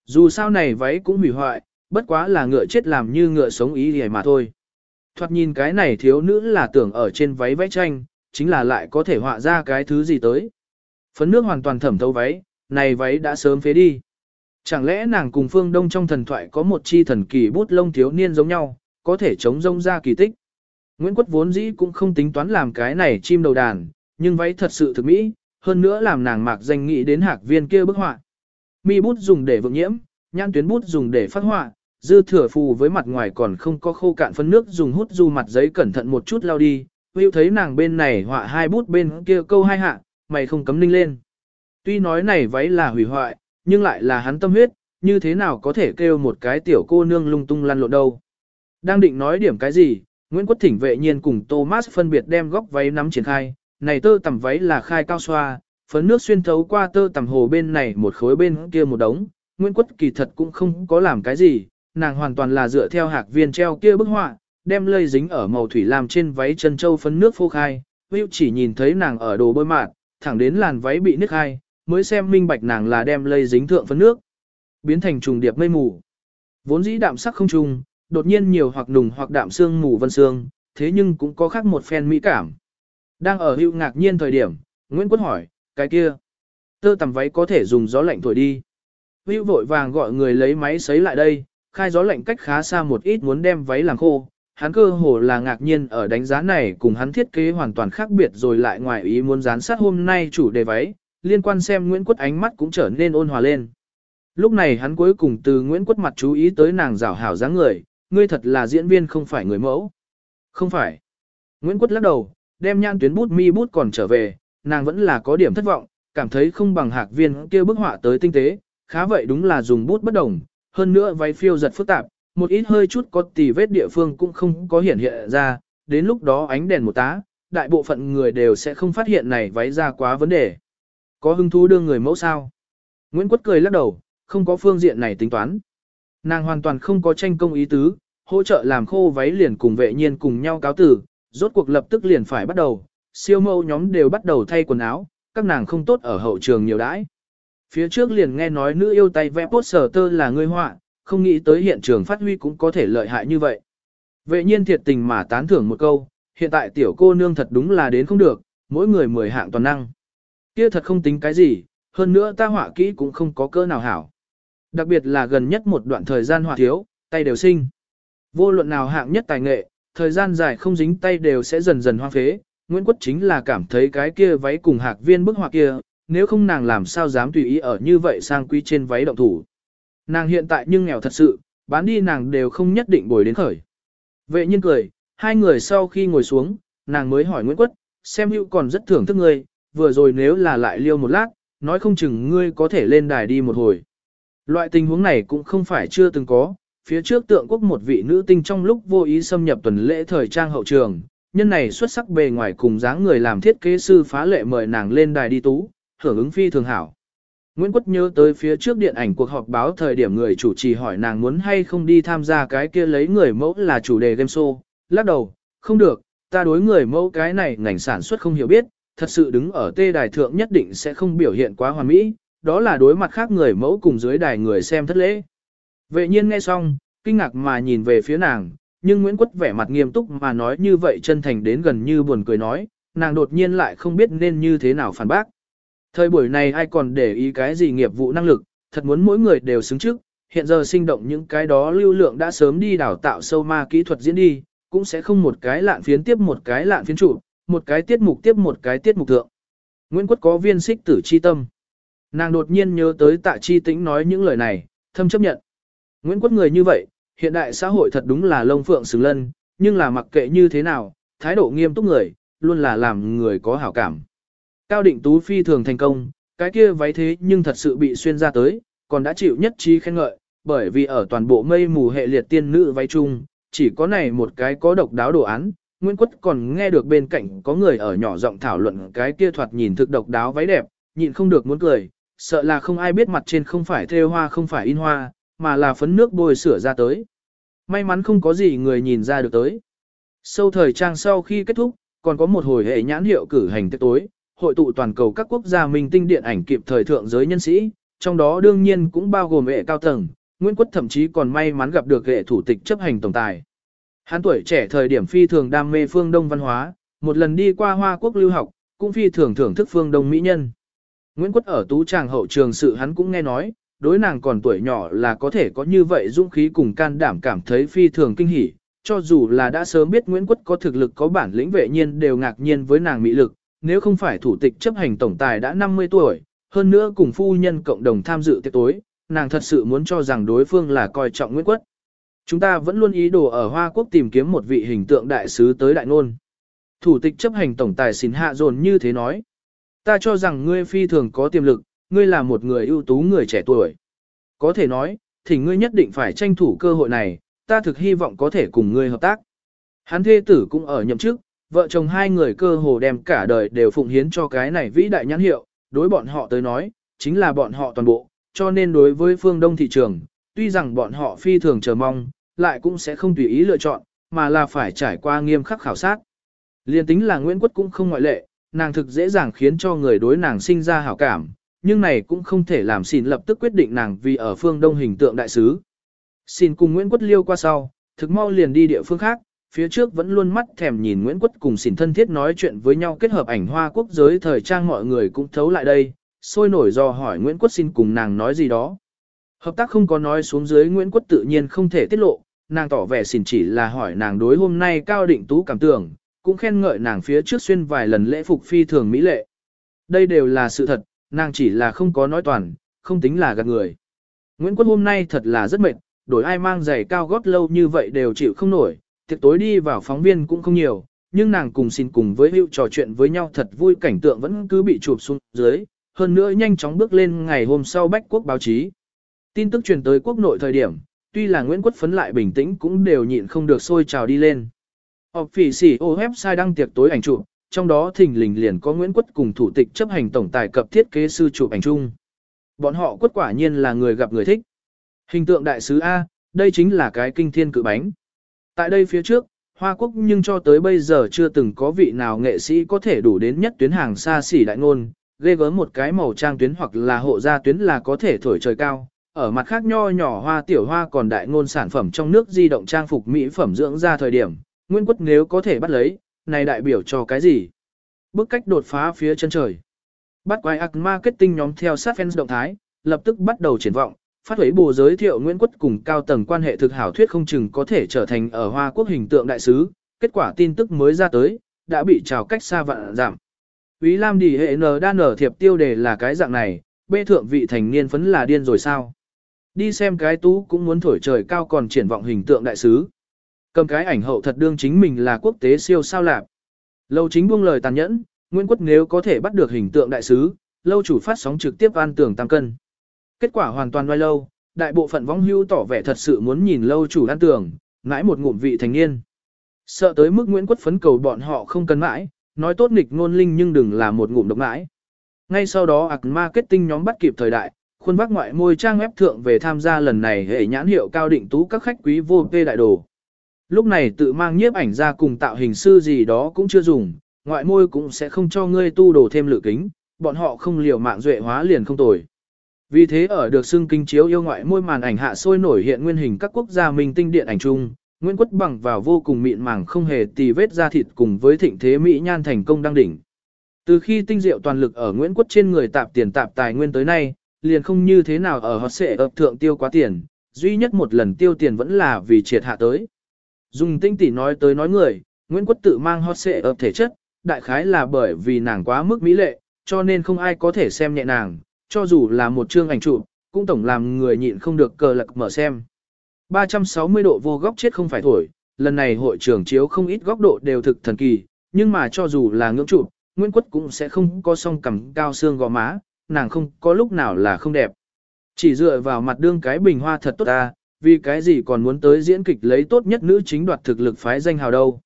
Dù sao này váy cũng hủy hoại, bất quá là ngựa chết làm như ngựa sống ý gì mà thôi. Thoạt nhìn cái này thiếu nữ là tưởng ở trên váy vẽ tranh, chính là lại có thể họa ra cái thứ gì tới. Phấn nước hoàn toàn thẩm thấu váy, này váy đã sớm phế đi. Chẳng lẽ nàng cùng phương đông trong thần thoại có một chi thần kỳ bút lông thiếu niên giống nhau, có thể chống rông ra kỳ tích. Nguyễn Quất vốn dĩ cũng không tính toán làm cái này chim đầu đàn, nhưng váy thật sự thực mỹ, hơn nữa làm nàng mạc danh nghĩ đến hạc viên kia bức họa. Mi bút dùng để vượng nhiễm, nhãn tuyến bút dùng để phát họa, dư thừa phù với mặt ngoài còn không có khô cạn phân nước dùng hút du mặt giấy cẩn thận một chút lau đi. Hữu thấy nàng bên này họa hai bút bên kia câu hai hạ, mày không cấm ninh lên. Tuy nói này váy là hủy hoại, nhưng lại là hắn tâm huyết, như thế nào có thể kêu một cái tiểu cô nương lung tung lăn lộn đâu. Đang định nói điểm cái gì, Nguyễn Quốc Thỉnh vệ nhiên cùng Thomas phân biệt đem góc váy nắm triển khai, này tơ tầm váy là khai cao xoa, phấn nước xuyên thấu qua tơ tầm hồ bên này một khối bên kia một đống, Nguyễn Quốc kỳ thật cũng không có làm cái gì, nàng hoàn toàn là dựa theo hạc viên treo kia bức họa, đem lây dính ở màu thủy làm trên váy chân châu phấn nước phô khai, Will chỉ nhìn thấy nàng ở đồ bơi mạn, thẳng đến làn váy bị nứt khai, mới xem minh bạch nàng là đem lây dính thượng phấn nước, biến thành trùng điệp mây mù. Vốn dĩ đạm sắc không trùng, đột nhiên nhiều hoặc nùng hoặc đạm xương mù vân xương, thế nhưng cũng có khác một phen mỹ cảm. Đang ở hữu ngạc nhiên thời điểm, Nguyễn Quốc hỏi, cái kia, tơ tầm váy có thể dùng gió lạnh thổi đi. Hữu vội vàng gọi người lấy máy sấy lại đây, khai gió lạnh cách khá xa một ít muốn đem váy làm khô. Hắn cơ hồ là ngạc nhiên ở đánh giá này cùng hắn thiết kế hoàn toàn khác biệt rồi lại ngoài ý muốn dán sát hôm nay chủ đề váy, liên quan xem Nguyễn quất ánh mắt cũng trở nên ôn hòa lên. Lúc này hắn cuối cùng từ Nguyễn quất mặt chú ý tới nàng rảo hảo dáng người, ngươi thật là diễn viên không phải người mẫu. Không phải. Nguyễn quất lắc đầu, đem nhan tuyến bút mi bút còn trở về, nàng vẫn là có điểm thất vọng, cảm thấy không bằng hạc viên kia bức họa tới tinh tế, khá vậy đúng là dùng bút bất đồng, hơn nữa váy phiêu giật phức tạp, một ít hơi chút có tì vết địa phương cũng không có hiện hiện ra, đến lúc đó ánh đèn một tá, đại bộ phận người đều sẽ không phát hiện này váy ra quá vấn đề. Có hứng thú đương người mẫu sao? Nguyễn Quốc cười lắc đầu, không có phương diện này tính toán. Nàng hoàn toàn không có tranh công ý tứ, hỗ trợ làm khô váy liền cùng vệ nhiên cùng nhau cáo tử, rốt cuộc lập tức liền phải bắt đầu, siêu mẫu nhóm đều bắt đầu thay quần áo, các nàng không tốt ở hậu trường nhiều đãi. Phía trước liền nghe nói nữ yêu tay vẽ poster tơ là người họa, không nghĩ tới hiện trường phát huy cũng có thể lợi hại như vậy. Vệ nhiên thiệt tình mà tán thưởng một câu, hiện tại tiểu cô nương thật đúng là đến không được, mỗi người mười hạng toàn năng. Kia thật không tính cái gì, hơn nữa ta họa kỹ cũng không có cơ nào hảo. Đặc biệt là gần nhất một đoạn thời gian họa thiếu, tay đều sinh. Vô luận nào hạng nhất tài nghệ, thời gian dài không dính tay đều sẽ dần dần hoang phế. Nguyễn Quốc chính là cảm thấy cái kia váy cùng hạc viên bức họa kia, nếu không nàng làm sao dám tùy ý ở như vậy sang quý trên váy động thủ. Nàng hiện tại nhưng nghèo thật sự, bán đi nàng đều không nhất định bồi đến khởi. Vệ nhiên cười, hai người sau khi ngồi xuống, nàng mới hỏi Nguyễn Quất, xem hữu còn rất thưởng thức ngươi, vừa rồi nếu là lại liêu một lát, nói không chừng ngươi có thể lên đài đi một hồi. Loại tình huống này cũng không phải chưa từng có, phía trước tượng quốc một vị nữ tinh trong lúc vô ý xâm nhập tuần lễ thời trang hậu trường, nhân này xuất sắc bề ngoài cùng dáng người làm thiết kế sư phá lệ mời nàng lên đài đi tú, hưởng ứng phi thường hảo. Nguyễn Quất nhớ tới phía trước điện ảnh cuộc họp báo thời điểm người chủ trì hỏi nàng muốn hay không đi tham gia cái kia lấy người mẫu là chủ đề game show, lắc đầu, không được, ta đối người mẫu cái này ngành sản xuất không hiểu biết, thật sự đứng ở tê đài thượng nhất định sẽ không biểu hiện quá hoàn mỹ, đó là đối mặt khác người mẫu cùng dưới đài người xem thất lễ. Vệ nhiên nghe xong, kinh ngạc mà nhìn về phía nàng, nhưng Nguyễn Quất vẻ mặt nghiêm túc mà nói như vậy chân thành đến gần như buồn cười nói, nàng đột nhiên lại không biết nên như thế nào phản bác. Thời buổi này ai còn để ý cái gì nghiệp vụ năng lực, thật muốn mỗi người đều xứng trước, hiện giờ sinh động những cái đó lưu lượng đã sớm đi đào tạo sâu ma kỹ thuật diễn đi, cũng sẽ không một cái lạn phiến tiếp một cái lạn phiến trụ, một cái tiết mục tiếp một cái tiết mục thượng. Nguyễn Quất có viên xích tử chi tâm. Nàng đột nhiên nhớ tới tạ chi tĩnh nói những lời này, thâm chấp nhận. Nguyễn Quất người như vậy, hiện đại xã hội thật đúng là lông phượng xứng lân, nhưng là mặc kệ như thế nào, thái độ nghiêm túc người, luôn là làm người có hảo cảm. Cao định tú phi thường thành công, cái kia váy thế nhưng thật sự bị xuyên ra tới, còn đã chịu nhất trí khen ngợi, bởi vì ở toàn bộ mây mù hệ liệt tiên nữ váy chung, chỉ có này một cái có độc đáo đồ án. Nguyễn Quất còn nghe được bên cạnh có người ở nhỏ giọng thảo luận cái kia thoạt nhìn thực độc đáo váy đẹp, nhịn không được muốn cười, sợ là không ai biết mặt trên không phải thêu hoa không phải in hoa, mà là phấn nước bôi sửa ra tới. May mắn không có gì người nhìn ra được tới. Sâu thời trang sau khi kết thúc, còn có một hồi hệ nhãn hiệu cử hành tiệc tối, hội tụ toàn cầu các quốc gia minh tinh điện ảnh kịp thời thượng giới nhân sĩ, trong đó đương nhiên cũng bao gồm hệ cao tầng, Nguyễn Quất thậm chí còn may mắn gặp được hệ thủ tịch chấp hành tổng tài. Hắn tuổi trẻ thời điểm phi thường đam mê phương Đông văn hóa, một lần đi qua Hoa Quốc lưu học, cũng phi thường thưởng thức phương Đông mỹ nhân. Nguyễn Quất ở tú tràng hậu trường sự hắn cũng nghe nói, đối nàng còn tuổi nhỏ là có thể có như vậy dũng khí cùng can đảm cảm thấy phi thường kinh hỉ, cho dù là đã sớm biết Nguyễn Quất có thực lực có bản lĩnh vệ nhiên đều ngạc nhiên với nàng mỹ lực, nếu không phải thủ tịch chấp hành tổng tài đã 50 tuổi, hơn nữa cùng phu nhân cộng đồng tham dự tiệc tối, nàng thật sự muốn cho rằng đối phương là coi trọng Nguyễn Quất. Chúng ta vẫn luôn ý đồ ở Hoa Quốc tìm kiếm một vị hình tượng đại sứ tới đại ngôn. Thủ tịch chấp hành tổng tài xin hạ dồn như thế nói. Ta cho rằng ngươi phi thường có tiềm lực, ngươi là một người ưu tú người trẻ tuổi. Có thể nói, thì ngươi nhất định phải tranh thủ cơ hội này, ta thực hy vọng có thể cùng ngươi hợp tác. Hắn thê tử cũng ở nhậm chức, vợ chồng hai người cơ hồ đem cả đời đều phụng hiến cho cái này vĩ đại nhãn hiệu, đối bọn họ tới nói, chính là bọn họ toàn bộ, cho nên đối với phương đông thị trường, tuy rằng bọn họ phi thường chờ mong, lại cũng sẽ không tùy ý lựa chọn, mà là phải trải qua nghiêm khắc khảo sát. Liên tính là Nguyễn Quất cũng không ngoại lệ, nàng thực dễ dàng khiến cho người đối nàng sinh ra hảo cảm, nhưng này cũng không thể làm xin lập tức quyết định nàng vì ở phương đông hình tượng đại sứ. Xin cùng Nguyễn Quất liêu qua sau, thực mau liền đi địa phương khác, phía trước vẫn luôn mắt thèm nhìn Nguyễn Quất cùng xỉn thân thiết nói chuyện với nhau kết hợp ảnh hoa quốc giới thời trang mọi người cũng thấu lại đây, sôi nổi do hỏi Nguyễn Quất xin cùng nàng nói gì đó. Hợp tác không có nói xuống dưới Nguyễn Quất tự nhiên không thể tiết lộ, nàng tỏ vẻ xỉn chỉ là hỏi nàng đối hôm nay cao định tú cảm tưởng, cũng khen ngợi nàng phía trước xuyên vài lần lễ phục phi thường mỹ lệ. Đây đều là sự thật, nàng chỉ là không có nói toàn, không tính là gạt người. Nguyễn Quất hôm nay thật là rất mệt, đổi ai mang giày cao gót lâu như vậy đều chịu không nổi, tiệc tối đi vào phóng viên cũng không nhiều, nhưng nàng cùng xin cùng với hữu trò chuyện với nhau thật vui cảnh tượng vẫn cứ bị chụp xuống dưới, hơn nữa nhanh chóng bước lên ngày hôm sau bách quốc báo chí. Tin tức truyền tới quốc nội thời điểm, tuy là Nguyễn Quất phấn lại bình tĩnh cũng đều nhịn không được sôi trào đi lên. Họp phỉ sỉ ô website đăng tiệc tối ảnh chụp, trong đó thình lình liền có Nguyễn Quất cùng thủ tịch chấp hành tổng tài cập thiết kế sư chụp ảnh chung. Bọn họ quất quả nhiên là người gặp người thích. Hình tượng đại sứ A, đây chính là cái kinh thiên cự bánh. Tại đây phía trước, Hoa Quốc nhưng cho tới bây giờ chưa từng có vị nào nghệ sĩ có thể đủ đến nhất tuyến hàng xa xỉ đại ngôn, ghê gớm một cái màu trang tuyến hoặc là hộ gia tuyến là có thể thổi trời cao. Ở mặt khác nho nhỏ hoa tiểu hoa còn đại ngôn sản phẩm trong nước di động trang phục mỹ phẩm dưỡng ra thời điểm, Nguyên Quất nếu có thể bắt lấy, này đại biểu cho cái gì? Bước cách đột phá phía chân trời. Bắt quái ạc marketing nhóm theo sát fans động thái, lập tức bắt đầu triển vọng, phát huế bồ giới thiệu Nguyễn Quất cùng cao tầng quan hệ thực hảo thuyết không chừng có thể trở thành ở Hoa Quốc hình tượng đại sứ, kết quả tin tức mới ra tới, đã bị trào cách xa vạn giảm. Úy Lam đi hệ N đa nở thiệp tiêu đề là cái dạng này, bê thượng vị thành niên phấn là điên rồi sao? Đi xem cái tú cũng muốn thổi trời cao còn triển vọng hình tượng đại sứ. Cầm cái ảnh hậu thật đương chính mình là quốc tế siêu sao lạp. Lâu chính buông lời tàn nhẫn, Nguyễn Quất nếu có thể bắt được hình tượng đại sứ, lâu chủ phát sóng trực tiếp an tưởng tăng cân. Kết quả hoàn toàn vai lâu, đại bộ phận vong hưu tỏ vẻ thật sự muốn nhìn lâu chủ an tưởng, mãi một ngụm vị thành niên. Sợ tới mức Nguyễn Quất phấn cầu bọn họ không cần mãi, nói tốt nghịch ngôn linh nhưng đừng là một ngụm độc mãi. Ngay sau đó ạc marketing nhóm bắt kịp thời đại, khuôn vác ngoại môi trang web thượng về tham gia lần này hệ nhãn hiệu cao định tú các khách quý vô phê đại đồ. Lúc này tự mang nhiếp ảnh ra cùng tạo hình sư gì đó cũng chưa dùng, ngoại môi cũng sẽ không cho ngươi tu đồ thêm lựa kính, bọn họ không liều mạng duệ hóa liền không tồi. Vì thế ở được xưng kinh chiếu yêu ngoại môi màn ảnh hạ sôi nổi hiện nguyên hình các quốc gia minh tinh điện ảnh chung, Nguyễn Quất bằng vào vô cùng mịn màng không hề tì vết da thịt cùng với thịnh thế Mỹ nhan thành công đăng đỉnh. Từ khi tinh diệu toàn lực ở Nguyễn Quất trên người tạp tiền tạp tài nguyên tới nay, liền không như thế nào ở họ xệ ập thượng tiêu quá tiền, duy nhất một lần tiêu tiền vẫn là vì triệt hạ tới. Dùng tinh tỉ nói tới nói người, Nguyễn Quất tự mang hot xệ ập thể chất, đại khái là bởi vì nàng quá mức mỹ lệ, cho nên không ai có thể xem nhẹ nàng, cho dù là một chương ảnh chụp, cũng tổng làm người nhịn không được cờ lật mở xem. 360 độ vô góc chết không phải thổi, lần này hội trưởng chiếu không ít góc độ đều thực thần kỳ, nhưng mà cho dù là ngưỡng chụp, Nguyễn Quất cũng sẽ không có song cằm cao xương gò má, nàng không có lúc nào là không đẹp. Chỉ dựa vào mặt đương cái bình hoa thật tốt ta, vì cái gì còn muốn tới diễn kịch lấy tốt nhất nữ chính đoạt thực lực phái danh hào đâu.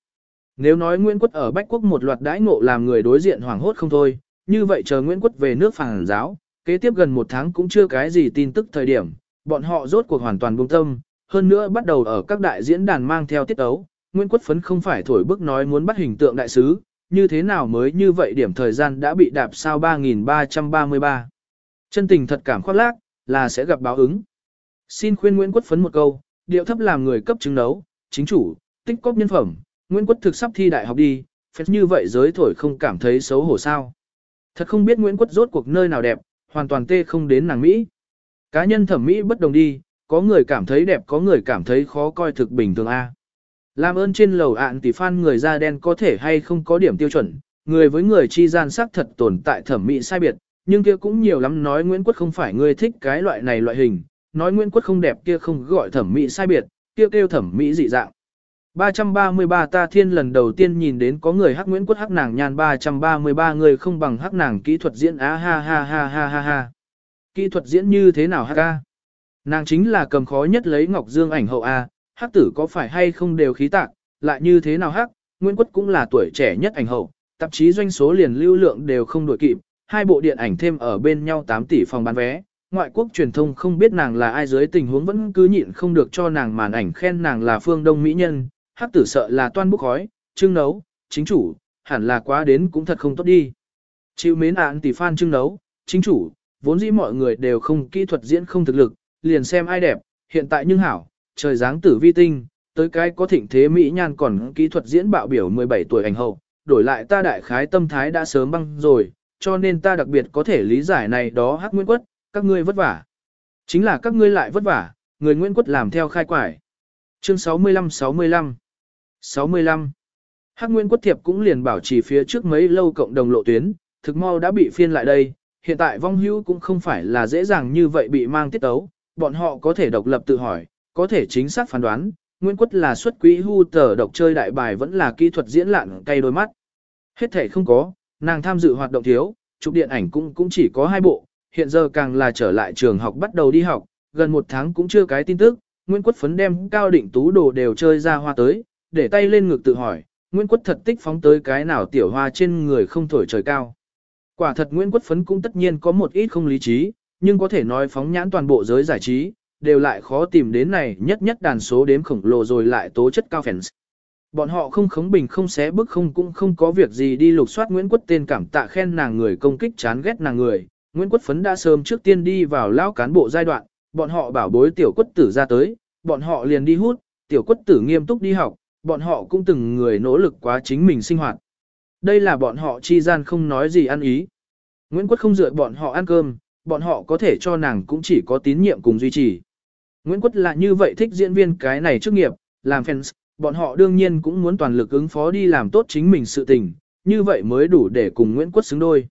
Nếu nói Nguyễn Quất ở Bách Quốc một loạt đãi ngộ làm người đối diện hoảng hốt không thôi, như vậy chờ Nguyễn Quất về nước phản giáo, kế tiếp gần một tháng cũng chưa cái gì tin tức thời điểm, bọn họ rốt cuộc hoàn toàn buông tâm, hơn nữa bắt đầu ở các đại diễn đàn mang theo tiết ấu, Nguyễn Quất Phấn không phải thổi bức nói muốn bắt hình tượng đại sứ, như thế nào mới như vậy điểm thời gian đã bị đạp sao 3.333? Chân tình thật cảm khoác lác, là sẽ gặp báo ứng. Xin khuyên Nguyễn Quất Phấn một câu, điệu thấp làm người cấp chứng đấu, chính chủ, tích cóp nhân phẩm, Nguyễn Quất thực sắp thi đại học đi, phép như vậy giới thổi không cảm thấy xấu hổ sao. Thật không biết Nguyễn Quất rốt cuộc nơi nào đẹp, hoàn toàn tê không đến nàng Mỹ. Cá nhân thẩm mỹ bất đồng đi, có người cảm thấy đẹp có người cảm thấy khó coi thực bình thường A. Làm ơn trên lầu ạn tỷ phan người da đen có thể hay không có điểm tiêu chuẩn, người với người chi gian sắc thật tồn tại thẩm mỹ sai biệt, nhưng kia cũng nhiều lắm nói Nguyễn Quốc không phải người thích cái loại này loại hình, nói Nguyễn Quốc không đẹp kia không gọi thẩm mỹ sai biệt, kia kêu, kêu thẩm mỹ dị dạng. 333 ta thiên lần đầu tiên nhìn đến có người hắc Nguyễn Quốc hắc nàng nhan 333 người không bằng hắc nàng kỹ thuật diễn á ha ha ha ha ha ha. Kỹ thuật diễn như thế nào hắc ca Nàng chính là cầm khó nhất lấy Ngọc Dương ảnh hậu A, hắc tử có phải hay không đều khí tạc, lại như thế nào hắc, Nguyễn Quất cũng là tuổi trẻ nhất ảnh hậu, tạp chí doanh số liền lưu lượng đều không đổi kịp, hai bộ điện ảnh thêm ở bên nhau 8 tỷ phòng bán vé. Ngoại quốc truyền thông không biết nàng là ai dưới tình huống vẫn cứ nhịn không được cho nàng màn ảnh khen nàng là phương đông mỹ nhân, hắc tử sợ là toan bốc khói, trưng nấu, chính chủ, hẳn là quá đến cũng thật không tốt đi. Chịu mến ạn tỷ fan trưng nấu, chính chủ, vốn dĩ mọi người đều không kỹ thuật diễn không thực lực, liền xem ai đẹp, hiện tại nhưng hảo, trời dáng tử vi tinh, tới cái có thịnh thế Mỹ nhan còn kỹ thuật diễn bạo biểu 17 tuổi ảnh hậu, đổi lại ta đại khái tâm thái đã sớm băng rồi, cho nên ta đặc biệt có thể lý giải này đó hắc nguyên quất, các ngươi vất vả. Chính là các ngươi lại vất vả, người Nguyễn Quất làm theo khai quải. Chương 65-65 65 Hắc Nguyên Quất Thiệp cũng liền bảo trì phía trước mấy lâu cộng đồng lộ tuyến, thực mau đã bị phiên lại đây, hiện tại vong hữu cũng không phải là dễ dàng như vậy bị mang tiết tấu, bọn họ có thể độc lập tự hỏi, có thể chính xác phán đoán, Nguyễn Quất là xuất quý hưu tờ độc chơi đại bài vẫn là kỹ thuật diễn lạn cay đôi mắt. Hết thể không có, nàng tham dự hoạt động thiếu, chụp điện ảnh cũng cũng chỉ có hai bộ, hiện giờ càng là trở lại trường học bắt đầu đi học, gần một tháng cũng chưa cái tin tức, Nguyễn Quất phấn đem cao định tú đồ đều chơi ra hoa tới, để tay lên ngực tự hỏi, Nguyễn Quất thật tích phóng tới cái nào tiểu hoa trên người không thổi trời cao. Quả thật Nguyễn Quất phấn cũng tất nhiên có một ít không lý trí, nhưng có thể nói phóng nhãn toàn bộ giới giải trí, đều lại khó tìm đến này nhất nhất đàn số đếm khổng lồ rồi lại tố chất cao fans. Bọn họ không khống bình không xé bức không cũng không có việc gì đi lục soát Nguyễn Quất tên cảm tạ khen nàng người công kích chán ghét nàng người. Nguyễn Quất Phấn đã sớm trước tiên đi vào lao cán bộ giai đoạn, bọn họ bảo bối tiểu quất tử ra tới, bọn họ liền đi hút, tiểu quất tử nghiêm túc đi học, bọn họ cũng từng người nỗ lực quá chính mình sinh hoạt. Đây là bọn họ chi gian không nói gì ăn ý. Nguyễn Quất không dựa bọn họ ăn cơm, bọn họ có thể cho nàng cũng chỉ có tín nhiệm cùng duy trì. Nguyễn Quất là như vậy thích diễn viên cái này chức nghiệp, làm fans, bọn họ đương nhiên cũng muốn toàn lực ứng phó đi làm tốt chính mình sự tình, như vậy mới đủ để cùng Nguyễn Quất xứng đôi.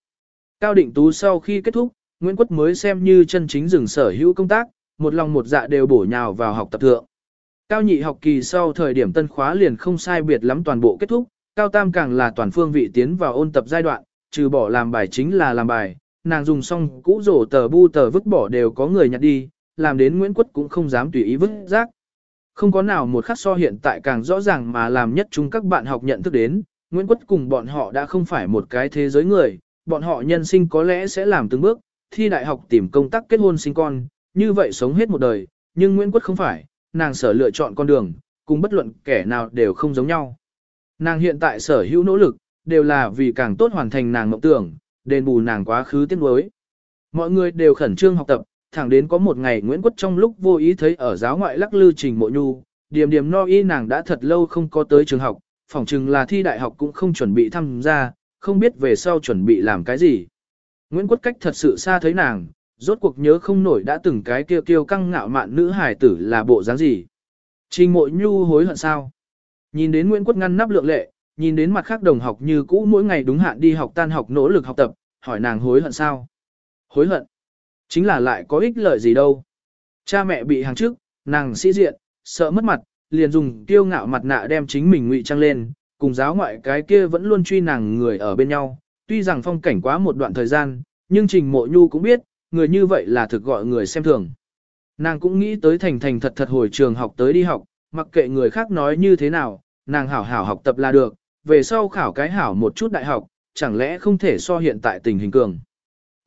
Cao định tú sau khi kết thúc, Nguyễn Quất mới xem như chân chính dừng sở hữu công tác, một lòng một dạ đều bổ nhào vào học tập thượng. Cao nhị học kỳ sau thời điểm tân khóa liền không sai biệt lắm toàn bộ kết thúc, cao tam càng là toàn phương vị tiến vào ôn tập giai đoạn, trừ bỏ làm bài chính là làm bài, nàng dùng xong cũ rổ tờ bu tờ vứt bỏ đều có người nhặt đi, làm đến Nguyễn Quất cũng không dám tùy ý vứt rác. Không có nào một khắc so hiện tại càng rõ ràng mà làm nhất chúng các bạn học nhận thức đến, Nguyễn Quất cùng bọn họ đã không phải một cái thế giới người, bọn họ nhân sinh có lẽ sẽ làm từng bước, thi đại học tìm công tác kết hôn sinh con, như vậy sống hết một đời, nhưng Nguyễn Quất không phải, nàng sở lựa chọn con đường, cùng bất luận kẻ nào đều không giống nhau. Nàng hiện tại sở hữu nỗ lực, đều là vì càng tốt hoàn thành nàng mộng tưởng, đền bù nàng quá khứ tiếc nuối. Mọi người đều khẩn trương học tập, thẳng đến có một ngày Nguyễn Quất trong lúc vô ý thấy ở giáo ngoại lắc lư trình mộ nhu, điểm điểm no y nàng đã thật lâu không có tới trường học, phỏng chừng là thi đại học cũng không chuẩn bị tham gia, không biết về sau chuẩn bị làm cái gì. Nguyễn Quất cách thật sự xa thấy nàng, rốt cuộc nhớ không nổi đã từng cái kêu kêu căng ngạo mạn nữ hài tử là bộ dáng gì. Trình mộ nhu hối hận sao? Nhìn đến Nguyễn Quất ngăn nắp lượng lệ, nhìn đến mặt khác đồng học như cũ mỗi ngày đúng hạn đi học tan học nỗ lực học tập, hỏi nàng hối hận sao? Hối hận? Chính là lại có ích lợi gì đâu. Cha mẹ bị hàng trước, nàng sĩ diện, sợ mất mặt, liền dùng tiêu ngạo mặt nạ đem chính mình ngụy trang lên, cùng giáo ngoại cái kia vẫn luôn truy nàng người ở bên nhau. Tuy rằng phong cảnh quá một đoạn thời gian, nhưng Trình Mộ Nhu cũng biết, người như vậy là thực gọi người xem thường. Nàng cũng nghĩ tới thành thành thật thật hồi trường học tới đi học, mặc kệ người khác nói như thế nào, nàng hảo hảo học tập là được, về sau khảo cái hảo một chút đại học, chẳng lẽ không thể so hiện tại tình hình cường.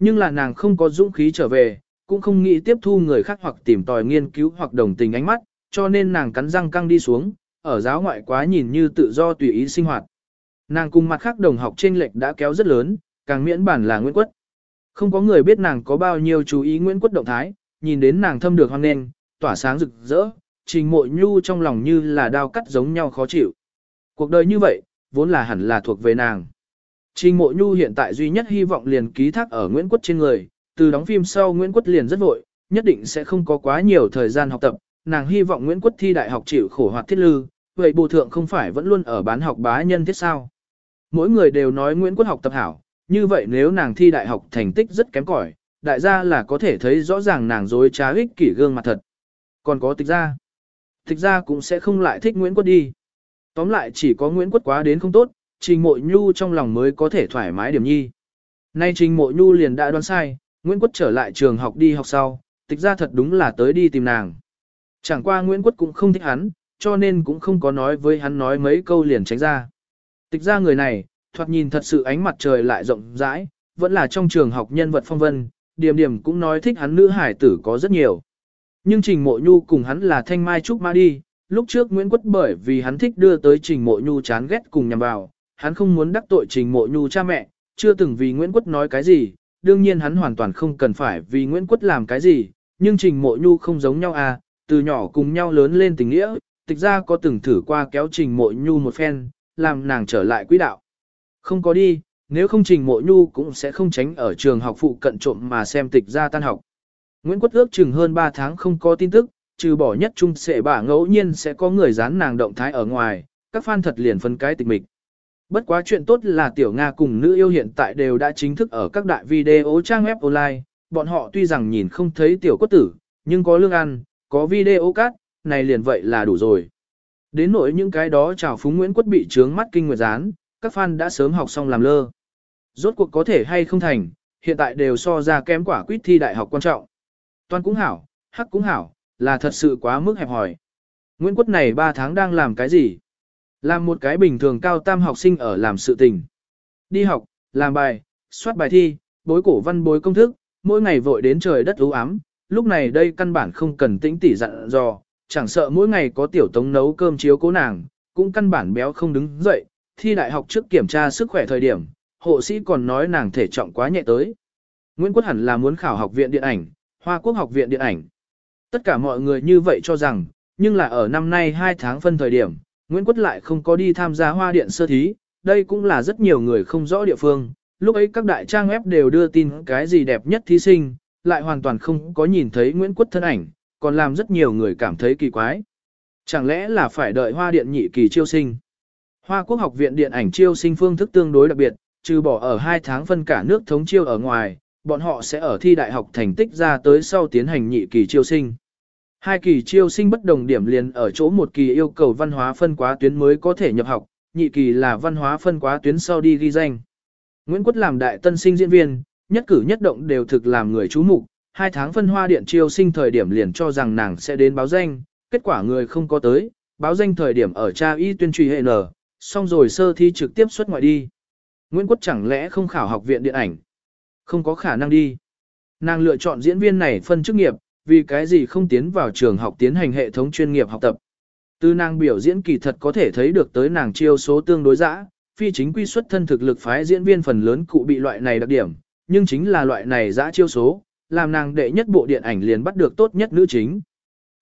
Nhưng là nàng không có dũng khí trở về, cũng không nghĩ tiếp thu người khác hoặc tìm tòi nghiên cứu hoặc đồng tình ánh mắt, cho nên nàng cắn răng căng đi xuống, ở giáo ngoại quá nhìn như tự do tùy ý sinh hoạt. Nàng cùng mặt khác đồng học trên lệch đã kéo rất lớn, càng miễn bản là Nguyễn Quất. Không có người biết nàng có bao nhiêu chú ý Nguyễn Quất động thái, nhìn đến nàng thâm được hoang nên, tỏa sáng rực rỡ, trình mội nhu trong lòng như là đao cắt giống nhau khó chịu. Cuộc đời như vậy, vốn là hẳn là thuộc về nàng. Trình Mộ Nhu hiện tại duy nhất hy vọng liền ký thác ở Nguyễn Quất trên người, từ đóng phim sau Nguyễn Quất liền rất vội, nhất định sẽ không có quá nhiều thời gian học tập, nàng hy vọng Nguyễn Quất thi đại học chịu khổ hoạt thiết lư, vậy bù thượng không phải vẫn luôn ở bán học bá nhân thiết sao. Mỗi người đều nói Nguyễn Quất học tập hảo, như vậy nếu nàng thi đại học thành tích rất kém cỏi, đại gia là có thể thấy rõ ràng nàng dối trá ích kỷ gương mặt thật. Còn có tịch gia. Tịch gia cũng sẽ không lại thích Nguyễn Quất đi. Tóm lại chỉ có Nguyễn Quất quá đến không tốt, Trình Mộ Nhu trong lòng mới có thể thoải mái điểm nhi. Nay Trình Mộ Nhu liền đã đoán sai, Nguyễn Quất trở lại trường học đi học sau, tịch ra thật đúng là tới đi tìm nàng. Chẳng qua Nguyễn Quất cũng không thích hắn, cho nên cũng không có nói với hắn nói mấy câu liền tránh ra. Tịch ra người này, thoạt nhìn thật sự ánh mặt trời lại rộng rãi, vẫn là trong trường học nhân vật phong vân, điểm điểm cũng nói thích hắn nữ hải tử có rất nhiều. Nhưng Trình Mộ Nhu cùng hắn là thanh mai trúc mã đi, lúc trước Nguyễn Quất bởi vì hắn thích đưa tới Trình Mộ Nhu chán ghét cùng nhằm vào, hắn không muốn đắc tội Trình Mộ Nhu cha mẹ, chưa từng vì Nguyễn Quất nói cái gì, đương nhiên hắn hoàn toàn không cần phải vì Nguyễn Quất làm cái gì, nhưng Trình Mộ Nhu không giống nhau à, từ nhỏ cùng nhau lớn lên tình nghĩa, tịch ra có từng thử qua kéo Trình Mộ Nhu một phen, làm nàng trở lại quỹ đạo. Không có đi, nếu không Trình Mộ Nhu cũng sẽ không tránh ở trường học phụ cận trộm mà xem tịch ra tan học. Nguyễn Quất ước chừng hơn 3 tháng không có tin tức, trừ bỏ nhất trung sẽ bả ngẫu nhiên sẽ có người dán nàng động thái ở ngoài, các fan thật liền phân cái tịch mịch. Bất quá chuyện tốt là Tiểu Nga cùng nữ yêu hiện tại đều đã chính thức ở các đại video trang web online, bọn họ tuy rằng nhìn không thấy Tiểu Quất Tử, nhưng có lương ăn, có video cắt, này liền vậy là đủ rồi. Đến nỗi những cái đó chào phúng Nguyễn Quất bị trướng mắt kinh nguyệt gián, các fan đã sớm học xong làm lơ. Rốt cuộc có thể hay không thành, hiện tại đều so ra kém quả quyết thi đại học quan trọng. Toan cũng hảo, hắc cũng hảo, là thật sự quá mức hẹp hòi. Nguyễn Quất này 3 tháng đang làm cái gì? Làm một cái bình thường cao tam học sinh ở làm sự tình. Đi học, làm bài, soát bài thi, bối cổ văn bối công thức, mỗi ngày vội đến trời đất u ám, lúc này đây căn bản không cần tĩnh tỉ dặn dò, chẳng sợ mỗi ngày có tiểu tống nấu cơm chiếu cố nàng, cũng căn bản béo không đứng dậy, thi đại học trước kiểm tra sức khỏe thời điểm, hộ sĩ còn nói nàng thể trọng quá nhẹ tới. Nguyễn Quốc hẳn là muốn khảo học viện điện ảnh, Hoa Quốc học viện điện ảnh. Tất cả mọi người như vậy cho rằng, nhưng là ở năm nay 2 tháng phân thời điểm, Nguyễn Quất lại không có đi tham gia hoa điện sơ thí, đây cũng là rất nhiều người không rõ địa phương. Lúc ấy các đại trang web đều đưa tin cái gì đẹp nhất thí sinh, lại hoàn toàn không có nhìn thấy Nguyễn Quất thân ảnh, còn làm rất nhiều người cảm thấy kỳ quái. Chẳng lẽ là phải đợi hoa điện nhị kỳ chiêu sinh? Hoa quốc học viện điện ảnh chiêu sinh phương thức tương đối đặc biệt, trừ bỏ ở 2 tháng phân cả nước thống chiêu ở ngoài, bọn họ sẽ ở thi đại học thành tích ra tới sau tiến hành nhị kỳ chiêu sinh. Hai kỳ chiêu sinh bất đồng điểm liền ở chỗ một kỳ yêu cầu văn hóa phân quá tuyến mới có thể nhập học, nhị kỳ là văn hóa phân quá tuyến sau đi ghi danh. Nguyễn Quất làm đại tân sinh diễn viên, nhất cử nhất động đều thực làm người chú mục. Hai tháng phân hoa điện chiêu sinh thời điểm liền cho rằng nàng sẽ đến báo danh, kết quả người không có tới, báo danh thời điểm ở tra y tuyên truy hệ nở, xong rồi sơ thi trực tiếp xuất ngoại đi. Nguyễn Quất chẳng lẽ không khảo học viện điện ảnh? Không có khả năng đi. Nàng lựa chọn diễn viên này phân chức nghiệp, vì cái gì không tiến vào trường học tiến hành hệ thống chuyên nghiệp học tập. Từ nàng biểu diễn kỳ thật có thể thấy được tới nàng chiêu số tương đối dã, phi chính quy xuất thân thực lực phái diễn viên phần lớn cụ bị loại này đặc điểm, nhưng chính là loại này dã chiêu số, làm nàng đệ nhất bộ điện ảnh liền bắt được tốt nhất nữ chính.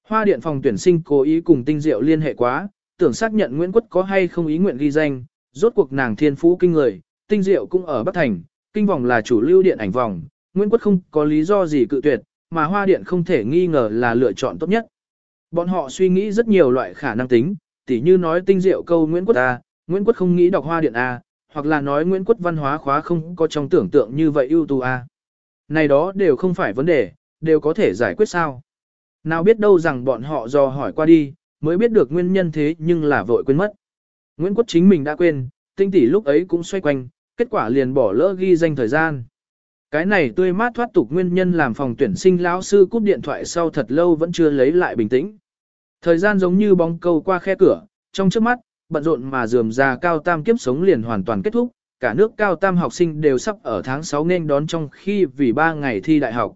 Hoa điện phòng tuyển sinh cố ý cùng tinh diệu liên hệ quá, tưởng xác nhận Nguyễn Quất có hay không ý nguyện ghi danh, rốt cuộc nàng thiên phú kinh người, tinh diệu cũng ở Bắc Thành, kinh vòng là chủ lưu điện ảnh vòng, Nguyễn Quất không có lý do gì cự tuyệt, mà hoa điện không thể nghi ngờ là lựa chọn tốt nhất. Bọn họ suy nghĩ rất nhiều loại khả năng tính, tỉ như nói tinh diệu câu Nguyễn Quất A, Nguyễn Quất không nghĩ đọc hoa điện A, hoặc là nói Nguyễn Quất văn hóa khóa không có trong tưởng tượng như vậy ưu tú A. Này đó đều không phải vấn đề, đều có thể giải quyết sao. Nào biết đâu rằng bọn họ do hỏi qua đi, mới biết được nguyên nhân thế nhưng là vội quên mất. Nguyễn Quất chính mình đã quên, tinh tỷ lúc ấy cũng xoay quanh, kết quả liền bỏ lỡ ghi danh thời gian. Cái này tươi mát thoát tục nguyên nhân làm phòng tuyển sinh lão sư cúp điện thoại sau thật lâu vẫn chưa lấy lại bình tĩnh. Thời gian giống như bóng câu qua khe cửa, trong trước mắt, bận rộn mà dườm ra cao tam kiếp sống liền hoàn toàn kết thúc, cả nước cao tam học sinh đều sắp ở tháng 6 nên đón trong khi vì 3 ngày thi đại học.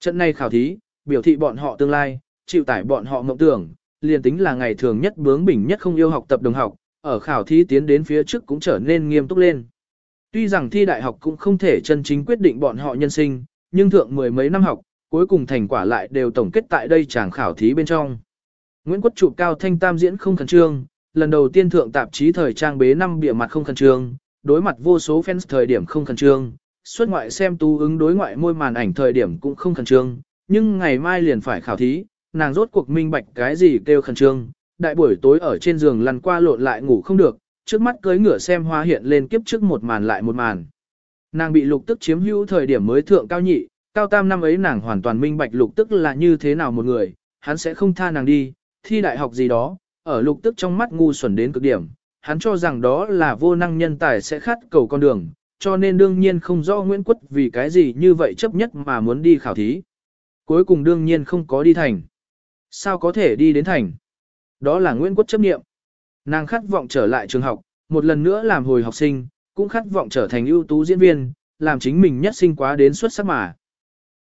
Trận này khảo thí, biểu thị bọn họ tương lai, chịu tải bọn họ mộng tưởng, liền tính là ngày thường nhất bướng bỉnh nhất không yêu học tập đồng học, ở khảo thí tiến đến phía trước cũng trở nên nghiêm túc lên. Tuy rằng thi đại học cũng không thể chân chính quyết định bọn họ nhân sinh, nhưng thượng mười mấy năm học, cuối cùng thành quả lại đều tổng kết tại đây chàng khảo thí bên trong. Nguyễn Quốc chụp cao thanh tam diễn không khẩn trương, lần đầu tiên thượng tạp chí thời trang bế năm bìa mặt không khẩn trương, đối mặt vô số fans thời điểm không khẩn trương, xuất ngoại xem tu ứng đối ngoại môi màn ảnh thời điểm cũng không khẩn trương, nhưng ngày mai liền phải khảo thí, nàng rốt cuộc minh bạch cái gì kêu khẩn trương, đại buổi tối ở trên giường lăn qua lộn lại ngủ không được, trước mắt cưới ngựa xem hoa hiện lên kiếp trước một màn lại một màn. Nàng bị lục tức chiếm hữu thời điểm mới thượng cao nhị, cao tam năm ấy nàng hoàn toàn minh bạch lục tức là như thế nào một người, hắn sẽ không tha nàng đi, thi đại học gì đó, ở lục tức trong mắt ngu xuẩn đến cực điểm, hắn cho rằng đó là vô năng nhân tài sẽ khát cầu con đường, cho nên đương nhiên không rõ Nguyễn Quất vì cái gì như vậy chấp nhất mà muốn đi khảo thí. Cuối cùng đương nhiên không có đi thành. Sao có thể đi đến thành? Đó là Nguyễn Quất chấp nghiệm. Nàng khát vọng trở lại trường học, một lần nữa làm hồi học sinh, cũng khát vọng trở thành ưu tú diễn viên, làm chính mình nhất sinh quá đến xuất sắc mà.